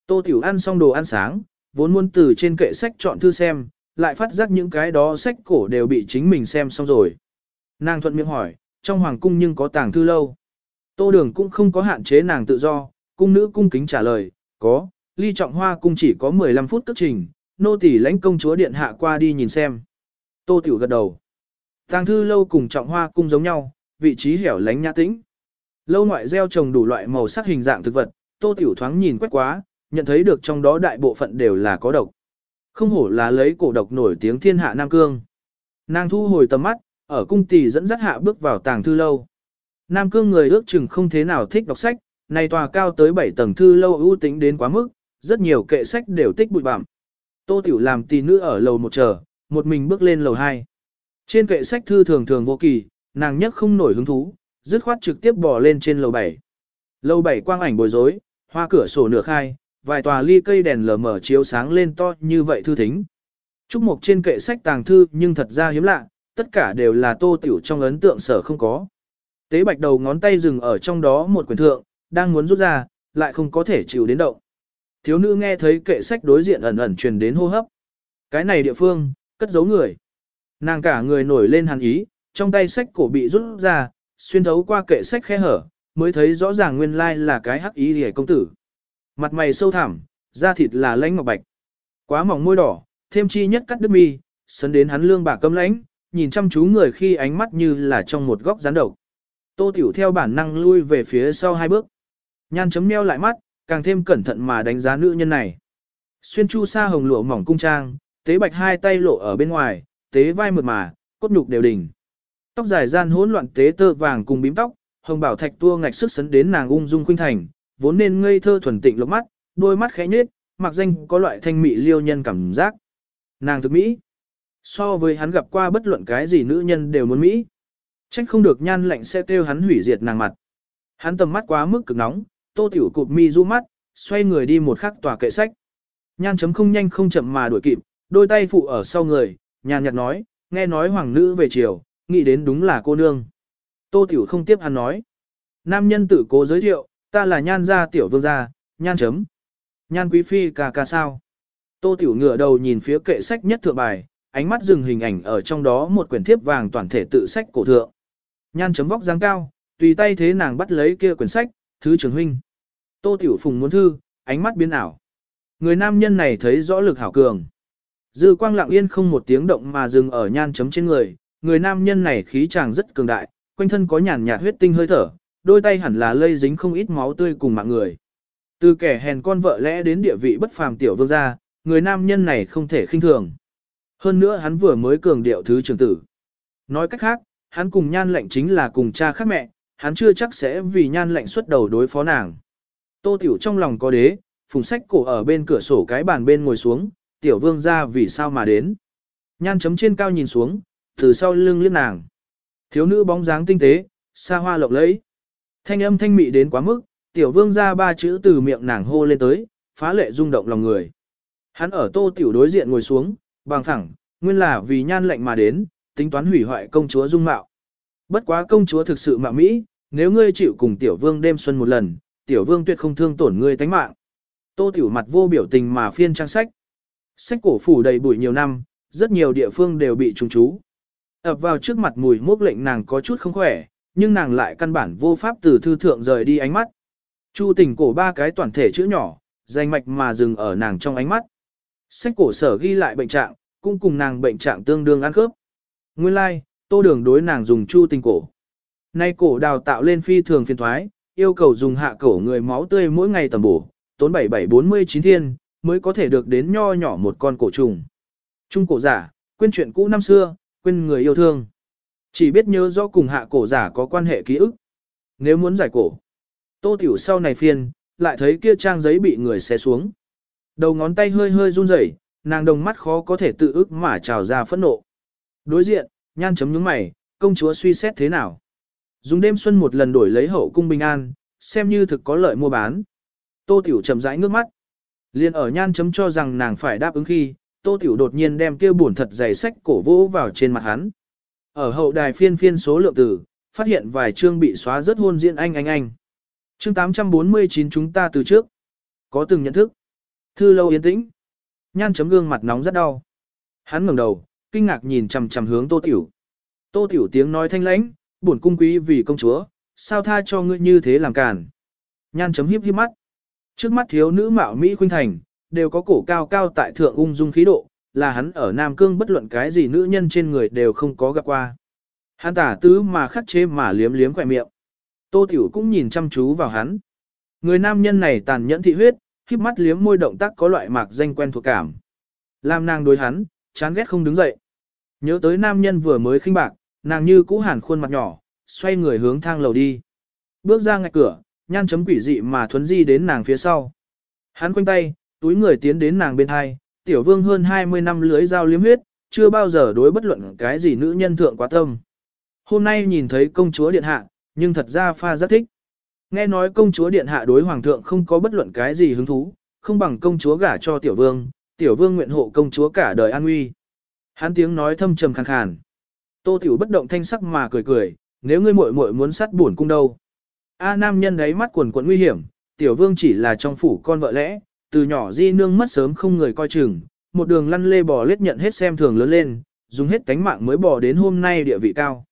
tô tiểu ăn xong đồ ăn sáng, vốn muốn từ trên kệ sách chọn thư xem, lại phát giác những cái đó sách cổ đều bị chính mình xem xong rồi. Nàng thuận miệng hỏi, trong hoàng cung nhưng có tàng thư lâu. Tô đường cũng không có hạn chế nàng tự do, cung nữ cung kính trả lời, có, ly trọng hoa cung chỉ có 15 phút cất trình, nô tỳ lãnh công chúa điện hạ qua đi nhìn xem. Tô tiểu gật đầu. Tàng thư lâu cùng trọng hoa cung giống nhau, vị trí hẻo lánh nhã tĩnh. Lâu ngoại gieo trồng đủ loại màu sắc hình dạng thực vật, tô tiểu thoáng nhìn quét quá, nhận thấy được trong đó đại bộ phận đều là có độc. Không hổ là lấy cổ độc nổi tiếng thiên hạ Nam Cương. Nàng thu hồi tầm mắt, ở cung tỷ dẫn dắt hạ bước vào tàng thư lâu. Nam Cương người ước chừng không thế nào thích đọc sách, này tòa cao tới 7 tầng thư lâu ưu tính đến quá mức, rất nhiều kệ sách đều tích bụi bặm. Tô Tiểu làm tỷ nữ ở lầu một chờ, một mình bước lên lầu 2. Trên kệ sách thư thường thường vô kỳ, nàng nhất không nổi hứng thú, dứt khoát trực tiếp bỏ lên trên lầu 7. Lầu 7 quang ảnh bồi rối, hoa cửa sổ nửa khai, vài tòa ly cây đèn lờ mở chiếu sáng lên to như vậy thư thính. Trúc mục trên kệ sách tàng thư nhưng thật ra hiếm lạ, tất cả đều là tô tiểu trong ấn tượng sở không có. Tế bạch đầu ngón tay dừng ở trong đó một quyển thượng, đang muốn rút ra, lại không có thể chịu đến động. Thiếu nữ nghe thấy kệ sách đối diện ẩn ẩn truyền đến hô hấp. Cái này địa phương, cất giấu người. Nàng cả người nổi lên hàn ý, trong tay sách cổ bị rút ra, xuyên thấu qua kệ sách khe hở, mới thấy rõ ràng nguyên lai là cái hắc ý hề công tử. Mặt mày sâu thẳm, da thịt là lãnh ngọc bạch. Quá mỏng môi đỏ, thêm chi nhất cắt đứt mi, sấn đến hắn lương bà cấm lãnh, nhìn chăm chú người khi ánh mắt như là trong một góc gián độc. Tô Tiểu theo bản năng lui về phía sau hai bước. Nhan chấm meo lại mắt, càng thêm cẩn thận mà đánh giá nữ nhân này. Xuyên chu sa hồng lụa mỏng cung trang, tế bạch hai tay lộ ở bên ngoài, tế vai mượt mà, cốt nhục đều đỉnh. Tóc dài gian hỗn loạn tế tơ vàng cùng bím tóc, hồng bảo thạch tua ngạch sức sấn đến nàng ung dung khuynh thành, vốn nên ngây thơ thuần tịnh lộc mắt, đôi mắt khẽ nhếch, mặc danh có loại thanh mị liêu nhân cảm giác. Nàng thực mỹ. So với hắn gặp qua bất luận cái gì nữ nhân đều muốn mỹ. Trách không được nhan lạnh sẽ kêu hắn hủy diệt nàng mặt. Hắn tầm mắt quá mức cực nóng, tô tiểu cụp mi du mắt, xoay người đi một khắc tòa kệ sách. Nhan chấm không nhanh không chậm mà đuổi kịp, đôi tay phụ ở sau người, nhàn nhạt nói, nghe nói hoàng nữ về chiều, nghĩ đến đúng là cô nương. Tô tiểu không tiếp hắn nói. Nam nhân tự cố giới thiệu, ta là nhan gia tiểu vương gia, nhan chấm. Nhan quý phi cà cà sao. Tô tiểu ngửa đầu nhìn phía kệ sách nhất thượng bài, ánh mắt dừng hình ảnh ở trong đó một quyển thiếp vàng toàn thể tự sách cổ thượng. Nhan chấm vóc dáng cao, tùy tay thế nàng bắt lấy kia quyển sách, thứ trưởng huynh. Tô Tiểu Phùng muốn thư, ánh mắt biến ảo. Người nam nhân này thấy rõ lực hảo cường. Dư quang lặng yên không một tiếng động mà dừng ở nhan chấm trên người, người nam nhân này khí chàng rất cường đại, quanh thân có nhàn nhạt huyết tinh hơi thở, đôi tay hẳn là lây dính không ít máu tươi cùng mạng người. Từ kẻ hèn con vợ lẽ đến địa vị bất phàm tiểu vương gia, người nam nhân này không thể khinh thường. Hơn nữa hắn vừa mới cường điệu thứ trưởng tử. Nói cách khác, hắn cùng nhan lệnh chính là cùng cha khác mẹ, hắn chưa chắc sẽ vì nhan lệnh xuất đầu đối phó nàng. Tô tiểu trong lòng có đế, phùng sách cổ ở bên cửa sổ cái bàn bên ngồi xuống, tiểu vương ra vì sao mà đến. Nhan chấm trên cao nhìn xuống, từ sau lưng liếc nàng. Thiếu nữ bóng dáng tinh tế, xa hoa lộng lẫy. Thanh âm thanh mị đến quá mức, tiểu vương ra ba chữ từ miệng nàng hô lên tới, phá lệ rung động lòng người. Hắn ở tô tiểu đối diện ngồi xuống, bằng thẳng, nguyên là vì nhan lệnh mà đến, tính toán hủy hoại công chúa dung mạo. Bất quá công chúa thực sự mạo mỹ, nếu ngươi chịu cùng tiểu vương đêm xuân một lần, tiểu vương tuyệt không thương tổn ngươi tánh mạng. Tô tiểu mặt vô biểu tình mà phiên trang sách. Sách cổ phủ đầy bụi nhiều năm, rất nhiều địa phương đều bị trùng chú. ập vào trước mặt mùi mốc lệnh nàng có chút không khỏe, nhưng nàng lại căn bản vô pháp từ thư thượng rời đi ánh mắt. Chu tình cổ ba cái toàn thể chữ nhỏ, danh mạch mà dừng ở nàng trong ánh mắt. Sách cổ sở ghi lại bệnh trạng, cũng cùng nàng bệnh trạng tương đương ăn khớp. Nguyên lai, like, tô đường đối nàng dùng chu tình cổ. Nay cổ đào tạo lên phi thường phiền thoái, yêu cầu dùng hạ cổ người máu tươi mỗi ngày tầm bổ, tốn 7749 thiên, mới có thể được đến nho nhỏ một con cổ trùng. Trung cổ giả, quên chuyện cũ năm xưa, quên người yêu thương. Chỉ biết nhớ rõ cùng hạ cổ giả có quan hệ ký ức. Nếu muốn giải cổ, tô tiểu sau này phiên, lại thấy kia trang giấy bị người xé xuống. Đầu ngón tay hơi hơi run rẩy, nàng đồng mắt khó có thể tự ức mà trào ra phẫn nộ. Đối diện, nhan chấm nhướng mày, công chúa suy xét thế nào. Dùng đêm xuân một lần đổi lấy hậu cung bình an, xem như thực có lợi mua bán. Tô Tiểu chậm rãi ngước mắt. Liên ở nhan chấm cho rằng nàng phải đáp ứng khi, Tô Tiểu đột nhiên đem kia buồn thật dày sách cổ vỗ vào trên mặt hắn. Ở hậu đài phiên phiên số lượng tử phát hiện vài chương bị xóa rất hôn diễn anh anh anh. Chương 849 chúng ta từ trước. Có từng nhận thức. Thư lâu yên tĩnh. Nhan chấm gương mặt nóng rất đau. Hắn ngẩng đầu, kinh ngạc nhìn chằm chằm hướng Tô Tiểu. Tô Tiểu tiếng nói thanh lãnh, buồn cung quý vì công chúa, sao tha cho ngươi như thế làm cản. Nhan chấm hiếp hiếp mắt. Trước mắt thiếu nữ mạo Mỹ khuynh thành, đều có cổ cao cao tại thượng ung dung khí độ, là hắn ở Nam Cương bất luận cái gì nữ nhân trên người đều không có gặp qua. Hắn tả tứ mà khắc chế mà liếm liếm khỏe miệng. Tô Tiểu cũng nhìn chăm chú vào hắn. Người nam nhân này tàn nhẫn thị huyết, khiếp mắt liếm môi động tác có loại mạc danh quen thuộc cảm. Làm nàng đối hắn, chán ghét không đứng dậy. Nhớ tới nam nhân vừa mới khinh bạc, nàng như cũ hàn khuôn mặt nhỏ, xoay người hướng thang lầu đi. Bước ra ngạch cửa, nhan chấm quỷ dị mà thuấn di đến nàng phía sau. Hắn quanh tay, túi người tiến đến nàng bên hai, tiểu vương hơn 20 năm lưới dao liếm huyết, chưa bao giờ đối bất luận cái gì nữ nhân thượng quá tâm. Hôm nay nhìn thấy công chúa điện hạ, nhưng thật ra pha rất thích. Nghe nói công chúa điện hạ đối hoàng thượng không có bất luận cái gì hứng thú, không bằng công chúa gả cho tiểu vương, tiểu vương nguyện hộ công chúa cả đời an nguy. Hắn tiếng nói thâm trầm khàn khàn. Tô tiểu bất động thanh sắc mà cười cười, nếu ngươi muội muội muốn sát buồn cung đâu. A nam nhân đấy mắt quần quần nguy hiểm, tiểu vương chỉ là trong phủ con vợ lẽ, từ nhỏ di nương mất sớm không người coi chừng, một đường lăn lê bò lết nhận hết xem thường lớn lên, dùng hết cánh mạng mới bò đến hôm nay địa vị cao.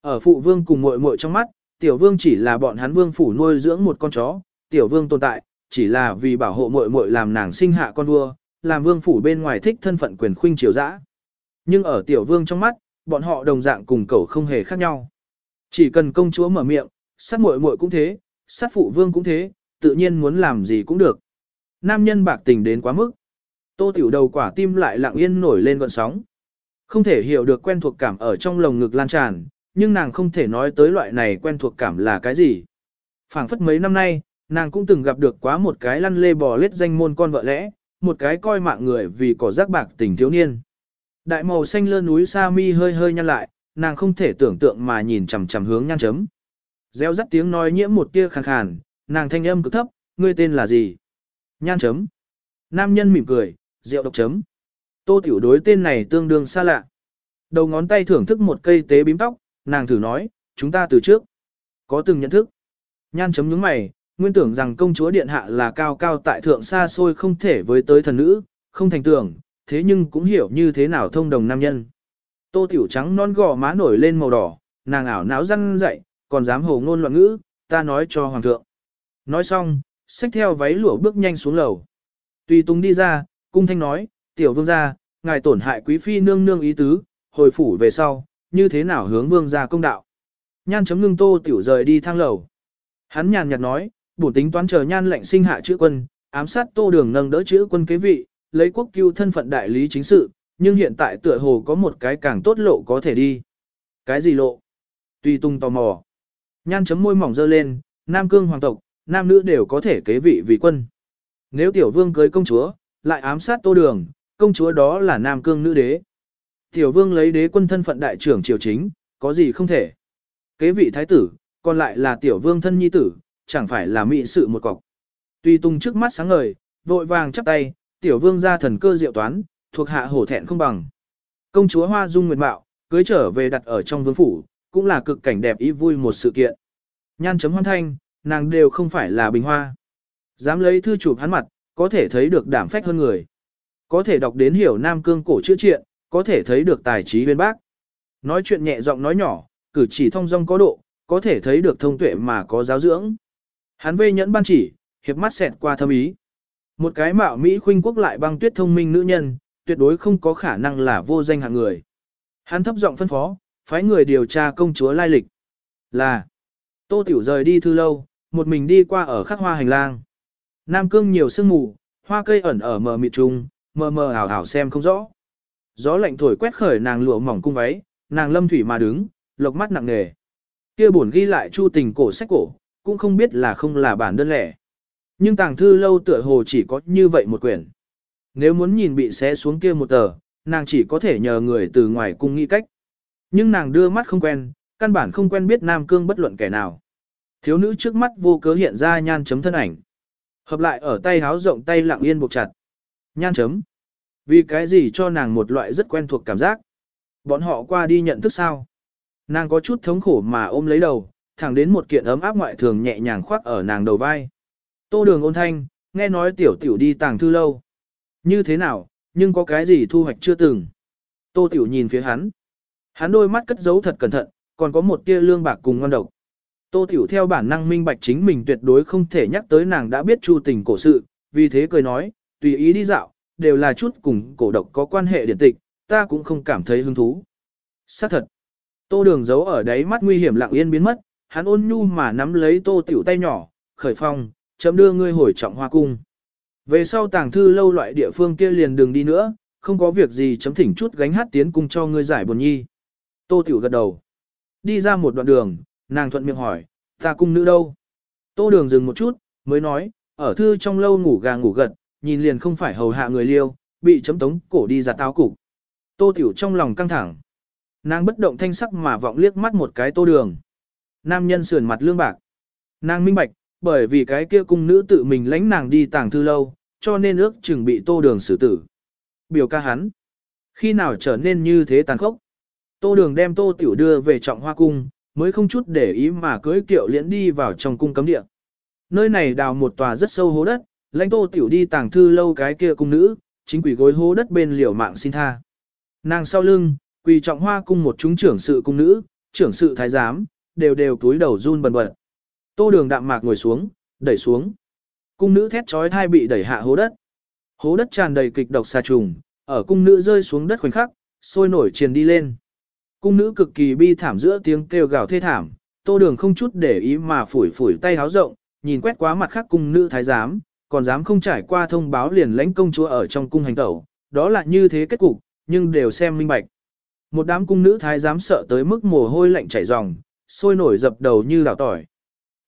Ở phụ vương cùng muội muội trong mắt, tiểu vương chỉ là bọn hắn vương phủ nuôi dưỡng một con chó, tiểu vương tồn tại, chỉ là vì bảo hộ muội muội làm nàng sinh hạ con vua, làm vương phủ bên ngoài thích thân phận quyền khuynh triều dã. Nhưng ở tiểu vương trong mắt, bọn họ đồng dạng cùng cậu không hề khác nhau. Chỉ cần công chúa mở miệng, sát muội muội cũng thế, sát phụ vương cũng thế, tự nhiên muốn làm gì cũng được. Nam nhân bạc tình đến quá mức. Tô tiểu đầu quả tim lại lặng yên nổi lên gọn sóng. Không thể hiểu được quen thuộc cảm ở trong lồng ngực lan tràn, nhưng nàng không thể nói tới loại này quen thuộc cảm là cái gì. phảng phất mấy năm nay, nàng cũng từng gặp được quá một cái lăn lê bò lết danh môn con vợ lẽ, một cái coi mạng người vì cỏ rác bạc tình thiếu niên. Đại màu xanh lơ núi sa mi hơi hơi nhăn lại, nàng không thể tưởng tượng mà nhìn chằm chằm hướng nhan chấm. Gieo rắt tiếng nói nhiễm một tia khàn khàn, nàng thanh âm cực thấp, ngươi tên là gì? Nhan chấm. Nam nhân mỉm cười, rượu độc chấm. Tô tiểu đối tên này tương đương xa lạ. Đầu ngón tay thưởng thức một cây tế bím tóc, nàng thử nói, chúng ta từ trước. Có từng nhận thức. Nhan chấm nhướng mày, nguyên tưởng rằng công chúa điện hạ là cao cao tại thượng xa xôi không thể với tới thần nữ, không thành tưởng, thế nhưng cũng hiểu như thế nào thông đồng nam nhân. Tô tiểu trắng non gò má nổi lên màu đỏ, nàng ảo náo răng dậy, còn dám hồ ngôn loạn ngữ, ta nói cho hoàng thượng. Nói xong, xách theo váy lụa bước nhanh xuống lầu. Tùy Tùng đi ra, cung thanh nói, tiểu vương gia, ngài tổn hại quý phi nương nương ý tứ, hồi phủ về sau, như thế nào hướng vương gia công đạo. Nhan chấm ngưng tô tiểu rời đi thang lầu. Hắn nhàn nhạt nói, bổn tính toán chờ nhan lệnh sinh hạ chữ quân, ám sát tô đường nâng đỡ chữ quân kế vị, lấy quốc cưu thân phận đại lý chính sự, nhưng hiện tại tựa hồ có một cái càng tốt lộ có thể đi. Cái gì lộ? Tùy tung tò mò. Nhan chấm môi mỏng dơ lên, nam cương hoàng tộc, nam nữ đều có thể kế vị vì quân. Nếu tiểu vương cưới công chúa, lại ám sát tô đường, công chúa đó là nam cương nữ đế. Tiểu vương lấy đế quân thân phận đại trưởng triều chính, có gì không thể. Kế vị thái tử, còn lại là tiểu vương thân nhi tử, chẳng phải là mỹ sự một cọc. Tuy tung trước mắt sáng ngời, vội vàng chắp tay, tiểu vương ra thần cơ diệu toán, thuộc hạ hổ thẹn không bằng. Công chúa Hoa Dung Nguyệt Mạo, cưới trở về đặt ở trong vương phủ, cũng là cực cảnh đẹp ý vui một sự kiện. Nhan chấm hoan thanh, nàng đều không phải là bình hoa. Dám lấy thư chụp hắn mặt, có thể thấy được đảm phách hơn người. Có thể đọc đến hiểu Nam Cương cổ chữ triện, có thể thấy được tài trí uyên bác. Nói chuyện nhẹ giọng nói nhỏ, cử chỉ thông dong có độ, có thể thấy được thông tuệ mà có giáo dưỡng. Hắn vây nhẫn ban chỉ, hiệp mắt xẹt qua thâm ý. Một cái mạo Mỹ khuynh quốc lại băng tuyết thông minh nữ nhân, tuyệt đối không có khả năng là vô danh hạng người. Hắn thấp giọng phân phó, phái người điều tra công chúa lai lịch. Là, Tô Tiểu rời đi thư lâu, một mình đi qua ở khắc hoa hành lang. Nam cương nhiều sương mù, hoa cây ẩn ở mờ mịt trùng, mờ mờ ảo ảo xem không rõ. Gió lạnh thổi quét khởi nàng lụa mỏng cung váy, nàng lâm thủy mà đứng, lộc mắt nặng nề. Kia buồn ghi lại chu tình cổ sách cổ, cũng không biết là không là bản đơn lẻ. Nhưng tàng thư lâu tựa hồ chỉ có như vậy một quyển. Nếu muốn nhìn bị xé xuống kia một tờ, nàng chỉ có thể nhờ người từ ngoài cung nghĩ cách. Nhưng nàng đưa mắt không quen, căn bản không quen biết Nam Cương bất luận kẻ nào. Thiếu nữ trước mắt vô cớ hiện ra nhan chấm thân ảnh. Hợp lại ở tay háo rộng tay lặng yên buộc chặt. Nhan chấm. Vì cái gì cho nàng một loại rất quen thuộc cảm giác. Bọn họ qua đi nhận thức sao. Nàng có chút thống khổ mà ôm lấy đầu, thẳng đến một kiện ấm áp ngoại thường nhẹ nhàng khoác ở nàng đầu vai. Tô đường ôn thanh, nghe nói tiểu tiểu đi tàng thư lâu. Như thế nào, nhưng có cái gì thu hoạch chưa từng. Tô tiểu nhìn phía hắn. Hắn đôi mắt cất giấu thật cẩn thận, còn có một tia lương bạc cùng ngon độc. Tô tiểu theo bản năng minh bạch chính mình tuyệt đối không thể nhắc tới nàng đã biết chu tình cổ sự, vì thế cười nói, tùy ý đi dạo, đều là chút cùng cổ độc có quan hệ điển tịch, ta cũng không cảm thấy hứng thú. Xác thật. Tô đường giấu ở đấy mắt nguy hiểm lặng yên biến mất, hắn ôn nhu mà nắm lấy tô tiểu tay nhỏ, khởi phong, chấm đưa ngươi hồi trọng hoa cung. Về sau tàng thư lâu loại địa phương kia liền đừng đi nữa, không có việc gì chấm thỉnh chút gánh hát tiến cung cho ngươi giải buồn nhi. Tô tiểu gật đầu. Đi ra một đoạn đường, nàng thuận miệng hỏi, ta cung nữ đâu? Tô đường dừng một chút, mới nói, ở thư trong lâu ngủ gà ngủ gật, nhìn liền không phải hầu hạ người liêu, bị chấm tống cổ đi giặt táo cục. Tô tiểu trong lòng căng thẳng. Nàng bất động thanh sắc mà vọng liếc mắt một cái tô đường. Nam nhân sườn mặt lương bạc. Nàng minh bạch, bởi vì cái kia cung nữ tự mình lãnh nàng đi tàng thư lâu, cho nên ước chừng bị tô đường xử tử. Biểu ca hắn. Khi nào trở nên như thế tàn khốc? Tô đường đem tô tiểu đưa về trọng hoa cung, mới không chút để ý mà cưới kiệu liễn đi vào trong cung cấm địa. Nơi này đào một tòa rất sâu hố đất, lãnh tô tiểu đi tàng thư lâu cái kia cung nữ, chính quỷ gối hố đất bên liều mạng xin tha. Nàng sau lưng, quỳ trọng hoa cung một chúng trưởng sự cung nữ, trưởng sự thái giám, đều đều túi đầu run bần bật. Tô đường đạm mạc ngồi xuống, đẩy xuống. Cung nữ thét trói thai bị đẩy hạ hố đất. Hố đất tràn đầy kịch độc xà trùng, ở cung nữ rơi xuống đất khoảnh khắc, sôi nổi truyền đi lên. Cung nữ cực kỳ bi thảm giữa tiếng kêu gào thê thảm, tô đường không chút để ý mà phủi phủi tay háo rộng, nhìn quét quá mặt khác cung nữ thái giám, còn dám không trải qua thông báo liền lãnh công chúa ở trong cung hành tẩu, đó là như thế kết cục, nhưng đều xem minh bạch. Một đám cung nữ thái giám sợ tới mức mồ hôi lạnh chảy ròng, sôi nổi dập đầu như đào tỏi.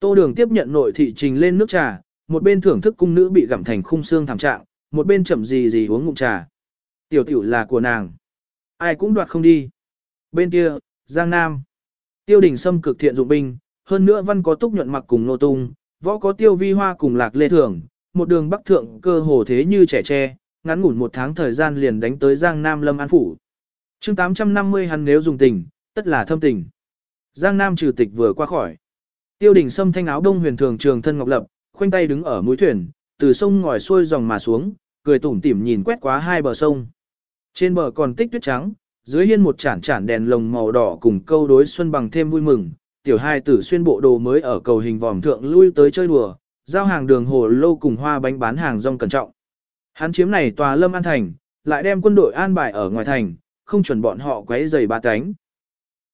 Tô đường tiếp nhận nội thị trình lên nước trà, một bên thưởng thức cung nữ bị gặm thành khung xương thảm trạng, một bên chậm gì gì uống ngụm trà. Tiểu tiểu là của nàng. Ai cũng đoạt không đi. Bên kia, Giang Nam. Tiêu đình Sâm cực thiện dụng binh, hơn nữa văn có túc nhuận mặc cùng nô tung, võ có tiêu vi hoa cùng lạc lê Thưởng, một đường bắc thượng cơ hồ thế như trẻ tre, ngắn ngủn một tháng thời gian liền đánh tới Giang Nam Lâm An Phủ. chương 850 hắn nếu dùng tình, tất là thâm tình. Giang Nam trừ tịch vừa qua khỏi. Tiêu đình Sâm thanh áo đông huyền thường trường thân ngọc lập, khoanh tay đứng ở mũi thuyền, từ sông ngòi xuôi dòng mà xuống, cười tủm tỉm nhìn quét quá hai bờ sông. Trên bờ còn tích tuyết trắng, dưới hiên một chản chản đèn lồng màu đỏ cùng câu đối xuân bằng thêm vui mừng. Tiểu hai tử xuyên bộ đồ mới ở cầu hình vòm thượng lui tới chơi đùa, giao hàng đường hồ lô cùng hoa bánh bán hàng rong cẩn trọng. Hắn chiếm này tòa lâm an thành, lại đem quân đội an bài ở ngoài thành, không chuẩn bọn họ quấy rầy ba cánh.